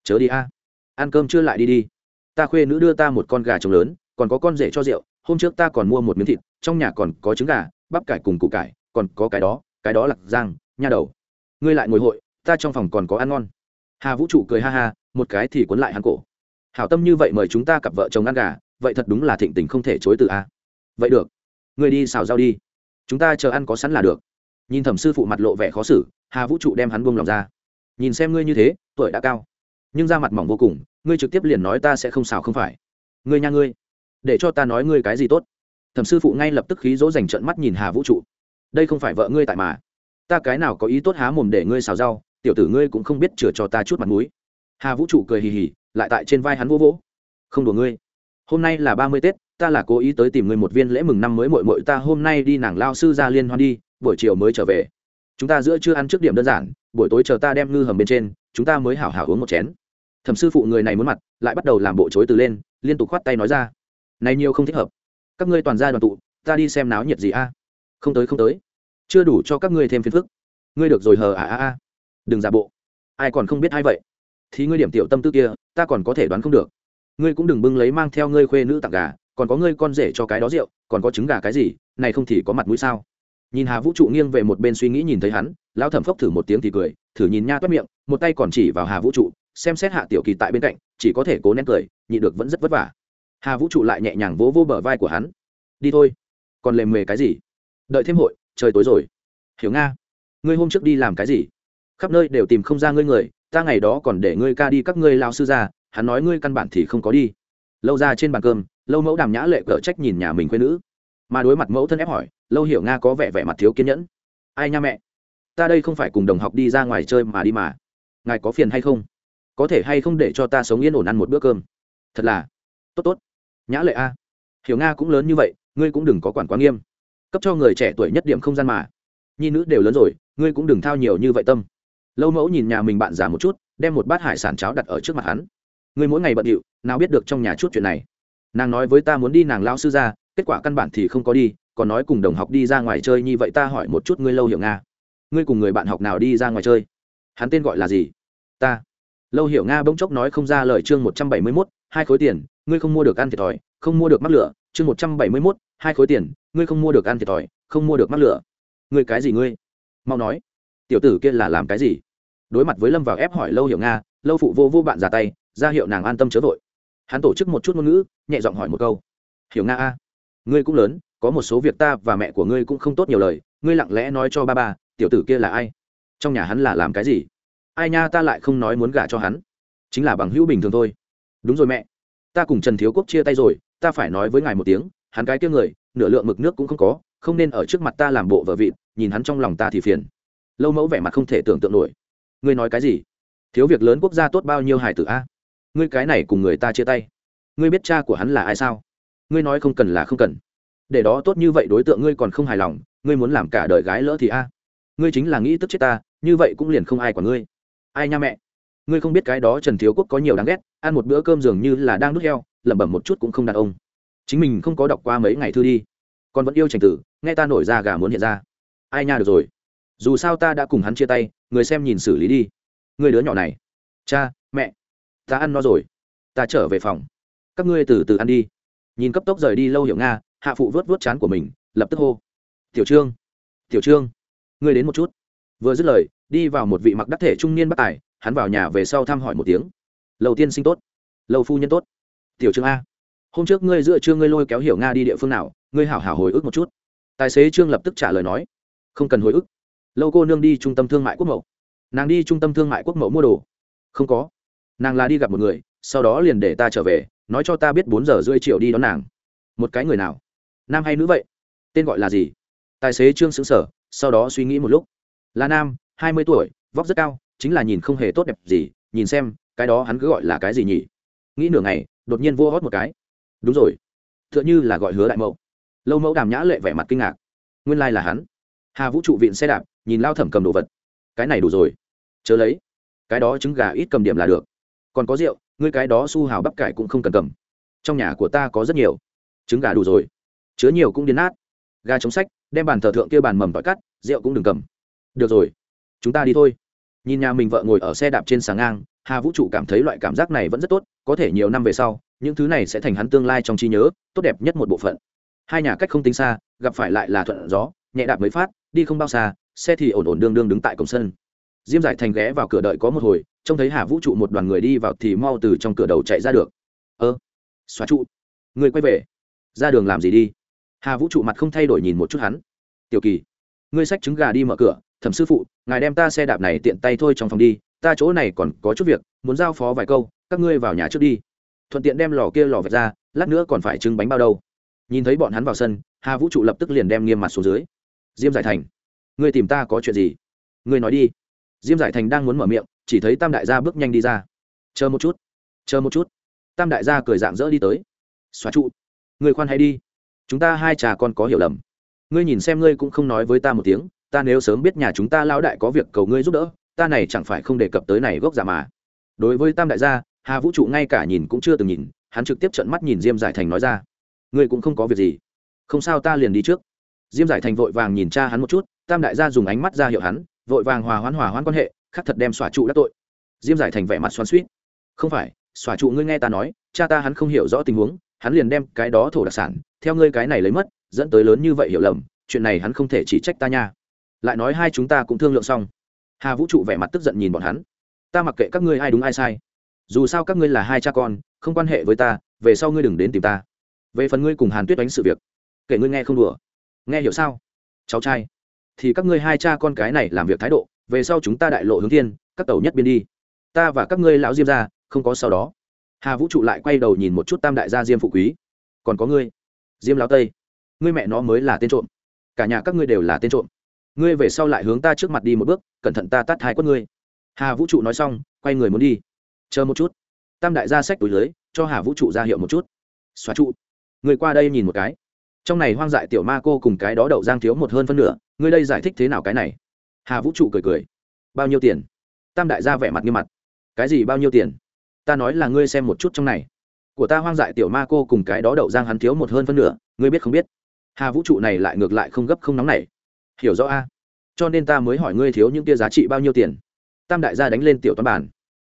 Chớ đi a. Ăn cơm chưa lại đi đi ta khuê nữ đưa ta một con gà trống lớn, còn có con rể cho rượu, hôm trước ta còn mua một miếng thịt, trong nhà còn có trứng gà, bắp cải cùng củ cải, còn có cái đó cái đó là giang, nha đầu. Ngươi lại ngồi hội, ta trong phòng còn có ăn ngon. Hà vũ trụ cười ha ha, một cái thì cuốn lại hắn cổ. Hảo tâm như vậy mời chúng ta cặp vợ chồng ăn gà, vậy thật đúng là thịnh tình không thể chối từ a. Vậy được, ngươi đi xào rau đi. Chúng ta chờ ăn có sẵn là được. Nhìn thẩm sư phụ mặt lộ vẻ khó xử, hà vũ trụ đem hắn buông lòng ra. Nhìn xem ngươi như thế, tuổi đã cao nhưng da mặt mỏng vô cùng, ngươi trực tiếp liền nói ta sẽ không xào không phải. Ngươi nha ngươi, để cho ta nói ngươi cái gì tốt. Thẩm sư phụ ngay lập tức khí dỗ dành trận mắt nhìn hà vũ trụ. Đây không phải vợ ngươi tại mà. Ta cái nào có ý tốt há mồm để ngươi xào rau, tiểu tử ngươi cũng không biết chừa cho ta chút mặt mũi. Hà vũ trụ cười hì hì, lại tại trên vai hắn vỗ vỗ. Không đùa ngươi. Hôm nay là ba mươi tết, ta là cố ý tới tìm ngươi một viên lễ mừng năm mới mội mội ta hôm nay đi nàng lao sư ra liên hoan đi, buổi chiều mới trở về. Chúng ta giữa chưa ăn trước điểm đơn giản, buổi tối chờ ta đem ngư hầm bên trên chúng ta mới hảo hảo uống một chén. Thẩm sư phụ người này muốn mặt, lại bắt đầu làm bộ chối từ lên, liên tục khoát tay nói ra. Này nhiều không thích hợp. Các ngươi toàn gia đoàn tụ, ta đi xem náo nhiệt gì a? Không tới không tới. Chưa đủ cho các ngươi thêm phiền phức. Ngươi được rồi hờ à à à đừng giả bộ. Ai còn không biết ai vậy? Thì ngươi điểm tiểu tâm tư kia, ta còn có thể đoán không được. Ngươi cũng đừng bưng lấy mang theo ngươi khuê nữ tặng gà, còn có ngươi con rể cho cái đó rượu, còn có trứng gà cái gì, này không thì có mặt mũi sao? Nhìn hà vũ trụ nghiêng về một bên suy nghĩ nhìn thấy hắn, lão thẩm phốc thử một tiếng thì cười, thử nhìn nha toét miệng một tay còn chỉ vào hà vũ trụ, xem xét hạ tiểu kỳ tại bên cạnh, chỉ có thể cố nén cười nhị được vẫn rất vất vả. Hà vũ trụ lại nhẹ nhàng vỗ vỗ bờ vai của hắn. Đi thôi. Còn lề mề cái gì? Đợi thêm hội, trời tối rồi. Hiểu nga, ngươi hôm trước đi làm cái gì? Khắp nơi đều tìm không ra ngươi người, ta ngày đó còn để ngươi ca đi các ngươi lao sư ra, hắn nói ngươi căn bản thì không có đi. Lâu ra trên bàn cơm, lâu mẫu đàm nhã lệ cở trách nhìn nhà mình quê nữ. Mà đối mặt mẫu thân ép hỏi, lâu hiểu nga có vẻ vẻ mặt thiếu kiên nhẫn. Ai nha mẹ, ta đây không phải cùng đồng học đi ra ngoài chơi mà đi mà ngài có phiền hay không? Có thể hay không để cho ta sống yên ổn ăn một bữa cơm? Thật là. Tốt tốt. Nhã lệ a. Hiểu nga cũng lớn như vậy, ngươi cũng đừng có quản quá nghiêm. Cấp cho người trẻ tuổi nhất điểm không gian mà. Nhi nữ đều lớn rồi, ngươi cũng đừng thao nhiều như vậy tâm. Lâu mẫu nhìn nhà mình bạn già một chút, đem một bát hải sản cháo đặt ở trước mặt hắn. Ngươi mỗi ngày bận điệu, nào biết được trong nhà chút chuyện này. Nàng nói với ta muốn đi nàng lao sư ra, kết quả căn bản thì không có đi, còn nói cùng đồng học đi ra ngoài chơi như vậy ta hỏi một chút ngươi lâu hiểu nga. Ngươi cùng người bạn học nào đi ra ngoài chơi? Hắn tên gọi là gì? Ta. Lâu hiểu nga bỗng chốc nói không ra lời chương một trăm bảy mươi mốt, hai khối tiền, ngươi không mua được ăn thiệt thòi, không mua được mắc lửa. Chương một trăm bảy mươi mốt, hai khối tiền, ngươi không mua được ăn thiệt thòi, không mua được mắc lửa. Ngươi cái gì ngươi? Mau nói. Tiểu tử kia là làm cái gì? Đối mặt với lâm vào ép hỏi lâu hiểu nga, lâu phụ vô vô bạn ra tay, ra hiệu nàng an tâm chớ vội. Hắn tổ chức một chút ngôn ngữ, nhẹ giọng hỏi một câu. Hiểu nga a, ngươi cũng lớn, có một số việc ta và mẹ của ngươi cũng không tốt nhiều lời, ngươi lặng lẽ nói cho ba ba, tiểu tử kia là ai? Trong nhà hắn là làm cái gì? Ai nha ta lại không nói muốn gả cho hắn. Chính là bằng hữu bình thường thôi. Đúng rồi mẹ. Ta cùng trần thiếu quốc chia tay rồi, ta phải nói với ngài một tiếng, hắn cái kia người, nửa lượng mực nước cũng không có, không nên ở trước mặt ta làm bộ vợ vịt, nhìn hắn trong lòng ta thì phiền. Lâu mẫu vẻ mặt không thể tưởng tượng nổi. Ngươi nói cái gì? Thiếu việc lớn quốc gia tốt bao nhiêu hải tử a? Ngươi cái này cùng người ta chia tay. Ngươi biết cha của hắn là ai sao? Ngươi nói không cần là không cần. Để đó tốt như vậy đối tượng ngươi còn không hài lòng, ngươi muốn làm cả đời gái lỡ thì a? Ngươi chính là nghĩ tức chết ta, như vậy cũng liền không ai của ngươi ai nha mẹ? Ngươi không biết cái đó trần thiếu quốc có nhiều đáng ghét, ăn một bữa cơm dường như là đang đút heo, lẩm bẩm một chút cũng không đàn ông. Chính mình không có đọc qua mấy ngày thư đi. Còn vẫn yêu trành tử, nghe ta nổi ra gà muốn hiện ra. Ai nha được rồi. Dù sao ta đã cùng hắn chia tay, người xem nhìn xử lý đi. Người đứa nhỏ này. Cha, mẹ. Ta ăn no rồi. Ta trở về phòng. Các ngươi từ từ ăn đi. Nhìn cấp tốc rời đi lâu hiểu nga, hạ phụ vớt vớt chán của mình, lập tức hô. Tiểu trương. Tiểu trương. Ngươi đến một chút. Vừa dứt lời đi vào một vị mặc đắc thể trung niên bất tài, hắn vào nhà về sau thăm hỏi một tiếng. Lầu tiên sinh tốt. Lầu phu nhân tốt. Tiểu trương a. Hôm trước ngươi dựa trương ngươi lôi kéo hiểu nga đi địa phương nào, ngươi hảo hảo hồi ức một chút. Tài xế trương lập tức trả lời nói. Không cần hồi ức. Lâu cô nương đi trung tâm thương mại quốc mậu. Nàng đi trung tâm thương mại quốc mậu mua đồ. Không có. Nàng là đi gặp một người, sau đó liền để ta trở về, nói cho ta biết bốn giờ rưỡi chiều đi đón nàng. Một cái người nào? Nam hay nữ vậy? Tên gọi là gì? Tài xế trương xứng sở sau đó suy nghĩ một lúc. Là nam hai mươi tuổi, vóc rất cao, chính là nhìn không hề tốt đẹp gì, nhìn xem, cái đó hắn cứ gọi là cái gì nhỉ? Nghĩ nửa ngày, đột nhiên vua hót một cái. Đúng rồi t h ư ợ n h ư là gọi hứa đại mẫu lâu mẫu đàm nhã lệ vẻ mặt kinh ngạc. Nguyên lai là hắn. Hà vũ trụ viện xe đạp, nhìn lao thẩm cầm đồ vật. Cái này đủ rồi. Chớ lấy. Cái đó trứng gà ít cầm điểm là được. Còn có rượu, ngươi cái đó su hào bắp cải cũng không cần cầm. Trong nhà của ta có rất nhiều. Trứng gà đủ rồi. Chứa nhiều cũng đến nát. Gà chống sách, đem bàn thờ thượng kia bàn mầm tỏi cắt, rượu cũng đừng cầm. Được rồi chúng ta đi thôi. Nhìn nhà mình vợ ngồi ở xe đạp trên sáng ngang, hà vũ trụ cảm thấy loại cảm giác này vẫn rất tốt, có thể nhiều năm về sau, những thứ này sẽ thành hắn tương lai trong trí nhớ, tốt đẹp nhất một bộ phận. Hai nhà cách không tính xa, gặp phải lại là thuận gió, nhẹ đạp mới phát, đi không bao xa, xe thì ổn ổn đương đương đứng tại cổng sân. Diêm giải thành ghé vào cửa đợi có một hồi, trông thấy hà vũ trụ một đoàn người đi vào thì mau từ trong cửa đầu chạy ra được. Ơ, xóa trụ. Người quay về. Ra đường làm gì đi? Hà vũ trụ mặt không thay đổi nhìn một chút hắn. Tiểu kỳ, ngươi xách trứng gà đi mở cửa thẩm sư phụ, ngài đem ta xe đạp này tiện tay thôi trong phòng đi, ta chỗ này còn có chút việc, muốn giao phó vài câu, các ngươi vào nhà trước đi. Thuận tiện đem lò kia lò vẹt ra, lát nữa còn phải trưng bánh bao đâu. Nhìn thấy bọn hắn vào sân, hà vũ trụ lập tức liền đem nghiêm mặt xuống dưới. Diêm giải thành, ngươi tìm ta có chuyện gì? Ngươi nói đi. Diêm giải thành đang muốn mở miệng, chỉ thấy tam đại gia bước nhanh đi ra. Chờ một chút, chờ một chút. Tam đại gia cười dạng dỡ đi tới. Xóa trụ, người khoan hay đi, chúng ta hai trà con có hiểu lầm. Ngươi nhìn xem ngươi cũng không nói với ta một tiếng ta nếu sớm biết nhà chúng ta lão đại có việc cầu ngươi giúp đỡ, ta này chẳng phải không đề cập tới này gốc giả mà. Đối với tam đại gia, hà vũ trụ ngay cả nhìn cũng chưa từng nhìn, hắn trực tiếp trợn mắt nhìn diêm giải thành nói ra. Ngươi cũng không có việc gì. Không sao ta liền đi trước. Diêm giải thành vội vàng nhìn cha hắn một chút, tam đại gia dùng ánh mắt ra hiệu hắn, vội vàng hòa hoãn hòa hoãn quan hệ, khắc thật đem xòa trụ đắc tội. Diêm giải thành vẻ mặt xoắn suýt không phải, xòa trụ ngươi nghe ta nói, cha ta hắn không hiểu rõ tình huống, hắn liền đem cái đó thổ đặc sản, theo ngươi cái này lấy mất, dẫn tới lớn như vậy hiểu lầm, chuyện này hắn không thể chỉ trách ta nha lại nói hai chúng ta cũng thương lượng xong. Hà vũ trụ vẻ mặt tức giận nhìn bọn hắn. Ta mặc kệ các ngươi ai đúng ai sai. Dù sao các ngươi là hai cha con, không quan hệ với ta, về sau ngươi đừng đến tìm ta. Về phần ngươi cùng hàn tuyết đánh sự việc, kể ngươi nghe không đùa. Nghe hiểu sao? Cháu trai, thì các ngươi hai cha con cái này làm việc thái độ, về sau chúng ta đại lộ hướng thiên, các tàu nhất biên đi. Ta và các ngươi lão diêm ra, không có sau đó. Hà vũ trụ lại quay đầu nhìn một chút tam đại gia diêm phụ quý. Còn có ngươi, diêm lão tây, ngươi mẹ nó mới là tên trộm. Cả nhà các ngươi đều là tên trộm ngươi về sau lại hướng ta trước mặt đi một bước, cẩn thận ta tắt hai quất ngươi. Hà vũ trụ nói xong, quay người muốn đi. Chờ một chút. Tam đại gia sách túi lưới, cho hà vũ trụ ra hiệu một chút. Xóa trụ. Người qua đây nhìn một cái. Trong này hoang dại tiểu ma cô cùng cái đó đậu giang thiếu một hơn phân nửa, ngươi đây giải thích thế nào cái này? Hà vũ trụ cười cười. Bao nhiêu tiền? Tam đại gia vẻ mặt như mặt. Cái gì bao nhiêu tiền? Ta nói là ngươi xem một chút trong này. Của ta hoang dại tiểu ma cô cùng cái đó đậu giang hắn thiếu một hơn phân nửa, ngươi biết không biết? Hà vũ trụ này lại ngược lại không gấp không nóng này hiểu rõ a. Cho nên ta mới hỏi ngươi thiếu những kia giá trị bao nhiêu tiền. Tam đại gia đánh lên tiểu toán bản.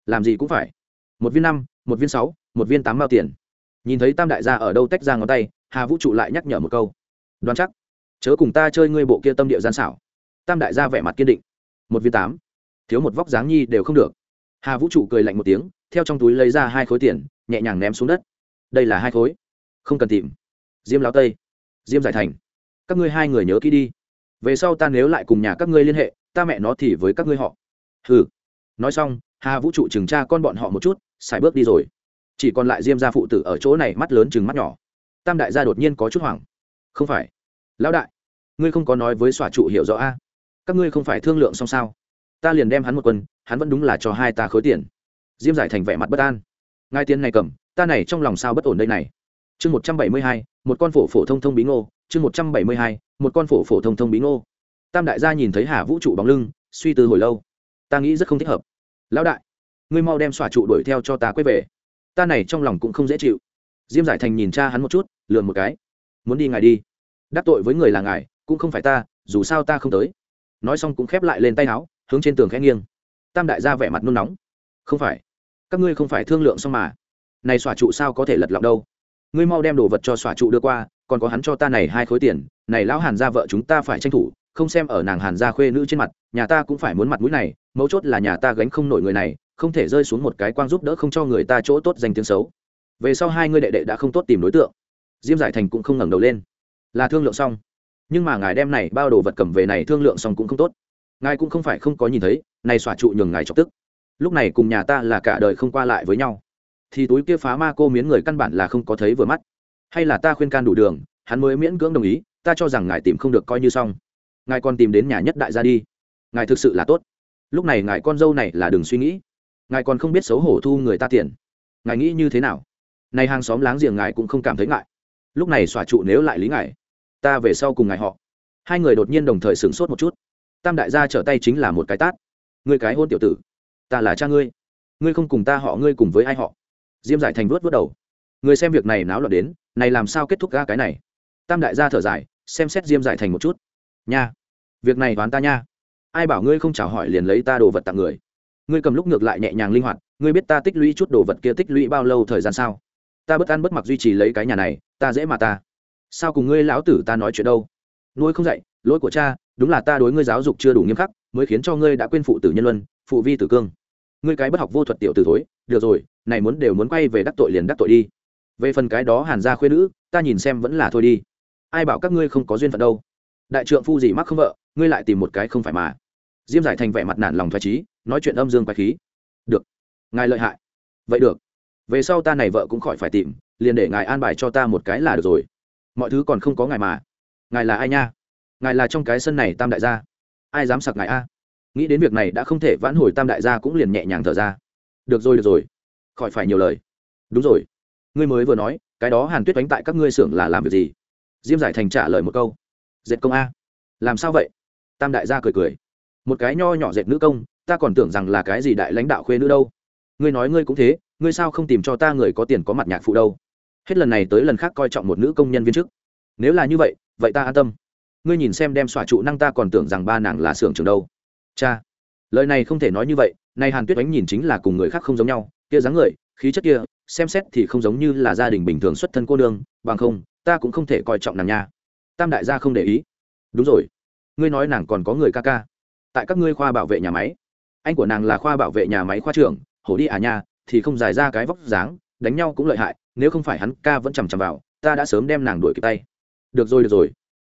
Làm gì cũng phải. Một viên năm, một viên sáu, một viên tám bao tiền. Nhìn thấy tam đại gia ở đâu tách ra ngón tay, hà vũ trụ lại nhắc nhở một câu. Đoán chắc. Chớ cùng ta chơi ngươi bộ kia tâm địa gian xảo. Tam đại gia vẻ mặt kiên định. Một viên tám. Thiếu một vóc dáng nhi đều không được. Hà vũ trụ cười lạnh một tiếng, theo trong túi lấy ra hai khối tiền, nhẹ nhàng ném xuống đất. Đây là hai khối. Không cần tìm. Diêm lao tây. Diêm giải thành. Các ngươi hai người nhớ kỹ đi về sau ta nếu lại cùng nhà các ngươi liên hệ, ta mẹ nó thì với các ngươi họ. Hừ. Nói xong, hà vũ trụ trừng tra con bọn họ một chút, xài bước đi rồi. Chỉ còn lại diêm gia phụ tử ở chỗ này mắt lớn chừng mắt nhỏ. Tam đại gia đột nhiên có chút hoảng. Không phải. Lão đại, ngươi không có nói với xòa trụ hiểu rõ a? Các ngươi không phải thương lượng xong sao? Ta liền đem hắn một quân, hắn vẫn đúng là cho hai ta khối tiền. Diêm giải thành vẻ mặt bất an. Ngay tiền này cầm, ta này trong lòng sao bất ổn đây này? Chương một trăm bảy mươi hai, một con phổ phổ thông thông bí ngô. Chương một trăm bảy mươi hai một con phổ phổ thông thông bí ngô. Tam đại gia nhìn thấy hà vũ trụ bóng lưng, suy tư hồi lâu. Ta nghĩ rất không thích hợp. Lão đại, ngươi mau đem xòa trụ đuổi theo cho ta quay về. Ta này trong lòng cũng không dễ chịu. Diêm giải thành nhìn cha hắn một chút lườn một cái. Muốn đi ngài đi. Đắc tội với người là ngài, cũng không phải ta, dù sao ta không tới. Nói xong cũng khép lại lên tay áo, hướng trên tường khẽ nghiêng. Tam đại gia vẻ mặt nôn nóng. Không phải. Các ngươi không phải thương lượng xong mà. Này xòa trụ sao có thể lật lọng đâu? Ngươi mau đem đồ vật cho xòa trụ đưa qua, còn có hắn cho ta này hai khối tiền, này lão hàn gia vợ chúng ta phải tranh thủ, không xem ở nàng hàn gia khuê nữ trên mặt, nhà ta cũng phải muốn mặt mũi này, mấu chốt là nhà ta gánh không nổi người này, không thể rơi xuống một cái quang giúp đỡ không cho người ta chỗ tốt danh tiếng xấu. Về sau hai ngươi đệ đệ đã không tốt tìm đối tượng. Diêm giải thành cũng không ngẩng đầu lên. Là thương lượng xong. Nhưng mà ngài đem này bao đồ vật cầm về này thương lượng xong cũng không tốt. Ngài cũng không phải không có nhìn thấy, này xòa trụ nhường ngài chọc tức. Lúc này cùng nhà ta là cả đời không qua lại với nhau thì túi kia phá ma cô miến người căn bản là không có thấy vừa mắt. Hay là ta khuyên can đủ đường, hắn mới miễn cưỡng đồng ý, ta cho rằng ngài tìm không được coi như xong. Ngài còn tìm đến nhà nhất đại gia đi. Ngài thực sự là tốt. Lúc này ngài con dâu này là đừng suy nghĩ. Ngài còn không biết xấu hổ thu người ta tiền. Ngài nghĩ như thế nào? Này hàng xóm láng giềng ngài cũng không cảm thấy ngại. Lúc này xòa trụ nếu lại lý ngài, ta về sau cùng ngài họ. Hai người đột nhiên đồng thời sửng sốt một chút. Tam đại gia trở tay chính là một cái tát. Ngươi cái hôn tiểu tử, ta là cha ngươi. Ngươi không cùng ta họ, ngươi cùng với ai họ? Diêm giải thành vớt vớt đầu. Người xem việc này náo loạn đến, này làm sao kết thúc ga cái này? Tam đại gia thở dài, xem xét diêm giải thành một chút. Nha, việc này đoán ta nha. Ai bảo ngươi không chào hỏi liền lấy ta đồ vật tặng người? Ngươi cầm lúc ngược lại nhẹ nhàng linh hoạt, ngươi biết ta tích lũy chút đồ vật kia tích lũy bao lâu thời gian sao? Ta bất ăn bất mặc duy trì lấy cái nhà này, ta dễ mà ta. Sao cùng ngươi lão tử ta nói chuyện đâu? Nuôi không dạy, lỗi của cha, đúng là ta đối ngươi giáo dục chưa đủ nghiêm khắc, mới khiến cho ngươi đã quên phụ tử nhân luân, phụ vi tử cương. Ngươi cái bất học vô thuật tiểu tử thối, được rồi này muốn đều muốn quay về đắc tội liền đắc tội đi. Về phần cái đó hàn gia khuyên nữ, ta nhìn xem vẫn là thôi đi. Ai bảo các ngươi không có duyên phận đâu. Đại trượng phu gì mắc không vợ, ngươi lại tìm một cái không phải mà. Diêm giải thành vẻ mặt nản lòng thoải trí nói chuyện âm dương quái khí. Được, ngài lợi hại. Vậy được. Về sau ta này vợ cũng khỏi phải tìm, liền để ngài an bài cho ta một cái là được rồi. Mọi thứ còn không có ngài mà. Ngài là ai nha? Ngài là trong cái sân này tam đại gia. Ai dám sặc ngài a? Nghĩ đến việc này đã không thể vãn hồi tam đại gia cũng liền nhẹ nhàng thở ra. Được rồi được rồi khỏi phải nhiều lời. Đúng rồi. Ngươi mới vừa nói, cái đó hàn tuyết đánh tại các ngươi xưởng là làm việc gì? Diêm giải thành trả lời một câu. Dệt công a. Làm sao vậy? Tam đại gia cười cười. Một cái nho nhỏ dệt nữ công, ta còn tưởng rằng là cái gì đại lãnh đạo khuê nữ đâu. Ngươi nói ngươi cũng thế, ngươi sao không tìm cho ta người có tiền có mặt nhạc phụ đâu? Hết lần này tới lần khác coi trọng một nữ công nhân viên chức. Nếu là như vậy vậy ta an tâm. Ngươi nhìn xem đem xòa trụ năng ta còn tưởng rằng ba nàng là xưởng trường đâu. Cha. Lời này không thể nói như vậy, nay hàn tuyết Đánh nhìn chính là cùng người khác không giống nhau kia dáng người, khí chất kia, xem xét thì không giống như là gia đình bình thường xuất thân cô nương, bằng không, ta cũng không thể coi trọng nàng nha. Tam đại gia không để ý. Đúng rồi. Ngươi nói nàng còn có người ca ca. Tại các ngươi khoa bảo vệ nhà máy. Anh của nàng là khoa bảo vệ nhà máy khoa trưởng, hổ đi à nha, thì không dài ra cái vóc dáng, đánh nhau cũng lợi hại, nếu không phải hắn ca vẫn chằm chằm vào, ta đã sớm đem nàng đuổi kịp tay. Được rồi được rồi.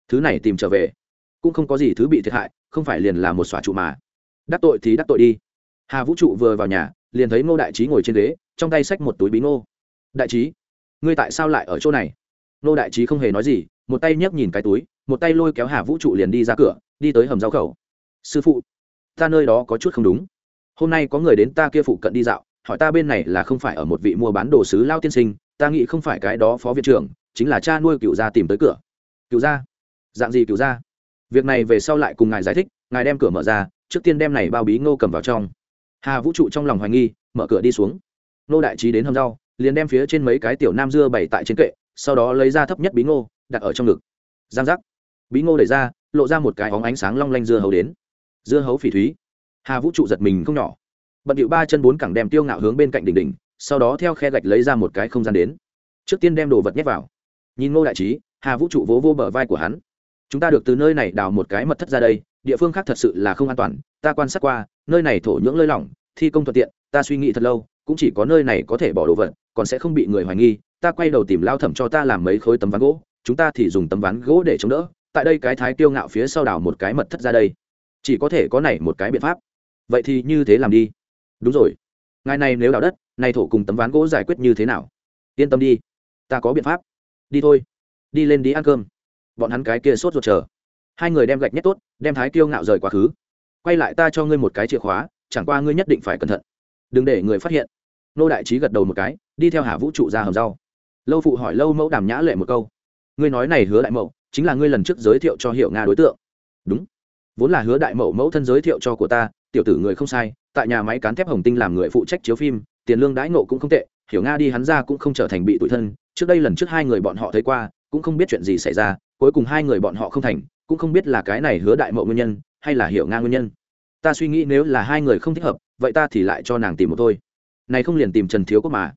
Thứ này tìm trở về. Cũng không có gì thứ bị thiệt hại, không phải liền là một xóa trụ mà. Đắc tội thì đắc tội đi. Hà vũ trụ vừa vào nhà liền thấy ngô đại trí ngồi trên ghế, trong tay xách một túi bí ngô. Đại trí, ngươi tại sao lại ở chỗ này? Ngô đại trí không hề nói gì, một tay nhấc nhìn cái túi, một tay lôi kéo hà vũ trụ liền đi ra cửa, đi tới hầm rau khẩu. Sư phụ, ta nơi đó có chút không đúng. Hôm nay có người đến ta kia phụ cận đi dạo, hỏi ta bên này là không phải ở một vị mua bán đồ sứ lao tiên sinh, ta nghĩ không phải cái đó phó viện trưởng, chính là cha nuôi cựu gia tìm tới cửa. Cựu gia? Dạng gì cựu gia? Việc này về sau lại cùng ngài giải thích, ngài đem cửa mở ra, trước tiên đem này bao bí ngô cầm vào trong hà vũ trụ trong lòng hoài nghi mở cửa đi xuống nô đại trí đến hầm rau, liền đem phía trên mấy cái tiểu nam dưa bày tại trên kệ, sau đó lấy ra thấp nhất bí ngô, đặt ở trong ngực. Giang giác. Bí ngô đẩy ra, lộ ra một cái óng ánh sáng long lanh dưa hấu đến. Dưa hấu phỉ thúy. Hà vũ trụ giật mình không nhỏ. Bận điệu ba chân bốn cẳng đem tiêu ngạo hướng bên cạnh đỉnh đỉnh, sau đó theo khe gạch lấy ra một cái không gian đến. Trước tiên đem đồ vật nhét vào. Nhìn ngô đại trí, hà vũ trụ vỗ vô bờ vai của hắn. Chúng ta được từ nơi này đào một cái mật thất ra đây, địa phương khác thật sự là không an toàn ta quan sát qua, nơi này thổ nhưỡng lơi lỏng, thi công thuận tiện, ta suy nghĩ thật lâu, cũng chỉ có nơi này có thể bỏ đồ vật, còn sẽ không bị người hoài nghi, ta quay đầu tìm lao thẩm cho ta làm mấy khối tấm ván gỗ, chúng ta thì dùng tấm ván gỗ để chống đỡ, tại đây cái thái tiêu ngạo phía sau đào một cái mật thất ra đây. Chỉ có thể có này một cái biện pháp. Vậy thì như thế làm đi. Đúng rồi. Ngày này nếu đào đất nay thổ cùng tấm ván gỗ giải quyết như thế nào? Yên tâm đi. Ta có biện pháp. Đi thôi. Đi lên đi ăn cơm. Bọn hắn cái kia sốt ruột chờ. Hai người đem gạch nhét tốt, đem thái kiêu ngạo rời quá khứ quay lại ta cho ngươi một cái chìa khóa, chẳng qua ngươi nhất định phải cẩn thận. Đừng để người phát hiện. Nô đại trí gật đầu một cái, đi theo hà vũ trụ ra hầm rau. Lâu phụ hỏi lâu mẫu đàm nhã lệ một câu. Ngươi nói này hứa đại mẫu, chính là ngươi lần trước giới thiệu cho hiệu nga đối tượng. Đúng. Vốn là hứa đại mẫu mẫu thân giới thiệu cho của ta, tiểu tử người không sai, tại nhà máy cán thép hồng tinh làm người phụ trách chiếu phim, tiền lương đãi ngộ cũng không tệ, hiểu nga đi hắn ra cũng không trở thành bị tủi thân. Trước đây lần trước hai người bọn họ thấy qua, cũng không biết chuyện gì xảy ra, cuối cùng hai người bọn họ không thành, cũng không biết là cái này hứa đại mậu nguyên nhân hay là hiểu nga nguyên nhân? Ta suy nghĩ nếu là hai người không thích hợp, vậy ta thì lại cho nàng tìm một thôi. Này không liền tìm trần thiếu quốc mà.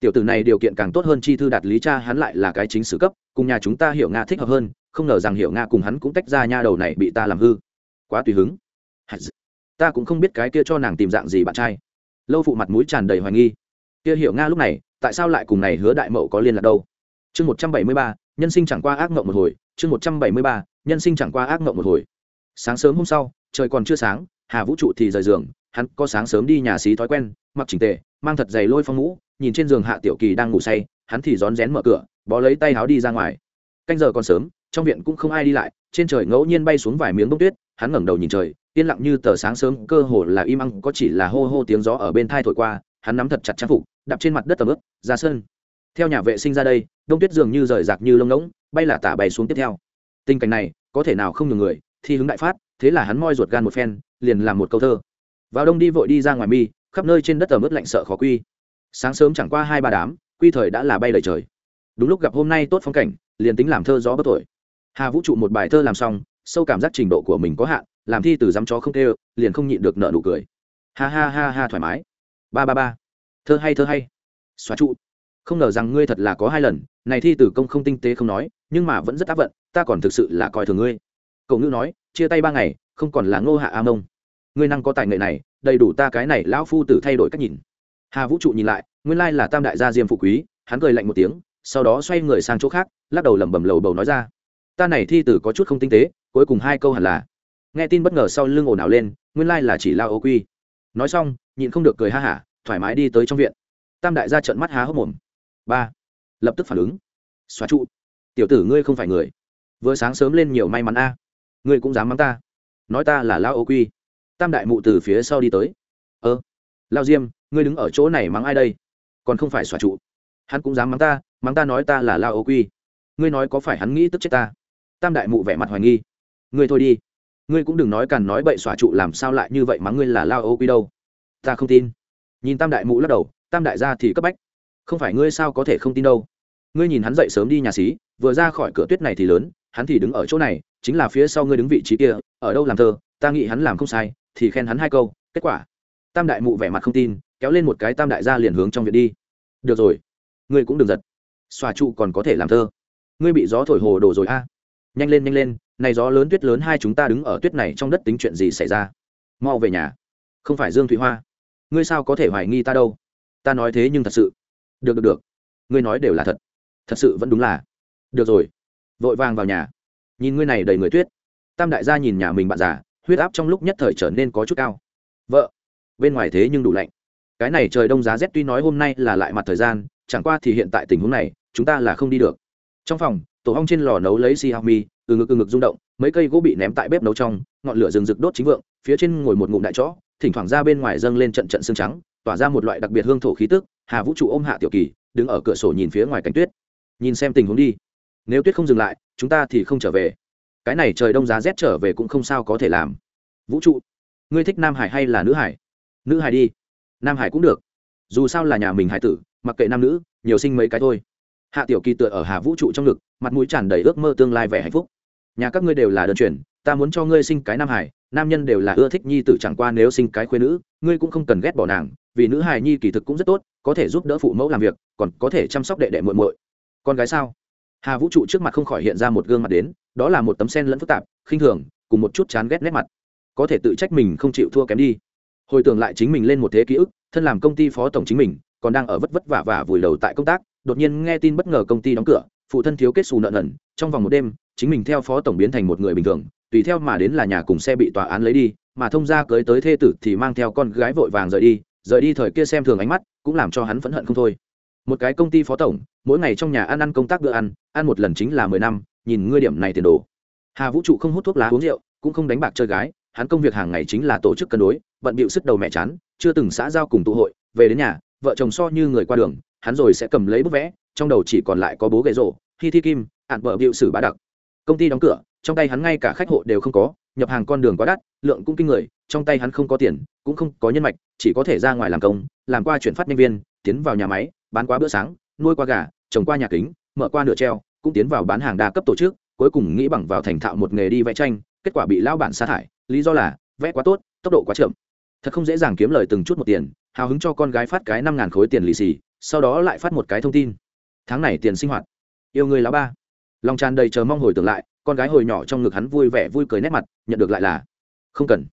Tiểu tử này điều kiện càng tốt hơn chi thư đạt lý cha hắn lại là cái chính sử cấp, cùng nhà chúng ta hiểu nga thích hợp hơn, không ngờ rằng hiểu nga cùng hắn cũng tách ra nha đầu này bị ta làm hư. Quá tùy hứng. Ta cũng không biết cái kia cho nàng tìm dạng gì bạn trai. Lâu phụ mặt mũi tràn đầy hoài nghi. Kia hiểu nga lúc này, tại sao lại cùng này hứa đại mậu có liên lạc đâu? Chương một trăm bảy mươi ba, nhân sinh chẳng qua ác mộng một hồi. Chương một trăm bảy mươi ba, nhân sinh chẳng qua ác mộng một hồi sáng sớm hôm sau, trời còn chưa sáng, hà vũ trụ thì rời giường, hắn có sáng sớm đi nhà xí thói quen, mặc chỉnh tề, mang thật giày lôi phong mũ, nhìn trên giường hạ tiểu kỳ đang ngủ say, hắn thì rón rén mở cửa, bó lấy tay háo đi ra ngoài. Canh giờ còn sớm, trong viện cũng không ai đi lại, trên trời ngẫu nhiên bay xuống vài miếng bông tuyết, hắn ngẩng đầu nhìn trời, yên lặng như tờ sáng sớm, cơ hồ là im ăng có chỉ là hô hô tiếng gió ở bên thai thổi qua, hắn nắm thật chặt trang phục, đạp trên mặt đất tầm ướp ra sân. Theo nhà vệ sinh ra đây đông tuyết dường như rời rạc như lông ngỗng, bay là tả bay xuống tiếp theo. Tình cảnh này, có thể nào không nhường người thi hứng đại phát, thế là hắn moi ruột gan một phen, liền làm một câu thơ. Vào đông đi vội đi ra ngoài mi, khắp nơi trên đất ở mức lạnh sợ khó quy. Sáng sớm chẳng qua hai ba đám, quy thời đã là bay lời trời. Đúng lúc gặp hôm nay tốt phong cảnh, liền tính làm thơ gió bất tuổi hà vũ trụ một bài thơ làm xong, sâu cảm giác trình độ của mình có hạn, làm thi từ dám chó không tê liền không nhịn được nợ nụ cười. Ha ha ha ha thoải mái. Ba ba ba. Thơ hay thơ hay. Xóa trụ. Không ngờ rằng ngươi thật là có hai lần, này thi tử công không tinh tế không nói, nhưng mà vẫn rất áp vận, ta còn thực sự là coi thường ngươi cậu ngữ nói, chia tay ba ngày, không còn là ngô hạ a mông. Ngươi năng có tài nghệ này, đầy đủ ta cái này lão phu tử thay đổi cách nhìn. Hà vũ trụ nhìn lại, nguyên lai là tam đại gia diêm phụ quý, hắn cười lạnh một tiếng, sau đó xoay người sang chỗ khác, lắc đầu lẩm bẩm lầu bầu nói ra. Ta này thi tử có chút không tinh tế, cuối cùng hai câu hẳn là. Nghe tin bất ngờ sau lưng ồn ào lên, nguyên lai là chỉ lao ô quy. Nói xong, nhịn không được cười ha hả, thoải mái đi tới trong viện. Tam đại gia trợn mắt há hốc mồm. Ba. Lập tức phản ứng. Xóa trụ. Tiểu tử ngươi không phải người. Vừa sáng sớm lên nhiều may mắn a ngươi cũng dám mắng ta. Nói ta là lao ô quy. Tam đại mụ từ phía sau đi tới. Ơ lao diêm, ngươi đứng ở chỗ này mắng ai đây? Còn không phải xóa trụ. Hắn cũng dám mắng ta mắng ta nói ta là lao ô quy. Ngươi nói có phải hắn nghĩ tức chết ta? Tam đại mụ vẻ mặt hoài nghi. Ngươi thôi đi. Ngươi cũng đừng nói càn nói bậy xóa trụ làm sao lại như vậy mắng ngươi là lao ô quy đâu. Ta không tin. Nhìn tam đại mụ lắc đầu, tam đại gia thì cấp bách. Không phải ngươi sao có thể không tin đâu. Ngươi nhìn hắn dậy sớm đi nhà xí, vừa ra khỏi cửa tuyết này thì lớn hắn thì đứng ở chỗ này, chính là phía sau ngươi đứng vị trí kia, ở đâu làm thơ, ta nghĩ hắn làm không sai, thì khen hắn hai câu, kết quả. Tam đại mụ vẻ mặt không tin, kéo lên một cái tam đại gia liền hướng trong viện đi. Được rồi, ngươi cũng đừng giật xòa trụ còn có thể làm thơ. Ngươi bị gió thổi hồ đồ rồi a. Nhanh lên nhanh lên, này gió lớn tuyết lớn hai chúng ta đứng ở tuyết này trong đất tính chuyện gì xảy ra? Mau về nhà. Không phải dương thụy hoa. Ngươi sao có thể hoài nghi ta đâu? Ta nói thế nhưng thật sự. Được được được. Ngươi nói đều là thật. Thật sự vẫn đúng là. Được rồi vội vàng vào nhà. Nhìn ngươi này đầy người tuyết. Tam đại gia nhìn nhà mình bạn già, huyết áp trong lúc nhất thời trở nên có chút cao. Vợ, bên ngoài thế nhưng đủ lạnh. Cái này trời đông giá rét tuy nói hôm nay là lại mặt thời gian, chẳng qua thì hiện tại tình huống này, chúng ta là không đi được. Trong phòng, tổ hong trên lò nấu lấy xi hao mi từ ngực từ ngực rung động, mấy cây gỗ bị ném tại bếp nấu trong, ngọn lửa rừng rực đốt chính vượng, phía trên ngồi một ngụm đại chó, thỉnh thoảng ra bên ngoài dâng lên trận trận xương trắng, tỏa ra một loại đặc biệt hương thổ khí tức, hà vũ trụ ôm hạ tiểu kỳ, đứng ở cửa sổ nhìn phía ngoài cánh tuyết. Nhìn xem tình huống đi nếu tuyết không dừng lại, chúng ta thì không trở về. Cái này trời đông giá rét trở về cũng không sao có thể làm. Vũ trụ, ngươi thích nam hải hay là nữ hải? Nữ hải đi. Nam hải cũng được. Dù sao là nhà mình hải tử, mặc kệ nam nữ, nhiều sinh mấy cái thôi. Hạ tiểu kỳ tựa ở hà vũ trụ trong ngực, mặt mũi tràn đầy ước mơ tương lai vẻ hạnh phúc. Nhà các ngươi đều là đơn truyền, ta muốn cho ngươi sinh cái nam hải, nam nhân đều là ưa thích nhi tử chẳng qua nếu sinh cái khuyên nữ, ngươi cũng không cần ghét bỏ nàng, vì nữ hài nhi kỳ thực cũng rất tốt, có thể giúp đỡ phụ mẫu làm việc, còn có thể chăm sóc đệ đệ muội muội. Con gái sao? Hà vũ trụ trước mặt không khỏi hiện ra một gương mặt đến, đó là một tấm sen lẫn phức tạp, khinh thường, cùng một chút chán ghét nét mặt. Có thể tự trách mình không chịu thua kém đi. Hồi tưởng lại chính mình lên một thế ký ức, thân làm công ty phó tổng chính mình, còn đang ở vất vất vả vả vùi đầu tại công tác, đột nhiên nghe tin bất ngờ công ty đóng cửa, phụ thân thiếu kết xù nợ nần, trong vòng một đêm, chính mình theo phó tổng biến thành một người bình thường, tùy theo mà đến là nhà cùng xe bị tòa án lấy đi, mà thông gia cưới tới thê tử thì mang theo con gái vội vàng rời đi rời đi thời kia xem thường ánh mắt, cũng làm cho hắn phẫn hận không thôi một cái công ty phó tổng, mỗi ngày trong nhà ăn ăn công tác bữa ăn ăn một lần chính là mười năm, nhìn ngươi điểm này tiền đồ. Hà vũ trụ không hút thuốc lá uống rượu, cũng không đánh bạc chơi gái, hắn công việc hàng ngày chính là tổ chức cân đối, bận bịu sức đầu mẹ chán, chưa từng xã giao cùng tụ hội, về đến nhà, vợ chồng so như người qua đường, hắn rồi sẽ cầm lấy bức vẽ, trong đầu chỉ còn lại có bố gậy rổ, hi thi kim, ạn vợ bịu sử bá đặc. Công ty đóng cửa, trong tay hắn ngay cả khách hộ đều không có, nhập hàng con đường quá đắt, lượng cũng kinh người, trong tay hắn không có tiền, cũng không có nhân mạch, chỉ có thể ra ngoài làm công, làm qua chuyển phát nhân viên, tiến vào nhà máy bán qua bữa sáng, nuôi qua gà, trồng qua nhà kính, mở qua nửa treo, cũng tiến vào bán hàng đa cấp tổ chức, cuối cùng nghĩ bằng vào thành thạo một nghề đi vẽ tranh, kết quả bị lão bản sa thải, lý do là, vẽ quá tốt, tốc độ quá chậm. Thật không dễ dàng kiếm lời từng chút một tiền, hào hứng cho con gái phát cái năm ngàn khối tiền lì xì, sau đó lại phát một cái thông tin. Tháng này tiền sinh hoạt. Yêu người lão ba. Lòng tràn đầy chờ mong hồi tưởng lại, con gái hồi nhỏ trong ngực hắn vui vẻ vui cười nét mặt, nhận được lại là, không cần.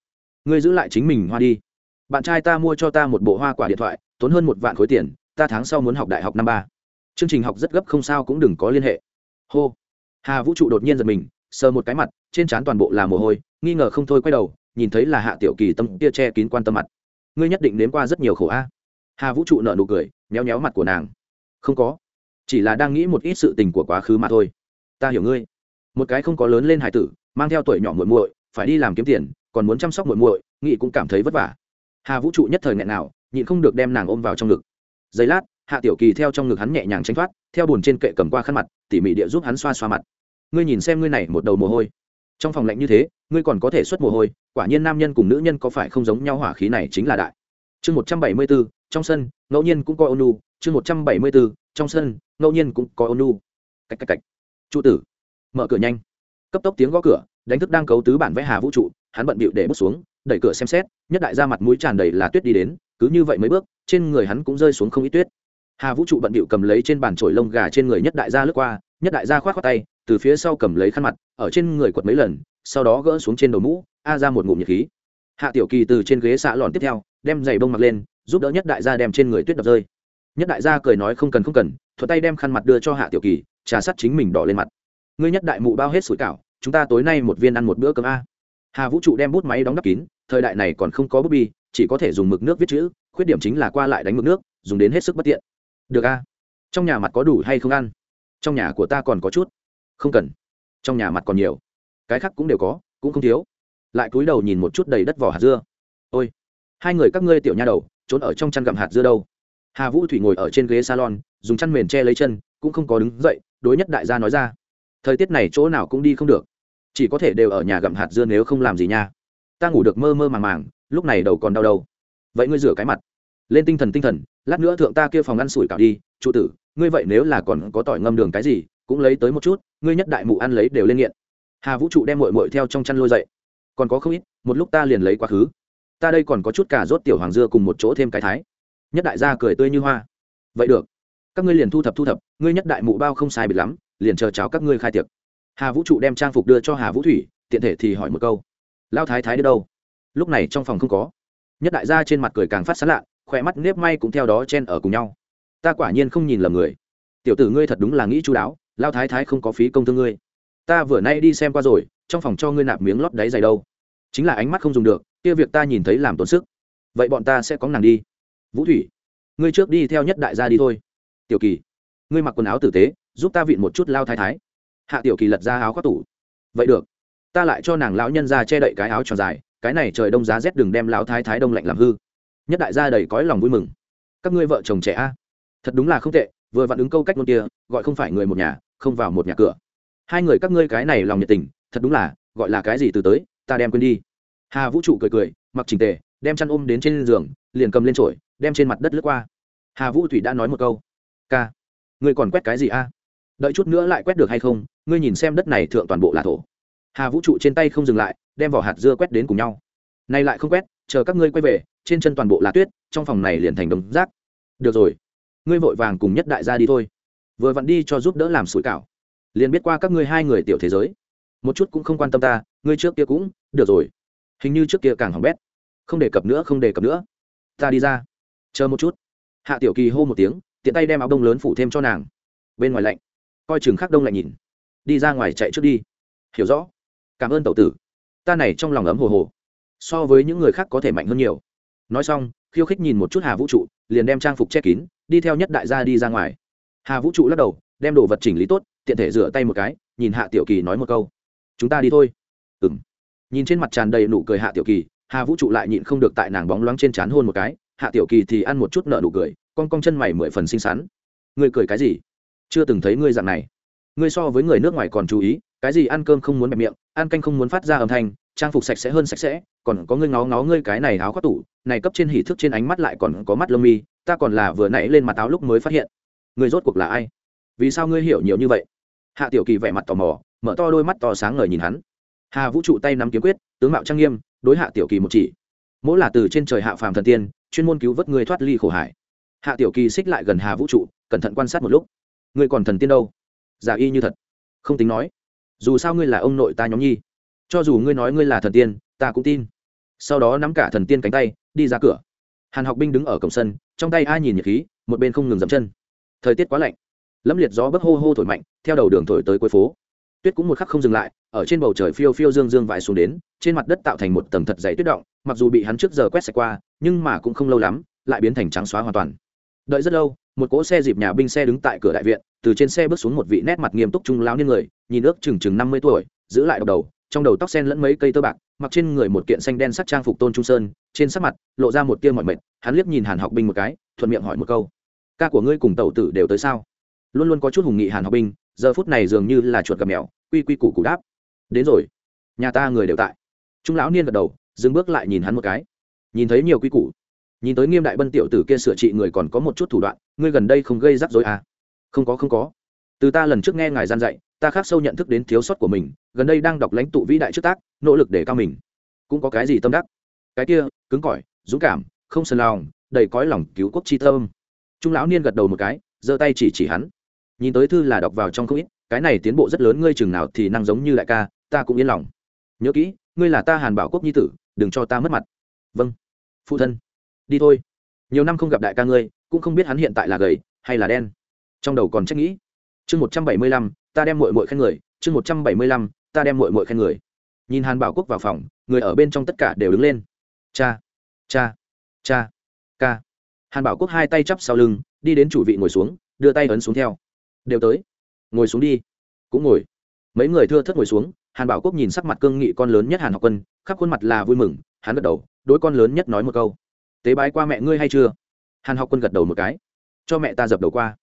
Ngươi giữ lại chính mình hoa đi. Bạn trai ta mua cho ta một bộ hoa quả điện thoại, tốn hơn một vạn khối tiền ta tháng sau muốn học đại học năm ba. Chương trình học rất gấp không sao cũng đừng có liên hệ. Hô. Hà vũ trụ đột nhiên giật mình, sờ một cái mặt, trên trán toàn bộ là mồ hôi, nghi ngờ không thôi quay đầu, nhìn thấy là hạ tiểu kỳ tâm tia che kín quan tâm mặt. Ngươi nhất định nếm qua rất nhiều khổ a. Hà vũ trụ nợ nụ cười nhéo nhéo mặt của nàng. Không có. Chỉ là đang nghĩ một ít sự tình của quá khứ mà thôi. Ta hiểu ngươi. Một cái không có lớn lên hải tử, mang theo tuổi nhỏ muội muội, phải đi làm kiếm tiền, còn muốn chăm sóc muội muội nghị cũng cảm thấy vất vả. Hà vũ trụ nhất thời nghẹn nào nhịn không được đem nàng ôm vào trong ngực giây lát, hạ tiểu kỳ theo trong ngực hắn nhẹ nhàng tranh thoát, theo bùn trên kệ cầm qua khăn mặt, tỉ mỉ địa giúp hắn xoa xoa mặt. Ngươi nhìn xem ngươi này một đầu mồ hôi. Trong phòng lạnh như thế, ngươi còn có thể xuất mồ hôi, quả nhiên nam nhân cùng nữ nhân có phải không giống nhau hỏa khí này chính là đại. Chương một trăm bảy mươi bốn, trong sân, ngẫu nhiên cũng có ônu chương một trăm bảy mươi bốn, trong sân, ngẫu nhiên cũng có ônu cạch cạch cạch. trụ tử. Mở cửa nhanh. Cấp tốc tiếng gõ cửa, đánh thức đang cấu tứ bản vẽ hà vũ trụ, hắn bận bịu để bước xuống, đẩy cửa xem xét, nhất đại ra mặt mũi tràn đầy là tuyết đi đến cứ như vậy mấy bước, trên người hắn cũng rơi xuống không ít tuyết. Hà vũ trụ bận bịu cầm lấy trên bàn trổi lông gà trên người nhất đại gia lướt qua, nhất đại gia khoát khoát tay, từ phía sau cầm lấy khăn mặt, ở trên người quật mấy lần, sau đó gỡ xuống trên đầu mũ, a ra một ngụm nhiệt khí. Hạ tiểu kỳ từ trên ghế xạ lòn tiếp theo, đem giày bông mặc lên, giúp đỡ nhất đại gia đem trên người tuyết đập rơi. Nhất đại gia cười nói không cần không cần thuật tay đem khăn mặt đưa cho hạ tiểu kỳ, trà sắt chính mình đỏ lên mặt. Ngươi nhất đại mụ bao hết sủi cảo, chúng ta tối nay một viên ăn một bữa cơm a. Hà vũ trụ đem bút máy đóng đắp kín, thời đại này còn không có bút bi chỉ có thể dùng mực nước viết chữ, khuyết điểm chính là qua lại đánh mực nước, dùng đến hết sức bất tiện. Được a. Trong nhà mặt có đủ hay không ăn? Trong nhà của ta còn có chút. Không cần. Trong nhà mặt còn nhiều. Cái khác cũng đều có, cũng không thiếu. Lại cúi đầu nhìn một chút đầy đất vỏ hạt dưa. Ôi. Hai người các ngươi tiểu nha đầu, trốn ở trong chăn gặm hạt dưa đâu? Hà vũ thủy ngồi ở trên ghế salon, dùng chăn mền che lấy chân, cũng không có đứng dậy, đối nhất đại gia nói ra. Thời tiết này chỗ nào cũng đi không được. Chỉ có thể đều ở nhà gặm hạt dưa nếu không làm gì nha ta ngủ được mơ mơ màng màng, lúc này đầu còn đau đầu vậy ngươi rửa cái mặt. Lên tinh thần tinh thần, lát nữa thượng ta kia phòng ăn sủi cảo đi trụ tử, ngươi vậy nếu là còn có tỏi ngâm đường cái gì, cũng lấy tới một chút, ngươi nhất đại mụ ăn lấy đều lên nghiện. Hà vũ trụ đem mội mội theo trong chăn lôi dậy. Còn có không ít, một lúc ta liền lấy quá khứ. Ta đây còn có chút cả rốt tiểu hoàng dưa cùng một chỗ thêm cái thái. Nhất đại gia cười tươi như hoa. Vậy được. Các ngươi liền thu thập thu thập, ngươi nhất đại mụ bao không sai bịt lắm, liền chờ cháo các ngươi khai tiệc. Hà vũ trụ đem trang phục đưa cho hà vũ thủy, tiện thể thì hỏi một câu lao thái thái đi đâu? Lúc này trong phòng không có. Nhất đại gia trên mặt cười càng phát sán lạ, khỏe mắt nếp may cũng theo đó chen ở cùng nhau. Ta quả nhiên không nhìn lầm người. Tiểu tử ngươi thật đúng là nghĩ chú đáo, lao thái thái không có phí công thương ngươi. Ta vừa nay đi xem qua rồi, trong phòng cho ngươi nạp miếng lót đáy dày đâu. Chính là ánh mắt không dùng được, kia việc ta nhìn thấy làm tốn sức. Vậy bọn ta sẽ có nàng đi. Vũ thủy, ngươi trước đi theo nhất đại gia đi thôi. Tiểu kỳ, ngươi mặc quần áo tử tế, giúp ta vịn một chút lao thái thái. Hạ tiểu kỳ lật ra áo khoác tủ. Vậy được ta lại cho nàng lão nhân ra che đậy cái áo tròn dài, cái này trời đông giá rét đừng đem lão thái thái đông lạnh làm hư. Nhất đại gia đầy cõi lòng vui mừng. Các ngươi vợ chồng trẻ a, thật đúng là không tệ, vừa vặn ứng câu cách ngôn kia, gọi không phải người một nhà, không vào một nhà cửa. Hai người các ngươi cái này lòng nhiệt tình, thật đúng là, gọi là cái gì từ tới, ta đem quên đi. Hà vũ trụ cười cười, mặc trình tề, đem chăn ôm đến trên giường, liền cầm lên trổi đem trên mặt đất lướt qua. Hà vũ thủy đã nói một câu. Ca, ngươi còn quét cái gì a? Đợi chút nữa lại quét được hay không? Ngươi nhìn xem đất này thượng toàn bộ là thổ hà vũ trụ trên tay không dừng lại đem vỏ hạt dưa quét đến cùng nhau nay lại không quét chờ các ngươi quay về trên chân toàn bộ là tuyết trong phòng này liền thành đồng rác được rồi ngươi vội vàng cùng nhất đại gia đi thôi vừa vặn đi cho giúp đỡ làm sủi cảo liền biết qua các ngươi hai người tiểu thế giới một chút cũng không quan tâm ta ngươi trước kia cũng được rồi hình như trước kia càng hỏng bét không đề cập nữa không đề cập nữa ta đi ra chờ một chút hạ tiểu kỳ hô một tiếng tiện tay đem áo đông lớn phủ thêm cho nàng bên ngoài lạnh coi chừng khắc đông lạnh nhìn đi ra ngoài chạy trước đi hiểu rõ cảm ơn tẩu tử. Ta này trong lòng ấm hồ hồ. So với những người khác có thể mạnh hơn nhiều. Nói xong, khiêu khích nhìn một chút hà vũ trụ, liền đem trang phục che kín, đi theo nhất đại gia đi ra ngoài. Hà vũ trụ lắc đầu, đem đồ vật chỉnh lý tốt, tiện thể rửa tay một cái, nhìn hạ tiểu kỳ nói một câu. Chúng ta đi thôi. Ừ m nhìn trên mặt tràn đầy nụ cười hạ tiểu kỳ, hà vũ trụ lại nhịn không được tại nàng bóng loáng trên c h á n hôn một cái, hạ tiểu kỳ thì ăn một chút nợ nụ cười, con cong chân mày mười phần xinh xắn. Ngươi cười cái gì? Chưa từng thấy ngươi dạng này ngươi so với người nước ngoài còn chú ý, cái gì ăn cơm không muốn bẹp miệng, ăn canh không muốn phát ra âm thanh, trang phục sạch sẽ hơn sạch sẽ, còn có ngươi ngó ngó ngươi cái này áo khoác tủ, này cấp trên hỉ thức trên ánh mắt lại còn có mắt lông mi, ta còn là vừa nãy lên mặt áo lúc mới phát hiện. Ngươi rốt cuộc là ai? Vì sao ngươi hiểu nhiều như vậy? Hạ tiểu kỳ vẻ mặt tò mò, mở to đôi mắt to sáng ngời nhìn hắn. Hà vũ trụ tay nắm kiếm quyết, tướng mạo trang nghiêm, đối hạ tiểu kỳ một chỉ. Mỗi là từ trên trời hạ phàm thần tiên, chuyên môn cứu vớt người thoát ly khổ hải. Hạ tiểu kỳ xích lại gần hà vũ trụ, cẩn thận quan sát một lúc. Ngươi còn thần tiên đâu? Giả y như thật. Không tính nói. Dù sao ngươi là ông nội ta nhóm nhi. Cho dù ngươi nói ngươi là thần tiên, ta cũng tin. Sau đó nắm cả thần tiên cánh tay, đi ra cửa. Hàn học binh đứng ở cổng sân, trong tay ai nhìn nhiệt khí, một bên không ngừng dậm chân. Thời tiết quá lạnh. Lâm liệt gió bấc hô hô thổi mạnh, theo đầu đường thổi tới cuối phố. Tuyết cũng một khắc không dừng lại, ở trên bầu trời phiêu phiêu dương dương vải xuống đến, trên mặt đất tạo thành một tầng thật dày tuyết động, mặc dù bị hắn trước giờ quét sạch qua, nhưng mà cũng không lâu lắm, lại biến thành trắng xóa hoàn toàn. Đợi rất lâu, một cỗ xe dịp nhà binh xe đứng tại cửa đại viện từ trên xe bước xuống một vị nét mặt nghiêm túc trung lão niên người, nhìn ước chừng chừng năm mươi tuổi, giữ lại đầu đầu, trong đầu tóc sen lẫn mấy cây tơ bạc, mặc trên người một kiện xanh đen sắc trang phục tôn trung sơn, trên sắc mặt lộ ra một tia mọi mệt, hắn liếc nhìn hàn học binh một cái, thuận miệng hỏi một câu, ca của ngươi cùng tẩu tử đều tới sao? Luôn luôn có chút hùng nghị hàn học binh, giờ phút này dường như là chuột gặp mèo, quy quy củ củ đáp, đến rồi, nhà ta người đều tại. Trung lão niên gật đầu, dừng bước lại nhìn hắn một cái, nhìn thấy nhiều quy củ, nhìn tới nghiêm đại bân tiểu tử kia sửa trị người còn có một chút thủ đoạn, ngươi gần đây không gây rắc rối à? Không có không có. Từ ta lần trước nghe ngài gian dạy, ta khác sâu nhận thức đến thiếu sót của mình, gần đây đang đọc lãnh tụ vĩ đại trước tác, nỗ lực để cao mình. Cũng có cái gì tâm đắc? Cái kia, cứng cỏi, dũng cảm, không sần lòng, đầy cõi lòng cứu quốc chi tâm. Trung lão niên gật đầu một cái, giơ tay chỉ chỉ hắn. Nhìn tới thư là đọc vào trong không ít, cái này tiến bộ rất lớn, ngươi chừng nào thì năng giống như đại ca, ta cũng yên lòng. Nhớ kỹ, ngươi là ta hàn bảo quốc nhi tử, đừng cho ta mất mặt. Vâng phụ thân. Đi thôi. Nhiều năm không gặp đại ca ngươi, cũng không biết hắn hiện tại là gầy hay là đen trong đầu còn trách nghĩ. Chương một trăm bảy mươi lăm, ta đem mội mội khen người. Chương một trăm bảy mươi lăm, ta đem mội mội khen người. Nhìn hàn bảo quốc vào phòng, người ở bên trong tất cả đều đứng lên. Cha cha cha, ca. Hàn bảo quốc hai tay chắp sau lưng, đi đến chủ vị ngồi xuống, đưa tay ấn xuống theo. Đều tới. Ngồi xuống đi. Cũng ngồi. Mấy người thưa thất ngồi xuống, hàn bảo quốc nhìn sắc mặt cương nghị con lớn nhất hàn học quân, khắp khuôn mặt là vui mừng, hắn gật đầu, đối con lớn nhất nói một câu. Tế bái qua mẹ ngươi hay chưa? Hàn học quân gật đầu một cái. Cho mẹ ta dập đầu qua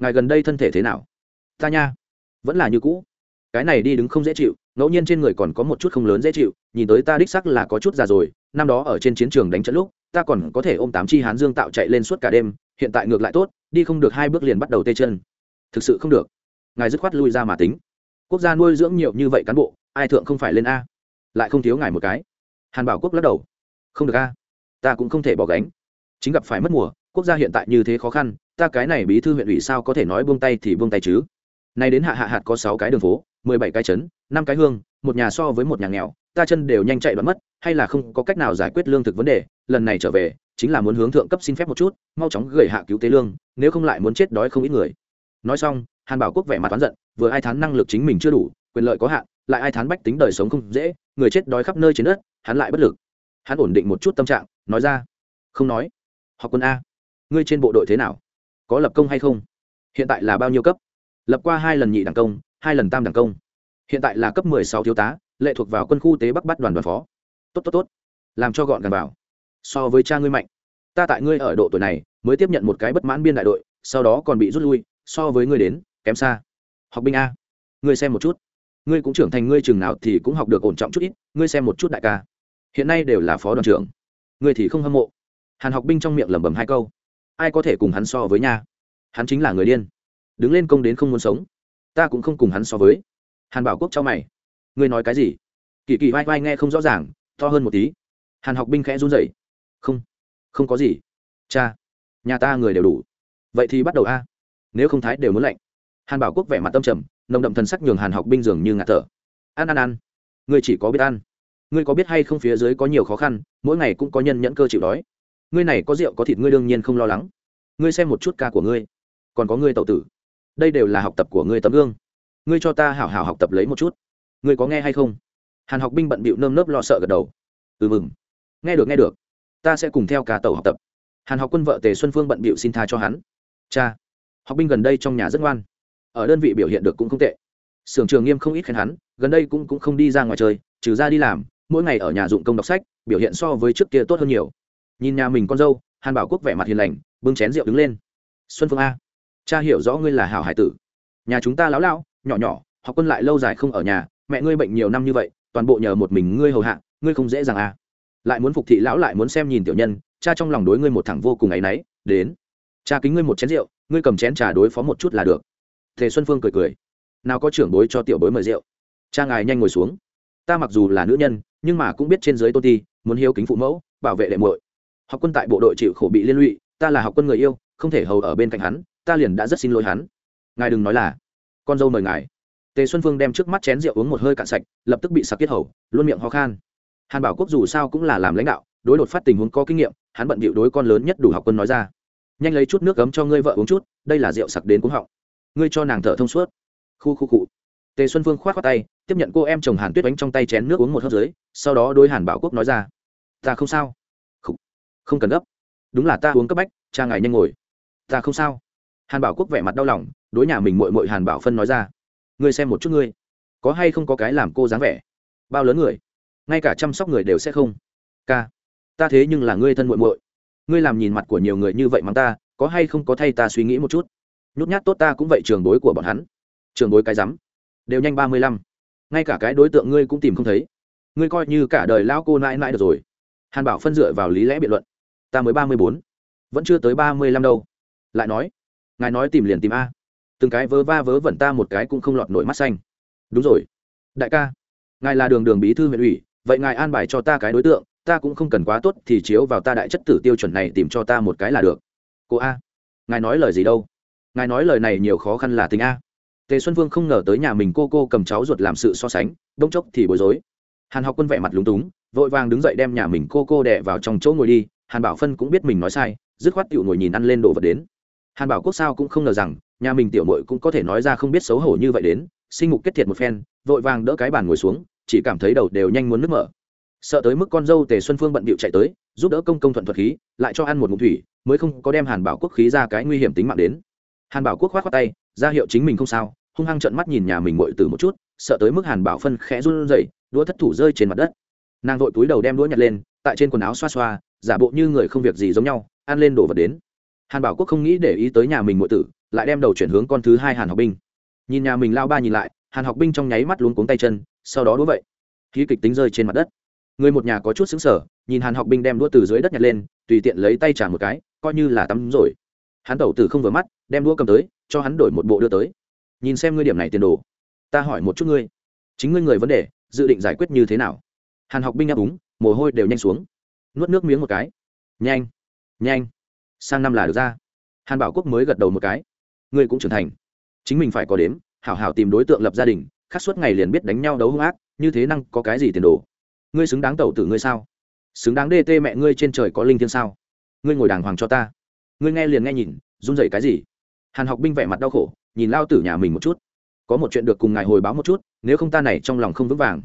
ngài gần đây thân thể thế nào? Ta nha, vẫn là như cũ. Cái này đi đứng không dễ chịu, ngẫu nhiên trên người còn có một chút không lớn dễ chịu, nhìn tới ta đích sắc là có chút già rồi, năm đó ở trên chiến trường đánh trận lúc, ta còn có thể ôm tám chi hán dương tạo chạy lên suốt cả đêm, hiện tại ngược lại tốt, đi không được hai bước liền bắt đầu tê chân. Thực sự không được. Ngài dứt khoát lui ra mà tính. Quốc gia nuôi dưỡng nhiều như vậy cán bộ, ai thượng không phải lên a? Lại không thiếu ngài một cái. Hàn bảo quốc lắc đầu. Không được a. Ta cũng không thể bỏ gánh. Chính gặp phải mất mùa, quốc gia hiện tại như thế khó khăn ta cái này bí thư huyện ủy sao có thể nói buông tay thì buông tay chứ? Nay đến hạ hạ hạt có sáu cái đường phố, mười bảy cái trấn, năm cái hương, một nhà so với một nhà nghèo, ta chân đều nhanh chạy đoạn mất, hay là không có cách nào giải quyết lương thực vấn đề, lần này trở về, chính là muốn hướng thượng cấp xin phép một chút, mau chóng gửi hạ cứu tế lương, nếu không lại muốn chết đói không ít người. Nói xong, hàn bảo quốc vẻ mặt oán giận, vừa ai thán năng lực chính mình chưa đủ, quyền lợi có hạn, lại ai thán bách tính đời sống không dễ, người chết đói khắp nơi trên đất, hắn lại bất lực. Hắn ổn định một chút tâm trạng, nói ra, không nói. Học quân a. Ngươi trên bộ đội thế nào? Có lập công hay không? Hiện tại là bao nhiêu cấp? Lập qua hai lần nhị đảng công, hai lần tam đảng công. Hiện tại là cấp mười sáu thiếu tá, lệ thuộc vào quân khu tế bắc bắt đoàn đoàn phó. Tốt tốt tốt. Làm cho gọn gàng vào. So với cha ngươi mạnh. Ta tại ngươi ở độ tuổi này, mới tiếp nhận một cái bất mãn biên đại đội, sau đó còn bị rút lui, so với ngươi đến, kém xa. Học binh a. Ngươi xem một chút. Ngươi cũng trưởng thành, ngươi chừng nào thì cũng học được ổn trọng chút ít, ngươi xem một chút đại ca. Hiện nay đều là phó đoàn trưởng. Ngươi thì không hâm mộ. Hàn học binh trong miệng lẩm bẩm hai câu ai có thể cùng hắn so với nha? Hắn chính là người điên. Đứng lên công đến không muốn sống. Ta cũng không cùng hắn so với. Hàn bảo quốc cho mày. Ngươi nói cái gì? Kỳ kỳ vai vai nghe không rõ ràng, to hơn một tí. Hàn học binh khẽ run rẩy. Không không có gì. Cha, nhà ta người đều đủ. Vậy thì bắt đầu a. Nếu không thái đều muốn lạnh. Hàn bảo quốc vẻ mặt tâm trầm, nồng đậm thần sắc nhường hàn học binh dường như ngạt thở. Ăn ăn ăn ngươi chỉ có biết ăn. Ngươi có biết hay không phía dưới có nhiều khó khăn, mỗi ngày cũng có nhân nhẫn cơ chịu đói ngươi này có rượu có thịt ngươi đương nhiên không lo lắng. Ngươi xem một chút ca của ngươi. Còn có ngươi tậu tử. Đây đều là học tập của ngươi tấm gương. Ngươi cho ta hảo hảo học tập lấy một chút. Ngươi có nghe hay không? Hàn học binh bận bịu nơm nớp lo sợ gật đầu. Ừ mừng. Nghe được nghe được. Ta sẽ cùng theo cả tàu học tập. Hàn học quân vợ tề xuân phương bận bịu xin tha cho hắn. Cha. Học binh gần đây trong nhà rất ngoan. Ở đơn vị biểu hiện được cũng không tệ. Sưởng trường nghiêm không ít khen hắn, gần đây cũng cũng không đi ra ngoài chơi, trừ ra đi làm, mỗi ngày ở nhà dụng công đọc sách, biểu hiện so với trước kia tốt hơn nhiều nhìn nhà mình con dâu, hàn bảo quốc vẻ mặt hiền lành, bưng chén rượu đứng lên. Xuân phương a, cha hiểu rõ ngươi là hảo hải tử. Nhà chúng ta láo lao nhỏ nhỏ, học quân lại lâu dài không ở nhà, mẹ ngươi bệnh nhiều năm như vậy, toàn bộ nhờ một mình ngươi hầu hạ, ngươi không dễ dàng à. Lại muốn phục thị lão lại muốn xem nhìn tiểu nhân, cha trong lòng đối ngươi một thẳng vô cùng áy náy, đến. Cha kính ngươi một chén rượu, ngươi cầm chén trà đối phó một chút là được. Thề xuân phương cười cười. Nào có trưởng bối cho tiểu bối mời rượu. Cha ngài nhanh ngồi xuống. Ta mặc dù là nữ nhân, nhưng mà cũng biết trên dưới tôn ti, muốn hiếu kính phụ mẫu, bảo vệ đệ muội học quân tại bộ đội chịu khổ bị liên lụy, ta là học quân người yêu, không thể hầu ở bên cạnh hắn, ta liền đã rất xin lỗi hắn. Ngài đừng nói là, con dâu mời ngài. Tề xuân phương đem trước mắt chén rượu uống một hơi cạn sạch, lập tức bị sặc kiết hầu, luôn miệng ho khan. Hàn bảo quốc dù sao cũng là làm lãnh đạo, đối đột phát tình huống có kinh nghiệm, hắn bận bịu đối con lớn nhất đủ học quân nói ra. Nhanh lấy chút nước cấm cho ngươi vợ uống chút, đây là rượu sặc đến cuống họng. Ngươi cho nàng thở thông suốt. Khu khu cụ. Tề xuân phương k h o á t khoác tay, tiếp nhận cô em chồng hàn tuyết đánh trong tay chén nước uống một hớp dưới, sau đó đôi hàn bảo quốc nói ra. Ta không sao không, cần gấp. Đúng là ta uống cấp bách cha ngài nhanh ngồi. Ta không sao. Hàn bảo quốc vẻ mặt đau lòng đối nhà mình mội mội hàn bảo phân nói ra. Ngươi xem một chút ngươi. Có hay không có cái làm cô dáng vẻ? Bao lớn người? Ngay cả chăm sóc người đều sẽ không. Ca. Ta thế nhưng là ngươi thân muội muội. Ngươi làm nhìn mặt của nhiều người như vậy mắng ta có hay không có thay ta suy nghĩ một chút? Nhút nhát tốt ta cũng vậy trường bối của bọn hắn. Trường bối cái rắm. Đều nhanh ba mươi lăm. Ngay cả cái đối tượng ngươi cũng tìm không thấy. Ngươi coi như cả đời lao cô nãi nãi được rồi. Hàn bảo phân dựa vào lý lẽ biện luận ta mới ba mươi bốn, vẫn chưa tới ba mươi lăm đâu. Lại nói, ngài nói tìm liền tìm a. Từng cái vớ va vớ vẩn ta một cái cũng không lọt nổi mắt xanh. Đúng rồi. Đại ca, ngài là đường đường bí thư huyện ủy, vậy ngài an bài cho ta cái đối tượng, ta cũng không cần quá tốt thì chiếu vào ta đại chất tử tiêu chuẩn này tìm cho ta một cái là được. Cô a, ngài nói lời gì đâu? Ngài nói lời này nhiều khó khăn là tình a. Tề xuân vương không ngờ tới nhà mình cô cô cầm cháu ruột làm sự so sánh, bỗng chốc thì bối rối. Hàn học quân vẻ mặt lúng túng, vội vàng đứng dậy đem nhà mình cô cô đẻ vào trong chỗ ngồi đi hàn bảo phân cũng biết mình nói sai, dứt khoát tiểu ngồi nhìn ăn lên đồ vật đến. Hàn bảo quốc sao cũng không ngờ rằng, nhà mình tiểu mội cũng có thể nói ra không biết xấu hổ như vậy đến. Sinh mục kết thiệt một phen, vội vàng đỡ cái bàn ngồi xuống, chỉ cảm thấy đầu đều nhanh muốn nước mở. Sợ tới mức con dâu tề xuân phương bận bịu chạy tới, giúp đỡ công công thuận thuật khí, lại cho ăn một ngụm thủy, mới không có đem hàn bảo quốc khí ra cái nguy hiểm tính mạng đến. Hàn bảo quốc khoát khoát tay, ra hiệu chính mình không sao, hung hăng trợn mắt nhìn nhà mình mội từ một chút, sợ tới mức hàn bảo phân khẽ run rẩy, đũa thất thủ rơi trên mặt đất. Nàng vội túi đầu đem đũa nhặt lên, tại trên quần áo xoa xoa giả bộ như người không việc gì giống nhau, ăn lên đổ vật đến. Hàn bảo quốc không nghĩ để ý tới nhà mình ngụy tử, lại đem đầu chuyển hướng con thứ hai hàn học binh. Nhìn nhà mình lao ba nhìn lại, hàn học binh trong nháy mắt luống cuống tay chân, sau đó đũa vậy. Khí kịch tính rơi trên mặt đất. Người một nhà có chút xứng sở nhìn hàn học binh đem đũa từ dưới đất nhặt lên, tùy tiện lấy tay trả một cái, coi như là tắm rồi. Hắn tẩu tử không vừa mắt, đem đũa cầm tới, cho hắn đổi một bộ đưa tới. Nhìn xem ngươi điểm này tiền đồ, ta hỏi một chút ngươi, chính ngươi người vấn đề, dự định giải quyết như thế nào? Hàn học binh áp đúng mồ hôi đều nhanh xuống nuốt nước miếng một cái. Nhanh nhanh, sang năm là được ra. Hàn bảo quốc mới gật đầu một cái. Ngươi cũng trưởng thành. Chính mình phải có đếm, hảo hảo tìm đối tượng lập gia đình, khắc suốt ngày liền biết đánh nhau đấu hung ác, như thế năng có cái gì tiền đồ? Ngươi xứng đáng tẩu tử ngươi sao? Xứng đáng đê tê mẹ ngươi trên trời có linh thiên sao? Ngươi ngồi đàng hoàng cho ta. Ngươi nghe liền nghe nhìn, run rẩy cái gì? Hàn học binh vẻ mặt đau khổ, nhìn lao tử nhà mình một chút. Có một chuyện được cùng ngài hồi báo một chút, nếu không ta này trong lòng không vững vàng.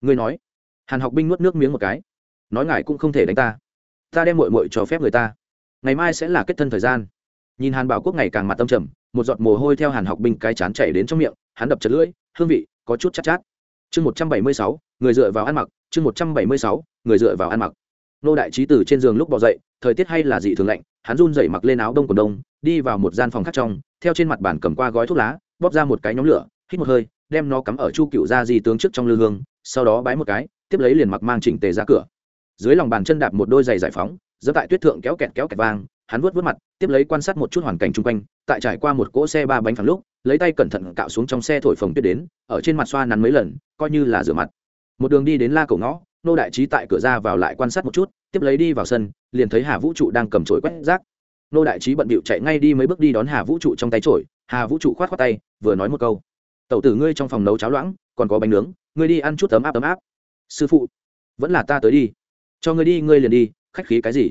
Ngươi nói. Hàn học binh nuốt nước miếng một cái nói ngài cũng không thể đánh ta. Ta đem mội mội cho phép người ta. Ngày mai sẽ là kết thân thời gian. Nhìn hàn bảo quốc ngày càng mặt tâm trầm một giọt mồ hôi theo hàn học binh cái chán chảy đến trong miệng hắn đập chật lưỡi hương vị có chút chát, chát. Chương một trăm bảy mươi sáu người dựa vào ăn mặc. Chương một trăm bảy mươi sáu người dựa vào ăn mặc. Nô đại trí từ trên giường lúc bỏ dậy thời tiết hay là dị thường lạnh hắn run dậy mặc lên áo đông quần đông đi vào một gian phòng khác trong theo trên mặt bàn cầm qua gói thuốc lá bóp ra một cái nhóm lửa hít một hơi đem nó cắm ở chu cựu ra di tướng trước trong lư hương sau đó bái một cái tiếp lấy liền mặc mang chỉnh tề ra cửa dưới lòng bàn chân đạp một đôi giày giải phóng dẫm tại tuyết thượng kéo kẹt kéo kẹt vang, hắn vuốt vuốt mặt, tiếp lấy quan sát một chút hoàn cảnh chung quanh, tại trải qua một cỗ xe ba bánh phẳng lúc, lấy tay cẩn thận cạo xuống trong xe thổi phồng tuyết đến, ở trên mặt xoa nắn mấy lần, coi như là rửa mặt. Một đường đi đến la cổ ngõ, nô đại trí tại cửa ra vào lại quan sát một chút, tiếp lấy đi vào sân, liền thấy hà vũ trụ đang cầm chổi quét rác. Nô đại trí bận bịu chạy ngay đi mấy bước đi đón hà vũ trụ trong tay chổi, hà vũ trụ khoát khoát tay, vừa nói một câu. Tẩu tử ngươi trong phòng nấu cháo loãng, còn có bánh nướng, ngươi đi ăn chút ấm áp ấm áp. Sư phụ, vẫn là ta tới đi cho ngươi đi, ngươi liền đi, khách khí cái gì?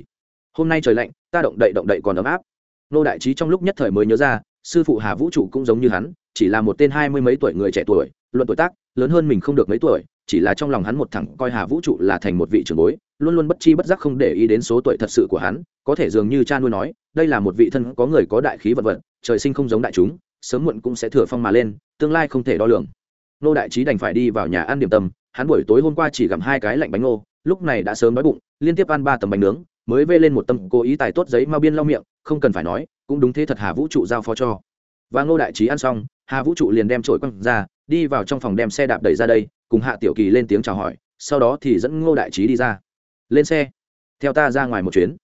Hôm nay trời lạnh, ta động đậy động đậy còn ấm áp. Nô đại trí trong lúc nhất thời mới nhớ ra, sư phụ hà vũ trụ cũng giống như hắn, chỉ là một tên hai mươi mấy tuổi người trẻ tuổi, luận tuổi tác, lớn hơn mình không được mấy tuổi, chỉ là trong lòng hắn một thẳng coi hà vũ trụ là thành một vị trưởng bối, luôn luôn bất chi bất giác không để ý đến số tuổi thật sự của hắn, có thể dường như cha nuôi nói, đây là một vị thân có người có đại khí vật vật, trời sinh không giống đại chúng, sớm muộn cũng sẽ thừa phong mà lên, tương lai không thể đo lường. Nô đại trí đành phải đi vào nhà ăn điểm tâm, hắn buổi tối hôm qua chỉ gặm hai cái lạnh bánh ngô lúc này đã sớm đói bụng, liên tiếp ăn ba tầm bánh nướng, mới vê lên một tâm cố ý tài tốt giấy mau biên lau miệng, không cần phải nói, cũng đúng thế thật hà vũ trụ giao phó cho. Và ngô đại trí ăn xong, hà vũ trụ liền đem trội quăng ra, đi vào trong phòng đem xe đạp đẩy ra đây, cùng hạ tiểu kỳ lên tiếng chào hỏi, sau đó thì dẫn ngô đại trí đi ra. Lên xe. Theo ta ra ngoài một chuyến.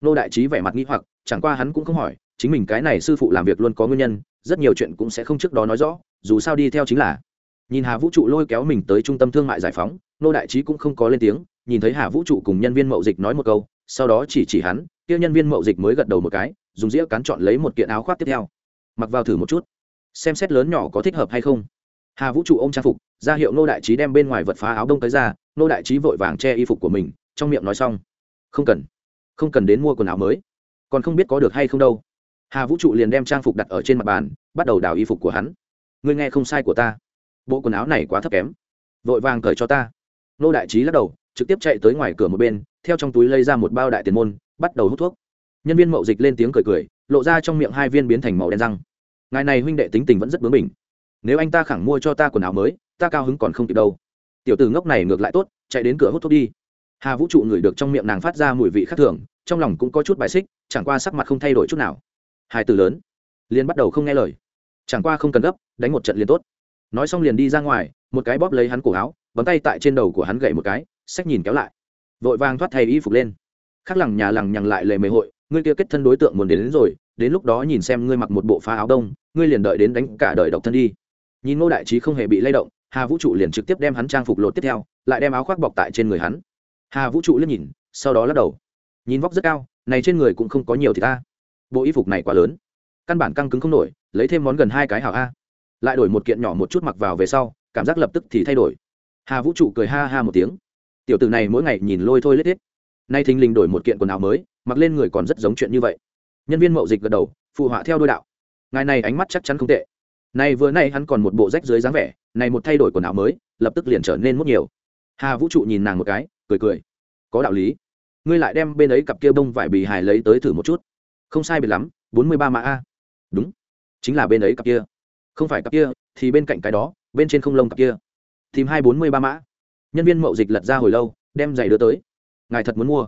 Ngô đại trí vẻ mặt nghĩ hoặc, chẳng qua hắn cũng không hỏi, chính mình cái này sư phụ làm việc luôn có nguyên nhân, rất nhiều chuyện cũng sẽ không trước đó nói rõ, dù sao đi theo chính là. Nhìn hà vũ trụ lôi kéo mình tới trung tâm thương mại giải phóng, ngô đại trí cũng không có lên tiếng nhìn thấy hà vũ trụ cùng nhân viên mậu dịch nói một câu, sau đó chỉ chỉ hắn, kia nhân viên mậu dịch mới gật đầu một cái, dùng dĩa cán chọn lấy một kiện áo khoác tiếp theo. Mặc vào thử một chút, xem xét lớn nhỏ có thích hợp hay không. Hà vũ trụ ô m trang phục, ra hiệu nô đại trí đem bên ngoài vật phá áo đông tới ra nô đại trí vội vàng che y phục của mình, trong miệng nói xong, không cần không cần đến mua quần áo mới, còn không biết có được hay không đâu. Hà vũ trụ liền đem trang phục đặt ở trên mặt bàn, bắt đầu đào y phục của hắn. Ngươi nghe không sai của ta, bộ quần áo này quá thấp kém, vội vàng cởi cho ta. Nô đại trí lắc đầu trực tiếp chạy tới ngoài cửa một bên, theo trong túi lấy ra một bao đại tiền môn, bắt đầu hút thuốc. Nhân viên mậu dịch lên tiếng cười cười, lộ ra trong miệng hai viên biến thành màu đen răng. Ngài này huynh đệ tính tình vẫn rất bướng bỉnh. Nếu anh ta khẳng mua cho ta quần áo mới, ta cao hứng còn không kịp đâu. Tiểu tử ngốc này ngược lại tốt, chạy đến cửa hút thuốc đi. Hà vũ trụ ngửi được trong miệng nàng phát ra mùi vị khác thường, trong lòng cũng có chút bài xích, chẳng qua sắc mặt không thay đổi chút nào. Hai từ lớn, liền bắt đầu không nghe lời. Chẳng qua không cần gấp, đánh một trận liền tốt. Nói xong liền đi ra ngoài, một cái bóp lấy hắn cổ áo bấm tay tại trên đầu của hắn gậy một cái sách nhìn kéo lại. Vội vàng thoát thay y phục lên. Khắc lằng nhà lằng nhằng lại lề mề hội ngươi kia kết thân đối tượng muốn đến, đến rồi đến lúc đó nhìn xem ngươi mặc một bộ phá áo đông ngươi liền đợi đến đánh cả đời độc thân đi. Nhìn ngô đại trí không hề bị lay động hà vũ trụ liền trực tiếp đem hắn trang phục lột tiếp theo lại đem áo khoác bọc tại trên người hắn. Hà vũ trụ liếc nhìn sau đó lắc đầu. Nhìn vóc rất cao này trên người cũng không có nhiều thì ta. Bộ y phục này quá lớn. Căn bản căng cứng không nổi lấy thêm món gần hai cái hảo a. Lại đổi một kiện nhỏ một chút mặc vào về sau cảm giác lập tức thì thay đổi hà vũ trụ cười ha ha một tiếng. Tiểu tử này mỗi ngày nhìn lôi thôi lết hết. Nay thình lình đổi một kiện quần áo mới, mặc lên người còn rất giống chuyện như vậy. Nhân viên mậu dịch gật đầu, phụ họa theo đôi đạo. Ngài này ánh mắt chắc chắn không tệ. Này vừa nay hắn còn một bộ rách dưới dáng vẻ này một thay đổi quần áo mới, lập tức liền trở nên mốt nhiều. Hà vũ trụ nhìn nàng một cái, cười cười. Có đạo lý. Ngươi lại đem bên ấy cặp kia bông vải bì hài lấy tới thử một chút. Không sai biệt lắm, bốn mươi ba mã a. Đúng. Chính là bên ấy cặp kia. Không phải cặp kia, thì bên cạnh cái đó, bên trên không lông cặp kia tìm hai bốn mươi ba mã. Nhân viên mậu dịch lật ra hồi lâu, đem giày đưa tới. Ngài thật muốn mua.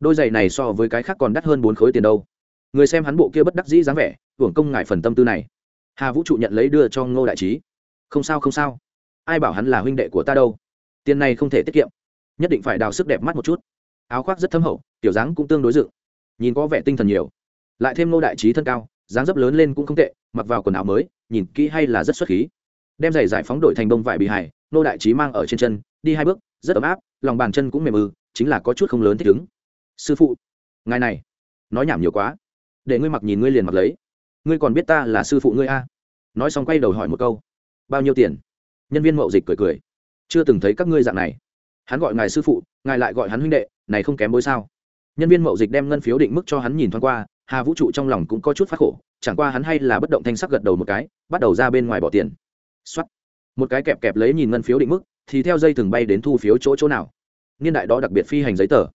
Đôi giày này so với cái khác còn đắt hơn bốn khối tiền đâu. Người xem hắn bộ kia bất đắc dĩ dáng vẻ, hưởng công ngài phần tâm tư này. Hà vũ trụ nhận lấy đưa cho ngô đại trí. Không sao không sao. Ai bảo hắn là huynh đệ của ta đâu. Tiền này không thể tiết kiệm. Nhất định phải đào sức đẹp mắt một chút. Áo khoác rất thâm hậu, kiểu dáng cũng tương đối dự nhìn có vẻ tinh thần nhiều. Lại thêm ngô đại trí thân cao, dáng dấp lớn lên cũng không tệ, mặc vào quần áo mới, nhìn kỹ hay là rất xuất khí. Đem giày giải phóng đổi thành đông vải bị hải nô đại trí mang ở trên chân, đi hai bước, rất ấm áp, lòng bàn chân cũng mềm ư chính là có chút không lớn thích ứng. Sư phụ, ngài này, nói nhảm nhiều quá. Để ngươi mặc nhìn ngươi liền mặc lấy. Ngươi còn biết ta là sư phụ ngươi a? Nói xong quay đầu hỏi một câu. Bao nhiêu tiền? Nhân viên mậu dịch cười cười. Chưa từng thấy các ngươi dạng này. Hắn gọi ngài sư phụ, ngài lại gọi hắn huynh đệ, này không kém bối sao? Nhân viên mậu dịch đem ngân phiếu định mức cho hắn nhìn thoáng qua, hà vũ trụ trong lòng cũng có chút phát khổ, chẳng qua hắn hay là bất động thanh sắc gật đầu một cái, bắt đầu ra bên ngoài bỏ tiền. X một cái kẹp kẹp lấy nhìn ngân phiếu định mức, thì theo dây thường bay đến thu phiếu chỗ chỗ nào. Niên đại đó đặc biệt phi hành giấy tờ.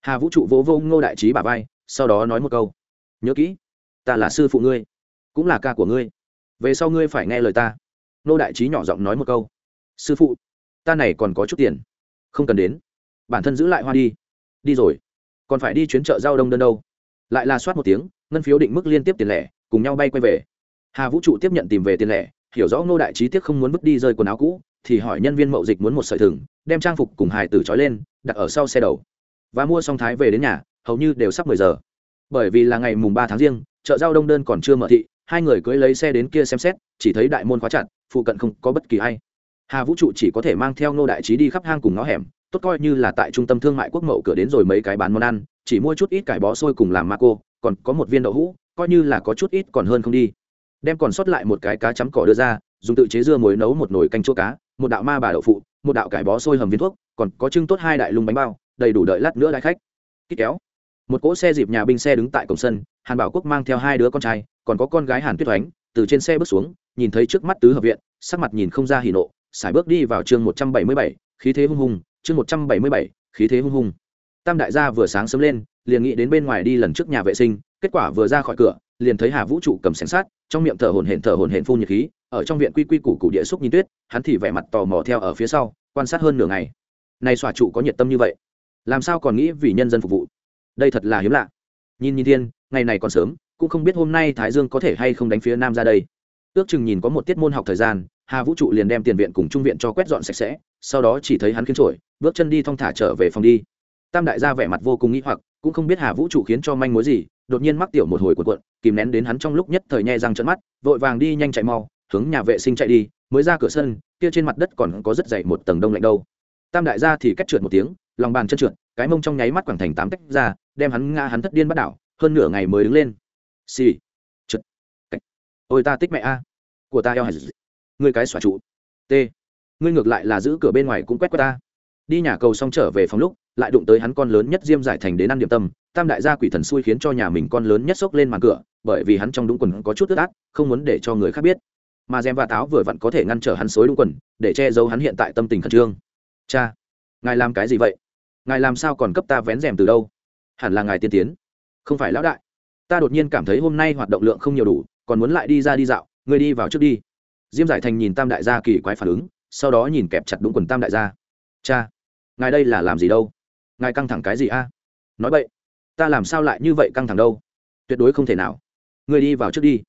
Hà vũ trụ vỗ vô ngô đại trí bà vai, sau đó nói một câu. Nhớ kỹ, ta là sư phụ ngươi, cũng là ca của ngươi. Về sau ngươi phải nghe lời ta. Ngô đại trí nhỏ giọng nói một câu. Sư phụ, ta này còn có chút tiền. Không cần đến. Bản thân giữ lại hoa đi. Đi rồi. Còn phải đi chuyến chợ giao đông đơn đâu. Lại là soát một tiếng, ngân phiếu định mức liên tiếp tiền lẻ, cùng nhau bay quay về. Hà vũ trụ tiếp nhận tìm về tiền lẻ hiểu rõ ngô đại trí tiếc không muốn vứt đi rơi quần áo cũ, thì hỏi nhân viên mậu dịch muốn một sợi thừng, đem trang phục cùng hài tử trói lên, đặt ở sau xe đầu. Và mua xong thái về đến nhà, hầu như đều sắp mười giờ. Bởi vì là ngày mùng ba tháng riêng, chợ giao đông đơn còn chưa mở thị, hai người cưới lấy xe đến kia xem xét, chỉ thấy đại môn khóa chặt, phụ cận không có bất kỳ ai. Hà vũ trụ chỉ có thể mang theo ngô đại trí đi khắp hang cùng ngõ hẻm, tốt coi như là tại trung tâm thương mại quốc mậu cửa đến rồi mấy cái bán món ăn, chỉ mua chút ít cải bó sôi cùng làm ma cô, còn có một viên đậu hũ, coi như là có chút ít còn hơn không đi đem còn sót lại một cái cá chấm cỏ đưa ra, dùng tự chế dưa muối nấu một nồi canh chua cá, một đạo ma bà đậu phụ, một đạo cải bó sôi hầm viên thuốc, còn có trưng tốt hai đại lung bánh bao, đầy đủ đợi lát nữa đại khách. Kích kéo. Một cỗ xe dịp nhà binh xe đứng tại cổng sân, hàn bảo quốc mang theo hai đứa con trai, còn có con gái hàn tuyết oánh từ trên xe bước xuống, nhìn thấy trước mắt tứ hợp viện, sắc mặt nhìn không ra hỉ nộ sải bước đi vào chương một trăm bảy mươi bảy, khí thế hung hùng, chương một trăm bảy mươi bảy, khí thế hung hùng. Tam đại gia vừa sáng sớm lên, liền nghĩ đến bên ngoài đi lần trước nhà vệ sinh, kết quả vừa ra khỏi cửa liền thấy hà vũ trụ cầm sẻng sát trong miệng thở hồn hển thở hồn hển phun nhiệt khí, ở trong viện quy quy củ củ địa xúc nhìn tuyết, hắn thì vẻ mặt tò mò theo ở phía sau, quan sát hơn nửa ngày. Này xòa trụ có nhiệt tâm như vậy, làm sao còn nghĩ vì nhân dân phục vụ? Đây thật là hiếm lạ. Nhìn nhìn thiên, ngày này còn sớm, cũng không biết hôm nay thái dương có thể hay không đánh phía nam ra đây. Ước chừng nhìn có một tiết môn học thời gian, hà vũ trụ liền đem tiền viện cùng trung viện cho quét dọn sạch sẽ, sau đó chỉ thấy hắn khiến trổi bước chân đi thong thả trở về phòng đi. Tam đại gia vẻ mặt vô cùng nghĩ hoặc, cũng không biết hà vũ trụ khiến cho manh mối gì đột nhiên mắc tiểu một hồi cuộn cuộn, kìm nén đến hắn trong lúc nhất thời nhẹ răng trợn mắt, vội vàng đi nhanh chạy mau, hướng nhà vệ sinh chạy đi, mới ra cửa sân, kia trên mặt đất còn có rất dày một tầng đông lạnh đâu. Tam đại gia thì cách trượt một tiếng, lòng bàn chân trượt, cái mông trong nháy mắt quẳng thành tám tách ra, đem hắn ngã hắn thất điên bắt đảo, hơn nửa ngày mới đứng lên. Xì. Trượt. Cách ôi ta tích mẹ a. Của ta eo hạt người cái xòa trụ. T. Ngươi ngược lại là giữ cửa bên ngoài cũng quét qua ta đi nhà cầu xong trở về phòng lúc, lại đụng tới hắn con lớn nhất diêm giải thành đến ăn điểm tâm. Tam đại gia quỷ thần xui khiến cho nhà mình con lớn nhất xốc lên màn cửa, bởi vì hắn trong đúng quần có chút ướt át, không muốn để cho người khác biết. Mà gem và táo vừa vặn có thể ngăn trở hắn xối đúng quần, để che giấu hắn hiện tại tâm tình khẩn trương. Cha, ngài làm cái gì vậy? Ngài làm sao còn cấp ta vén rèm từ đâu? Hẳn là ngài tiên tiến. Không phải lão đại. Ta đột nhiên cảm thấy hôm nay hoạt động lượng không nhiều đủ, còn muốn lại đi ra đi dạo. Người đi vào trước đi. Diêm giải thành nhìn tam đại gia kỳ quái phản ứng, sau đó nhìn kẹp chặt đúng quần tam đại gia cha ngài đây là làm gì đâu? Ngài căng thẳng cái gì a? Nói vậy ta làm sao lại như vậy căng thẳng đâu? Tuyệt đối không thể nào. Người đi vào trước đi.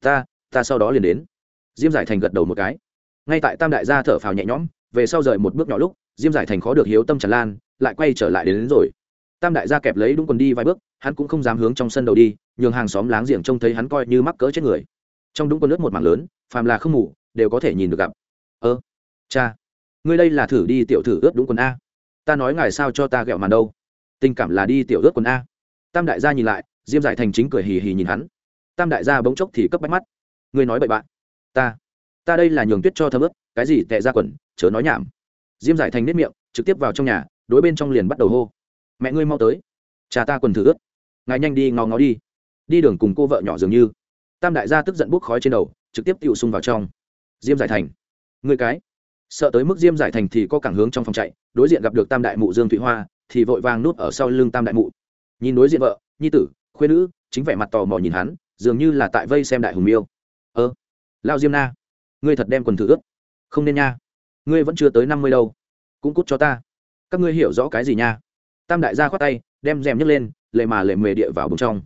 Ta ta sau đó liền đến. Diêm giải thành gật đầu một cái. Ngay tại tam đại gia thở phào nhẹ nhõm về sau rời một bước nhỏ lúc diêm giải thành khó được hiếu tâm tràn lan lại quay trở lại đến, đến rồi. Tam đại gia kẹp lấy đúng quần đi vài bước hắn cũng không dám hướng trong sân đầu đi nhường hàng xóm láng giềng trông thấy hắn coi như mắc cỡ chết người. Trong đúng quần nước một mảng lớn phàm là không ngủ đều có thể nhìn được gặp. Ơ cha ngươi đây là thử đi tiểu thử ướt đúng quần a. Ta nói ngài sao cho ta ghẹo màn đâu? Tình cảm là đi tiểu ướt quần a. Tam đại gia nhìn lại, diêm giải thành chính cười hì hì nhìn hắn. Tam đại gia bỗng chốc thì cấp bách mắt. Ngươi nói bậy bạn. Ta ta đây là nhường tuyết cho thấm ướt, cái gì tệ ra quần, chớ nói nhảm. Diêm giải thành nếp miệng, trực tiếp vào trong nhà, đối bên trong liền bắt đầu hô. Mẹ ngươi mau tới. Cha ta quần thử ướt. Ngài nhanh đi ngó ngó đi. Đi đường cùng cô vợ nhỏ dường như. Tam đại gia tức giận bốc khói trên đầu, trực tiếp tự xung vào trong. Diêm giải thành người cái sợ tới mức diêm giải thành thì có cảng hướng trong phòng chạy, đối diện gặp được tam đại mụ dương thụy hoa, thì vội vàng nút ở sau lưng tam đại mụ. Nhìn đối diện vợ, nhi tử khuyên nữ, chính vẻ mặt tò mò nhìn hắn, dường như là tại vây xem đại hùng miêu. Ơ, lao diêm na, ngươi thật đem quần thử ướt. Không nên nha, ngươi vẫn chưa tới năm mươi đâu, cũng cút cho ta. Các ngươi hiểu rõ cái gì nha? Tam đại gia khoát tay, đem rèm nhấc lên, lệ mà lệ mề địa vào bùng trong.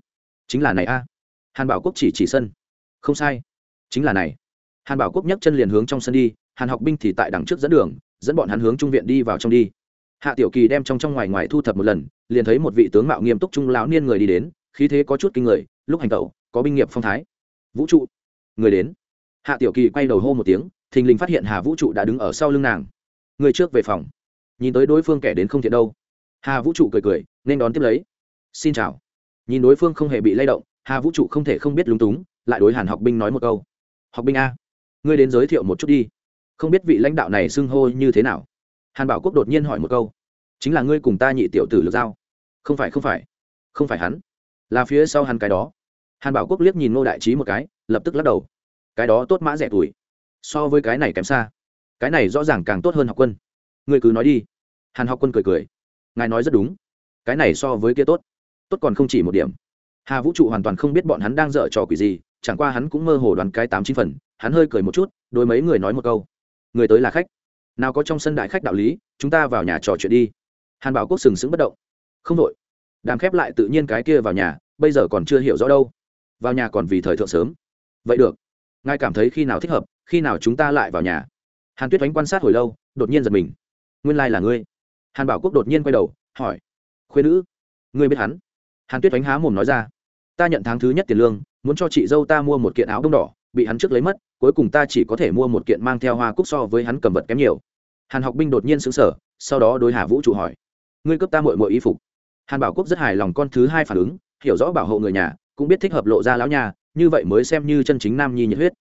Chính là này a. Hàn bảo quốc chỉ chỉ sân. Không sai, chính là này hàn bảo quốc nhấc chân liền hướng trong sân đi, hàn học binh thì tại đằng trước dẫn đường, dẫn bọn hắn hướng trung viện đi vào trong đi. Hạ tiểu kỳ đem trong trong ngoài ngoài thu thập một lần, liền thấy một vị tướng mạo nghiêm túc trung lão niên người đi đến, khí thế có chút kinh người, lúc hành tẩu, có binh nghiệp phong thái. Vũ trụ, người đến. Hạ tiểu kỳ quay đầu hô một tiếng, thình lình phát hiện hà vũ trụ đã đứng ở sau lưng nàng. Người trước về phòng. Nhìn tới đối phương kẻ đến không thiện đâu. Hà vũ trụ cười cười, nên đón tiếp lấy. Xin chào. Nhìn đối phương không hề bị lay động, hà vũ trụ không thể không biết lúng túng, lại đối hàn học binh nói một câu. Học binh a ngươi đến giới thiệu một chút đi. Không biết vị lãnh đạo này xưng hô như thế nào. Hàn bảo quốc đột nhiên hỏi một câu. Chính là ngươi cùng ta nhị tiểu tử lược giao. Không phải không phải. Không phải hắn. Là phía sau hắn cái đó. Hàn bảo quốc liếc nhìn ngô đại trí một cái, lập tức lắc đầu. Cái đó tốt mã rẻ tuổi. So với cái này kém xa. Cái này rõ ràng càng tốt hơn học quân. Ngươi cứ nói đi. Hàn học quân cười cười. Ngài nói rất đúng. Cái này so với kia tốt. Tốt còn không chỉ một điểm. Hà vũ trụ hoàn toàn không biết bọn hắn đang dở trò quỷ gì, chẳng qua hắn cũng mơ hồ đoán cái tám chín phần hắn hơi cười một chút đôi mấy người nói một câu. Người tới là khách. Nào có trong sân đại khách đạo lý, chúng ta vào nhà trò chuyện đi. Hàn bảo quốc sừng sững bất động. Không đội đàm khép lại tự nhiên cái kia vào nhà, bây giờ còn chưa hiểu rõ đâu. Vào nhà còn vì thời thượng sớm. Vậy được. Ngài cảm thấy khi nào thích hợp, khi nào chúng ta lại vào nhà? Hàn tuyết oánh quan sát hồi lâu, đột nhiên giật mình. Nguyên lai là ngươi. Hàn bảo quốc đột nhiên quay đầu, hỏi. Khuyên nữ, ngươi biết hắn? Hàn tuyết oánh há mồm nói ra. Ta nhận tháng thứ nhất tiền lương, muốn cho chị dâu ta mua một kiện áo đông đỏ, bị hắn trước lấy mất cuối cùng ta chỉ có thể mua một kiện mang theo hoa cúc so với hắn cầm vật kém nhiều. Hàn học binh đột nhiên xứng sở sau đó đối hà vũ trụ hỏi, ngươi cấp ta mội mội y phục? Hàn bảo quốc rất hài lòng con thứ hai phản ứng, hiểu rõ bảo hộ người nhà, cũng biết thích hợp lộ ra lão nhà như vậy mới xem như chân chính nam nhi nhiệt huyết.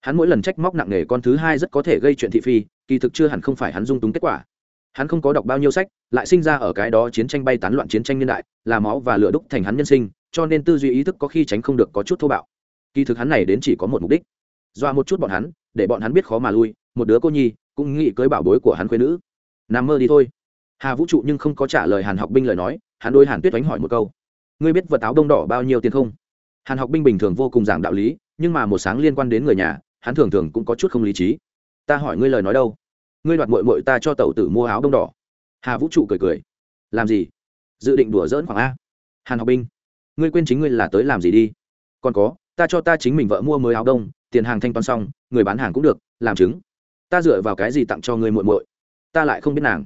Hắn mỗi lần trách móc nặng nề con thứ hai rất có thể gây chuyện thị phi, kỳ thực chưa hẳn không phải hắn dung túng kết quả. Hắn không có đọc bao nhiêu sách, lại sinh ra ở cái đó chiến tranh bay tán loạn chiến tranh niên đại, là máu và lửa đúc thành hắn nhân sinh, cho nên tư duy ý thức có khi tránh không được có chút thô bạo. Kỳ thực hắn này đến chỉ có một mục đích dọa một chút bọn hắn, để bọn hắn biết khó mà lui, một đứa cô nhi cũng nghĩ cưới bảo bối của hắn khuê nữ. Nằm mơ đi thôi. Hà vũ trụ nhưng không có trả lời hàn học binh lời nói, hắn đôi hàn tuyết đánh hỏi một câu. Ngươi biết vật áo đông đỏ bao nhiêu tiền không? Hàn học binh bình thường vô cùng giảng đạo lý, nhưng mà một sáng liên quan đến người nhà, hắn thường thường cũng có chút không lý trí. Ta hỏi ngươi lời nói đâu? Ngươi đoạt mội mội ta cho tẩu tử mua áo đông đỏ. Hà vũ trụ cười cười. Làm gì? Dự định đùa dỡn khoảng a. Hàn học binh. Ngươi quên chính ngươi là tới làm gì đi? Còn có, ta cho ta chính mình vợ mua mới áo đông tiền hàng thanh toán xong, người bán hàng cũng được, làm chứng. Ta dựa vào cái gì tặng cho ngươi muội muội? Ta lại không biết nàng.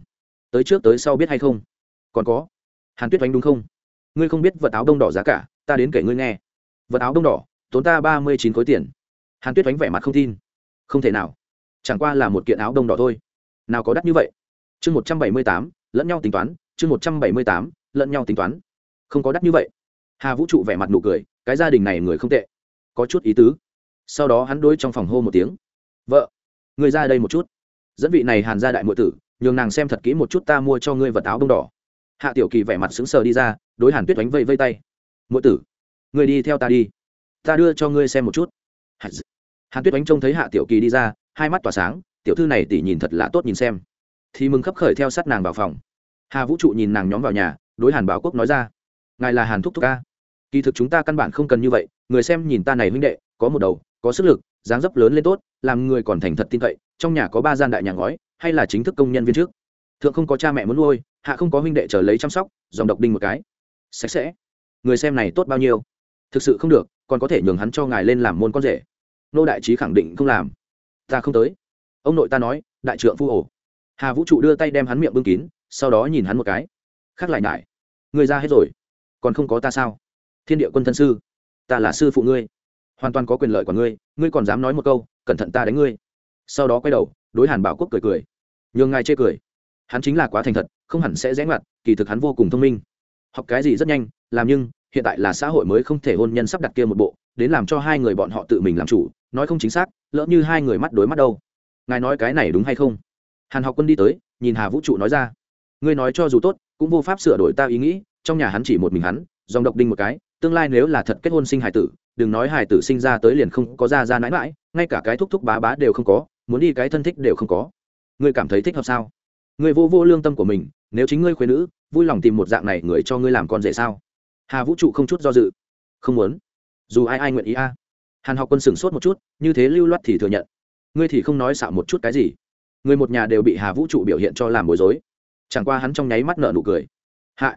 Tới trước tới sau biết hay không? Còn có. Hàn tuyết oanh đúng không? Ngươi không biết vật áo đông đỏ giá cả, ta đến kể ngươi nghe. Vật áo đông đỏ, tốn ta ba mươi chín khối tiền. Hàn tuyết oánh vẻ mặt không tin. Không thể nào. Chẳng qua là một kiện áo đông đỏ thôi. Nào có đắt như vậy? Chương một trăm bảy mươi tám, lẫn nhau tính toán, chương một trăm bảy mươi tám, lẫn nhau tính toán. Không có đắt như vậy. Hà vũ trụ vẻ mặt nụ cười, cái gia đình này người không tệ. Có chút ý tứ sau đó hắn đôi trong phòng hô một tiếng. Vợ, người ra đây một chút. Dẫn vị này hàn ra đại muội tử, nhường nàng xem thật kỹ một chút ta mua cho ngươi vật áo đông đỏ. Hạ tiểu kỳ vẻ mặt sững sờ đi ra, đối hàn tuyết đánh vây vây tay. Muội tử người đi theo ta đi. Ta đưa cho ngươi xem một chút. Hàn tuyết đánh trông thấy hạ tiểu kỳ đi ra, hai mắt tỏa sáng, tiểu thư này tỉ nhìn thật là tốt nhìn xem. Thì mừng khấp khởi theo sát nàng vào phòng. Hà vũ trụ nhìn nàng nhóm vào nhà, đối hàn bảo quốc nói ra, ngài là hàn thúc thúc ca. Kỳ thực chúng ta căn bản không cần như vậy, người xem nhìn ta này huynh đệ, có một đầu có sức lực, dáng dấp lớn lên tốt, làm người còn thành thật tin cậy, trong nhà có ba gian đại nhà ngói, hay là chính thức công nhân viên trước. Thượng không có cha mẹ muốn nuôi, hạ không có huynh đệ chờ lấy chăm sóc, dòng độc đinh một cái. Sạch sẽ. Người xem này tốt bao nhiêu? Thực sự không được, còn có thể nhường hắn cho ngài lên làm môn con rể. Nô đại trí khẳng định không làm. Ta không tới. Ông nội ta nói, đại trượng phu ổ. Hà vũ trụ đưa tay đem hắn miệng bưng kín, sau đó nhìn hắn một cái. Khác lại nại người ra hết rồi. Còn không có ta sao? Thiên địa quân thân sư. Ta là sư phụ ngươi hoàn toàn có quyền lợi của ngươi ngươi còn dám nói một câu, cẩn thận ta đánh ngươi. Sau đó quay đầu, đối hàn bảo quốc cười cười. Nhường ngài chê cười. Hắn chính là quá thành thật, không hẳn sẽ rẽ ngoặt, kỳ thực hắn vô cùng thông minh. Học cái gì rất nhanh, làm nhưng, hiện tại là xã hội mới không thể hôn nhân sắp đặt kia một bộ, đến làm cho hai người bọn họ tự mình làm chủ, nói không chính xác, lỡ như hai người mắt đối mắt đâu. Ngài nói cái này đúng hay không? Hàn học quân đi tới, nhìn hà vũ trụ nói ra. Ngươi nói cho dù tốt, cũng vô pháp sửa đổi ta ý nghĩ, trong nhà hắn chỉ một mình hắn, dòng độc đinh một cái, tương lai nếu là thật kết hôn sinh hài tử đừng nói hài tử sinh ra tới liền không có ra ra mãi mãi ngay cả cái thúc thúc bá bá đều không có, muốn đi cái thân thích đều không có. Ngươi cảm thấy thích hợp sao? Ngươi vô vô lương tâm của mình, nếu chính ngươi khuyên nữ, vui lòng tìm một dạng này người cho ngươi làm con rể sao? Hà vũ trụ không chút do dự. Không muốn. Dù ai ai nguyện ý a. Hàn học quân sửng sốt một chút, như thế lưu loát thì thừa nhận. Ngươi thì không nói xạo một chút cái gì. Người một nhà đều bị hà vũ trụ biểu hiện cho làm bối rối. Chẳng qua hắn trong nháy mắt nợ nụ cười. Hạ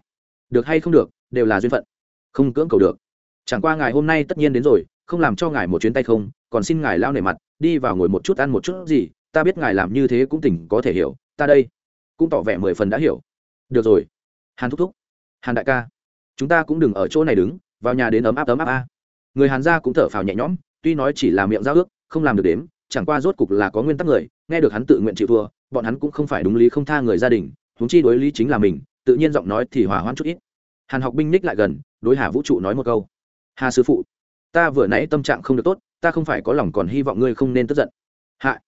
được hay không được, đều là duyên phận. Không cưỡng cầu được chẳng qua ngài hôm nay tất nhiên đến rồi, không làm cho ngài một chuyến tay không, còn xin ngài lao nề mặt, đi vào ngồi một chút ăn một chút gì, ta biết ngài làm như thế cũng tỉnh có thể hiểu, ta đây cũng tỏ vẻ mười phần đã hiểu. Được rồi. Hàn thúc thúc. Hàn đại ca. Chúng ta cũng đừng ở chỗ này đứng, vào nhà đến ấm áp ấm áp a. Người hàn gia cũng thở phào nhẹ nhõm, tuy nói chỉ là miệng giao ước, không làm được đếm, chẳng qua rốt cục là có nguyên tắc người, nghe được hắn tự nguyện chịu thua, bọn hắn cũng không phải đúng lý không tha người gia đình, huống chi đối lý chính là mình, tự nhiên giọng nói thì hòa hoãn chút ít. Hàn học binh ních lại gần, đối hà vũ trụ nói một câu hà sư phụ, ta vừa nãy tâm trạng không được tốt, ta không phải có lòng còn hy vọng ngươi không nên tức giận. Hạ,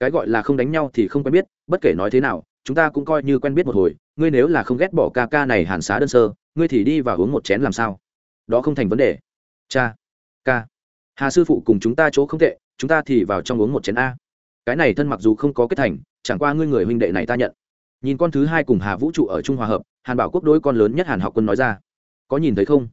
cái gọi là không đánh nhau thì không quen biết, bất kể nói thế nào, chúng ta cũng coi như quen biết một hồi, ngươi nếu là không ghét bỏ ca ca này hàn xá đơn sơ, ngươi thì đi vào uống một chén làm sao? Đó không thành vấn đề. Cha, ca, hà sư phụ cùng chúng ta chỗ không tệ, chúng ta thì vào trong uống một chén a. Cái này thân mặc dù không có kết thành, chẳng qua ngươi người huynh đệ này ta nhận. Nhìn con thứ hai cùng hà vũ trụ ở trung hòa hợp, hàn bảo quốc đối con lớn nhất hàn học quân nói ra. Có nhìn thấy không?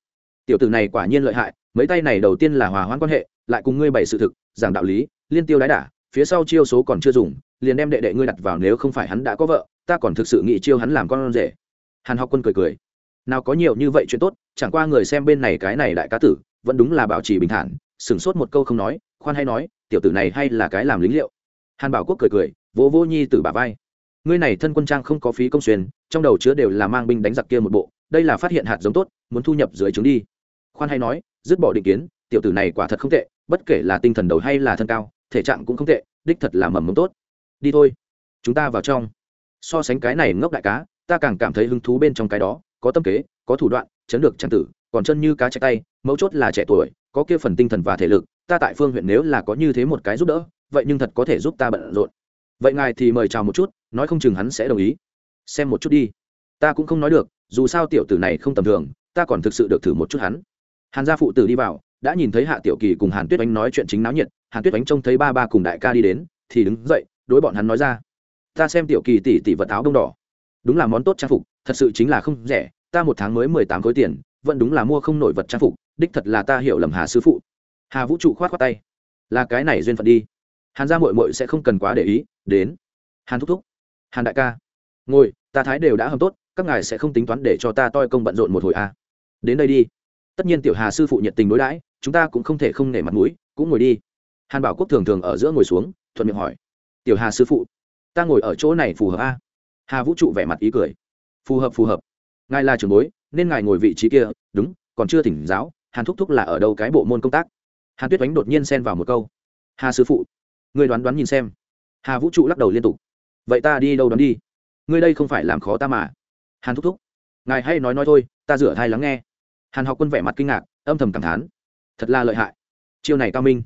Tiểu tử này quả nhiên lợi hại, mấy tay này đầu tiên là hòa hoãn quan hệ, lại cùng ngươi bày sự thực, giảng đạo lý, liên tiêu đái đả, phía sau chiêu số còn chưa dùng, liền đem đệ đệ ngươi đặt vào nếu không phải hắn đã có vợ, ta còn thực sự nghĩ chiêu hắn làm con rể. Hàn học quân cười cười. Nào có nhiều như vậy chuyện tốt, chẳng qua người xem bên này cái này đại cá tử, vẫn đúng là bảo trì bình thản, sửng sốt một câu không nói, khoan hay nói, tiểu tử này hay là cái làm lính liệu. Hàn bảo quốc cười cười, vỗ vô nhi từ bà vai. Ngươi này thân quân trang không có phí công xuyên, trong đầu chứa đều là mang binh đánh giặc kia một bộ, đây là phát hiện hạt giống tốt, muốn thu nhập dưới trứng đi khoan hay nói, dứt bỏ định kiến, tiểu tử này quả thật không tệ, bất kể là tinh thần đầu hay là thân cao, thể trạng cũng không tệ, đích thật là mầm mống tốt. Đi thôi. Chúng ta vào trong. So sánh cái này ngốc đại cá, ta càng cảm thấy hứng thú bên trong cái đó, có tâm kế, có thủ đoạn, chấn được trang tử, còn chân như cá chạy tay, mấu chốt là trẻ tuổi, có kia phần tinh thần và thể lực, ta tại phương huyện nếu là có như thế một cái giúp đỡ, vậy nhưng thật có thể giúp ta bận rộn. Vậy ngài thì mời chào một chút, nói không chừng hắn sẽ đồng ý. Xem một chút đi. Ta cũng không nói được, dù sao tiểu tử này không tầm thường, ta còn thực sự được thử một chút hắn hàn gia phụ tử đi vào, đã nhìn thấy hạ tiểu kỳ cùng hàn tuyết oánh nói chuyện chính náo nhiệt, hàn tuyết oánh trông thấy ba ba cùng đại ca đi đến, thì đứng dậy, đối bọn hắn nói ra, ta xem tiểu kỳ tỷ tỷ vật áo đông đỏ. Đúng là món tốt trang phục, thật sự chính là không rẻ, ta một tháng mới mười tám khối tiền, vẫn đúng là mua không nổi vật trang phục, đích thật là ta hiểu lầm hà sư phụ. Hà vũ trụ khoát khoát tay, là cái này duyên phận đi. Hàn gia mội mội sẽ không cần quá để ý, đến. Hàn thúc thúc, hàn đại ca, ngồi, ta thái đều đã hầm tốt, các ngài sẽ không tính toán để cho ta toi công bận rộn một hồi à. đến đây đi tất nhiên tiểu hà sư phụ nhiệt tình đối đãi, chúng ta cũng không thể không nể mặt mũi, cũng ngồi đi. Hàn bảo quốc thường thường ở giữa ngồi xuống, thuận miệng hỏi. Tiểu hà sư phụ, ta ngồi ở chỗ này phù hợp a? À? hà vũ trụ vẻ mặt ý cười. Phù hợp phù hợp. Ngài là trưởng bối, nên ngài ngồi vị trí kia. Đúng, còn chưa thỉnh giáo, hàn thúc thúc là ở đâu cái bộ môn công tác? Hàn tuyết oánh đột nhiên xen vào một câu. Hà sư phụ, người đoán đoán nhìn xem. Hà vũ trụ lắc đầu liên tục. Vậy ta đi đâu đoán đi? Ngươi đây không phải làm khó ta mà. Hàn thúc thúc, ngài hay nói nói thôi, ta rửa thai lắng nghe hàn học quân vẻ mặt kinh ngạc, âm thầm cảm thán. Thật là lợi hại. Chiêu này cao minh.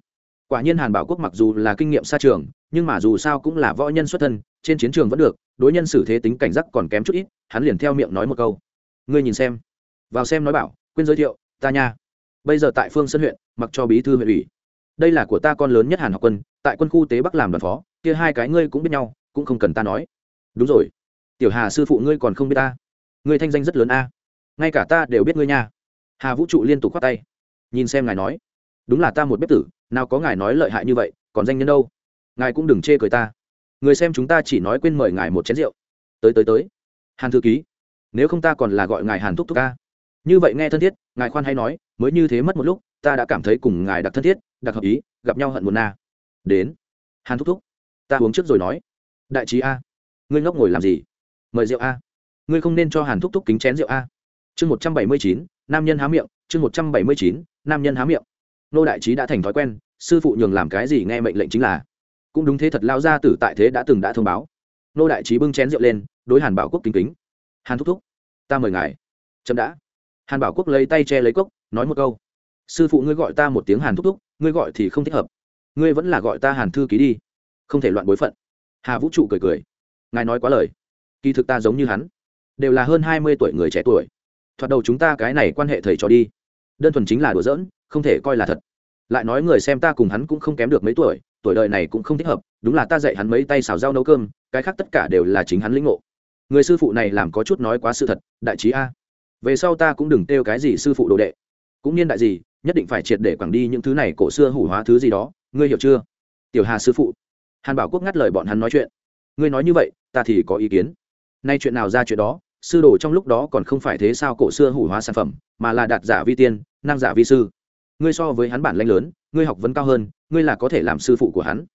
Quả nhiên hàn bảo quốc mặc dù là kinh nghiệm xa trường, nhưng mà dù sao cũng là võ nhân xuất thân, trên chiến trường vẫn được, đối nhân xử thế tính cảnh giác còn kém chút ít, hắn liền theo miệng nói một câu. Ngươi nhìn xem. Vào xem nói bảo, quên giới thiệu, ta nha. Bây giờ tại phương sân huyện, mặc cho bí thư huyện ủy. Đây là của ta con lớn nhất hàn học quân, tại quân khu tế bắc làm đoàn phó, kia hai cái ngươi cũng biết nhau, cũng không cần ta nói. Đúng rồi. Tiểu hà sư phụ ngươi còn không biết ta. Ngươi thanh danh rất lớn a. Ngay cả ta đều biết ngươi nha hà vũ trụ liên tục khoác tay nhìn xem ngài nói đúng là ta một bếp tử nào có ngài nói lợi hại như vậy còn danh nhân đâu ngài cũng đừng chê cười ta người xem chúng ta chỉ nói quên mời ngài một chén rượu tới tới tới hàn thư ký nếu không ta còn là gọi ngài hàn thúc thúc ca như vậy nghe thân thiết ngài khoan hay nói mới như thế mất một lúc ta đã cảm thấy cùng ngài đặc thân thiết đặc hợp ý gặp nhau hận một na đến hàn thúc thúc ta uống trước rồi nói đại trí a ngươi ngốc ngồi làm gì mời rượu a ngươi không nên cho hàn thúc thúc kính chén rượu a chương một trăm bảy mươi chín nam nhân há miệng, chương một trăm bảy mươi chín, nam nhân há miệng. Nô đại trí đã thành thói quen, sư phụ nhường làm cái gì nghe mệnh lệnh chính là. Cũng đúng thế thật lao ra tử tại thế đã từng đã thông báo. Nô đại trí bưng chén rượu lên, đối hàn bảo quốc kính kính. Hàn thúc thúc, ta mời ngài. Chậm đã. Hàn bảo quốc lấy tay che lấy cốc, nói một câu. Sư phụ ngươi gọi ta một tiếng hàn thúc thúc, ngươi gọi thì không thích hợp. Ngươi vẫn là gọi ta hàn thư ký đi. Không thể loạn bối phận. Hà vũ trụ cười cười. Ngài nói quá lời. Kỳ thực ta giống như hắn. Đều là hơn hai mươi tuổi người trẻ tuổi thoạt đầu chúng ta cái này quan hệ thầy trò đi. Đơn thuần chính là đùa giỡn, không thể coi là thật. Lại nói người xem ta cùng hắn cũng không kém được mấy tuổi tuổi đời này cũng không thích hợp, đúng là ta dạy hắn mấy tay xào rau nấu cơm, cái khác tất cả đều là chính hắn lĩnh ngộ. Người sư phụ này làm có chút nói quá sự thật, đại trí a. Về sau ta cũng đừng kêu cái gì sư phụ đồ đệ. Cũng niên đại gì, nhất định phải triệt để quẳng đi những thứ này cổ xưa hủ hóa thứ gì đó, ngươi hiểu chưa? Tiểu hà sư phụ. Hàn bảo quốc ngắt lời bọn hắn nói chuyện. Ngươi nói như vậy, ta thì có ý kiến. Nay chuyện nào ra chuyện đó? Sư đồ trong lúc đó còn không phải thế sao cổ xưa hủ hóa sản phẩm, mà là đạt giả vi tiên, năng giả vi sư. Ngươi so với hắn bản lanh lớn, ngươi học vấn cao hơn, ngươi là có thể làm sư phụ của hắn.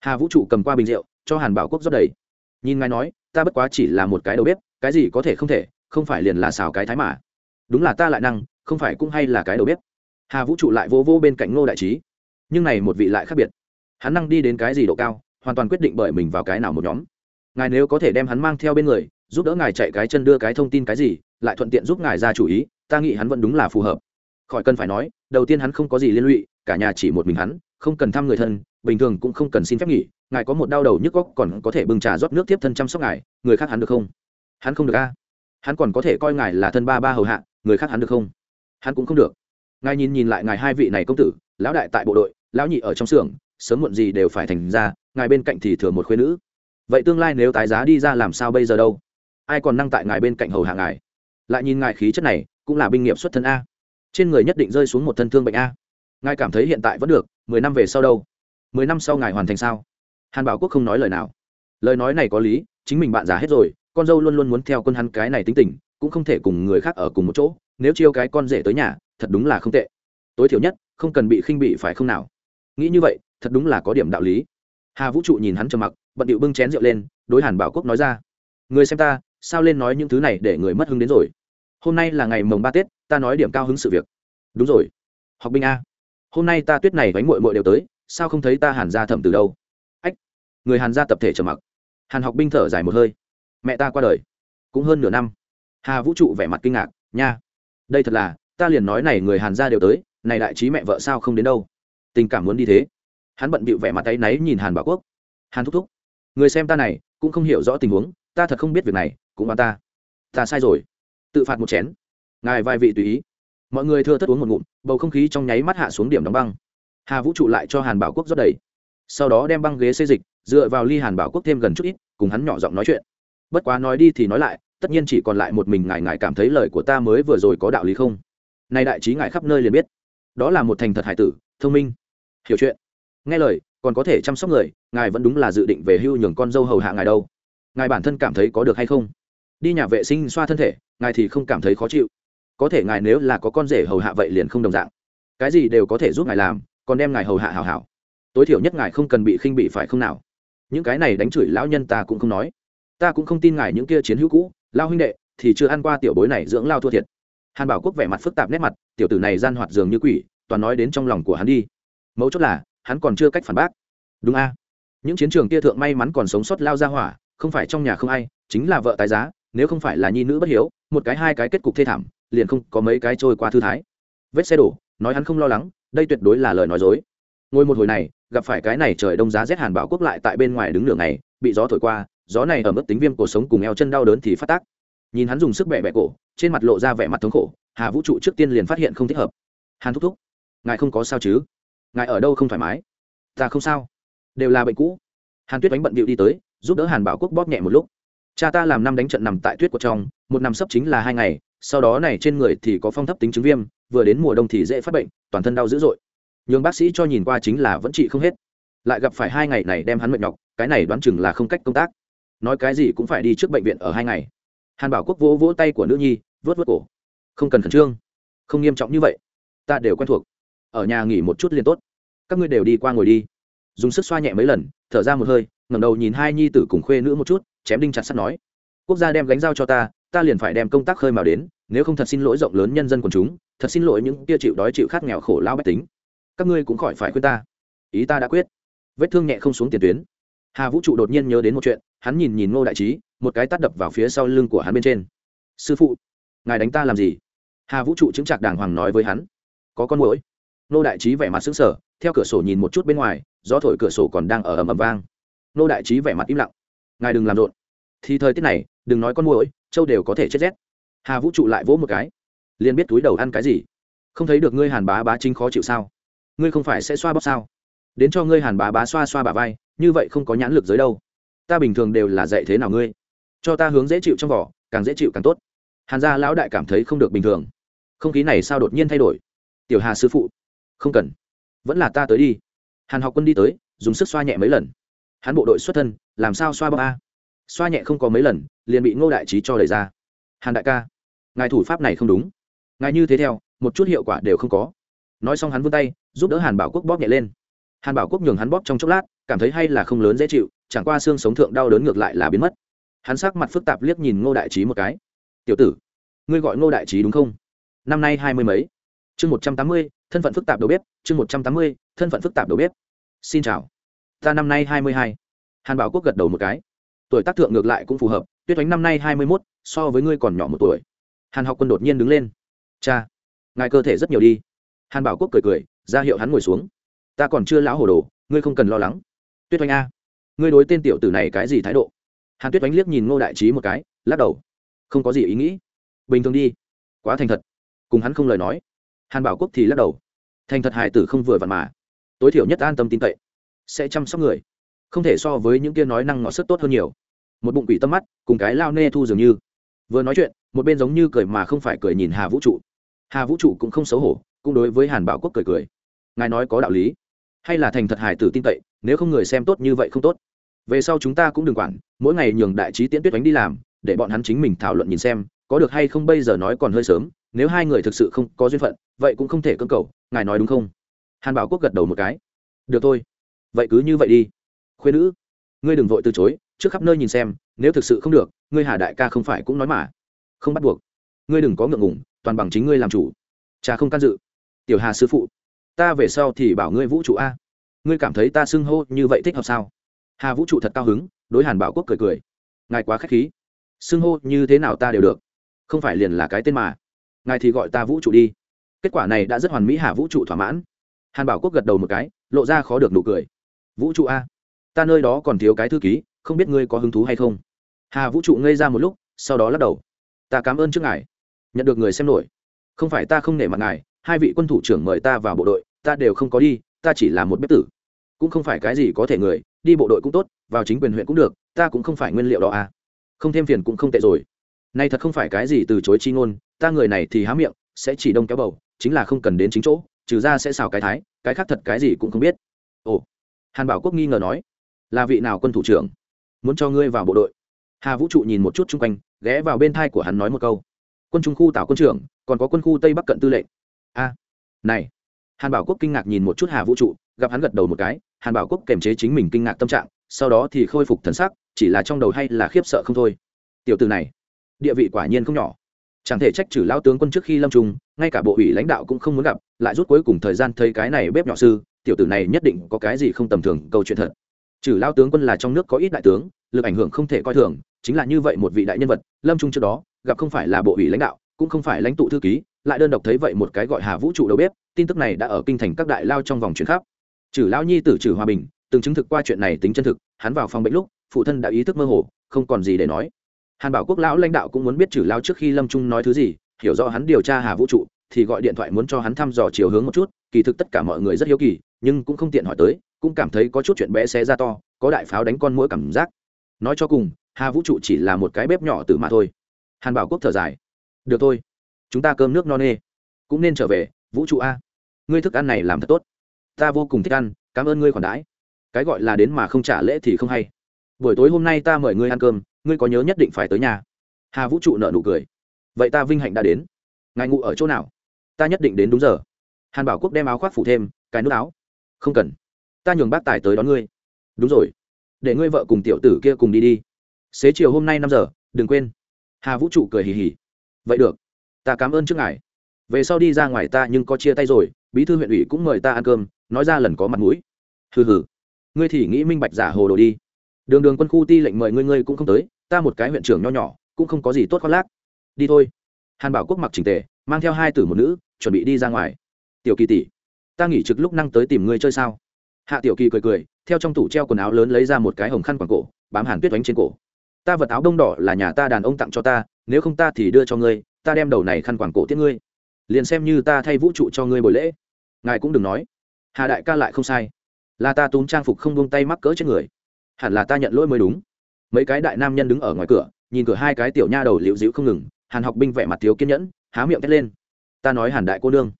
Hà vũ trụ cầm qua bình rượu, cho hàn bảo quốc rót đầy. Nhìn ngài nói, ta bất quá chỉ là một cái đầu bếp, cái gì có thể không thể, không phải liền là xào cái thái mà. Đúng là ta lại năng, không phải cũng hay là cái đầu bếp. Hà vũ trụ lại vô vô bên cạnh ngô đại trí. Nhưng này một vị lại khác biệt. Hắn năng đi đến cái gì độ cao, hoàn toàn quyết định bởi mình vào cái nào một nhóm. Ngài nếu có thể đem hắn mang theo bên người giúp đỡ ngài chạy cái chân đưa cái thông tin cái gì, lại thuận tiện giúp ngài ra chủ ý, ta nghĩ hắn vẫn đúng là phù hợp. Khỏi cần phải nói, đầu tiên hắn không có gì liên lụy, cả nhà chỉ một mình hắn, không cần thăm người thân, bình thường cũng không cần xin phép nghỉ, ngài có một đau đầu nhức góc còn có thể bưng trà rót nước tiếp thân chăm sóc ngài, người khác hắn được không? Hắn không được a. Hắn còn có thể coi ngài là thân ba ba hầu hạ, người khác hắn được không? Hắn cũng không được. Ngài nhìn nhìn lại ngài hai vị này công tử, lão đại tại bộ đội, lão nhị ở trong xưởng, sớm muộn gì đều phải thành ra, ngài bên cạnh thì thừa một khuyên nữ. Vậy tương lai nếu tái giá đi ra làm sao bây giờ đâu? Ai còn năng tại ngài bên cạnh hầu hạ ngài? Lại nhìn ngài khí chất này, cũng là binh nghiệp xuất thân a. Trên người nhất định rơi xuống một thân thương bệnh a. Ngài cảm thấy hiện tại vẫn được, mười năm về sau đâu? Mười năm sau ngài hoàn thành sao? Hàn bảo quốc không nói lời nào. Lời nói này có lý, chính mình bạn già hết rồi, con dâu luôn luôn muốn theo quân hắn cái này tính tình, cũng không thể cùng người khác ở cùng một chỗ, nếu chiêu cái con rể tới nhà, thật đúng là không tệ. Tối thiểu nhất, không cần bị khinh bị phải không nào? Nghĩ như vậy, thật đúng là có điểm đạo lý. Hà vũ trụ nhìn hắn trầm mặc, bận điệu bưng chén rượu lên, đối hàn bảo quốc nói ra. Người xem ta sao lên nói những thứ này để người mất hứng đến rồi? Hôm nay là ngày mồng ba tết, ta nói điểm cao hứng sự việc. Đúng rồi. Học binh a. Hôm nay ta tuyết này bánh mội mội đều tới, sao không thấy ta hàn ra thẩm từ đâu? Ách, người hàn ra tập thể trầm mặc. Hàn học binh thở dài một hơi. Mẹ ta qua đời. Cũng hơn nửa năm. Hà vũ trụ vẻ mặt kinh ngạc, nha. Đây thật là, ta liền nói này người hàn ra đều tới, này đại trí mẹ vợ sao không đến đâu? Tình cảm muốn đi thế. Hắn bận bịu vẻ mặt tay náy nhìn hàn bảo quốc. Hàn thúc thúc, người xem ta này, cũng không hiểu rõ tình huống, ta thật không biết việc này cũng oan ta. Ta sai rồi. Tự phạt một chén. Ngài vai vị tùy ý. Mọi người thưa thất uống một ngụm, bầu không khí trong nháy mắt hạ xuống điểm đóng băng. Hà vũ trụ lại cho hàn bảo quốc rót đầy. Sau đó đem băng ghế xây dịch, dựa vào ly hàn bảo quốc thêm gần chút ít, cùng hắn nhỏ giọng nói chuyện. Bất quá nói đi thì nói lại, tất nhiên chỉ còn lại một mình ngài ngài cảm thấy lời của ta mới vừa rồi có đạo lý không? Nay đại trí ngài khắp nơi liền biết. Đó là một thành thật hải tử, thông minh. Hiểu chuyện. Nghe lời, còn có thể chăm sóc người, ngài vẫn đúng là dự định về hưu nhường con dâu hầu hạ ngài đâu. Ngài bản thân cảm thấy có được hay không? Đi nhà vệ sinh xoa thân thể, ngài thì không cảm thấy khó chịu. Có thể ngài nếu là có con rể hầu hạ vậy liền không đồng dạng. Cái gì đều có thể giúp ngài làm, còn đem ngài hầu hạ hảo hảo. Tối thiểu nhất ngài không cần bị khinh bị phải không nào? Những cái này đánh chửi lão nhân ta cũng không nói. Ta cũng không tin ngài những kia chiến hữu cũ, lao huynh đệ, thì chưa ăn qua tiểu bối này dưỡng lao thua thiệt. Hàn bảo quốc vẻ mặt phức tạp nét mặt, tiểu tử này gian hoạt dường như quỷ, toàn nói đến trong lòng của hắn đi. Mấu chốt là, hắn còn chưa cách phản bác. Đúng a. Những chiến trường kia thượng may mắn còn sống sót lao ra hỏa, không phải trong nhà không ai, chính là vợ tái giá nếu không phải là nhi nữ bất hiếu, một cái hai cái kết cục thê thảm, liền không có mấy cái trôi qua thư thái. Vết xe đổ, nói hắn không lo lắng, đây tuyệt đối là lời nói dối. Ngồi một hồi này, gặp phải cái này trời đông giá rét hàn bảo quốc lại tại bên ngoài đứng nửa ngày, bị gió thổi qua, gió này ở mức tính viêm cổ sống cùng eo chân đau đớn thì phát tác. Nhìn hắn dùng sức bẹ bẹ cổ, trên mặt lộ ra vẻ mặt thống khổ, hà vũ trụ trước tiên liền phát hiện không thích hợp. Hàn thúc thúc, ngài không có sao chứ? Ngài ở đâu không thoải mái? Ta không sao. Đều là bệnh cũ. Hàn tuyết đánh bận bịu đi tới, giúp đỡ hàn bảo quốc bóp nhẹ một lúc cha ta làm năm đánh trận nằm tại tuyết của trong, một năm sấp chính là hai ngày, sau đó này trên người thì có phong thấp tính chứng viêm, vừa đến mùa đông thì dễ phát bệnh, toàn thân đau dữ dội. Nhường bác sĩ cho nhìn qua chính là vẫn trị không hết. Lại gặp phải hai ngày này đem hắn mệt nhọc, cái này đoán chừng là không cách công tác. Nói cái gì cũng phải đi trước bệnh viện ở hai ngày. Hàn bảo quốc vỗ vỗ tay của nữ nhi vớt vớt cổ. Không cần khẩn trương. Không nghiêm trọng như vậy. Ta đều quen thuộc. Ở nhà nghỉ một chút liền tốt. Các ngươi đều đi qua ngồi đi. Dùng sức xoa nhẹ mấy lần, thở ra một hơi, ngẩng đầu nhìn hai nhi tử cùng khuê nữ một chút chém đinh chặt sắt nói, quốc gia đem gánh giao cho ta ta liền phải đem công tác khơi mào đến, nếu không thật xin lỗi rộng lớn nhân dân quần chúng, thật xin lỗi những kia chịu đói chịu khát nghèo khổ lao bách tính. Các ngươi cũng khỏi phải khuyên ta. Ý ta đã quyết. Vết thương nhẹ không xuống tiền tuyến. Hà vũ trụ đột nhiên nhớ đến một chuyện, hắn nhìn nhìn ngô đại trí, một cái tắt đập vào phía sau lưng của hắn bên trên. Sư phụ, ngài đánh ta làm gì? Hà vũ trụ chứng trạc đàng hoàng nói với hắn. Có con mũi ngô đại trí vẻ mặt sững sờ, theo cửa sổ nhìn một chút bên ngoài, gió thổi cửa sổ còn đang ở ầm ầm vang. Ngô đại trí vẻ mặt im lặng ngài đừng làm rộn. Thì thời tiết này, đừng nói con mũi châu đều có thể chết rét. Hà vũ trụ lại vỗ một cái. Liền biết túi đầu ăn cái gì? Không thấy được ngươi hàn bá bá chính khó chịu sao? Ngươi không phải sẽ xoa bóp sao? Đến cho ngươi hàn bá bá xoa xoa bà vai, như vậy không có nhãn lực giới đâu. Ta bình thường đều là dạy thế nào ngươi? Cho ta hướng dễ chịu trong vỏ, càng dễ chịu càng tốt. Hàn gia lão đại cảm thấy không được bình thường. Không khí này sao đột nhiên thay đổi? Tiểu hà sư phụ, không cần. Vẫn là ta tới đi. Hàn học quân đi tới, dùng sức xoa nhẹ mấy lần hắn bộ đội xuất thân, làm sao xoa bóp a? Xoa nhẹ không có mấy lần, liền bị ngô đại trí cho đẩy ra. Hàn đại ca, ngài thủ pháp này không đúng. Ngài như thế theo, một chút hiệu quả đều không có. Nói xong hắn vươn tay, giúp đỡ hàn bảo quốc bóp nhẹ lên. Hàn bảo quốc nhường hắn bóp trong chốc lát, cảm thấy hay là không lớn dễ chịu, chẳng qua xương sống thượng đau đớn ngược lại là biến mất. Hắn sắc mặt phức tạp liếc nhìn ngô đại trí một cái. Tiểu tử, ngươi gọi ngô đại trí đúng không? Năm nay hai mươi mấy? Chương một trăm tám mươi, thân phận phức tạp đầu bếp, chương một trăm tám mươi, thân phận phức tạp đầu bếp. Xin chào ta năm nay hai mươi hai. Hàn bảo quốc gật đầu một cái. Tuổi tác thượng ngược lại cũng phù hợp, tuyết oánh năm nay hai mươi mốt, so với ngươi còn nhỏ một tuổi. Hàn học quân đột nhiên đứng lên. Cha, ngài cơ thể rất nhiều đi. Hàn bảo quốc cười cười, ra hiệu hắn ngồi xuống. Ta còn chưa lão hồ đồ, ngươi không cần lo lắng. Tuyết oanh a, ngươi đối tên tiểu tử này cái gì thái độ? Hàn tuyết oanh liếc nhìn ngô đại trí một cái, lắc đầu. Không có gì ý nghĩ. Bình thường đi. Quá thành thật. Cùng hắn không lời nói. Hàn bảo quốc thì lắc đầu. Thành thật hải tử không vừa vặn mà. Tối thiểu nhất an tâm tin cậy sẽ chăm sóc người. Không thể so với những kia nói năng ngọt sức tốt hơn nhiều. Một bụng quỷ tâm mắt, cùng cái lao nê thu dường như. Vừa nói chuyện, một bên giống như cười mà không phải cười nhìn hà vũ trụ. Hà vũ trụ cũng không xấu hổ, cũng đối với hàn bảo quốc cười cười. Ngài nói có đạo lý. Hay là thành thật hải tử tin cậy, nếu không người xem tốt như vậy không tốt. Về sau chúng ta cũng đừng quản, mỗi ngày nhường đại trí tiễn tuyết đánh đi làm, để bọn hắn chính mình thảo luận nhìn xem, có được hay không bây giờ nói còn hơi sớm, nếu hai người thực sự không có duyên phận, vậy cũng không thể cưỡng cầu, ngài nói đúng không? Hàn bảo quốc gật đầu một cái. Được thôi vậy cứ như vậy đi. Khuyên nữ, ngươi đừng vội từ chối, trước khắp nơi nhìn xem, nếu thực sự không được, ngươi hà đại ca không phải cũng nói mà. Không bắt buộc. Ngươi đừng có ngượng ngủng toàn bằng chính ngươi làm chủ. Cha không can dự. Tiểu hà sư phụ, ta về sau thì bảo ngươi vũ trụ a. Ngươi cảm thấy ta xưng hô như vậy thích hợp sao? Hà vũ trụ thật cao hứng, đối hàn bảo quốc cười cười. Ngài quá k h á c h khí. Xưng hô như thế nào ta đều được. Không phải liền là cái tên mà. Ngài thì gọi ta vũ trụ đi. Kết quả này đã rất hoàn mỹ hà vũ trụ thỏa mãn. Hàn bảo quốc gật đầu một cái, lộ ra khó được nụ cười vũ trụ a, ta nơi đó còn thiếu cái thư ký, không biết ngươi có hứng thú hay không? Hà vũ trụ ngây ra một lúc, sau đó lắc đầu. Ta cảm ơn trước ngài, nhận được người xem nổi. Không phải ta không nể mặt ngài, hai vị quân thủ trưởng mời ta vào bộ đội, ta đều không có đi, ta chỉ là một bếp tử. Cũng không phải cái gì có thể người, đi bộ đội cũng tốt, vào chính quyền huyện cũng được, ta cũng không phải nguyên liệu đó à không thêm phiền cũng không tệ rồi. Nay thật không phải cái gì từ chối chi ngôn, ta người này thì há miệng, sẽ chỉ đông kéo bầu, chính là không cần đến chính chỗ, trừ ra sẽ xào cái thái, cái khác thật cái gì cũng không biết. Ồ hàn bảo quốc nghi ngờ nói, là vị nào quân thủ trưởng? Muốn cho ngươi vào bộ đội? Hà vũ trụ nhìn một chút chung quanh, ghé vào bên thai của hắn nói một câu, quân trung khu tảo quân trưởng, còn có quân khu tây bắc cận tư lệnh. A, này. Hàn bảo quốc kinh ngạc nhìn một chút hà vũ trụ, gặp hắn gật đầu một cái, hàn bảo quốc kềm chế chính mình kinh ngạc tâm trạng, sau đó thì khôi phục thần sắc, chỉ là trong đầu hay là khiếp sợ không thôi. Tiểu từ này, địa vị quả nhiên không nhỏ. Chẳng thể trách trừ lao tướng quân trước khi lâm trung, ngay cả bộ ủy lãnh đạo cũng không muốn gặp, lại rút cuối cùng thời gian thấy cái này bếp nhỏ sư tiểu tử này nhất định có cái gì không tầm thường, câu chuyện thật. Trừ lao tướng quân là trong nước có ít đại tướng, lực ảnh hưởng không thể coi thường, chính là như vậy một vị đại nhân vật, lâm trung trước đó, gặp không phải là bộ ủy lãnh đạo, cũng không phải lãnh tụ thư ký, lại đơn độc thấy vậy một cái gọi hà vũ trụ đầu bếp, tin tức này đã ở kinh thành các đại lao trong vòng chuyển khắp. Trừ lão nhi tử, trừ hòa bình, từng chứng thực qua chuyện này tính chân thực, hắn vào phòng bệnh lúc, phụ thân đã ý thức mơ hồ, không còn gì để nói. Hàn bảo quốc lão lãnh đạo cũng muốn biết trừ lao trước khi lâm trung nói thứ gì, hiểu rõ hắn điều tra hà vũ trụ, thì gọi điện thoại muốn cho hắn thăm dò chiều hướng một chút kỳ thực tất cả mọi người rất hiếu kỳ, nhưng cũng không tiện hỏi tới, cũng cảm thấy có chút chuyện bé xé ra to, có đại pháo đánh con mũi cảm giác. Nói cho cùng, hà vũ trụ chỉ là một cái bếp nhỏ từ mà thôi. Hàn bảo quốc thở dài. Được thôi, chúng ta cơm nước no nê. Cũng nên trở về, vũ trụ a. Ngươi thức ăn này làm thật tốt. Ta vô cùng thích ăn, cảm ơn ngươi khoản đãi. Cái gọi là đến mà không trả lễ thì không hay. Buổi tối hôm nay ta mời ngươi ăn cơm, ngươi có nhớ nhất định phải tới nhà. Hà vũ trụ nợ nụ cười. Vậy ta vinh hạnh đã đến. Ngài ngụ ở chỗ nào? Ta nhất định đến đúng giờ hàn bảo quốc đem áo khoác phủ thêm, cái nút áo. Không cần. Ta nhường bác tài tới đón ngươi. Đúng rồi. Để ngươi vợ cùng tiểu tử kia cùng đi đi. Xế chiều hôm nay năm giờ, đừng quên. Hà vũ trụ cười hì hì. Vậy được. Ta cảm ơn trước ngài. Về sau đi ra ngoài ta nhưng có chia tay rồi, bí thư huyện ủy cũng mời ta ăn cơm, nói ra lần có mặt mũi. Hừ hừ. Ngươi thì nghĩ minh bạch giả hồ đồ đi. Đường đường quân khu ti lệnh mời ngươi ngươi cũng không tới, ta một cái huyện trưởng nho nhỏ, cũng không có gì tốt khoác lác. Đi thôi. Hàn bảo quốc mặc trình tề, mang theo hai tử một nữ, chuẩn bị đi ra ngoài tiểu kỳ tỷ, ta nghỉ trực lúc năng tới tìm ngươi chơi sao? Hạ tiểu kỳ cười cười, theo trong tủ treo quần áo lớn lấy ra một cái hồng khăn quàng cổ, bám hàn tuyết đánh trên cổ. Ta vật áo đông đỏ là nhà ta đàn ông tặng cho ta, nếu không ta thì đưa cho ngươi, ta đem đầu này khăn quàng cổ tiếc ngươi. Liền xem như ta thay vũ trụ cho ngươi buổi lễ. Ngài cũng đừng nói. Hà đại ca lại không sai. Là ta túm trang phục không buông tay mắc cỡ trên người. Hẳn là ta nhận lỗi mới đúng. Mấy cái đại nam nhân đứng ở ngoài cửa, nhìn cửa hai cái tiểu nha đầu liễu dĩu không ngừng, hàn học binh vẻ mặt thiếu kiên nhẫn, há miệng thét lên. Ta nói hàn đại cô nương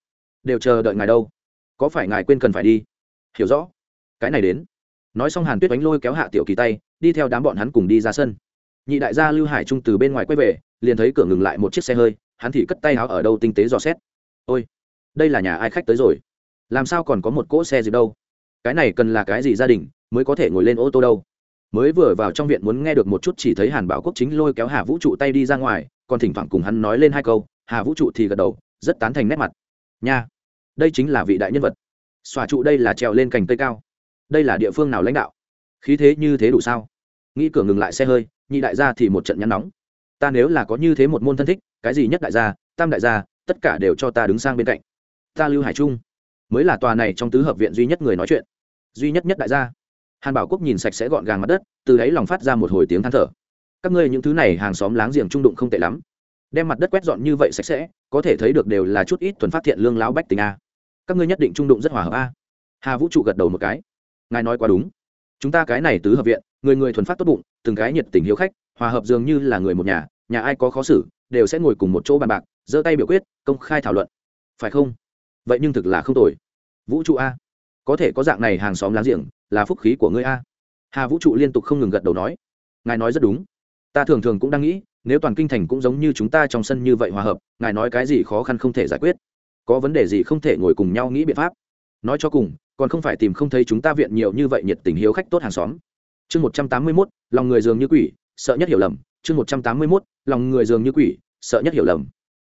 đều chờ đợi ngài đâu. Có phải ngài quên cần phải đi? Hiểu rõ. Cái này đến. Nói xong hàn tuyết đánh lôi kéo hạ tiểu kỳ tay, đi theo đám bọn hắn cùng đi ra sân. Nhị đại gia lưu hải trung từ bên ngoài quay về, liền thấy cửa ngừng lại một chiếc xe hơi, hắn thì cất tay áo ở đâu tinh tế dò xét. Ôi, đây là nhà ai khách tới rồi? Làm sao còn có một cỗ xe gì đâu? Cái này cần là cái gì gia đình mới có thể ngồi lên ô tô đâu? Mới vừa vào trong viện muốn nghe được một chút chỉ thấy hàn bảo quốc chính lôi kéo hà vũ trụ tay đi ra ngoài, còn thỉnh thoảng cùng hắn nói lên hai câu, hà vũ trụ thì gật đầu, rất tán thành nét mặt. Nha đây chính là vị đại nhân vật. Xòa trụ đây là trèo lên cành cây cao. Đây là địa phương nào lãnh đạo? Khí thế như thế đủ sao? Nghĩ cửa ngừng lại xe hơi, nhị đại gia thì một trận nhắn nóng. Ta nếu là có như thế một môn thân thích, cái gì nhất đại gia, tam đại gia, tất cả đều cho ta đứng sang bên cạnh. Ta lưu hải trung, mới là tòa này trong tứ hợp viện duy nhất người nói chuyện. Duy nhất nhất đại gia. Hàn bảo quốc nhìn sạch sẽ gọn gàng mặt đất, từ ấy lòng phát ra một hồi tiếng than thở. Các ngươi những thứ này hàng xóm láng giềng trung đụng không tệ lắm. Đem mặt đất quét dọn như vậy sạch sẽ, có thể thấy được đều là chút ít thuần phát thiện lương lão bách tình a các ngươi nhất định trung đụng rất hòa hợp a. Hà vũ trụ gật đầu một cái. Ngài nói quá đúng. Chúng ta cái này tứ hợp viện, người người thuần phát tốt bụng, từng cái nhiệt tình hiếu khách, hòa hợp dường như là người một nhà nhà ai có khó xử, đều sẽ ngồi cùng một chỗ bàn bạc, giơ tay biểu quyết, công khai thảo luận. Phải không? Vậy nhưng thực là không tồi. Vũ trụ a. Có thể có dạng này hàng xóm láng giềng, là phúc khí của ngươi a. Hà vũ trụ liên tục không ngừng gật đầu nói. Ngài nói rất đúng. Ta thường thường cũng đang nghĩ, nếu toàn kinh thành cũng giống như chúng ta trong sân như vậy hòa hợp, ngài nói cái gì khó khăn không thể giải quyết có vấn đề gì không thể ngồi cùng nhau nghĩ biện pháp. Nói cho cùng, còn không phải tìm không thấy chúng ta viện nhiều như vậy nhiệt tình hiếu khách tốt hàng xóm. Chương một trăm tám mươi mốt, lòng người dường như quỷ, sợ nhất hiểu lầm. Chương một trăm tám mươi mốt, lòng người dường như quỷ, sợ nhất hiểu lầm.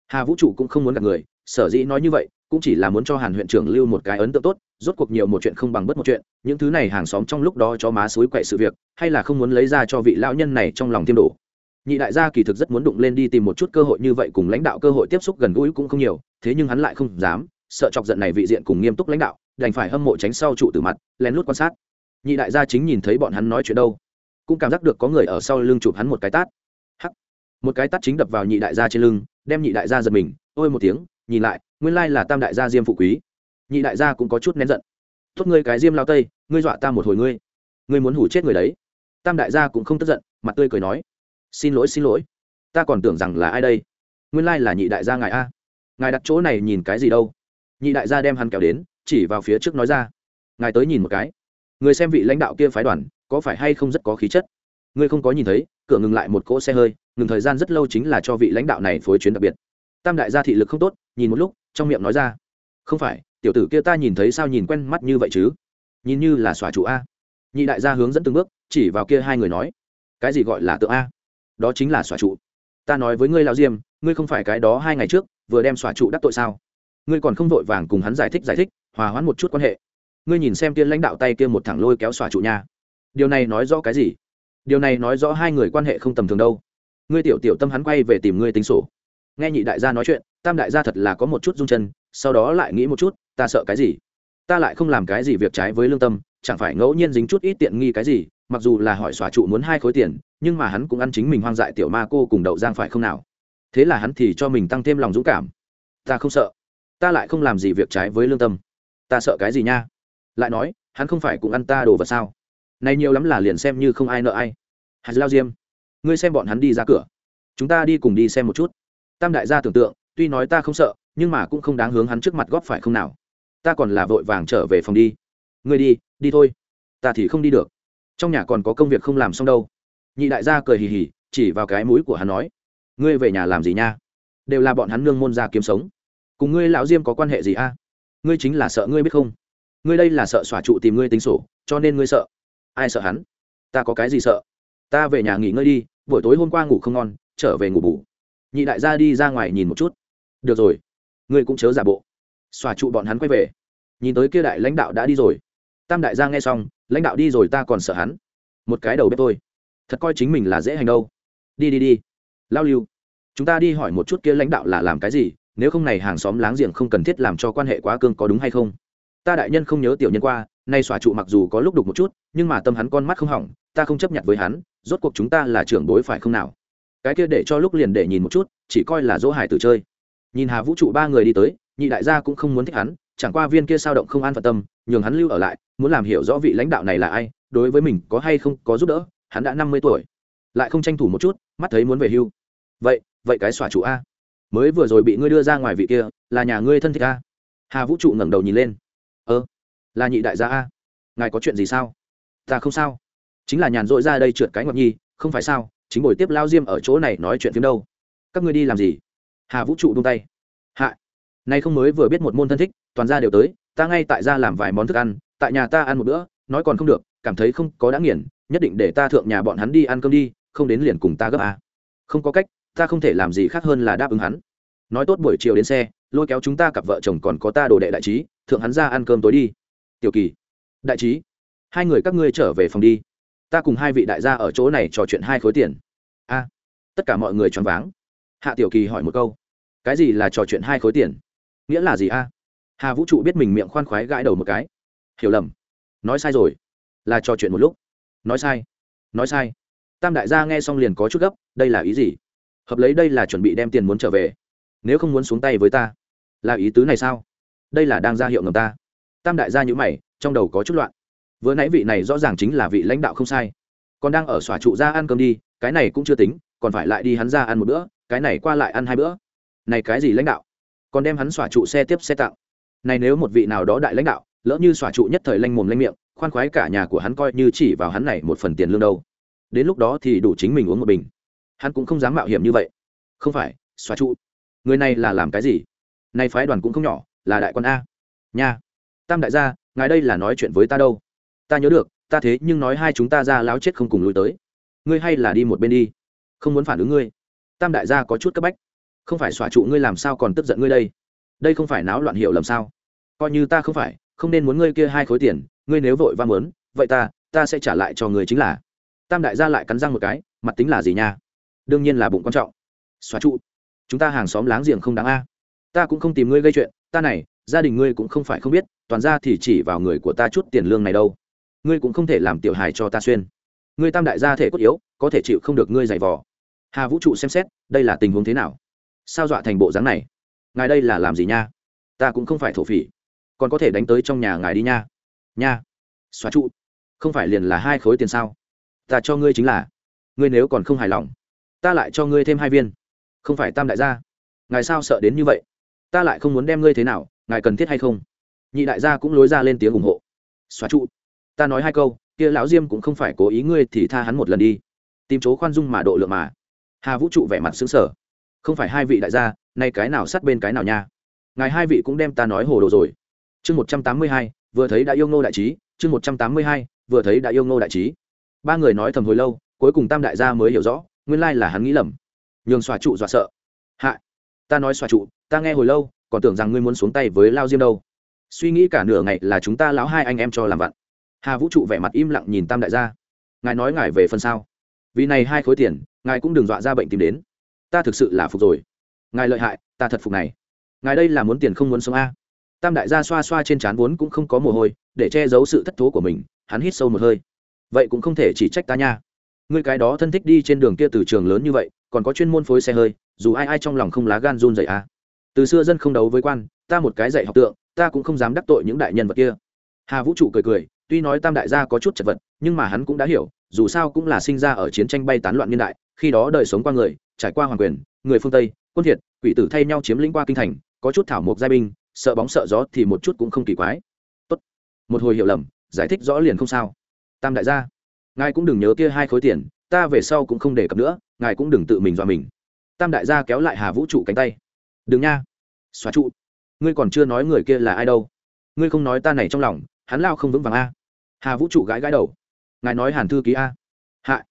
Hà vũ trụ cũng không muốn gặp người, sở dĩ nói như vậy, cũng chỉ là muốn cho hàn huyện trưởng lưu một cái ấn tượng tốt, rốt cuộc nhiều một chuyện không bằng bất một chuyện, những thứ này hàng xóm trong lúc đó cho má suối quậy sự việc, hay là không muốn lấy ra cho vị lão nhân này trong lòng tiêm đổ nhị đại gia kỳ thực rất muốn đụng lên đi tìm một chút cơ hội như vậy cùng lãnh đạo cơ hội tiếp xúc gần gũi cũng không nhiều, thế nhưng hắn lại không dám, sợ chọc giận này vị diện cùng nghiêm túc lãnh đạo, đành phải hâm mộ tránh sau trụ từ mặt, lén lút quan sát. Nhị đại gia chính nhìn thấy bọn hắn nói chuyện đâu, cũng cảm giác được có người ở sau lưng chụp hắn một cái tát. Hắc! Một cái tát chính đập vào nhị đại gia trên lưng, đem nhị đại gia giật mình, ôi một tiếng, nhìn lại, nguyên lai là tam đại gia diêm phụ quý. Nhị đại gia cũng có chút nén giận. Tốt ngươi cái diêm lao tây, ngươi dọa ta một hồi ngươi. Ngươi muốn hủ chết người đấy. Tam đại gia cũng không tức giận, mặt tươi cười nói xin lỗi xin lỗi. Ta còn tưởng rằng là ai đây? Nguyên lai là nhị đại gia ngài a. Ngài đặt chỗ này nhìn cái gì đâu? Nhị đại gia đem hắn kéo đến, chỉ vào phía trước nói ra. Ngài tới nhìn một cái. Người xem vị lãnh đạo kia phái đoàn, có phải hay không rất có khí chất? Ngươi không có nhìn thấy, cửa ngừng lại một cỗ xe hơi, ngừng thời gian rất lâu chính là cho vị lãnh đạo này phối chuyến đặc biệt. Tam đại gia thị lực không tốt, nhìn một lúc, trong miệng nói ra. Không phải, tiểu tử kia ta nhìn thấy sao nhìn quen mắt như vậy chứ? Nhìn như là xòa chủ a. Nhị đại gia hướng dẫn từng bước, chỉ vào kia hai người nói. Cái gì gọi là tượng a? Đó chính là xòa trụ. Ta nói với ngươi lao diêm, ngươi không phải cái đó hai ngày trước, vừa đem xòa trụ đắc tội sao? Ngươi còn không vội vàng cùng hắn giải thích giải thích, hòa hoãn một chút quan hệ. Ngươi nhìn xem tiên lãnh đạo tay kia một thẳng lôi kéo xòa trụ nha. Điều này nói rõ cái gì? Điều này nói rõ hai người quan hệ không tầm thường đâu. Ngươi tiểu tiểu tâm hắn quay về tìm ngươi tính sổ. Nghe nhị đại gia nói chuyện, tam đại gia thật là có một chút rung chân, sau đó lại nghĩ một chút, ta sợ cái gì? Ta lại không làm cái gì việc trái với lương tâm, chẳng phải ngẫu nhiên dính chút ít tiện nghi cái gì, mặc dù là hỏi xóa trụ muốn hai khối tiền nhưng mà hắn cũng ăn chính mình hoang dại tiểu ma cô cùng đậu giang phải không nào? Thế là hắn thì cho mình tăng thêm lòng dũng cảm. Ta không sợ. Ta lại không làm gì việc trái với lương tâm. Ta sợ cái gì nha? Lại nói, hắn không phải cũng ăn ta đồ vật sao? Này nhiều lắm là liền xem như không ai nợ ai. Hạt lao diêm, ngươi xem bọn hắn đi ra cửa. Chúng ta đi cùng đi xem một chút. Tam đại gia tưởng tượng, tuy nói ta không sợ, nhưng mà cũng không đáng hướng hắn trước mặt góp phải không nào? Ta còn là vội vàng trở về phòng đi. Ngươi đi đi thôi. Ta thì không đi được. Trong nhà còn có công việc không làm xong đâu nhị đại gia cười hì hì, chỉ vào cái mũi của hắn nói, ngươi về nhà làm gì nha? Đều là bọn hắn nương môn ra kiếm sống. Cùng ngươi lão diêm có quan hệ gì a? Ngươi chính là sợ ngươi biết không? Ngươi đây là sợ xòa trụ tìm ngươi tính sổ, cho nên ngươi sợ. Ai sợ hắn? Ta có cái gì sợ? Ta về nhà nghỉ ngơi đi, buổi tối hôm qua ngủ không ngon, trở về ngủ bù. Nhị đại gia đi ra ngoài nhìn một chút. Được rồi, ngươi cũng chớ giả bộ. Xòa trụ bọn hắn quay về. Nhìn tới kia đại lãnh đạo đã đi rồi. Tam đại gia nghe xong, lãnh đạo đi rồi ta còn sợ hắn. Một cái đầu bếp thôi thật coi chính mình là dễ hành đâu. Đi đi đi. Lao lưu, chúng ta đi hỏi một chút kia lãnh đạo là làm cái gì, nếu không này hàng xóm láng giềng không cần thiết làm cho quan hệ quá cương có đúng hay không? Ta đại nhân không nhớ tiểu nhân qua, nay xòa trụ mặc dù có lúc đục một chút, nhưng mà tâm hắn con mắt không hỏng, ta không chấp nhận với hắn, rốt cuộc chúng ta là trưởng bối phải không nào? Cái kia để cho lúc liền để nhìn một chút, chỉ coi là dỗ hải tử chơi. Nhìn hà vũ trụ ba người đi tới, nhị đại gia cũng không muốn thích hắn, chẳng qua viên kia sao động không an phận tâm, nhường hắn lưu ở lại, muốn làm hiểu rõ vị lãnh đạo này là ai, đối với mình có hay không có giúp đỡ hắn đã năm mươi tuổi. Lại không tranh thủ một chút, mắt thấy muốn về hưu. Vậy vậy cái xòa chủ a. Mới vừa rồi bị ngươi đưa ra ngoài vị kia, là nhà ngươi thân thích a. Hà vũ trụ ngẩng đầu nhìn lên. Ơ, là nhị đại gia a. Ngài có chuyện gì sao? Ta không sao. Chính là nhàn rỗi ra đây trượt cái ngọc nhi, không phải sao? Chính buổi tiếp lao diêm ở chỗ này nói chuyện phim đâu. Các ngươi đi làm gì? Hà vũ trụ đung tay. Hạ. Nay không mới vừa biết một môn thân thích, toàn ra đều tới, ta ngay tại gia làm vài món thức ăn, tại nhà ta ăn một bữa, nói còn không được, cảm thấy không có đã nghiền nhất định để ta thượng nhà bọn hắn đi ăn cơm đi, không đến liền cùng ta gấp à. không có cách, ta không thể làm gì khác hơn là đáp ứng hắn. Nói tốt buổi chiều đến xe, lôi kéo chúng ta cặp vợ chồng còn có ta đồ đệ đại trí, thượng hắn ra ăn cơm tối đi. Tiểu kỳ. Đại trí. Hai người các ngươi trở về phòng đi. Ta cùng hai vị đại gia ở chỗ này trò chuyện hai khối tiền. A. Tất cả mọi người choáng váng. Hạ tiểu kỳ hỏi một câu. Cái gì là trò chuyện hai khối tiền? Nghĩa là gì a? Hà vũ trụ biết mình miệng khoan khoái gãi đầu một cái. Hiểu lầm. Nói sai rồi. Là trò chuyện một lúc nói sai. Nói sai. Tam đại gia nghe xong liền có chút gấp đây là ý gì? Hợp lấy đây là chuẩn bị đem tiền muốn trở về. Nếu không muốn xuống tay với ta là ý tứ này sao? Đây là đang ra hiệu ngầm ta. Tam đại gia nhữ mày trong đầu có chút loạn. Vừa nãy vị này rõ ràng chính là vị lãnh đạo không sai. Còn đang ở xòa trụ ra ăn cơm đi cái này cũng chưa tính còn phải lại đi hắn ra ăn một bữa cái này qua lại ăn hai bữa. Này cái gì lãnh đạo? Còn đem hắn xòa trụ xe tiếp xe tặng, này nếu một vị nào đó đại lãnh đạo lỡ như xòa trụ nhất thời lanh mồm lanh miệng khoan khoái cả nhà của hắn coi như chỉ vào hắn này một phần tiền lương đâu. Đến lúc đó thì đủ chính mình uống một bình. Hắn cũng không dám mạo hiểm như vậy. Không phải xóa trụ. Người này là làm cái gì? Nay phái đoàn cũng không nhỏ, là đại quan a. Nha. Tam đại gia, ngài đây là nói chuyện với ta đâu? Ta nhớ được, ta thế nhưng nói hai chúng ta ra láo chết không cùng lui tới. Ngươi hay là đi một bên đi. Không muốn phản ứng ngươi. Tam đại gia có chút cấp bách. Không phải xóa trụ ngươi làm sao còn tức giận ngươi đây? Đây không phải náo loạn hiệu làm sao? Coi như ta không phải, không nên muốn ngươi kia hai khối tiền ngươi nếu vội va muốn, vậy ta ta sẽ trả lại cho ngươi chính là. Tam đại gia lại cắn răng một cái, mặt tính là gì nha? Đương nhiên là bụng quan trọng. Xóa trụ. Chúng ta hàng xóm láng giềng không đáng a. Ta cũng không tìm ngươi gây chuyện, ta này, gia đình ngươi cũng không phải không biết, toàn ra thì chỉ vào người của ta chút tiền lương này đâu. Ngươi cũng không thể làm tiểu hài cho ta xuyên. Ngươi tam đại gia thể cốt yếu, có thể chịu không được ngươi giày vò. Hà vũ trụ xem xét, đây là tình huống thế nào? Sao dọa thành bộ dáng này? Ngài đây là làm gì nha? Ta cũng không phải thổ phỉ. Còn có thể đánh tới trong nhà ngài đi nha nha. Xóa trụ. Không phải liền là hai khối tiền sao? Ta cho ngươi chính là, ngươi nếu còn không hài lòng, ta lại cho ngươi thêm hai viên. Không phải tam đại gia. Ngài sao sợ đến như vậy? Ta lại không muốn đem ngươi thế nào, ngài cần thiết hay không? Nhị đại gia cũng lối ra lên tiếng ủng hộ. Xóa trụ. Ta nói hai câu, kia lão diêm cũng không phải cố ý ngươi thì tha hắn một lần đi. Tìm chỗ khoan dung mà độ lượng mà. Hà vũ trụ vẻ mặt xứng sở không phải hai vị đại gia, nay cái nào sát bên cái nào nha? Ngài hai vị cũng đem ta nói hồ đồ rồi. Chương một trăm tám mươi hai vừa thấy đã yêu ngô đại trí, chương một trăm tám mươi hai, vừa thấy đã yêu ngô đại trí. Ba người nói thầm hồi lâu, cuối cùng tam đại gia mới hiểu rõ, nguyên lai là hắn nghĩ lầm. Nhường xòa trụ dọa sợ. Hạ, ta nói xòa trụ, ta nghe hồi lâu, còn tưởng rằng ngươi muốn xuống tay với lao diêm đâu. Suy nghĩ cả nửa ngày là chúng ta lão hai anh em cho làm vặn. Hà vũ trụ vẻ mặt im lặng nhìn tam đại gia. Ngài nói ngài về phần sau vì này hai khối tiền, ngài cũng đừng dọa ra bệnh tìm đến. Ta thực sự là phục rồi. Ngài lợi hại, ta thật phục này. Ngài đây là muốn tiền không muốn sống a? Tam đại gia xoa xoa trên trán vốn cũng không có mồ hôi, để che giấu sự thất thố của mình, hắn hít sâu một hơi. Vậy cũng không thể chỉ trách ta nha. Ngươi cái đó thân thích đi trên đường kia từ trường lớn như vậy, còn có chuyên môn phối xe hơi, dù ai ai trong lòng không lá gan run dậy à. Từ xưa dân không đấu với quan, ta một cái dạy học tượng, ta cũng không dám đắc tội những đại nhân vật kia. Hà vũ trụ cười cười, tuy nói tam đại gia có chút chật vật, nhưng mà hắn cũng đã hiểu, dù sao cũng là sinh ra ở chiến tranh bay tán loạn niên đại, khi đó đời sống qua người, trải qua hoàng quyền, người phương tây, quân thiệt quỷ tử thay nhau chiếm lĩnh qua kinh thành, có chút thảo mộc giai binh sợ bóng sợ gió thì một chút cũng không kỳ quái. Tốt. Một hồi hiểu lầm, giải thích rõ liền không sao. Tam đại gia, ngài cũng đừng nhớ kia hai khối tiền, ta về sau cũng không đề cập nữa, ngài cũng đừng tự mình dọa mình. Tam đại gia kéo lại hà vũ trụ cánh tay. Đừng nha. Xóa trụ. Ngươi còn chưa nói người kia là ai đâu. Ngươi không nói ta này trong lòng, hắn lao không vững vàng a. Hà vũ trụ gãi gãi đầu. Ngài nói hàn thư ký a. Hạ.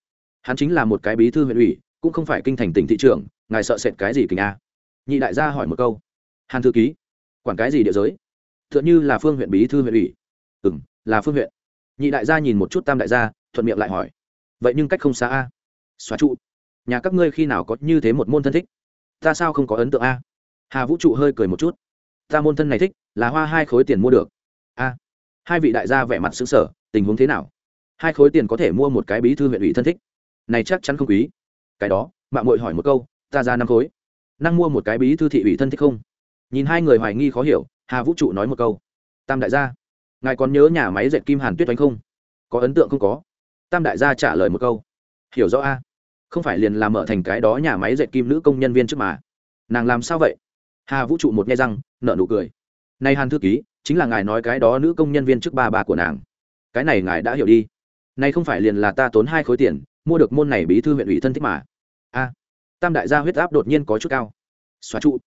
Hắn chính là một cái bí thư huyện ủy, cũng không phải kinh thành tỉnh thị trưởng, ngài sợ sệt cái gì kình a nhị đại gia hỏi một câu. Hàn thư ký quản cái gì địa giới? T h ư ợ n như là phương huyện bí thư huyện ủy. Ừ m là phương huyện. Nhị đại gia nhìn một chút tam đại gia, thuận miệng lại hỏi. Vậy nhưng cách không xa a. Xóa trụ. Nhà các ngươi khi nào có như thế một môn thân thích? Ta sao không có ấn tượng a? Hà vũ trụ hơi cười một chút. Ta môn thân này thích, là hoa hai khối tiền mua được. A. Hai vị đại gia vẻ mặt xứng sở tình huống thế nào? Hai khối tiền có thể mua một cái bí thư huyện ủy thân thích? Này chắc chắn không quý. Cái đó, mạng mội hỏi một câu, ta ra năm khối. Năng mua một cái bí thư thị ủy thân thích không? Nhìn hai người hoài nghi khó hiểu, hà vũ trụ nói một câu. Tam đại gia, ngài còn nhớ nhà máy dệt kim hàn tuyết oanh không? Có ấn tượng không có? Tam đại gia trả lời một câu. Hiểu rõ a. Không phải liền làm mở thành cái đó nhà máy dệt kim nữ công nhân viên trước mà. Nàng làm sao vậy? Hà vũ trụ một nghe răng nợ nụ cười. Nay hàn thư ký, chính là ngài nói cái đó nữ công nhân viên trước ba bà của nàng. Cái này ngài đã hiểu đi. Nay không phải liền là ta tốn hai khối tiền, mua được môn này bí thư huyện ủy thân thích mà. A. Tam đại gia huyết áp đột nhiên có chút cao. Xóa trụ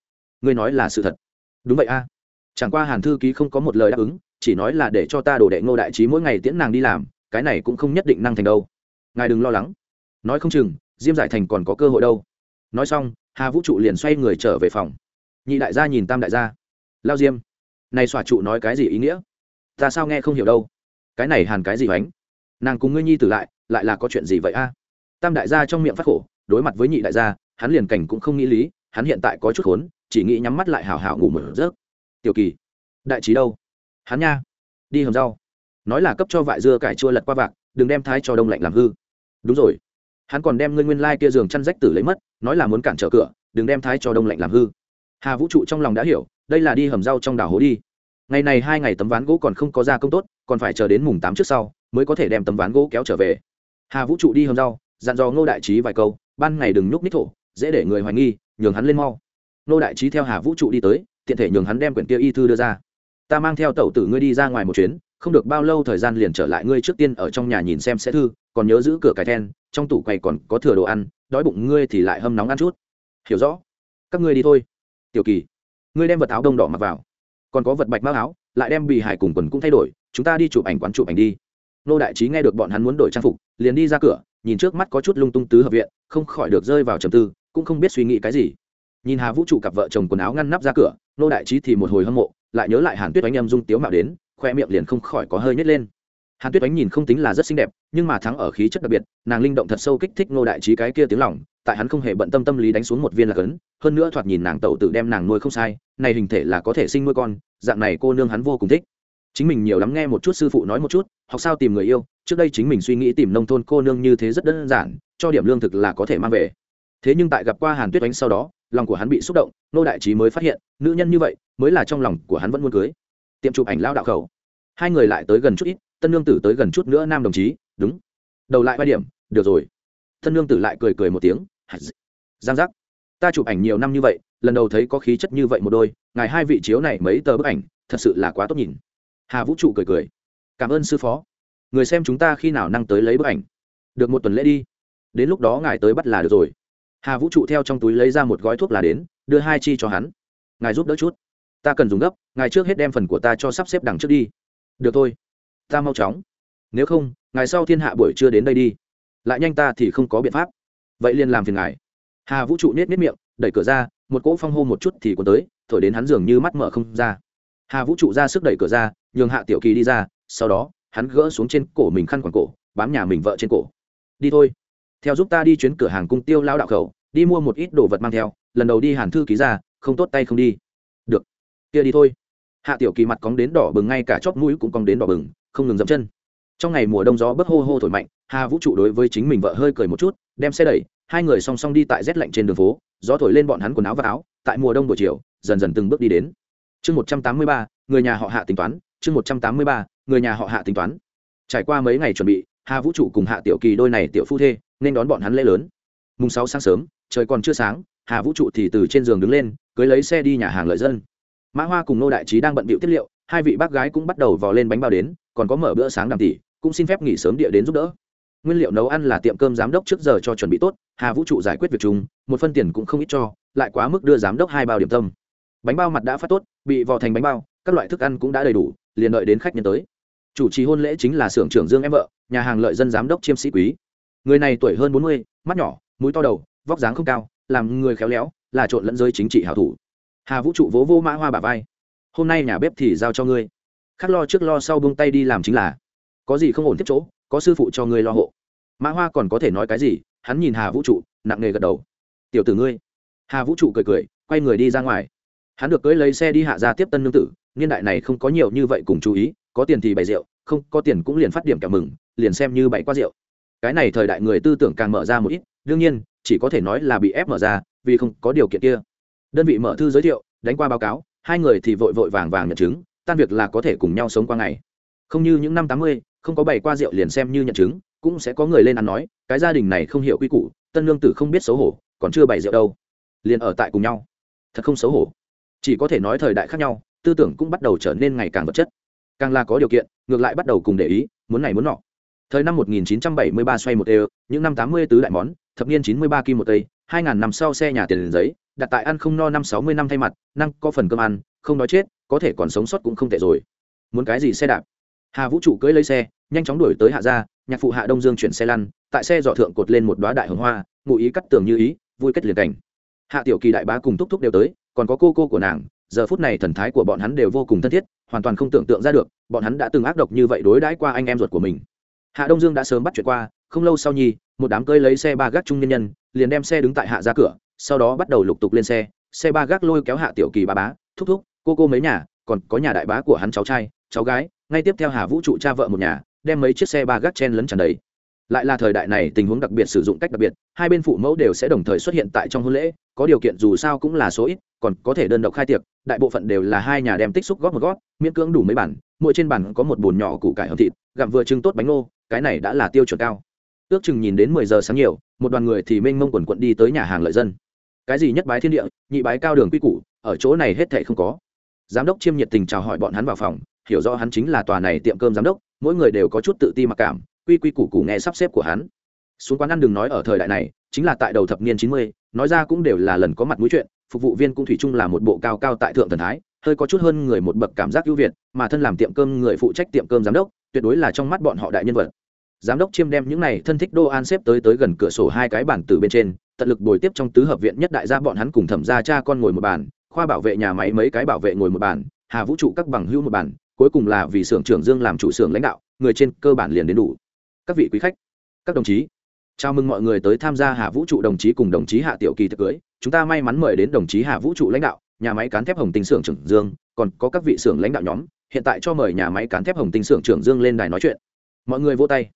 ngươi nói là sự thật. Đúng vậy a. Chẳng qua hàn thư ký không có một lời đáp ứng, chỉ nói là để cho ta đổ đệ ngô đại trí mỗi ngày tiễn nàng đi làm, cái này cũng không nhất định năng thành đâu. Ngài đừng lo lắng. Nói không chừng, diêm giải thành còn có cơ hội đâu. Nói xong, hà vũ trụ liền xoay người trở về phòng. Nhị đại gia nhìn tam đại gia. Lao diêm, này xòa trụ nói cái gì ý nghĩa? Ta sao nghe không hiểu đâu. Cái này hàn cái gì bánh? Nàng cùng ngươi nhi tử lại lại là có chuyện gì vậy a? Tam đại gia trong miệng phát khổ, đối mặt với nhị đại gia, hắn liền cảnh cũng không nghĩ lý, hắn hiện tại có chút khốn chỉ nghĩ nhắm mắt lại hào hào ngủ một giấc. Tiểu kỳ, đại trí đâu? Hắn nha, đi hầm rau. Nói là cấp cho vại dưa cải chua lật qua vạc, đừng đem thái cho đông lạnh làm hư. Đúng rồi. Hắn còn đem ngươi nguyên lai、like、kia giường chăn rách tử lấy mất, nói là muốn cản trở cửa, đừng đem thái cho đông lạnh làm hư. Hà vũ trụ trong lòng đã hiểu, đây là đi hầm rau trong đảo hố đi. Ngày này hai ngày tấm ván gỗ còn không có ra công tốt, còn phải chờ đến mùng tám trước sau, mới có thể đem tấm ván gỗ kéo trở về. Hà vũ trụ đi hầm rau, dặn dò ngô đại trí vài câu, ban ngày đừng nhúc nít thổ, dễ để người hoài nghi, nhường hắn lên mau. Nô đại trí theo hà vũ trụ đi tới, tiện thể nhường hắn đem quyển kia y thư đưa ra. Ta mang theo tẩu tử ngươi đi ra ngoài một chuyến, không được bao lâu thời gian liền trở lại ngươi trước tiên ở trong nhà nhìn xem sẽ thư, còn nhớ giữ cửa cái then, trong tủ quầy còn có thừa đồ ăn, đói bụng ngươi thì lại hâm nóng ăn chút. Hiểu rõ. Các ngươi đi thôi. Tiểu kỳ, ngươi đem vật áo đông đỏ mặc vào. Còn có vật bạch mác áo, lại đem bì hải cùng quần cũng thay đổi, chúng ta đi chụp ảnh quán chụp ảnh đi. Nô đại trí nghe được bọn hắn muốn đổi trang phục, liền đi ra cửa, nhìn trước mắt có chút lung tung tứ hợp viện, không khỏi được rơi vào trầm tư, cũng không biết suy nghĩ cái gì nhìn hà vũ trụ cặp vợ chồng quần áo ngăn nắp ra cửa, nô đại trí thì một hồi hâm mộ, lại nhớ lại hàn tuyết oanh em dung tiếu mạo đến, khoe miệng liền không khỏi có hơi nhét lên. Hàn tuyết oánh nhìn không tính là rất xinh đẹp, nhưng mà thắng ở khí chất đặc biệt, nàng linh động thật sâu kích thích nô đại trí cái kia tiếng lòng, tại hắn không hề bận tâm tâm lý đánh xuống một viên là cấn hơn nữa thoạt nhìn nàng tẩu tự đem nàng nuôi không sai, này hình thể là có thể sinh nuôi con, dạng này cô nương hắn vô cùng thích. Chính mình nhiều lắm nghe một chút sư phụ nói một chút, học sao tìm người yêu, trước đây chính mình suy nghĩ tìm nông thôn cô nương như thế rất đơn giản, cho điểm lương thực là có thể mang về. Thế nhưng tại gặp qua hàn tuyết oánh sau đó lòng của hắn bị xúc động nô đại trí mới phát hiện, nữ nhân như vậy, mới là trong lòng của hắn vẫn muốn cưới. Tiệm chụp ảnh lao đạo khẩu. Hai người lại tới gần chút ít, tân lương tử tới gần chút nữa nam đồng chí, đúng. Đầu lại ba điểm, được rồi. Tân lương tử lại cười cười một tiếng giang giác. Ta chụp ảnh nhiều năm như vậy, lần đầu thấy có khí chất như vậy một đôi, ngài hai vị chiếu này mấy tờ bức ảnh, thật sự là quá tốt nhìn. Hà vũ trụ cười cười, cảm ơn sư phó. Người xem chúng ta khi nào năng tới lấy bức ảnh? Được một tuần lễ đi. Đến lúc đó ngài tới bắt là được rồi hà vũ trụ theo trong túi lấy ra một gói thuốc là đến, đưa hai chi cho hắn. Ngài giúp đỡ chút. Ta cần dùng gấp, ngài trước hết đem phần của ta cho sắp xếp đằng trước đi. Được thôi. Ta mau chóng. Nếu không, ngài sau thiên hạ buổi trưa đến đây đi. Lại nhanh ta thì không có biện pháp. Vậy liền làm phiền ngài. Hà vũ trụ nết nết miệng, đẩy cửa ra, một cỗ phong hô một chút thì còn tới, thổi đến hắn dường như mắt mở không ra. Hà vũ trụ ra sức đẩy cửa ra, nhường hạ tiểu kỳ đi ra, sau đó, hắn gỡ xuống trên cổ mình khăn quàng cổ, bám nhà mình vợ trên cổ. Đi thôi theo giúp ta đi chuyến cửa hàng cung tiêu lao đạo khẩu, đi mua một ít đồ vật mang theo, lần đầu đi hàn thư ký ra, không tốt tay không đi. Được. Kia đi thôi. Hạ tiểu kỳ mặt cóng đến đỏ bừng, ngay cả chóp mũi cũng cong đến đỏ bừng, không ngừng dậm chân. Trong ngày mùa đông gió bấc hô hô thổi mạnh, hà vũ trụ đối với chính mình vợ hơi cười một chút, đem xe đẩy, hai người song song đi tại rét lạnh trên đường phố, gió thổi lên bọn hắn quần áo và áo, tại mùa đông buổi chiều, dần dần từng bước đi đến. Chương một trăm tám mươi ba, người nhà họ hạ tính toán, chương một trăm tám mươi ba, người nhà họ hạ tính toán. Trải qua mấy ngày chuẩn bị hà vũ trụ cùng hạ tiểu kỳ đôi này tiểu phu thê, nên đón bọn hắn lễ lớn. Mùng sáu sáng sớm, trời còn chưa sáng, hà vũ trụ thì từ trên giường đứng lên, cưới lấy xe đi nhà hàng lợi dân. Mã hoa cùng nô đại trí đang bận bịu tiết liệu, hai vị bác gái cũng bắt đầu vò lên bánh bao đến, còn có mở bữa sáng đàm tỷ, cũng xin phép nghỉ sớm địa đến giúp đỡ. Nguyên liệu nấu ăn là tiệm cơm giám đốc trước giờ cho chuẩn bị tốt, hà vũ trụ giải quyết việc chung, một phân tiền cũng không ít cho, lại quá mức đưa giám đốc hai bao điểm tâm. Bánh bao mặt đã phát tốt, bị vò thành bánh bao, các loại thức ăn cũng đã đầy đủ, liền đợi đến khách nhân tới chủ trì hôn lễ chính là xưởng trưởng dương em vợ, nhà hàng lợi dân giám đốc chiêm sĩ quý. Người này tuổi hơn bốn mươi, mắt nhỏ, mũi to đầu, vóc dáng không cao, làm người khéo léo, là trộn lẫn giới chính trị hảo thủ. Hà vũ trụ vỗ vô mã hoa bà vai. Hôm nay nhà bếp thì giao cho ngươi. Khắc lo trước lo sau buông tay đi làm chính là. Có gì không ổn tiếp chỗ, có sư phụ cho ngươi lo hộ. Mã hoa còn có thể nói cái gì, hắn nhìn hà vũ trụ, nặng nề gật đầu. Tiểu tử ngươi. Hà vũ trụ cười cười, quay người đi ra ngoài. Hắn được cưới lấy xe đi hạ ra tiếp tân nương tử niên đại này không có nhiều như vậy cùng chú ý, có tiền thì bày rượu, không có tiền cũng liền phát điểm kẹo mừng, liền xem như bày qua rượu. Cái này thời đại người tư tưởng càng mở ra một ít, đương nhiên, chỉ có thể nói là bị ép mở ra, vì không có điều kiện kia. Đơn vị mở thư giới thiệu, đánh qua báo cáo, hai người thì vội vội vàng vàng nhận chứng, tan việc là có thể cùng nhau sống qua ngày. Không như những năm tám mươi, không có bày qua rượu liền xem như nhận chứng, cũng sẽ có người lên ăn nói, cái gia đình này không hiểu quy củ, tân lương tử không biết xấu hổ, còn chưa bày rượu đâu. Liền ở tại cùng nhau. Thật không xấu hổ. Chỉ có thể nói thời đại khác nhau tư tưởng cũng bắt đầu trở nên ngày càng vật chất. Càng là có điều kiện, ngược lại bắt đầu cùng để ý, muốn này muốn nọ. Thời năm 1973 xoay một đều, những năm 80 tứ đại món, thập niên 93 kim một tây 2000 năm sau xe nhà tiền giấy, đặt tại ăn không no năm 60 năm thay mặt, năng có phần cơm ăn, không nói chết, có thể còn sống sót cũng không tệ rồi. Muốn cái gì xe đạp? Hà vũ trụ cưỡi lấy xe, nhanh chóng đuổi tới hạ gia, nhạc phụ hạ đông dương chuyển xe lăn, tại xe dọ thượng cột lên một đoá đại hồng hoa, ngụ ý cắt tường như ý, vui kết liền cảnh. Hạ tiểu kỳ đại bá cùng thúc thúc đều tới, còn có cô cô của nàng giờ phút này thần thái của bọn hắn đều vô cùng thân thiết, hoàn toàn không tưởng tượng ra được, bọn hắn đã từng ác độc như vậy đối đãi qua anh em ruột của mình. Hạ đông dương đã sớm bắt chuyện qua, không lâu sau nhi, một đám cơi lấy xe ba gác trung nhân nhân, liền đem xe đứng tại hạ ra cửa, sau đó bắt đầu lục tục lên xe xe ba gác lôi kéo hạ tiểu kỳ ba bá, thúc thúc, cô cô mấy nhà, còn có nhà đại bá của hắn cháu trai, cháu gái, ngay tiếp theo hà vũ trụ cha vợ một nhà, đem mấy chiếc xe ba gác chen lấn tràn đầy lại là thời đại này tình huống đặc biệt sử dụng cách đặc biệt, hai bên phụ mẫu đều sẽ đồng thời xuất hiện tại trong hôn lễ, có điều kiện dù sao cũng là số ít, còn có thể đơn độc khai tiệc, đại bộ phận đều là hai nhà đem tích xúc góp một gót miễn cưỡng đủ mấy bản, mỗi trên bản có một bồn nhỏ củ cải hầm thịt, gặm vừa trưng tốt bánh ngô, cái này đã là tiêu chuẩn cao. Ước chừng nhìn đến mười giờ sáng nhiều, một đoàn người thì mênh mông quần quận đi tới nhà hàng lợi dân. Cái gì nhất bái thiên địa, nhị bái cao đường quy củ, ở chỗ này hết thệ không có. Giám đốc chiêm nhiệt tình chào hỏi bọn hắn vào phòng, hiểu rõ hắn chính là tòa này tiệm cơm giám đốc, mỗi người đều có chút tự ti mặc cảm quy quy củ củ nghe sắp xếp của hắn. Xuống quán ăn đừng nói ở thời đại này, chính là tại đầu thập niên chín mươi, nói ra cũng đều là lần có mặt mũi chuyện, phục vụ viên cũng thủy chung là một bộ cao cao tại thượng thần thái, hơi có chút hơn người một bậc cảm giác ưu việt, mà thân làm tiệm cơm người phụ trách tiệm cơm giám đốc, tuyệt đối là trong mắt bọn họ đại nhân vật. Giám đốc chiêm đem những này thân thích đô an xếp tới tới gần cửa sổ hai cái bản từ bên trên, tận lực bồi tiếp trong tứ hợp viện nhất đại gia bọn hắn cùng thẩm gia cha con ngồi một bàn, khoa bảo vệ nhà máy mấy cái bảo vệ ngồi một bàn, hà vũ trụ các bằng hữu một bàn, cuối cùng là vì xưởng trưởng dương làm chủ xưởng lãnh đạo, người trên cơ bản liền đến đủ các vị quý khách, các đồng chí. Chào mừng mọi người tới tham gia hạ vũ trụ đồng chí cùng đồng chí hạ tiểu kỳ thực cưới. Chúng ta may mắn mời đến đồng chí hạ vũ trụ lãnh đạo, nhà máy cán thép hồng tinh xưởng trưởng dương. Còn có các vị xưởng lãnh đạo nhóm, hiện tại cho mời nhà máy cán thép hồng tinh xưởng trưởng dương lên đài nói chuyện. Mọi người vỗ tay.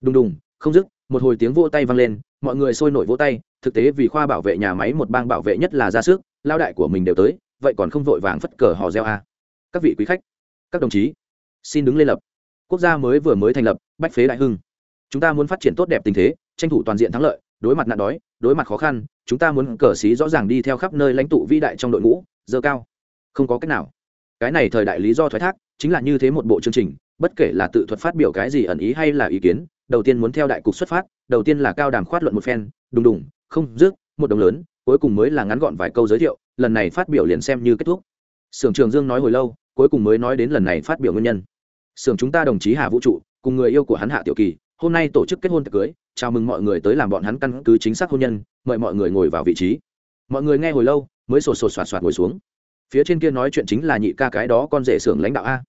Đùng đùng, không dứt, một hồi tiếng vỗ tay vang lên. Mọi người sôi nổi vỗ tay, thực tế vì khoa bảo vệ nhà máy một bang bảo vệ nhất là ra sức, lao đại của mình đều tới, vậy còn không vội vàng phất cờ hò reo a. Các vị quý khách, các đồng chí, xin đứng lên lập. Quốc gia mới vừa mới thành lập, bách phế đại hưng chúng ta muốn phát triển tốt đẹp tình thế, tranh thủ toàn diện thắng lợi, đối mặt nạn đói, đối mặt khó khăn, chúng ta muốn cờ xí rõ ràng đi theo khắp nơi lãnh tụ vĩ đại trong đội ngũ dơ cao. Không có cách nào. Cái này thời đại lý do thoái thác, chính là như thế một bộ chương trình, bất kể là tự thuật phát biểu cái gì ẩn ý hay là ý kiến, đầu tiên muốn theo đại cục xuất phát, đầu tiên là cao đàm khoát luận một phen, đùng đùng, không, dứt, một đồng lớn, cuối cùng mới là ngắn gọn vài câu giới thiệu, lần này phát biểu liền xem như kết thúc. Sưởng trường dương nói hồi lâu, cuối cùng mới nói đến lần này phát biểu nguyên nhân. Sưởng chúng ta đồng chí hà vũ trụ, cùng người yêu của hắn hạ tiểu kỳ hôm nay tổ chức kết hôn tiệc cưới, chào mừng mọi người tới làm bọn hắn căn cứ chính xác hôn nhân, mời mọi người ngồi vào vị trí. Mọi người nghe hồi lâu, mới sột sột soạt soạt ngồi xuống. Phía trên kia nói chuyện chính là nhị ca cái đó con rể xưởng lãnh đạo a.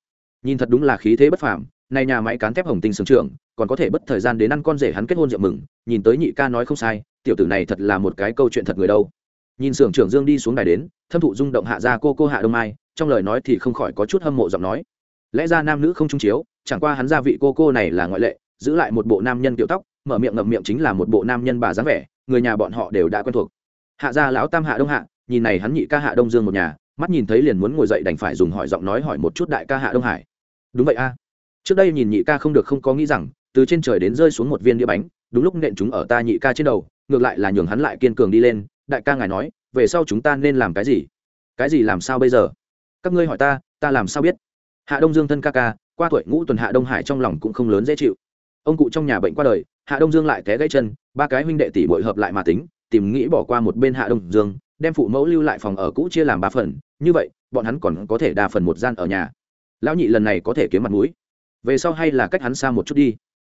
Nhìn thật đúng là khí thế bất phàm, này nhà máy cán thép hồng tinh sưởng trưởng, còn có thể bất thời gian đến ăn con rể hắn kết hôn rượu mừng, nhìn tới nhị ca nói không sai, tiểu tử này thật là một cái câu chuyện thật người đâu. Nhìn xưởng trưởng dương đi xuống đài đến, thâm thụ rung động hạ ra cô cô hạ đông mai, trong lời nói thì không khỏi có chút hâm mộ giọng nói. Lẽ ra nam nữ không trung chiếu, chẳng qua hắn gia vị cô cô này là ngoại lệ giữ lại một bộ nam nhân kiểu tóc, mở miệng ngậm miệng chính là một bộ nam nhân bà dáng vẻ, người nhà bọn họ đều đã quen thuộc. Hạ gia lão tam hạ đông hạ, nhìn này hắn nhị ca hạ đông dương một nhà, mắt nhìn thấy liền muốn ngồi dậy đành phải dùng hỏi giọng nói hỏi một chút đại ca hạ đông hải. Đúng vậy a. Trước đây nhìn nhị ca không được không có nghĩ rằng, từ trên trời đến rơi xuống một viên đĩa bánh, đúng lúc nện chúng ở ta nhị ca trên đầu, ngược lại là nhường hắn lại kiên cường đi lên, đại ca ngài nói, về sau chúng ta nên làm cái gì? Cái gì làm sao bây giờ? Các ngươi hỏi ta ta làm sao biết? Hạ đông dương thân ca ca, qua tuổi ngũ tuần hạ đông hải trong lòng cũng không lớn dễ chịu ông cụ trong nhà bệnh qua đời, hạ đông dương lại té gãy chân, ba cái huynh đệ tỷ bội hợp lại mà tính, tìm nghĩ bỏ qua một bên hạ đông dương, đem phụ mẫu lưu lại phòng ở cũ chia làm ba phần, như vậy, bọn hắn còn có thể đa phần một gian ở nhà. Lão nhị lần này có thể kiếm mặt mũi. Về sau hay là cách hắn xa một chút đi.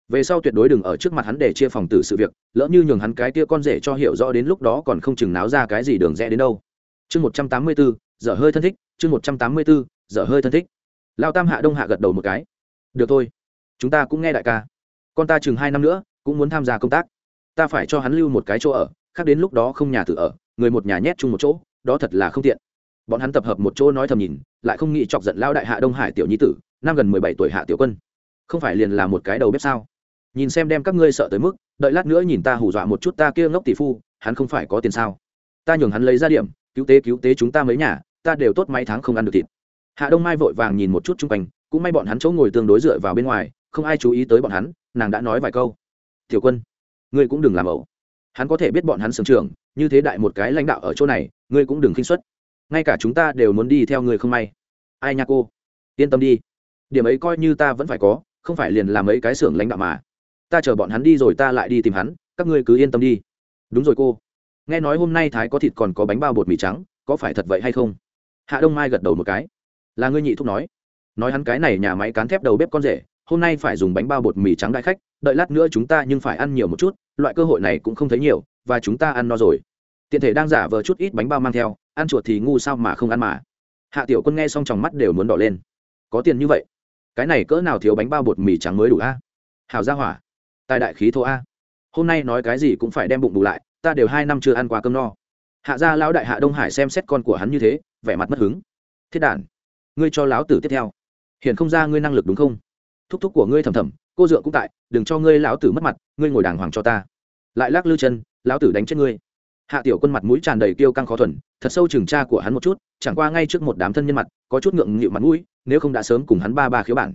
Về sau tuyệt đối đừng ở trước mặt hắn để chia phòng tử sự việc, lỡ như nhường hắn cái tia con rể cho hiểu rõ đến lúc đó còn không chừng náo ra cái gì đường rẽ đến đâu. Chương một trăm tám mươi bốn dở hơi thân thích, chương một trăm tám mươi bốn dở hơi thân thích. Lao tam hạ đông hạ gật đầu một cái. Được thôi, chúng ta cũng nghe đại ca con ta chừng hai năm nữa, cũng muốn tham gia công tác. Ta phải cho hắn lưu một cái chỗ ở, khác đến lúc đó không nhà tự ở, người một nhà nhét chung một chỗ, đó thật là không tiện. Bọn hắn tập hợp một chỗ nói thầm nhìn, lại không nghĩ chọc giận lao đại hạ đông hải tiểu nhi tử, năm gần mười bảy tuổi hạ tiểu quân. Không phải liền là một cái đầu bếp sao? Nhìn xem đem các ngươi sợ tới mức, đợi lát nữa nhìn ta hù dọa một chút ta kia ngốc tỷ phu, hắn không phải có tiền sao? Ta nhường hắn lấy ra điểm, cứu tế cứu tế chúng ta mấy nhà, ta đều tốt mấy tháng không ăn được thịt. Hạ đông mai vội vàng nhìn một chút chung quanh, cũng may bọn hắn chỗ ngồi tương đối dựa vào bên ngoài, không ai chú ý tới bọn hắn nàng đã nói vài câu. Tiểu quân, ngươi cũng đừng làm ẩu. Hắn có thể biết bọn hắn sưởng trường như thế đại một cái lãnh đạo ở chỗ này, ngươi cũng đừng khinh xuất ngay cả chúng ta đều muốn đi theo ngươi không may. Ai nha cô? Yên tâm đi. Điểm ấy coi như ta vẫn phải có, không phải liền làm mấy cái xưởng lãnh đạo mà. Ta chờ bọn hắn đi rồi ta lại đi tìm hắn, các ngươi cứ yên tâm đi. Đúng rồi cô. Nghe nói hôm nay thái có thịt còn có bánh bao bột mì trắng, có phải thật vậy hay không? Hạ đông mai gật đầu một cái. Là ngươi nhị thúc nói. Nói hắn cái này nhà máy cán thép đầu bếp con rể hôm nay phải dùng bánh bao bột mì trắng đại khách, đợi lát nữa chúng ta nhưng phải ăn nhiều một chút, loại cơ hội này cũng không thấy nhiều, và chúng ta ăn no rồi. Tiện thể đang giả vờ chút ít bánh bao mang theo, ăn chuột thì ngu sao mà không ăn mà. Hạ tiểu quân nghe xong tròng mắt đều muốn đỏ lên. Có tiền như vậy? Cái này cỡ nào thiếu bánh bao bột mì trắng mới đủ a? Hào ra hỏa. Tài đại khí thô a. Hôm nay nói cái gì cũng phải đem bụng bù lại, ta đều hai năm chưa ăn qua cơm no. Hạ gia lão đại hạ đông hải xem xét con của hắn như thế, vẻ mặt mất hứng. Thiết đản, ngươi cho lão tử tiếp theo. Hiện không ra ngươi năng lực đúng không? Thúc thúc của ngươi thầm thầm, cô dựa cũng tại, đừng cho ngươi lão tử mất mặt, ngươi ngồi đàng hoàng cho ta. Lại lắc lư chân, lão tử đánh chết ngươi. Hạ tiểu quân mặt mũi tràn đầy kiêu căng khó thuần, thật sâu chừng cha của hắn một chút, chẳng qua ngay trước một đám thân nhân mặt, có chút ngượng nghịu mặt mũi, nếu không đã sớm cùng hắn ba ba khiếu bản.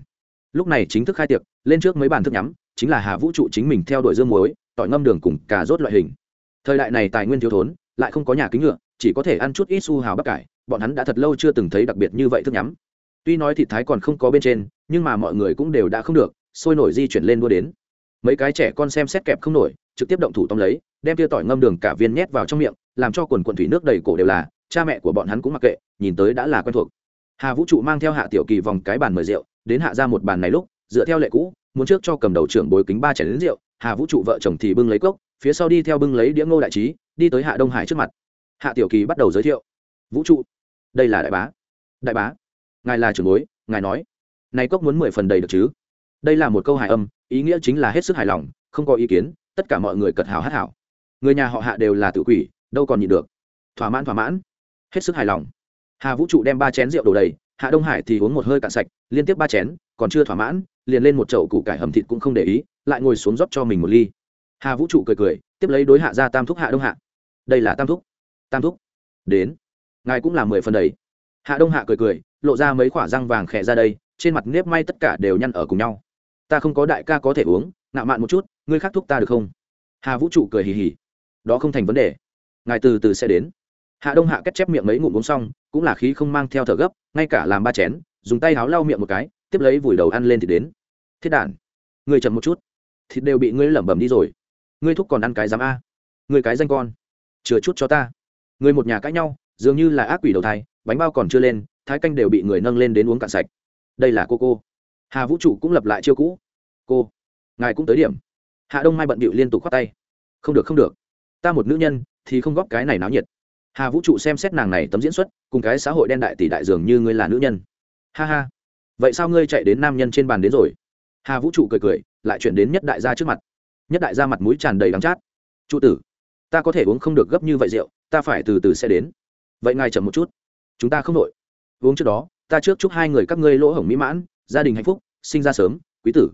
Lúc này chính thức khai tiệc, lên trước mấy bàn thức nhắm, chính là hà vũ trụ chính mình theo đuổi dương muối, tỏi ngâm đường cùng cà rốt loại hình. Thời đại này tài nguyên thiếu thốn, lại không có nhà kính ngựa, chỉ có thể ăn chút ít su hào bắp cải, bọn hắn đã thật lâu chưa từng thấy đặc biệt như vậy thức nhắm tuy nói thịt thái còn không có bên trên, nhưng mà mọi người cũng đều đã không được, sôi nổi di chuyển lên đua đến. Mấy cái trẻ con xem xét kẹp không nổi, trực tiếp động thủ tông lấy, đem tia tỏi ngâm đường cả viên nhét vào trong miệng, làm cho quần quần thủy nước đầy cổ đều là, cha mẹ của bọn hắn cũng mặc kệ, nhìn tới đã là quen thuộc. Hà vũ trụ mang theo hạ tiểu kỳ vòng cái bàn mời rượu, đến hạ ra một bàn này lúc, dựa theo lệ cũ, muốn trước cho cầm đầu trưởng bồi kính ba chén đến rượu, hà vũ trụ vợ chồng thì bưng lấy cốc, phía sau đi theo bưng lấy đĩa ngô đại trí, đi tới hạ đông hải trước mặt. Hạ tiểu kỳ bắt đầu giới thiệu. Vũ trụ, đây là đại bá. Đại bá? Ngài là trưởng bối, ngài nói. Này cốc muốn mười phần đầy được chứ? Đây là một câu hài âm, ý nghĩa chính là hết sức hài lòng, không có ý kiến, tất cả mọi người cật hào hát hảo. Người nhà họ hạ đều là tự quỷ, đâu còn nhịn được. Thỏa mãn thỏa mãn. Hết sức hài lòng. Hà vũ trụ đem ba chén rượu đổ đầy, hạ đông hải thì uống một hơi cạn sạch, liên tiếp ba chén, còn chưa thỏa mãn, liền lên một chậu củ cải hầm thịt cũng không để ý, lại ngồi xuống rót cho mình một ly. Hà vũ trụ cười cười, tiếp lấy đối hạ ra tam thúc hạ đông hạ. Đây là tam thúc. Tam thúc. Đến. Ngài cũng là mười phần đầy hạ đông hạ cười cười, lộ ra mấy khoả răng vàng khẽ ra đây, trên mặt nếp may tất cả đều nhăn ở cùng nhau. Ta không có đại ca có thể uống nạo mạn một chút, ngươi khác thúc ta được không? Hà vũ trụ cười hì hì. Đó không thành vấn đề. Ngài từ từ sẽ đến. Hạ đông hạ kết chép miệng mấy ngụm uống xong, cũng là khí không mang theo thở gấp, ngay cả làm ba chén, dùng tay háo lau miệng một cái, tiếp lấy vùi đầu ăn lên thì đến. Thiết đản người chậm một chút. Thịt đều bị ngươi lẩm bẩm đi rồi. Ngươi thúc còn ăn cái dám a. Ngươi cái danh con. Chừa chút cho ta. Người một nhà cãi nhau, dường như là ác quỷ đầu thai bánh bao còn chưa lên, thái canh đều bị người nâng lên đến uống cạn sạch. Đây là cô cô. Hà vũ trụ cũng lập lại chiêu cũ. Cô, ngài cũng tới điểm. Hạ đông mai bận bịu liên tục khoác tay. Không được không được. Ta một nữ nhân thì không góp cái này náo nhiệt. Hà vũ trụ xem xét nàng này tấm diễn xuất, cùng cái xã hội đen đại tỷ đại dường như ngươi là nữ nhân. Ha ha. Vậy sao ngươi chạy đến nam nhân trên bàn đến rồi? Hà vũ trụ cười cười, lại chuyển đến nhất đại gia trước mặt. Nhất đại gia mặt mũi tràn đầy đắng chát. Trụ tử, ta có thể uống không được gấp như vậy rượu, ta phải từ từ sẽ đến. Vậy ngài chậm một chút chúng ta không đội. Uống trước đó, ta trước chúc hai người các ngươi lỗ hổng mỹ mãn, gia đình hạnh phúc, sinh ra sớm, quý tử.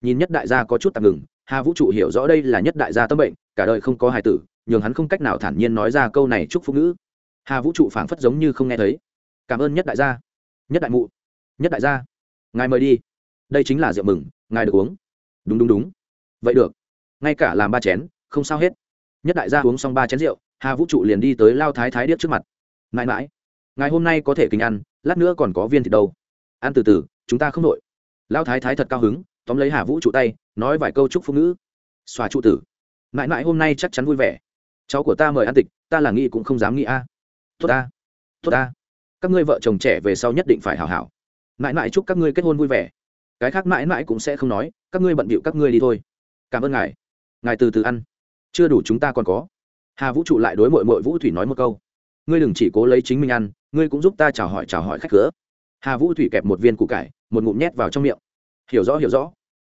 Nhìn nhất đại gia có chút tạm ngừng, hà vũ trụ hiểu rõ đây là nhất đại gia tâm bệnh, cả đời không có hài tử, nhường hắn không cách nào thản nhiên nói ra câu này chúc phúc nữ hà vũ trụ phảng phất giống như không nghe thấy. Cảm ơn nhất đại gia. Nhất đại mụ. Nhất đại gia. Ngài mời đi. Đây chính là rượu mừng, ngài được uống. Đúng đúng đúng. Vậy được. Ngay cả làm ba chén, không sao hết. Nhất đại gia uống xong ba chén rượu, hà vũ trụ liền đi tới lao thái thái điếc trước mặt. Mãi mãi ngài hôm nay có thể kinh ăn, lát nữa còn có viên thịt đâu. Ăn từ từ, chúng ta không nội. Lao thái thái thật cao hứng, tóm lấy hà vũ trụ tay, nói vài câu chúc phụ ngữ. Xòa trụ tử. Mãi mãi hôm nay chắc chắn vui vẻ. Cháu của ta mời ăn tịch, ta là nghĩ cũng không dám nghĩ a. Tốt ta. Tốt ta. Các ngươi vợ chồng trẻ về sau nhất định phải hảo hảo. Mãi mãi chúc các ngươi kết hôn vui vẻ. Cái khác mãi mãi cũng sẽ không nói, các ngươi bận bịu các ngươi đi thôi. Cảm ơn ngài. Ngài từ từ ăn. Chưa đủ chúng ta còn có. Hà vũ trụ lại đối mội mội vũ thủy nói một câu. Ngươi đừng chỉ cố lấy chính mình ăn ngươi cũng giúp ta chào hỏi chào hỏi khách cửa. Hà vũ thủy kẹp một viên củ cải, một ngụm nhét vào trong miệng. Hiểu rõ hiểu rõ.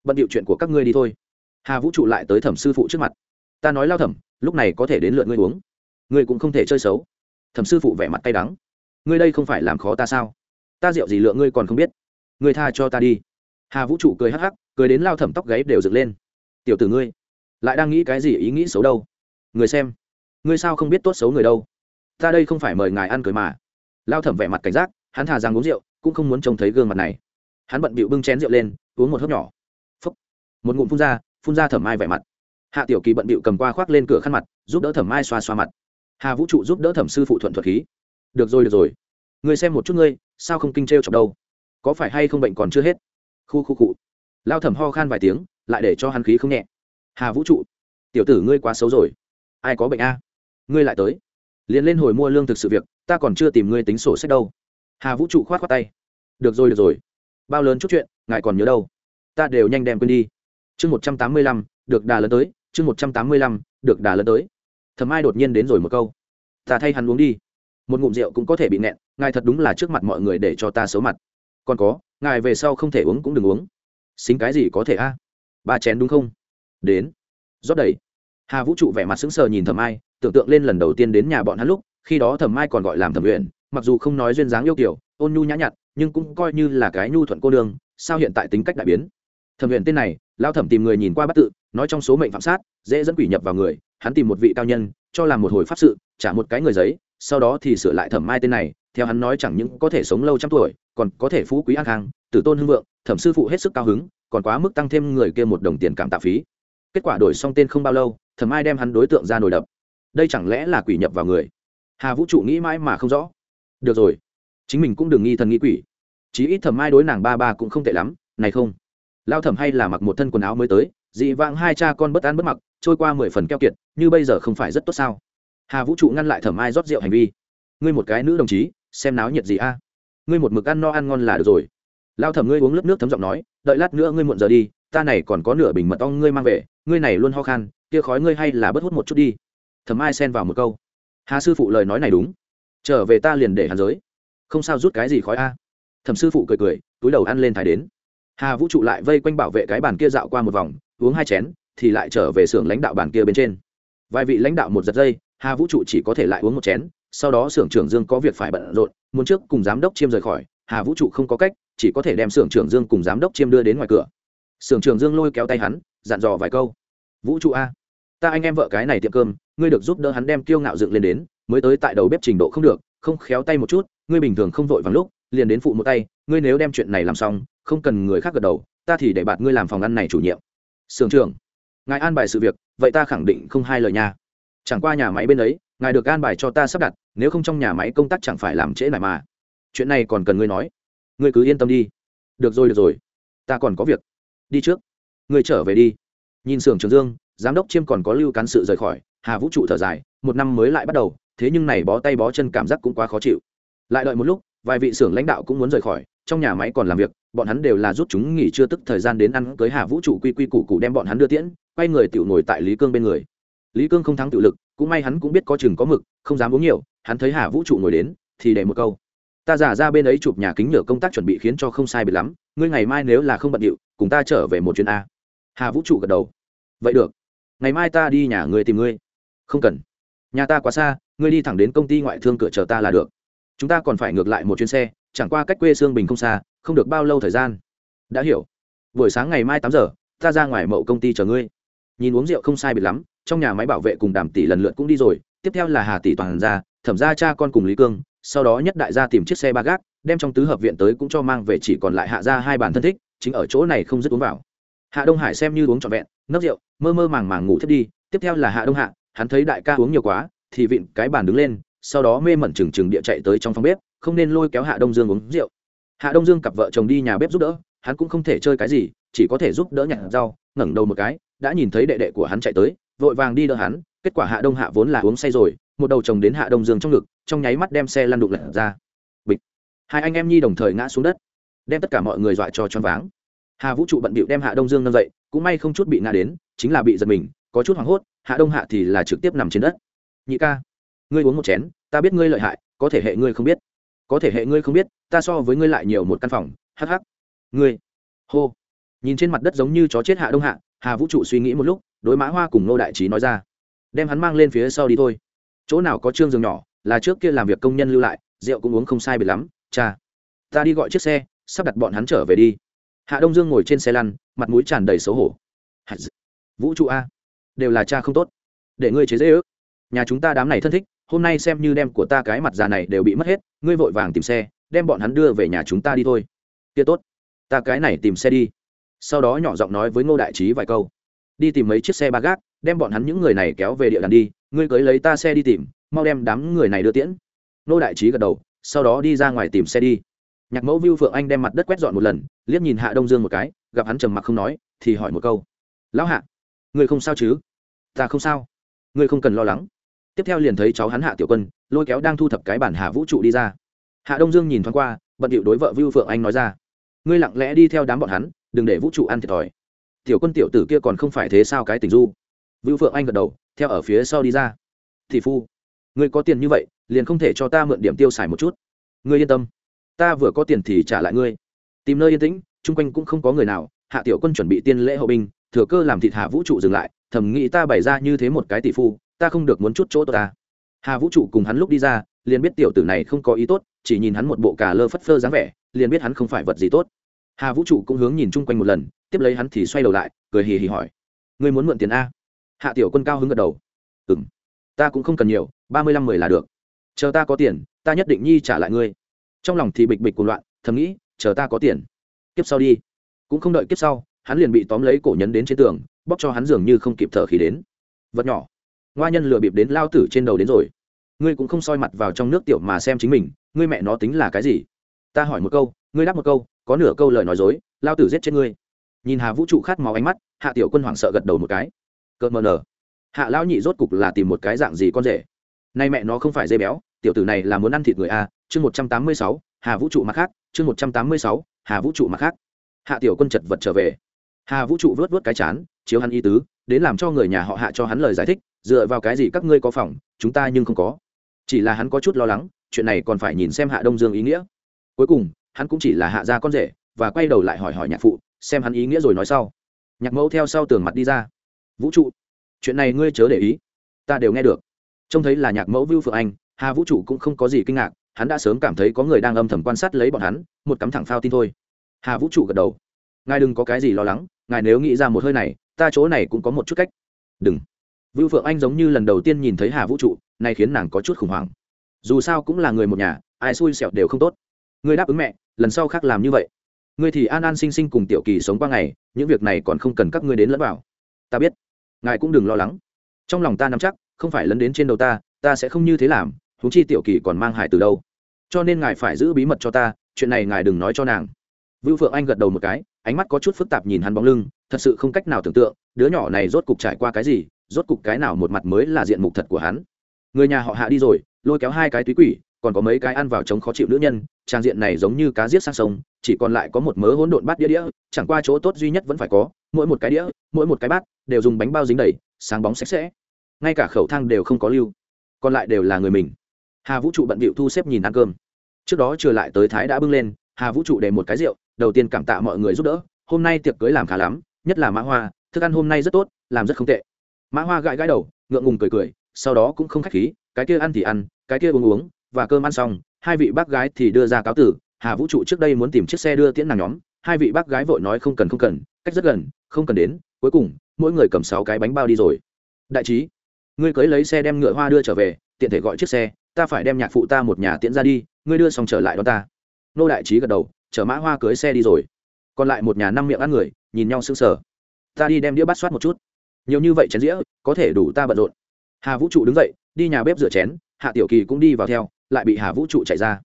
Bận điệu chuyện của các ngươi đi thôi. Hà vũ trụ lại tới thẩm sư phụ trước mặt. Ta nói lao thẩm, lúc này có thể đến lượt ngươi uống. Ngươi cũng không thể chơi xấu. Thẩm sư phụ vẻ mặt tay đắng. Ngươi đây không phải làm khó ta sao? Ta rượu gì lượng ngươi còn không biết? Ngươi tha cho ta đi. Hà vũ trụ cười hắc hắc, cười đến lao thẩm tóc gáy đều dựng lên. Tiểu tử ngươi, lại đang nghĩ cái gì ý nghĩ xấu đâu? Người xem, ngươi sao không biết tốt xấu người đâu? Ta đây không phải mời ngài ăn cười mà lao thẩm vẻ mặt cảnh giác hắn thà rằng uống rượu cũng không muốn trông thấy gương mặt này. Hắn bận bịu bưng chén rượu lên uống một hớp nhỏ. Phúc, một ngụm phun ra phun ra thẩm mai vẻ mặt. Hạ tiểu kỳ bận bịu cầm qua khoác lên cửa khăn mặt giúp đỡ thẩm mai xoa xoa mặt. Hà vũ trụ giúp đỡ thẩm sư phụ thuận thuật khí. Được rồi được rồi. Người xem một chút ngươi sao không kinh trêu chọc đâu? Có phải hay không bệnh còn chưa hết? Khu khu cụ lao thẩm ho khan vài tiếng lại để cho hắn khí không nhẹ. Hà vũ trụ. Tiểu tử ngươi quá xấu rồi. Ai có bệnh a? Ngươi lại tới. Liền lên hồi mua lương thực sự việc ta còn chưa tìm ngươi tính sổ sách đâu. Hà vũ trụ khoát khoát tay. Được rồi được rồi. Bao lớn chút chuyện, ngài còn nhớ đâu. Ta đều nhanh đem quên đi. Chương một trăm tám mươi lăm, được đà lớn tới. Chương một trăm tám mươi lăm, được đà lớn tới. Thầm ai đột nhiên đến rồi một câu. Ta thay hắn uống đi. Một ngụm rượu cũng có thể bị nẹn, ngài thật đúng là trước mặt mọi người để cho ta xấu mặt. Còn có, ngài về sau không thể uống cũng đừng uống. Xính cái gì có thể a? Ba chén đúng không? Đến. Rót đầy. Hà vũ trụ vẻ mặt sững sờ nhìn thầm ai tưởng tượng lên lần đầu tiên đến nhà bọn hắn lúc khi đó thầm mai còn gọi làm thẩm luyện, mặc dù không nói duyên dáng yêu kiểu ôn nhu nhã nhặn, nhưng cũng coi như là cái nhu thuận cô đương sao hiện tại tính cách đại biến. Thẩm luyện tên này, lao thẩm tìm người nhìn qua bắt tự, nói trong số mệnh phạm sát, dễ dẫn quỷ nhập vào người, hắn tìm một vị cao nhân, cho làm một hồi pháp sự, trả một cái người giấy, sau đó thì sửa lại thẩm mai tên này, theo hắn nói chẳng những có thể sống lâu trăm tuổi, còn có thể phú quý an khang, tử tôn hưng vượng, thẩm sư phụ hết sức cao hứng, còn quá mức tăng thêm người kia một đồng tiền cảm tạ phí. Kết quả đổi xong tên không bao lâu, thẩm mai đem hắn đối tượng ra nổi đập. Đây chẳng lẽ là quỷ nhập vào người? Hà vũ trụ nghĩ mãi mà không rõ. Được rồi, chính mình cũng đừng nghi thần nghi quỷ. Chí ít thẩm mai đối nàng ba ba cũng không tệ lắm, này không? Lao thẩm hay là mặc một thân quần áo mới tới, dị vãng hai cha con bất an bất mặc, trôi qua mười phần keo kiệt, như bây giờ không phải rất tốt sao? Hà vũ trụ ngăn lại thẩm ai rót rượu hành vi. Ngươi một cái nữ đồng chí, xem náo nhiệt gì a? Ngươi một mực ăn no ăn ngon là được rồi. Lao thẩm ngươi uống lớp nước thấm giọng nói, đợi lát nữa ngươi muộn giờ đi, ta này còn có nửa bình mật ong ngươi mang về, ngươi này luôn ho khan, kia khói ngươi hay là bớt hút một chút đi. Thẩm ai xen vào một câu hà sư phụ lời nói này đúng. Trở về ta liền để hàn giới. Không sao rút cái gì khói a. Thẩm sư phụ cười cười, túi đầu ăn lên thái đến. Hà vũ trụ lại vây quanh bảo vệ cái bàn kia dạo qua một vòng, uống hai chén, thì lại trở về xưởng lãnh đạo bàn kia bên trên. Vài vị lãnh đạo một giật dây, hà vũ trụ chỉ có thể lại uống một chén, sau đó xưởng trưởng dương có việc phải bận rộn, muốn trước cùng giám đốc chiêm rời khỏi, hà vũ trụ không có cách, chỉ có thể đem xưởng trưởng dương cùng giám đốc chiêm đưa đến ngoài cửa. Xưởng trưởng dương lôi kéo tay hắn, dặn dò vài câu. Vũ trụ a, ta anh em vợ cái này tiệm cơm ngươi được giúp đỡ hắn đem kiêu ngạo dựng lên đến, mới tới tại đầu bếp trình độ không được, không khéo tay một chút, ngươi bình thường không vội vàng lúc, liền đến phụ một tay, ngươi nếu đem chuyện này làm xong, không cần người khác gật đầu, ta thì để bạt ngươi làm phòng ăn này chủ nhiệm. Sưởng trưởng, ngài an bài sự việc, vậy ta khẳng định không hai lời nha. Chẳng qua nhà máy bên ấy, ngài được an bài cho ta sắp đặt, nếu không trong nhà máy công tác chẳng phải làm trễ lại mà. Chuyện này còn cần ngươi nói. Ngươi cứ yên tâm đi. Được rồi được rồi. Ta còn có việc. Đi trước. Ngươi trở về đi. Nhìn xưởng trường dương, giám đốc chiêm còn có lưu cán sự rời khỏi hà vũ trụ thở dài, một năm mới lại bắt đầu, thế nhưng này bó tay bó chân cảm giác cũng quá khó chịu. Lại đợi một lúc, vài vị xưởng lãnh đạo cũng muốn rời khỏi, trong nhà máy còn làm việc, bọn hắn đều là rút chúng nghỉ chưa tức thời gian đến ăn cưới hà vũ trụ quy quy củ cụ đem bọn hắn đưa tiễn, quay người tiểu ngồi tại lý cương bên người. Lý cương không thắng tự lực, cũng may hắn cũng biết có chừng có mực, không dám uống nhiều, hắn thấy hà vũ trụ ngồi đến, thì để một câu. Ta giả ra bên ấy chụp nhà kính nhựa công tác chuẩn bị khiến cho không sai biệt lắm, ngươi ngày mai nếu là không bận điệu, cùng ta trở về một chuyến a. Hà vũ trụ gật đầu. Vậy được, ngày mai ta đi nhà ngươi tìm ngươi không cần. Nhà ta quá xa, ngươi đi thẳng đến công ty ngoại thương cửa chờ ta là được. Chúng ta còn phải ngược lại một chuyến xe, chẳng qua cách quê sương bình không xa, không được bao lâu thời gian. Đã hiểu. Buổi sáng ngày mai tám giờ, ta ra ngoài mậu công ty chờ ngươi. Nhìn uống rượu không sai biệt lắm, trong nhà máy bảo vệ cùng đàm tỷ lần lượt cũng đi rồi, tiếp theo là hà tỷ toàn ra, thẩm ra cha con cùng lý cương, sau đó nhất đại gia tìm chiếc xe ba gác, đem trong tứ hợp viện tới cũng cho mang về chỉ còn lại hạ ra hai bản thân thích, chính ở chỗ này không dứt uống vào. Hạ đông hải xem như uống trọn vẹn, nấc rượu, mơ mơ màng màng ngủ thiếp đi, tiếp theo là hạ đông hạ hắn thấy đại ca uống nhiều quá, thì vịn cái bàn đứng lên, sau đó mê mẩn trừng trừng địa chạy tới trong phòng bếp, không nên lôi kéo hạ đông dương uống rượu. Hạ đông dương cặp vợ chồng đi nhà bếp giúp đỡ, hắn cũng không thể chơi cái gì, chỉ có thể giúp đỡ nhặt rau, ngẩng đầu một cái, đã nhìn thấy đệ đệ của hắn chạy tới, vội vàng đi đỡ hắn, kết quả hạ đông hạ vốn là uống say rồi, một đầu chồng đến hạ đông dương trong ngực, trong nháy mắt đem xe lăn đụng lật ra. Bịch. Hai anh em nhi đồng thời ngã xuống đất, đem tất cả mọi người dọa cho choáng váng. Hà vũ trụ bận bịu đem hạ đông dương nâng dậy, cũng may không chút bị ngã đến, chính là bị giật mình, có chút hoảng hốt hạ đông hạ thì là trực tiếp nằm trên đất. Nhị ca ngươi uống một chén ta biết ngươi lợi hại có thể hệ ngươi không biết. Có thể hệ ngươi không biết ta so với ngươi lại nhiều một căn phòng Hắc hắc, ngươi hô. Nhìn trên mặt đất giống như chó chết hạ đông hạ hà vũ trụ suy nghĩ một lúc đối mã hoa cùng nô đại trí nói ra. Đem hắn mang lên phía sau đi thôi. Chỗ nào có trương giường nhỏ là trước kia làm việc công nhân lưu lại rượu cũng uống không sai biệt lắm cha. Ta đi gọi chiếc xe sắp đặt bọn hắn trở về đi. Hạ đông dương ngồi trên xe lăn mặt mũi tràn đầy xấu hổ. Vũ trụ a đều là cha không tốt. Để ngươi chế dễ ước. Nhà chúng ta đám này thân thích, hôm nay xem như đem của ta cái mặt già này đều bị mất hết, ngươi vội vàng tìm xe, đem bọn hắn đưa về nhà chúng ta đi thôi. Kia tốt, ta cái này tìm xe đi. Sau đó nhỏ giọng nói với ngô đại trí vài câu. Đi tìm mấy chiếc xe ba gác, đem bọn hắn những người này kéo về địa đàn đi, ngươi cưới lấy ta xe đi tìm, mau đem đám người này đưa tiễn. Ngô đại trí gật đầu, sau đó đi ra ngoài tìm xe đi. Nhạc mẫu vưu phượng anh đem mặt đất quét dọn một lần, liếc nhìn hạ đông dương một cái, gặp hắn trầm mặc không nói, thì hỏi một câu. Lão hạ ngươi không sao chứ? Ta không sao. Ngươi không cần lo lắng. Tiếp theo liền thấy cháu hắn hạ tiểu quân, lôi kéo đang thu thập cái bản hạ vũ trụ đi ra. Hạ đông dương nhìn thoáng qua, bận điệu đối vợ vưu phượng anh nói ra. Ngươi lặng lẽ đi theo đám bọn hắn, đừng để vũ trụ ăn thiệt thòi. Tiểu quân tiểu tử kia còn không phải thế sao cái tình du? Vưu phượng anh gật đầu, theo ở phía sau đi ra. Thì phu, ngươi có tiền như vậy, liền không thể cho ta mượn điểm tiêu xài một chút. Ngươi yên tâm, ta vừa có tiền thì trả lại ngươi. Tìm nơi yên tĩnh, chung quanh cũng không có người nào, hạ tiểu quân chuẩn bị tiên lễ hậu binh thừa cơ làm thịt hạ vũ trụ dừng lại, thầm nghĩ ta bày ra như thế một cái tỷ phu, ta không được muốn chút chỗ tốt ta. Hà vũ trụ cùng hắn lúc đi ra, liền biết tiểu tử này không có ý tốt, chỉ nhìn hắn một bộ cà lơ phất phơ dáng vẻ, liền biết hắn không phải vật gì tốt. Hà vũ trụ cũng hướng nhìn chung quanh một lần, tiếp lấy hắn thì xoay đầu lại, cười hì hì hỏi, ngươi muốn mượn tiền a? Hạ tiểu quân cao hứng gật đầu ừ m ta cũng không cần nhiều, ba mươi lăm mười là được. Chờ ta có tiền, ta nhất định nhi trả lại ngươi. Trong lòng thì bịch bịch cuồng loạn, thầm nghĩ, chờ ta có tiền, kiếp sau đi. Cũng không đợi kiếp sau hắn liền bị tóm lấy cổ nhấn đến trên tường, bóc cho hắn dường như không kịp thở khí đến. Vật nhỏ. Ngoa nhân lừa bịp đến lao tử trên đầu đến rồi. Ngươi cũng không soi mặt vào trong nước tiểu mà xem chính mình, ngươi mẹ nó tính là cái gì? Ta hỏi một câu, ngươi đáp một câu, có nửa câu lời nói dối, lao tử giết chết ngươi. Nhìn hà vũ trụ khát máu ánh mắt, hạ tiểu quân hoảng sợ gật đầu một cái. Cợt mờ nở. Hạ lão nhị rốt cục là tìm một cái dạng gì con rể? Nay mẹ nó không phải dây béo, tiểu tử này là muốn ăn thịt người a, chương một trăm tám mươi sáu, hà vũ trụ mặt khác, chương một trăm tám mươi sáu, hà vũ trụ mặt khác. Hạ tiểu quân chật vật trở về hà vũ trụ vớt vớt cái chán, chiếu hắn y tứ, đến làm cho người nhà họ hạ cho hắn lời giải thích, dựa vào cái gì các ngươi có phòng, chúng ta nhưng không có. Chỉ là hắn có chút lo lắng, chuyện này còn phải nhìn xem hạ đông dương ý nghĩa. Cuối cùng, hắn cũng chỉ là hạ ra con rể, và quay đầu lại hỏi hỏi nhạc phụ, xem hắn ý nghĩa rồi nói sau. Nhạc mẫu theo sau tường mặt đi ra. Vũ trụ, chuyện này ngươi chớ để ý, ta đều nghe được. Trông thấy là nhạc mẫu vưu phượng anh, hà vũ trụ cũng không có gì kinh ngạc, hắn đã sớm cảm thấy có người đang âm thầm quan sát lấy bọn hắn, một cắm thẳng phao tin thôi. Hà vũ trụ gật đầu. Ngài đừng có cái gì lo lắng ngài nếu nghĩ ra một hơi này, ta chỗ này cũng có một chút cách. Đừng. Vưu phượng anh giống như lần đầu tiên nhìn thấy hà vũ trụ này khiến nàng có chút khủng hoảng. Dù sao cũng là người một nhà, ai xui xẻo đều không tốt. Ngươi đáp ứng mẹ, lần sau khác làm như vậy. Ngươi thì an an sinh sinh cùng tiểu kỳ sống qua ngày, những việc này còn không cần các ngươi đến lẫn vào. Ta biết. Ngài cũng đừng lo lắng. Trong lòng ta nắm chắc, không phải lấn đến trên đầu ta ta sẽ không như thế làm thú chi tiểu kỳ còn mang hải từ đâu. Cho nên ngài phải giữ bí mật cho ta, chuyện này ngài đừng nói cho nàng vưu phượng anh gật đầu một cái, ánh mắt có chút phức tạp nhìn hắn bóng lưng, thật sự không cách nào tưởng tượng, đứa nhỏ này rốt cục trải qua cái gì, rốt cục cái nào một mặt mới là diện mục thật của hắn. Người nhà họ hạ đi rồi, lôi kéo hai cái túy quỷ, còn có mấy cái ăn vào chống khó chịu nữ nhân, trang diện này giống như cá giết sang sông, chỉ còn lại có một mớ hỗn độn bát đĩa đĩa, chẳng qua chỗ tốt duy nhất vẫn phải có, mỗi một cái đĩa, mỗi một cái bát đều dùng bánh bao dính đầy, sáng bóng sạch sẽ. Ngay cả khẩu thang đều không có lưu, còn lại đều là người mình. Hà vũ trụ bận bịu thu xếp nhìn ăn cơm. Trước đó trở lại tới thái đã bưng lên, hà vũ trụ để một cái rượu đầu tiên cảm tạ mọi người giúp đỡ, hôm nay tiệc cưới làm khá lắm, nhất là mã hoa, thức ăn hôm nay rất tốt, làm rất không tệ. Mã hoa gãi gãi đầu, ngượng ngùng cười cười, sau đó cũng không khách khí, cái kia ăn thì ăn, cái kia uống uống, và cơm ăn xong, hai vị bác gái thì đưa ra cáo tử, hà vũ trụ trước đây muốn tìm chiếc xe đưa tiễn nàng nhóm, hai vị bác gái vội nói không cần không cần, cách rất gần, không cần đến, cuối cùng, mỗi người cầm sáu cái bánh bao đi rồi. Đại trí, ngươi cưới lấy xe đem ngựa hoa đưa trở về, tiện thể gọi chiếc xe, ta phải đem nhạc phụ ta một nhà tiễn ra đi, ngươi đưa xong trở lại đó ta. Nô đại trí gật đầu chở mã hoa cưới xe đi rồi. Còn lại một nhà năm miệng ăn người, nhìn nhau sững sờ. Ta đi đem đĩa bát soát một chút. Nhiều như vậy chén dĩa, có thể đủ ta bận rộn. Hà vũ trụ đứng dậy, đi nhà bếp rửa chén, hạ tiểu kỳ cũng đi vào theo, lại bị hà vũ trụ chạy ra.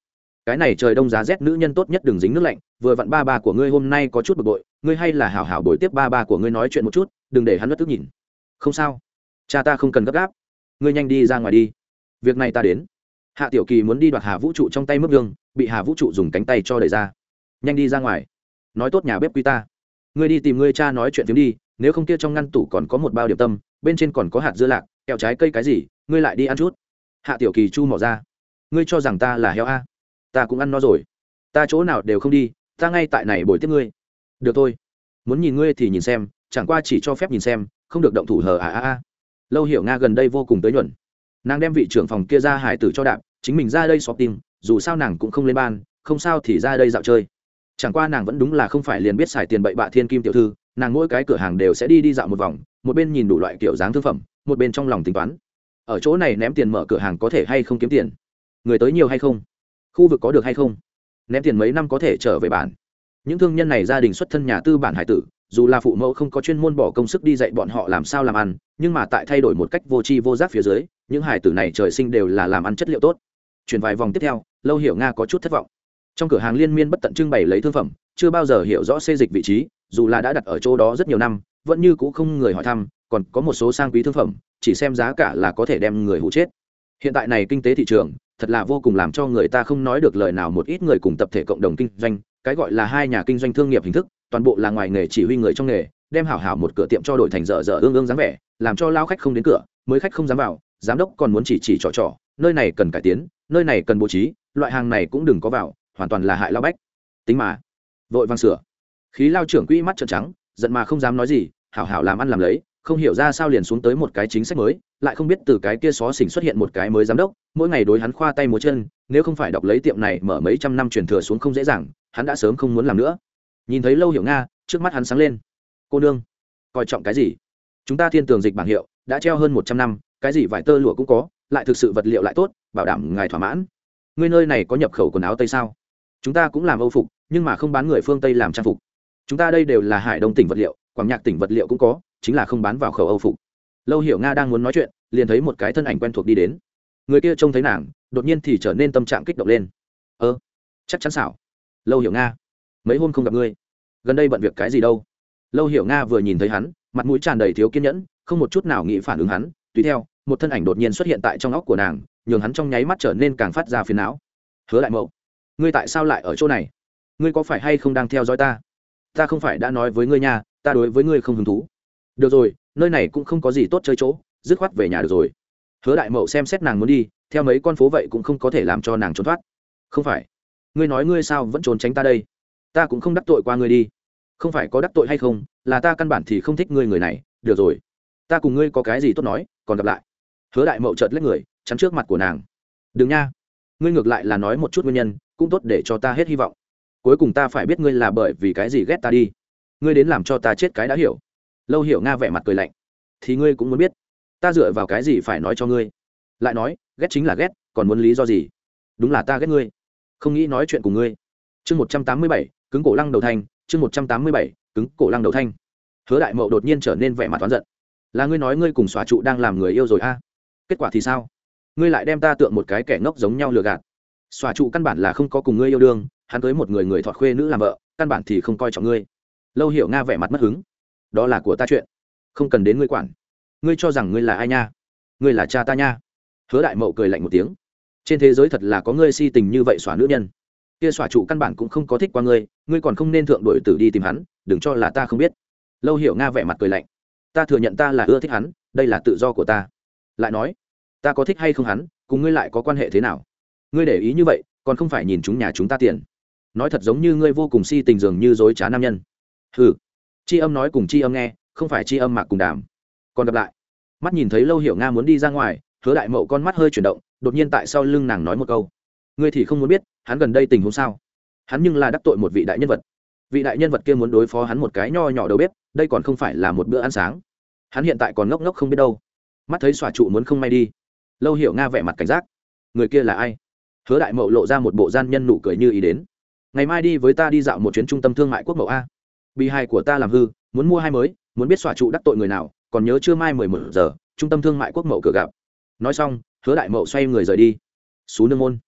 Cái này trời đông giá rét, nữ nhân tốt nhất đừng dính nước lạnh, vừa vặn ba ba của ngươi hôm nay có chút bực bội, ngươi hay là hảo hảo bồi tiếp ba ba của ngươi nói chuyện một chút, đừng để hắn bất tức nhìn. Không sao. Cha ta không cần gấp gáp. Ngươi nhanh đi ra ngoài đi. Việc này ta đến. Hạ tiểu kỳ muốn đi đoạt hà vũ trụ trong tay mức gương, bị hà vũ trụ dùng cánh tay cho đẩy ra nhanh đi ra ngoài. Nói tốt nhà bếp quy ta. Ngươi đi tìm ngươi cha nói chuyện phiếm đi, nếu không kia trong ngăn tủ còn có một bao điểm tâm, bên trên còn có hạt dưa lạc, kẹo trái cây cái gì, ngươi lại đi ăn chút. Hạ tiểu kỳ chu mỏ ra. Ngươi cho rằng ta là heo a? Ta cũng ăn nó rồi. Ta chỗ nào đều không đi, ta ngay tại này bồi tiếp ngươi. Được thôi. Muốn nhìn ngươi thì nhìn xem, chẳng qua chỉ cho phép nhìn xem, không được động thủ hờ à à à lâu hiểu nga gần đây vô cùng tới nhuận. Nàng đem vị trưởng phòng kia ra hải tử cho đạp, chính mình ra đây xóp tim dù sao nàng cũng không lên ban, không sao thì ra đây dạo chơi chẳng qua nàng vẫn đúng là không phải liền biết xài tiền bậy bạ thiên kim tiểu thư, nàng mỗi cái cửa hàng đều sẽ đi đi dạo một vòng, một bên nhìn đủ loại kiểu dáng thương phẩm, một bên trong lòng tính toán. Ở chỗ này ném tiền mở cửa hàng có thể hay không kiếm tiền? Người tới nhiều hay không? Khu vực có được hay không? Ném tiền mấy năm có thể trở về bản. Những thương nhân này gia đình xuất thân nhà tư bản hải tử, dù là phụ mẫu không có chuyên môn bỏ công sức đi dạy bọn họ làm sao làm ăn, nhưng mà tại thay đổi một cách vô tri vô giác phía dưới, những hải tử này trời sinh đều là làm ăn chất liệu tốt. Chuyển vài vòng tiếp theo, lâu hiểu nga có chút thất vọng trong cửa hàng liên miên bất tận trưng bày lấy thương phẩm, chưa bao giờ hiểu rõ xê dịch vị trí, dù là đã đặt ở chỗ đó rất nhiều năm, vẫn như c ũ không người hỏi thăm, còn có một số sang quý thương phẩm, chỉ xem giá cả là có thể đem người hụ chết. Hiện tại này kinh tế thị trường, thật là vô cùng làm cho người ta không nói được lời nào một ít người cùng tập thể cộng đồng kinh doanh, cái gọi là hai nhà kinh doanh thương nghiệp hình thức, toàn bộ là ngoài nghề chỉ huy người trong nghề, đem hảo hảo một cửa tiệm cho đổi thành dở dở ương ương dáng vẻ, làm cho lao khách không đến cửa, mới khách không dám vào, giám đốc còn muốn chỉ chỉ trò trò, nơi này cần cải tiến, nơi này cần bố trí, loại hàng này cũng đừng có vào hoàn toàn là hại lao bách. Tính mà, vội vàng sửa. Khí lao trưởng quỹ mắt trợn trắng, giận mà không dám nói gì, hảo hảo làm ăn làm lấy, không hiểu ra sao liền xuống tới một cái chính sách mới, lại không biết từ cái kia xó xỉnh xuất hiện một cái mới giám đốc, mỗi ngày đối hắn khoa tay múa chân, nếu không phải đọc lấy tiệm này mở mấy trăm năm truyền thừa xuống không dễ dàng, hắn đã sớm không muốn làm nữa. Nhìn thấy lâu hiểu nga, trước mắt hắn sáng lên. Cô nương, coi trọng cái gì? Chúng ta thiên tường dịch bảng hiệu, đã treo hơn một trăm năm, cái gì vải tơ lụa cũng có, lại thực sự vật liệu lại tốt, bảo đảm ngài thỏa mãn. Ngươi nơi này có nhập khẩu quần áo tây sao? Chúng ta cũng làm âu phục, nhưng mà không bán người phương tây làm trang phục. Chúng ta đây đều là hải đông tỉnh vật liệu, quảng nhạc tỉnh vật liệu cũng có, chính là không bán vào khẩu âu phục. Lâu hiểu nga đang muốn nói chuyện, liền thấy một cái thân ảnh quen thuộc đi đến. Người kia trông thấy nàng, đột nhiên thì trở nên tâm trạng kích động lên. Ơ, chắc chắn xảo. Lâu hiểu nga, mấy hôm không gặp ngươi. Gần đây bận việc cái gì đâu? Lâu hiểu nga vừa nhìn thấy hắn, mặt mũi tràn đầy thiếu kiên nhẫn, không một chút nào nghĩ phản ứng hắn. Tùy theo, một thân ảnh đột nhiên xuất hiện tại trong óc của nàng, nhường hắn trong nháy mắt trở nên càng phát ra phiền não. Hứa đại mậu ngươi tại sao lại ở chỗ này? Ngươi có phải hay không đang theo dõi ta? Ta không phải đã nói với ngươi nha, ta đối với ngươi không hứng thú. Được rồi, nơi này cũng không có gì tốt chơi chỗ, dứt khoát về nhà được rồi. Hứa đại mậu xem xét nàng muốn đi, theo mấy con phố vậy cũng không có thể làm cho nàng trốn thoát. Không phải. Ngươi nói ngươi sao vẫn trốn tránh ta đây? Ta cũng không đắc tội qua ngươi đi. Không phải có đắc tội hay không, là ta căn bản thì không thích ngươi người này, được rồi. Ta cùng ngươi có cái gì tốt nói, còn gặp lại. Hứa đại mậu chợt lấy người, chắn trước mặt của nàng. Đừng nha ngươi ngược lại là nói một chút nguyên nhân, cũng tốt để cho ta hết hy vọng. Cuối cùng ta phải biết ngươi là bởi vì cái gì ghét ta đi. Ngươi đến làm cho ta chết cái đã hiểu. Lâu hiểu nga vẻ mặt cười lạnh. Thì ngươi cũng muốn biết, ta dựa vào cái gì phải nói cho ngươi? Lại nói, ghét chính là ghét, còn muốn lý do gì? Đúng là ta ghét ngươi. Không nghĩ nói chuyện cùng ngươi. Chương một trăm tám mươi bảy, cứng cổ lăng đầu thanh chương một trăm tám mươi bảy, cứng cổ lăng đầu thanh hứa đại mậu đột nhiên trở nên vẻ mặt toán giận. Là ngươi nói ngươi cùng xóa trụ đang làm người yêu rồi a? Kết quả thì sao? Ngươi lại đem ta tượng một cái kẻ ngốc giống nhau lừa gạt. Xóa trụ căn bản là không có cùng ngươi yêu đương, hắn tới một người người thọt khuê nữ làm vợ, căn bản thì không coi trọng ngươi. Lâu hiểu nga vẻ mặt mất hứng. Đó là của ta chuyện, không cần đến ngươi quản. Ngươi cho rằng ngươi là ai nha? Ngươi là cha ta nha. Hứa đại mậu cười lạnh một tiếng. Trên thế giới thật là có ngươi si tình như vậy xóa nữ nhân. Kia xóa trụ căn bản cũng không có thích qua ngươi ngươi còn không nên thượng đội tử đi tìm hắn, đừng cho là ta không biết. Lâu hiểu nga vẻ mặt cười lạnh. Ta thừa nhận ta là ưa thích hắn, đây là tự do của ta. Lại nói ta có thích hay không hắn, cùng ngươi lại có quan hệ thế nào? Ngươi để ý như vậy, còn không phải nhìn chúng nhà chúng ta tiền. Nói thật giống như ngươi vô cùng si tình dường như dối trá nam nhân. Ừ c âm nói cùng c âm nghe, không phải c âm mạc cùng đàm. Còn gặp lại. Mắt nhìn thấy lâu hiểu nga muốn đi ra ngoài, hứa đại mậu con mắt hơi chuyển động, đột nhiên tại sau lưng nàng nói một câu. Ngươi thì không muốn biết, hắn gần đây tình huống sao? Hắn nhưng là đắc tội một vị đại nhân vật. Vị đại nhân vật kia muốn đối phó hắn một cái nho nhỏ đầu bếp, đây còn không phải là một bữa ăn sáng. Hắn hiện tại còn ngốc ngốc không biết đâu. Mắt thấy xòa trụ muốn không may đi lâu hiểu nga vẻ mặt cảnh giác. Người kia là ai? Hứa đại mậu lộ ra một bộ gian nhân nụ cười như ý đến. Ngày mai đi với ta đi dạo một chuyến trung tâm thương mại quốc mậu a. Bị hai của ta làm hư, muốn mua hai mới, muốn biết xòa trụ đắc tội người nào, còn nhớ chưa mai mười một giờ, trung tâm thương mại quốc mậu cửa gặp. Nói xong, hứa đại mậu xoay người rời đi. Xú nương môn,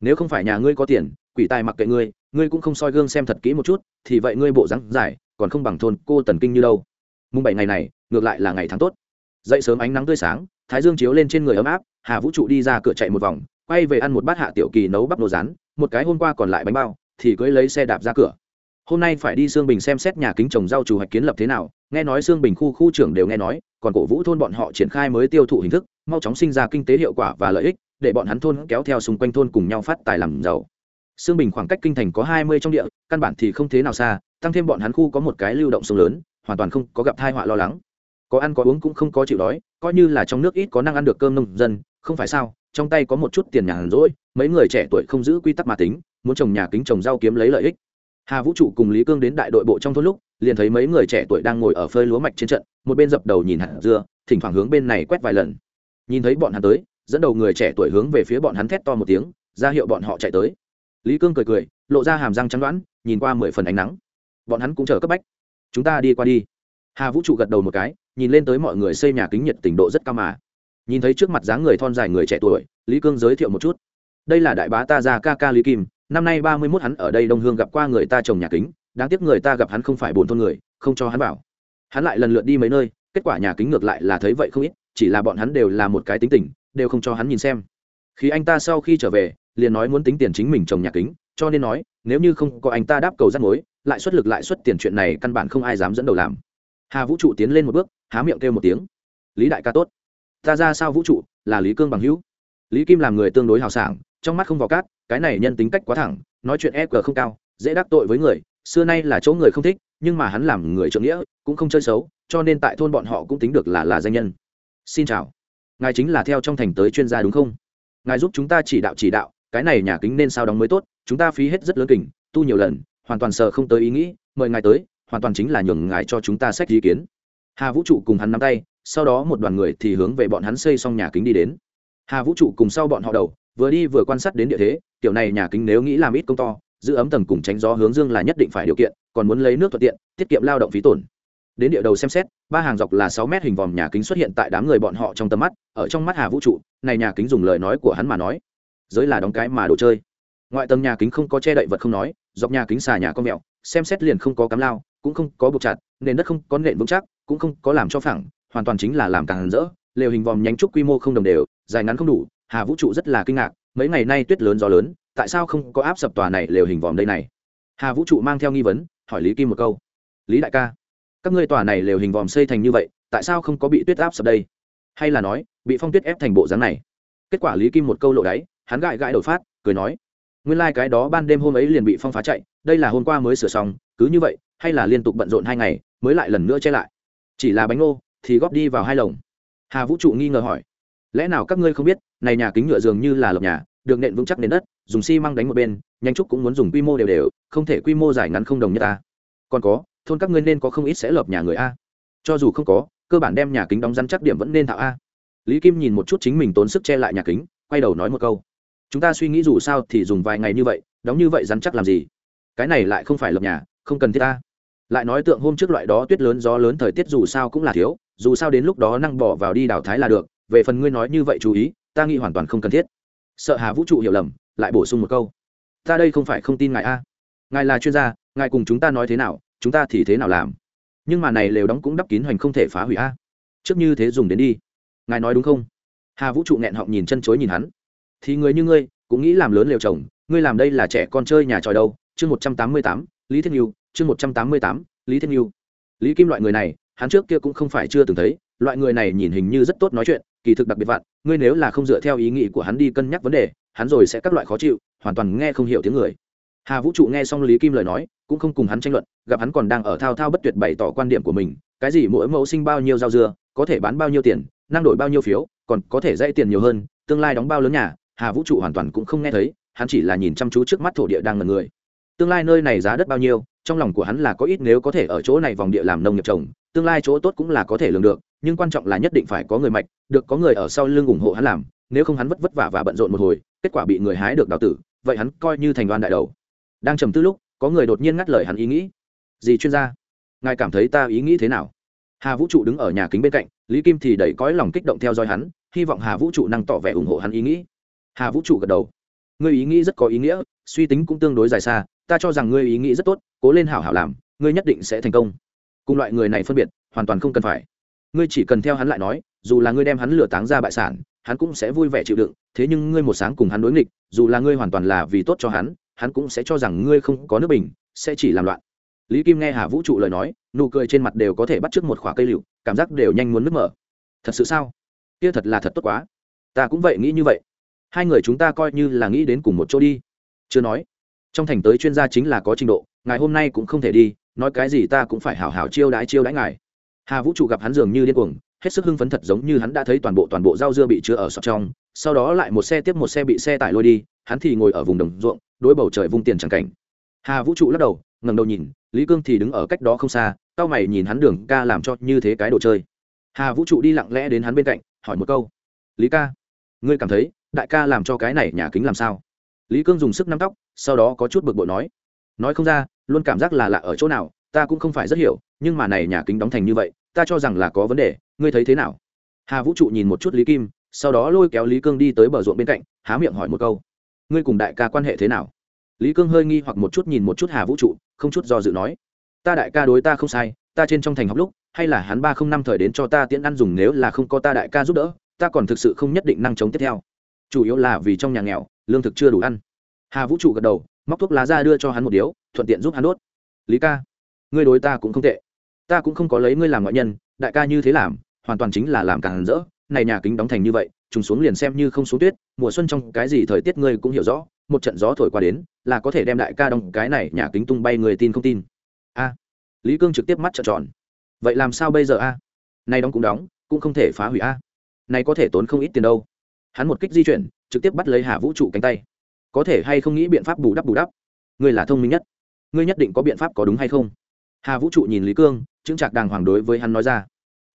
nếu không phải nhà ngươi có tiền, quỷ tài mặc kệ ngươi ngươi cũng không soi gương xem thật kỹ một chút, thì vậy ngươi bộ rắn dài, còn không bằng thôn cô tần kinh như đâu. Mùng bảy ngày này, ngược lại là ngày tháng tốt. Dậy sớm ánh nắng tươi sáng, thái dương chiếu lên trên người ấm áp hà vũ trụ đi ra cửa chạy một vòng, quay về ăn một bát hạ tiểu kỳ nấu bắp nô rán, một cái hôm qua còn lại bánh bao, thì cưới lấy xe đạp ra cửa. Hôm nay phải đi xương bình xem xét nhà kính trồng rau chủ hoạch kiến lập thế nào, nghe nói xương bình khu khu trưởng đều nghe nói, còn cổ vũ thôn bọn họ triển khai mới tiêu thụ hình thức, mau chóng sinh ra kinh tế hiệu quả và lợi ích, để bọn hắn thôn kéo theo xung quanh thôn cùng nhau phát tài làm giàu. Xương bình khoảng cách kinh thành có hai mươi trong địa, căn bản thì không thế nào xa, tăng thêm bọn hắn khu có một cái lưu động sông lớn, hoàn toàn không có gặp tai họa lo lắng. Có ăn có uống cũng không có chịu đói, coi như là trong nước ít có năng ăn được cơm nông dân không phải sao, trong tay có một chút tiền nhàn rỗi, mấy người trẻ tuổi không giữ quy tắc mà tính, muốn trồng nhà kính trồng rau kiếm lấy lợi ích. Hà vũ trụ cùng lý cương đến đại đội bộ trong thôn lúc, liền thấy mấy người trẻ tuổi đang ngồi ở phơi lúa mạch trên trận, một bên dập đầu nhìn hạt dưa, thỉnh thoảng hướng bên này quét vài lần. Nhìn thấy bọn hắn tới, dẫn đầu người trẻ tuổi hướng về phía bọn hắn thét to một tiếng, ra hiệu bọn họ chạy tới. Lý cương cười cười, lộ ra hàm răng trắng đoán, nhìn qua mười phần ánh nắng. Bọn hắn cũng chờ cấp bách. Chúng ta đi qua đi. Hà vũ trụ gật đầu một cái, nhìn lên tới mọi người xây nhà kính nhiệt tình độ rất cao mà nhìn thấy trước mặt dáng người thon dài người trẻ tuổi, lý cương giới thiệu một chút. Đây là đại bá ta già ca ca lý kim, năm nay ba mươi mốt hắn ở đây đông hương gặp qua người ta chồng nhà kính, đáng tiếc người ta gặp hắn không phải bồn thôn người, không cho hắn bảo hắn lại lần lượt đi mấy nơi, kết quả nhà kính ngược lại là thấy vậy không ít, chỉ là bọn hắn đều là một cái tính tình, đều không cho hắn nhìn xem. Khi anh ta sau khi trở về, liền nói muốn tính tiền chính mình chồng nhà kính, cho nên nói, nếu như không có anh ta đáp cầu rắt mối, lại xuất lực lại xuất tiền chuyện này căn bản không ai dám dẫn đầu làm. Hà vũ trụ tiến lên một bước, há miệng kêu một tiếng. Lý đại ca tốt ta ra sao vũ trụ, là lý cương bằng hữu. Lý kim làm người tương đối hào sảng, trong mắt không vào cát, cái này nhân tính cách quá thẳng, nói chuyện e g không cao, dễ đắc tội với người, xưa nay là chỗ người không thích, nhưng mà hắn làm người trượng nghĩa, cũng không chơi xấu, cho nên tại thôn bọn họ cũng tính được là là danh nhân. Xin chào. Ngài chính là theo trong thành tới chuyên gia đúng không? Ngài giúp chúng ta chỉ đạo chỉ đạo, cái này nhà kính nên sao đóng mới tốt, chúng ta phí hết rất lớn kình, tu nhiều lần, hoàn toàn sợ không tới ý nghĩ, mời ngài tới, hoàn toàn chính là nhường ngài cho chúng ta xét ý kiến. Hà vũ trụ cùng hắn nắm tay sau đó một đoàn người thì hướng về bọn hắn xây xong nhà kính đi đến. Hà vũ trụ cùng sau bọn họ đầu, vừa đi vừa quan sát đến địa thế, kiểu này nhà kính nếu nghĩ làm ít công to, giữ ấm tầng cùng tránh gió hướng dương là nhất định phải điều kiện, còn muốn lấy nước thuận tiện, tiết kiệm lao động phí tổn. Đến địa đầu xem xét, ba hàng dọc là sáu mét hình vòm nhà kính xuất hiện tại đám người bọn họ trong tầm mắt, ở trong mắt hà vũ trụ, này nhà kính dùng lời nói của hắn mà nói, giới là đóng cái mà đồ chơi. Ngoại tầng nhà kính không có che đậy vật không nói, dọc nhà kính xà nhà con mẹo xem xét liền không có cắm lao, cũng không có buộc chặt, nền đất không có nền vững chắc, cũng không có làm cho phẳng hoàn toàn chính là làm càng rỡ, lều hình vòm nhánh trúc quy mô không đồng đều, dài ngắn không đủ, hà vũ trụ rất là kinh ngạc, mấy ngày nay tuyết lớn gió lớn, tại sao không có áp sập tòa này lều hình vòm đây này? Hà vũ trụ mang theo nghi vấn, hỏi lý kim một câu. Lý đại ca, các ngươi tòa này lều hình vòm xây thành như vậy, tại sao không có bị tuyết áp sập đây? Hay là nói, bị phong tuyết ép thành bộ dáng này? Kết quả lý kim một câu lộ đáy, hắn gãi gãi đột phát, cười nói, nguyên lai、like、cái đó ban đêm hôm ấy liền bị phong phá chạy, đây là hôm qua mới sửa xong, cứ như vậy, hay là liên tục bận rộn hai ngày, mới lại lần nữa che lại. Chỉ là bánh ngô thì góp đi vào hai lồng. Hà vũ trụ nghi ngờ hỏi, lẽ nào các ngươi không biết, này nhà kính nhựa dường như là lợp nhà, được nện vững chắc nền đất, dùng xi măng đánh một bên, nhanh trúc cũng muốn dùng quy mô đều đều, không thể quy mô dài ngắn không đồng như ta. Còn có, thôn các ngươi nên có không ít sẽ lợp nhà người a. Cho dù không có, cơ bản đem nhà kính đóng rắn chắc điểm vẫn nên thạo a. Lý kim nhìn một chút chính mình tốn sức che lại nhà kính, quay đầu nói một câu, chúng ta suy nghĩ dù sao thì dùng vài ngày như vậy, đóng như vậy rắn chắc làm gì? Cái này lại không phải lập nhà, không cần thiết ta. Lại nói tượng hôm trước loại đó tuyết lớn gió lớn thời tiết dù sao cũng là thiếu dù sao đến lúc đó năng bỏ vào đi đảo thái là được, về phần ngươi nói như vậy chú ý, ta nghĩ hoàn toàn không cần thiết. Sợ hà vũ trụ hiểu lầm, lại bổ sung một câu. Ta đây không phải không tin ngài a. Ngài là chuyên gia, ngài cùng chúng ta nói thế nào, chúng ta thì thế nào làm. Nhưng mà này lều đóng cũng đắp kín hoành không thể phá hủy a. Trước như thế dùng đến đi. Ngài nói đúng không? Hà vũ trụ nghẹn họng nhìn chân chối nhìn hắn. Thì người như ngươi, cũng nghĩ làm lớn lều chồng ngươi làm đây là trẻ con chơi nhà tròi đâu. Chương một trăm tám mươi tám, lý thiên yêu chương một trăm tám mươi tám, lý thiên yêu lý kim loại người này hắn trước kia cũng không phải chưa từng thấy, loại người này nhìn hình như rất tốt nói chuyện, kỳ thực đặc biệt vặn ngươi nếu là không dựa theo ý nghĩ của hắn đi cân nhắc vấn đề, hắn rồi sẽ các loại khó chịu, hoàn toàn nghe không hiểu tiếng người. Hà vũ trụ nghe xong lý kim lời nói, cũng không cùng hắn tranh luận, gặp hắn còn đang ở thao thao bất tuyệt bày tỏ quan điểm của mình, cái gì mỗi mẫu sinh bao nhiêu rau dưa, có thể bán bao nhiêu tiền, năng đổi bao nhiêu phiếu, còn có thể dây tiền nhiều hơn, tương lai đóng bao lớn nhà, hà vũ trụ hoàn toàn cũng không nghe thấy, hắn chỉ là nhìn chăm chú trước mắt thổ địa đang ngần người. Tương lai nơi này giá đất bao nhiêu trong lòng của hắn là có ít nếu có thể ở chỗ này vòng địa làm nông nghiệp trồng, tương lai chỗ tốt cũng là có thể lường được, nhưng quan trọng là nhất định phải có người mạch, được có người ở sau lưng ủng hộ hắn làm, nếu không hắn vất vất vả và bận rộn một hồi, kết quả bị người hái được đào tử, vậy hắn coi như thành đoan đại đầu. Đang trầm tư lúc, có người đột nhiên ngắt lời hắn ý nghĩ. Gì chuyên gia? Ngài cảm thấy ta ý nghĩ thế nào? Hà vũ trụ đứng ở nhà kính bên cạnh, lý kim thì đẩy cõi lòng kích động theo dõi hắn, hy vọng hà vũ trụ năng tỏ vẻ ủng hộ hắn ý nghĩ. Hà vũ trụ gật đầu. Ngươi ý nghĩ rất có ý nghĩa, suy tính cũng tương đối dài xa ta cho rằng ngươi ý nghĩ rất tốt, cố lên hảo hảo làm, ngươi nhất định sẽ thành công. Cùng loại người này phân biệt, hoàn toàn không cần phải. Ngươi chỉ cần theo hắn lại nói, dù là ngươi đem hắn lừa táng ra bại sản, hắn cũng sẽ vui vẻ chịu đựng, thế nhưng ngươi một sáng cùng hắn đối nghịch, dù là ngươi hoàn toàn là vì tốt cho hắn hắn cũng sẽ cho rằng ngươi không có nước bình, sẽ chỉ làm loạn. Lý kim nghe hà vũ trụ lời nói, nụ cười trên mặt đều có thể bắt trước một khoả cây lựu cảm giác đều nhanh muốn nứt mở. Thật sự sao? Kia thật là thật tốt quá. Ta cũng vậy nghĩ như vậy. Hai người chúng ta coi như là nghĩ đến cùng một chỗ đi. Chưa nói trong thành tới chuyên gia chính là có trình độ ngày hôm nay cũng không thể đi, nói cái gì ta cũng phải hảo hảo chiêu đãi chiêu đãi ngài. Hà vũ trụ gặp hắn dường như điên cuồng, hết sức hưng phấn thật giống như hắn đã thấy toàn bộ toàn bộ rau dưa bị chứa ở sọt trong, sau đó lại một xe tiếp một xe bị xe tải lôi đi, hắn thì ngồi ở vùng đồng ruộng, đối bầu trời vung tiền chẳng cảnh. Hà vũ trụ lắc đầu, ngẩng đầu nhìn, lý cương thì đứng ở cách đó không xa tao mày nhìn hắn đường ca làm cho như thế cái đồ chơi. Hà vũ trụ đi lặng lẽ đến hắn bên cạnh, hỏi một câu. Lý ca, ngươi cảm thấy đại ca làm cho cái này nhà kính làm sao? Lý cương dùng sức nắm tóc, sau đó có chút bực bội nói nói không ra, luôn cảm giác là lạ ở chỗ nào, ta cũng không phải rất hiểu, nhưng mà này nhà kính đóng thành như vậy, ta cho rằng là có vấn đề, ngươi thấy thế nào? Hà vũ trụ nhìn một chút lý kim, sau đó lôi kéo lý cương đi tới bờ ruộng bên cạnh, há miệng hỏi một câu, ngươi cùng đại ca quan hệ thế nào? Lý cương hơi nghi hoặc một chút nhìn một chút hà vũ trụ, không chút do dự nói, ta đại ca đối ta không sai, ta trên trong thành học lúc, hay là hắn ba không năm thời đến cho ta tiễn ăn dùng, nếu là không có ta đại ca giúp đỡ, ta còn thực sự không nhất định năng chống tiếp theo chủ yếu là vì trong nhà nghèo, lương thực chưa đủ ăn. Hà vũ trụ gật đầu, móc thuốc lá ra đưa cho hắn một điếu, thuận tiện giúp hắn đốt. Lý ca, ngươi đối ta cũng không tệ. Ta cũng không có lấy ngươi làm ngoại nhân, đại ca như thế làm, hoàn toàn chính là làm càng rỡ. Này nhà kính đóng thành như vậy, trùng xuống liền xem như không xuống tuyết, mùa xuân trong cái gì thời tiết ngươi cũng hiểu rõ, một trận gió thổi qua đến, là có thể đem đại ca đóng cái này nhà kính tung bay người tin không tin. A. Lý cương trực tiếp mắt trợn tròn. Vậy làm sao bây giờ a? Nay đóng cũng đóng, cũng không thể phá hủy a. Này có thể tốn không ít tiền đâu hắn một kích di chuyển, trực tiếp bắt lấy hà vũ trụ cánh tay. Có thể hay không nghĩ biện pháp bù đắp bù đắp? Ngươi là thông minh nhất. Ngươi nhất định có biện pháp có đúng hay không? Hà vũ trụ nhìn lý cương, chững chạc đàng hoàng đối với hắn nói ra.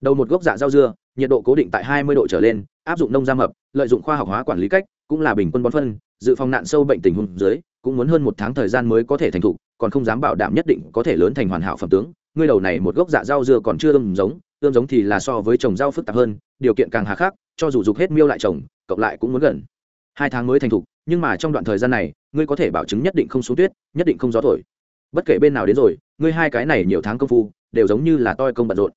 Đầu một gốc dạ rau dưa, nhiệt độ cố định tại hai mươi độ trở lên, áp dụng nông gia mập, lợi dụng khoa học hóa quản lý cách, cũng là bình quân bón phân, dự phòng nạn sâu bệnh tình huống dưới, cũng muốn hơn một tháng thời gian mới có thể thành thục, còn không dám bảo đảm nhất định có thể lớn thành hoàn hảo phẩm tướng. Ngươi đầu này một gốc dạ rau dưa còn chưa ươm giống ươm giống thì là so với trồng rau phức tạp hơn, điều kiện càng hà khắc, cho dù dục hết miêu lại trồng, cộng lại cũng muốn gần. Hai tháng mới thành thục, nhưng mà trong đoạn thời gian này, ngươi có thể bảo chứng nhất định không xuống tuyết, nhất định không gió thổi. Bất kể bên nào đến rồi, ngươi hai cái này nhiều tháng công phu, đều giống như là toi công bận rộn.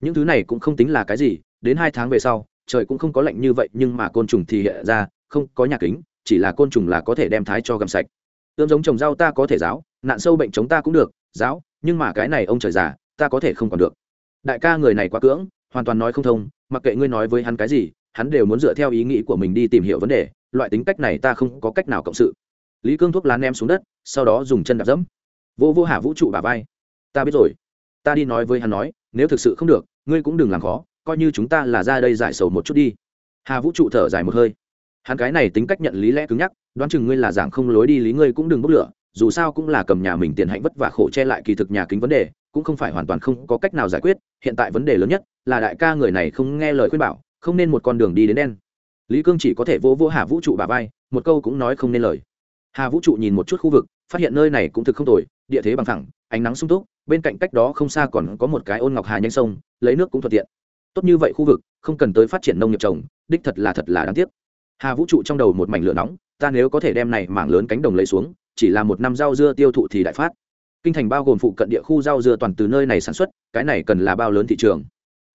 Những thứ này cũng không tính là cái gì, đến hai tháng về sau, trời cũng không có lạnh như vậy, nhưng mà côn trùng thì hiện ra, không có nhà kính, chỉ là côn trùng là có thể đem thái cho gầm sạch. Ươm giống trồng rau ta có thể giáo, nạn sâu bệnh chống ta cũng được, giáo, nhưng mà cái này ông trời già, ta có thể không còn được đại ca người này quá cưỡng, hoàn toàn nói không thông, mặc kệ ngươi nói với hắn cái gì, hắn đều muốn dựa theo ý nghĩ của mình đi tìm hiểu vấn đề, loại tính cách này ta không có cách nào cộng sự. Lý cương thuốc lá ném xuống đất, sau đó dùng chân đạp dẫm. Vô vô hạ vũ trụ bà vai. Ta biết rồi. Ta đi nói với hắn nói, nếu thực sự không được, ngươi cũng đừng làm khó, coi như chúng ta là ra đây giải sầu một chút đi. Hà vũ trụ thở dài một hơi. Hắn cái này tính cách nhận lý lẽ cứng nhắc, đoán chừng ngươi là giảng không lối đi lý ngươi cũng đừng bốc lửa, dù sao cũng là cầm nhà mình tiền hạnh vất vả khổ che lại kỳ thực nhà kính vấn đề cũng không phải hoàn toàn không có cách nào giải quyết, hiện tại vấn đề lớn nhất là đại ca người này không nghe lời khuyên bảo, không nên một con đường đi đến đen. Lý cương chỉ có thể vô vô hà vũ trụ bà vai, một câu cũng nói không nên lời. Hà vũ trụ nhìn một chút khu vực, phát hiện nơi này cũng thực không tồi, địa thế bằng thẳng ánh nắng sung túc, bên cạnh cách đó không xa còn có một cái ôn ngọc hà nhanh sông, lấy nước cũng thuận tiện. Tốt như vậy khu vực, không cần tới phát triển nông nghiệp trồng, đích thật là thật là đáng tiếc. Hà vũ trụ trong đầu một mảnh lửa nóng, ta nếu có thể đem này mảng lớn cánh đồng lấy xuống, chỉ là một năm rau dưa tiêu thụ thì đại phát kinh thành bao gồm phụ cận địa khu rau dưa toàn từ nơi này sản xuất, cái này cần là bao lớn thị trường.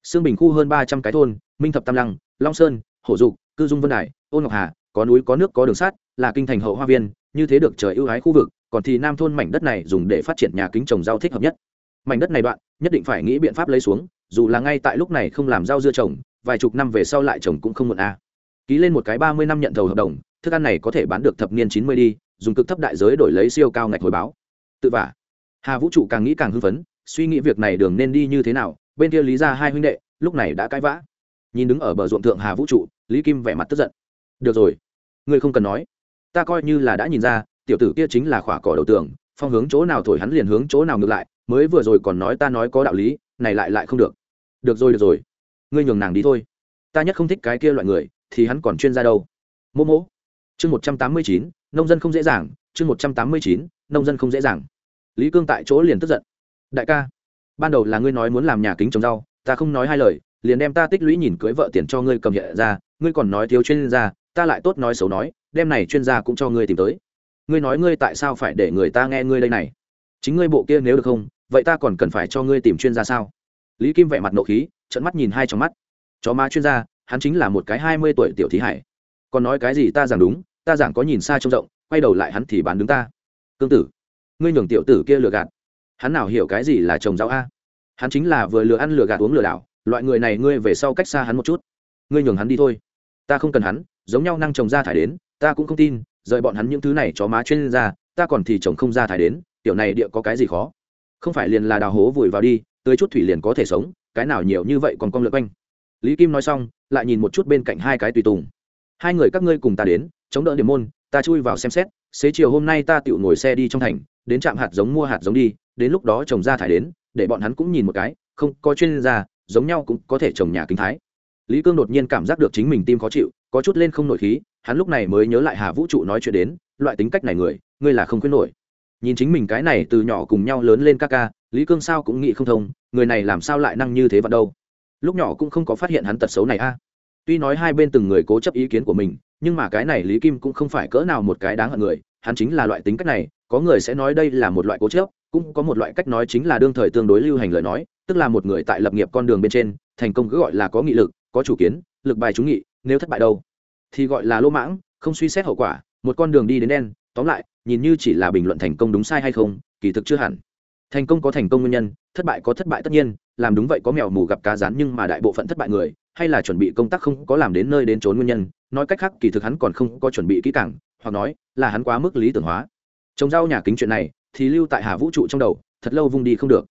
Xương bình khu hơn ba trăm cái thôn, minh thập tam lăng, long sơn, hổ dục, cư dung vân đài, ôn ngọc hà, có núi có nước có đường sắt, là kinh thành hậu hoa viên, như thế được trời ưu ái khu vực, còn thì nam thôn mảnh đất này dùng để phát triển nhà kính trồng rau thích hợp nhất. Mảnh đất này đoạn, nhất định phải nghĩ biện pháp lấy xuống, dù là ngay tại lúc này không làm rau dưa trồng, vài chục năm về sau lại trồng cũng không muộn a. À. ký lên một cái ba mươi năm nhận thầu hợp đồng, thức ăn này có thể bán được thập niên chín mươi đi, dùng cực thấp đại giới đổi lấy siêu cao ngạch hồi báo. Tự vả hà vũ trụ càng nghĩ càng hưng phấn, suy nghĩ việc này đường nên đi như thế nào, bên kia lý ra hai huynh đệ, lúc này đã cãi vã. Nhìn đứng ở bờ ruộng thượng hà vũ trụ, lý kim vẻ mặt tức giận. Được rồi, ngươi không cần nói. Ta coi như là đã nhìn ra, tiểu tử kia chính là khỏa cỏ đầu tường, phong hướng chỗ nào thổi hắn liền hướng chỗ nào ngược lại, mới vừa rồi còn nói ta nói có đạo lý, này lại lại không được. Được rồi được rồi. Ngươi nhường nàng đi thôi. Ta nhất không thích cái kia loại người, thì hắn còn chuyên gia đâu. Mô mô. Chương một trăm tám mươi chín, nông dân không dễ dàng. Chương một trăm tám mươi chín, nông dân không dễ dàng lý cương tại chỗ liền tức giận. Đại ca, ban đầu là ngươi nói muốn làm nhà kính trồng rau, ta không nói hai lời, liền đem ta tích lũy nhìn cưới vợ tiền cho ngươi cầm hiện ra, ngươi còn nói thiếu chuyên gia, ta lại tốt nói xấu nói đem này chuyên gia cũng cho ngươi tìm tới. Ngươi nói ngươi tại sao phải để người ta nghe ngươi đây này? Chính ngươi bộ kia nếu được không, vậy ta còn cần phải cho ngươi tìm chuyên gia sao? Lý kim vẻ mặt nộ khí trận mắt nhìn hai trong mắt. Chó má chuyên gia, hắn chính là một cái hai mươi tuổi tiểu thí hải. Còn nói cái gì ta giảng đúng, ta giảng có nhìn xa trông rộng, quay đầu lại hắn thì bán đứng ta. Cương tử ngươi nhường tiểu tử kia lừa gạt. Hắn nào hiểu cái gì là trồng rau a? Hắn chính là vừa lừa ăn lừa gạt uống lừa đảo, loại người này ngươi về sau cách xa hắn một chút. Ngươi nhường hắn đi thôi. Ta không cần hắn, giống nhau năng trồng ra thải đến, ta cũng không tin, rời bọn hắn những thứ này chó má chuyên ra ta còn thì trồng không ra thải đến, tiểu này địa có cái gì khó? Không phải liền là đào hố vùi vào đi, tưới chút thủy liền có thể sống, cái nào nhiều như vậy còn con lượt quanh. Lý kim nói xong, lại nhìn một chút bên cạnh hai cái tùy tùng. Hai người các ngươi cùng ta đến, chống đỡ điểm môn, ta chui vào xem xét, xế chiều hôm nay ta tự ngồi xe đi trong thành đến trạm hạt giống mua hạt giống đi, đến lúc đó trồng ra thải đến, để bọn hắn cũng nhìn một cái, không, có chuyên gia, giống nhau cũng có thể trồng nhà kinh thái. Lý cương đột nhiên cảm giác được chính mình tim khó chịu, có chút lên không nổi khí, hắn lúc này mới nhớ lại hà vũ trụ nói chuyện đến, loại tính cách này người, ngươi là không khuyến nổi. Nhìn chính mình cái này từ nhỏ cùng nhau lớn lên ca ca, lý cương sao cũng nghĩ không thông, người này làm sao lại năng như thế vào đâu? Lúc nhỏ cũng không có phát hiện hắn tật xấu này a. Tuy nói hai bên từng người cố chấp ý kiến của mình, nhưng mà cái này lý kim cũng không phải cỡ nào một cái đáng hận người hắn chính là loại tính cách này, có người sẽ nói đây là một loại cố chấp, cũng có một loại cách nói chính là đương thời tương đối lưu hành lời nói, tức là một người tại lập nghiệp con đường bên trên, thành công cứ gọi là có nghị lực, có chủ kiến, lực bài trúng nghị, nếu thất bại đâu, thì gọi là lỗ mãng, không suy xét hậu quả, một con đường đi đến đen, tóm lại, nhìn như chỉ là bình luận thành công đúng sai hay không, kỳ thực chưa hẳn thành công có thành công nguyên nhân, thất bại có thất bại tất nhiên, làm đúng vậy có mèo mù gặp cá rán nhưng mà đại bộ phận thất bại người, hay là chuẩn bị công tác không có làm đến nơi đến trốn nguyên nhân, nói cách khác kỳ thực hắn còn không có chuẩn bị kỹ càng, hoặc nói là hắn quá mức lý tưởng hóa. Trồng rau nhà kính chuyện này thì lưu tại hà vũ trụ trong đầu, thật lâu vung đi không được.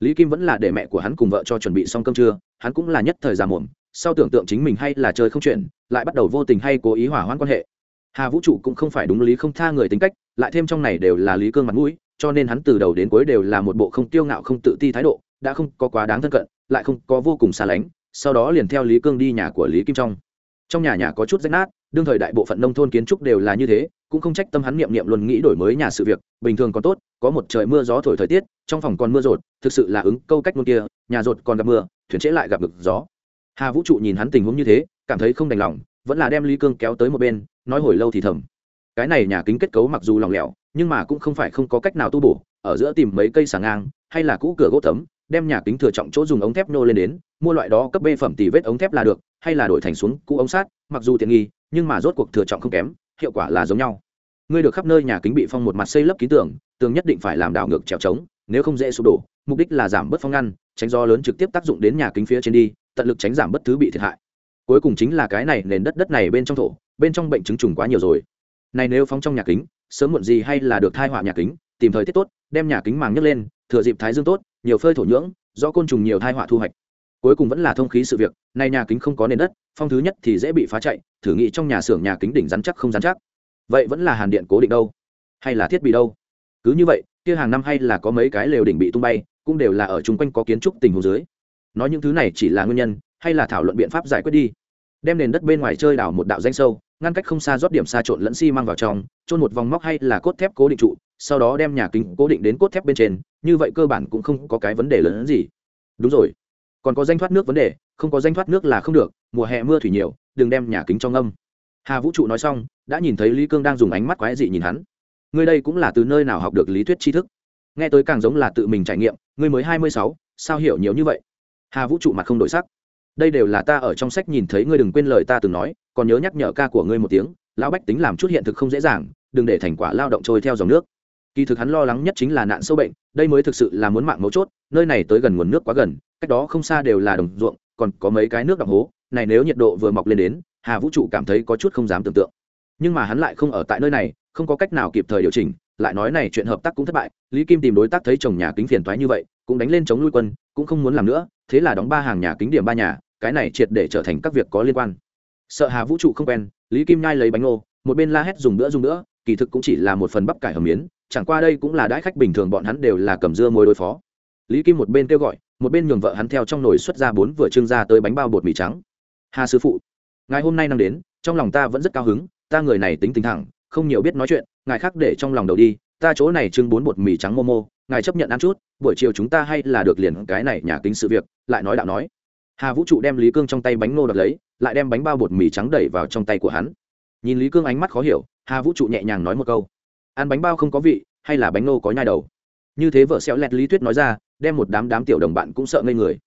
Lý kim vẫn là để mẹ của hắn cùng vợ cho chuẩn bị xong cơm trưa, hắn cũng là nhất thời già muộn, sau tưởng tượng chính mình hay là chơi không chuyện, lại bắt đầu vô tình hay cố ý hỏa hoãn quan hệ. Hà vũ trụ cũng không phải đúng lý không tha người tính cách, lại thêm trong này đều là lý cương mặt mũi cho nên hắn từ đầu đến cuối đều là một bộ không tiêu ngạo, không tự ti thái độ, đã không có quá đáng thân cận, lại không có vô cùng xa lánh, sau đó liền theo lý cương đi nhà của lý kim trong. Trong nhà nhà có chút rách nát, đương thời đại bộ phận nông thôn kiến trúc đều là như thế, cũng không trách tâm hắn niệm niệm luôn nghĩ đổi mới nhà sự việc, bình thường còn tốt, có một trời mưa gió thổi thời tiết, trong phòng còn mưa rột, thực sự là ứng câu cách môn kia, nhà rột còn gặp mưa, thuyền trễ lại gặp ngực gió. Hà vũ trụ nhìn hắn tình huống như thế, cảm thấy không đành lòng, vẫn là đem lý cương kéo tới một bên, nói hồi lâu thì thầm cái này nhà kính kết cấu mặc dù lỏng lẻo, nhưng mà cũng không phải không có cách nào tu bổ, ở giữa tìm mấy cây xà ngang, hay là cũ cửa gỗ tấm đem nhà kính thừa trọng chỗ dùng ống thép nô lên đến, mua loại đó cấp bê phẩm tỷ vết ống thép là được, hay là đổi thành xuống cũ ống sát mặc dù tiện nghi, nhưng mà rốt cuộc thừa trọng không kém, hiệu quả là giống nhau. Ngươi được khắp nơi nhà kính bị phong một mặt xây lấp ký tường tường nhất định phải làm đảo ngược trèo trống, nếu không dễ sụp đổ, mục đích là giảm bớt phong ngăn, tránh do lớn trực tiếp tác dụng đến nhà kính phía trên đi, tận lực tránh giảm bất thứ bị thiệt hại. Cuối cùng chính là cái này nền đất đất này bên trong thổ, bên trong bệnh chứng trùng quá nhiều rồi này nếu phóng trong nhà kính, sớm muộn gì hay là được thai họa nhà kính, tìm thời tiết tốt, đem nhà kính màng nhấc lên, thừa dịp thái dương tốt, nhiều phơi thổ nhưỡng do côn trùng nhiều thai họa thu hoạch. Cuối cùng vẫn là thông khí sự việc, này nhà kính không có nền đất, phong thứ nhất thì dễ bị phá chạy, thử nghĩ trong nhà xưởng nhà kính đỉnh rắn chắc không rắn chắc. Vậy vẫn là hàn điện cố định đâu? Hay là thiết bị đâu? Cứ như vậy, kia hàng năm hay là có mấy cái lều đỉnh bị tung bay, cũng đều là ở chung quanh có kiến trúc tình huống dưới. Nói những thứ này chỉ là nguyên nhân, hay là thảo luận biện pháp giải quyết đi. Đem nền đất bên ngoài chơi đào một đạo danh sâu ngăn cách không xa rót điểm xa trộn lẫn xi mang vào trong trôn một vòng móc hay là cốt thép cố định trụ, sau đó đem nhà kính cố định đến cốt thép bên trên, như vậy cơ bản cũng không có cái vấn đề lớn hơn gì. Đúng rồi. Còn có danh thoát nước vấn đề, không có danh thoát nước là không được, mùa hè mưa thủy nhiều, đừng đem nhà kính trong âm hà vũ trụ nói xong, đã nhìn thấy lý cương đang dùng ánh mắt quái dị nhìn hắn. Ngươi đây cũng là từ nơi nào học được lý thuyết tri thức? Nghe tới càng giống là tự mình trải nghiệm ngươi mới hai mươi sáu, sao hiểu nhiều như vậy? Hà vũ trụ mặt không đổi sắc đây đều là ta ở trong sách nhìn thấy ngươi đừng quên lời ta từng nói, còn nhớ nhắc nhở ca của ngươi một tiếng, lão bách tính làm chút hiện thực không dễ dàng, đừng để thành quả lao động trôi theo dòng nước. Kỳ thực hắn lo lắng nhất chính là nạn sâu bệnh, đây mới thực sự là muốn mạng mấu chốt, nơi này tới gần nguồn nước quá gần, cách đó không xa đều là đồng ruộng, còn có mấy cái nước đọng hố, này nếu nhiệt độ vừa mọc lên đến, hà vũ trụ cảm thấy có chút không dám tưởng tượng. Nhưng mà hắn lại không ở tại nơi này, không có cách nào kịp thời điều chỉnh lại nói này chuyện hợp tác cũng thất bại, lý kim tìm đối tác thấy chồng nhà kính phiền toái như vậy, cũng đánh lên chống lui quân, cũng không muốn làm nữa, thế là đóng ba hàng nhà kính điểm ba nhà, cái này triệt để trở thành các việc có liên quan. Sợ hà vũ trụ không quen, lý kim nhai lấy bánh ngô, một bên la hét dùng nữa dùng nữa, kỳ thực cũng chỉ là một phần bắp cải hầm miến, chẳng qua đây cũng là đãi khách bình thường bọn hắn đều là cầm dưa môi đối phó. Lý kim một bên kêu gọi, một bên nhường vợ hắn theo trong nồi xuất ra bốn vừa trưng ra tới bánh bao bột mì trắng. Hà sư phụ ngài hôm nay năm đến, trong lòng ta vẫn rất cao hứng, ta người này tính tình thẳng không nhiều biết nói chuyện, ngài khác để trong lòng đầu đi, ta chỗ này trưng bốn bột mì trắng momo, ngài chấp nhận ăn chút, buổi chiều chúng ta hay là được liền cái này nhà kính sự việc, lại nói đạo nói. Hà vũ trụ đem lý cương trong tay bánh nô đập lấy, lại đem bánh bao bột mì trắng đẩy vào trong tay của hắn. Nhìn lý cương ánh mắt khó hiểu, hà vũ trụ nhẹ nhàng nói một câu. Ăn bánh bao không có vị, hay là bánh nô có nhai đầu? Như thế vợ xéo lẹt lý tuyết nói ra, đem một đám đám tiểu đồng bạn cũng sợ ngây người.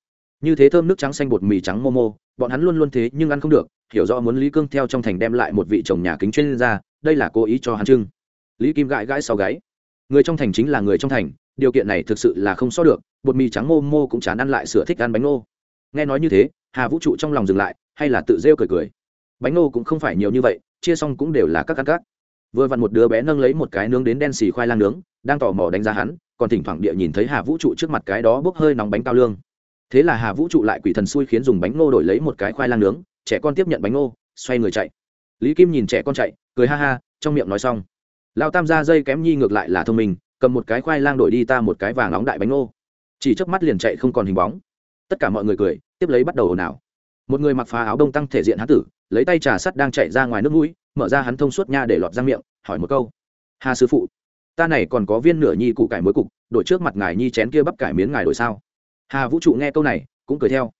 Như thế thơm nước trắng xanh bột mì trắng momo, bọn hắn luôn luôn thế nhưng ăn không được, hiểu rõ muốn lý cương theo trong thành đem lại một vị chồng nhà kính chuyên gia đây là cố ý cho hắn trưng lý kim gãi gãi sau gáy. Người trong thành chính là người trong thành, điều kiện này thực sự là không so được, bột mì trắng mô mô cũng chán ăn lại sửa thích ăn bánh nô nghe nói như thế, hà vũ trụ trong lòng dừng lại, hay là tự rêu cười cười. Bánh nô cũng không phải nhiều như vậy, chia xong cũng đều là các ăn các. Vừa vặn một đứa bé nâng lấy một cái nướng đến đen xì khoai lang nướng, đang tò mò đánh giá hắn, còn thỉnh thoảng địa nhìn thấy hà vũ trụ trước mặt cái đó bốc hơi nóng bánh cao lương. Thế là hà vũ trụ lại quỷ thần xui khiến dùng bánh nô đổi lấy một cái khoai lang nướng, trẻ con tiếp nhận bánh nô xoay người chạy lý kim nhìn trẻ con chạy, cười ha ha, trong miệng nói xong. Lao tam ra dây kém nhi ngược lại là thông minh, cầm một cái khoai lang đổi đi ta một cái vàng nóng đại bánh nô chỉ chớp mắt liền chạy không còn hình bóng. Tất cả mọi người cười, tiếp lấy bắt đầu ồn ào. Một người mặc phá áo đông tăng thể diện hán tử, lấy tay trà sắt đang chạy ra ngoài nước mũi, mở ra hắn thông suốt nha để lọt ra miệng, hỏi một câu. Hà sư phụ, ta này còn có viên nửa nhi cụ cải mới cục, đổi trước mặt ngài nhi chén kia bắp cải miến ngài đổi sao? Hà vũ trụ nghe câu này, cũng cười theo.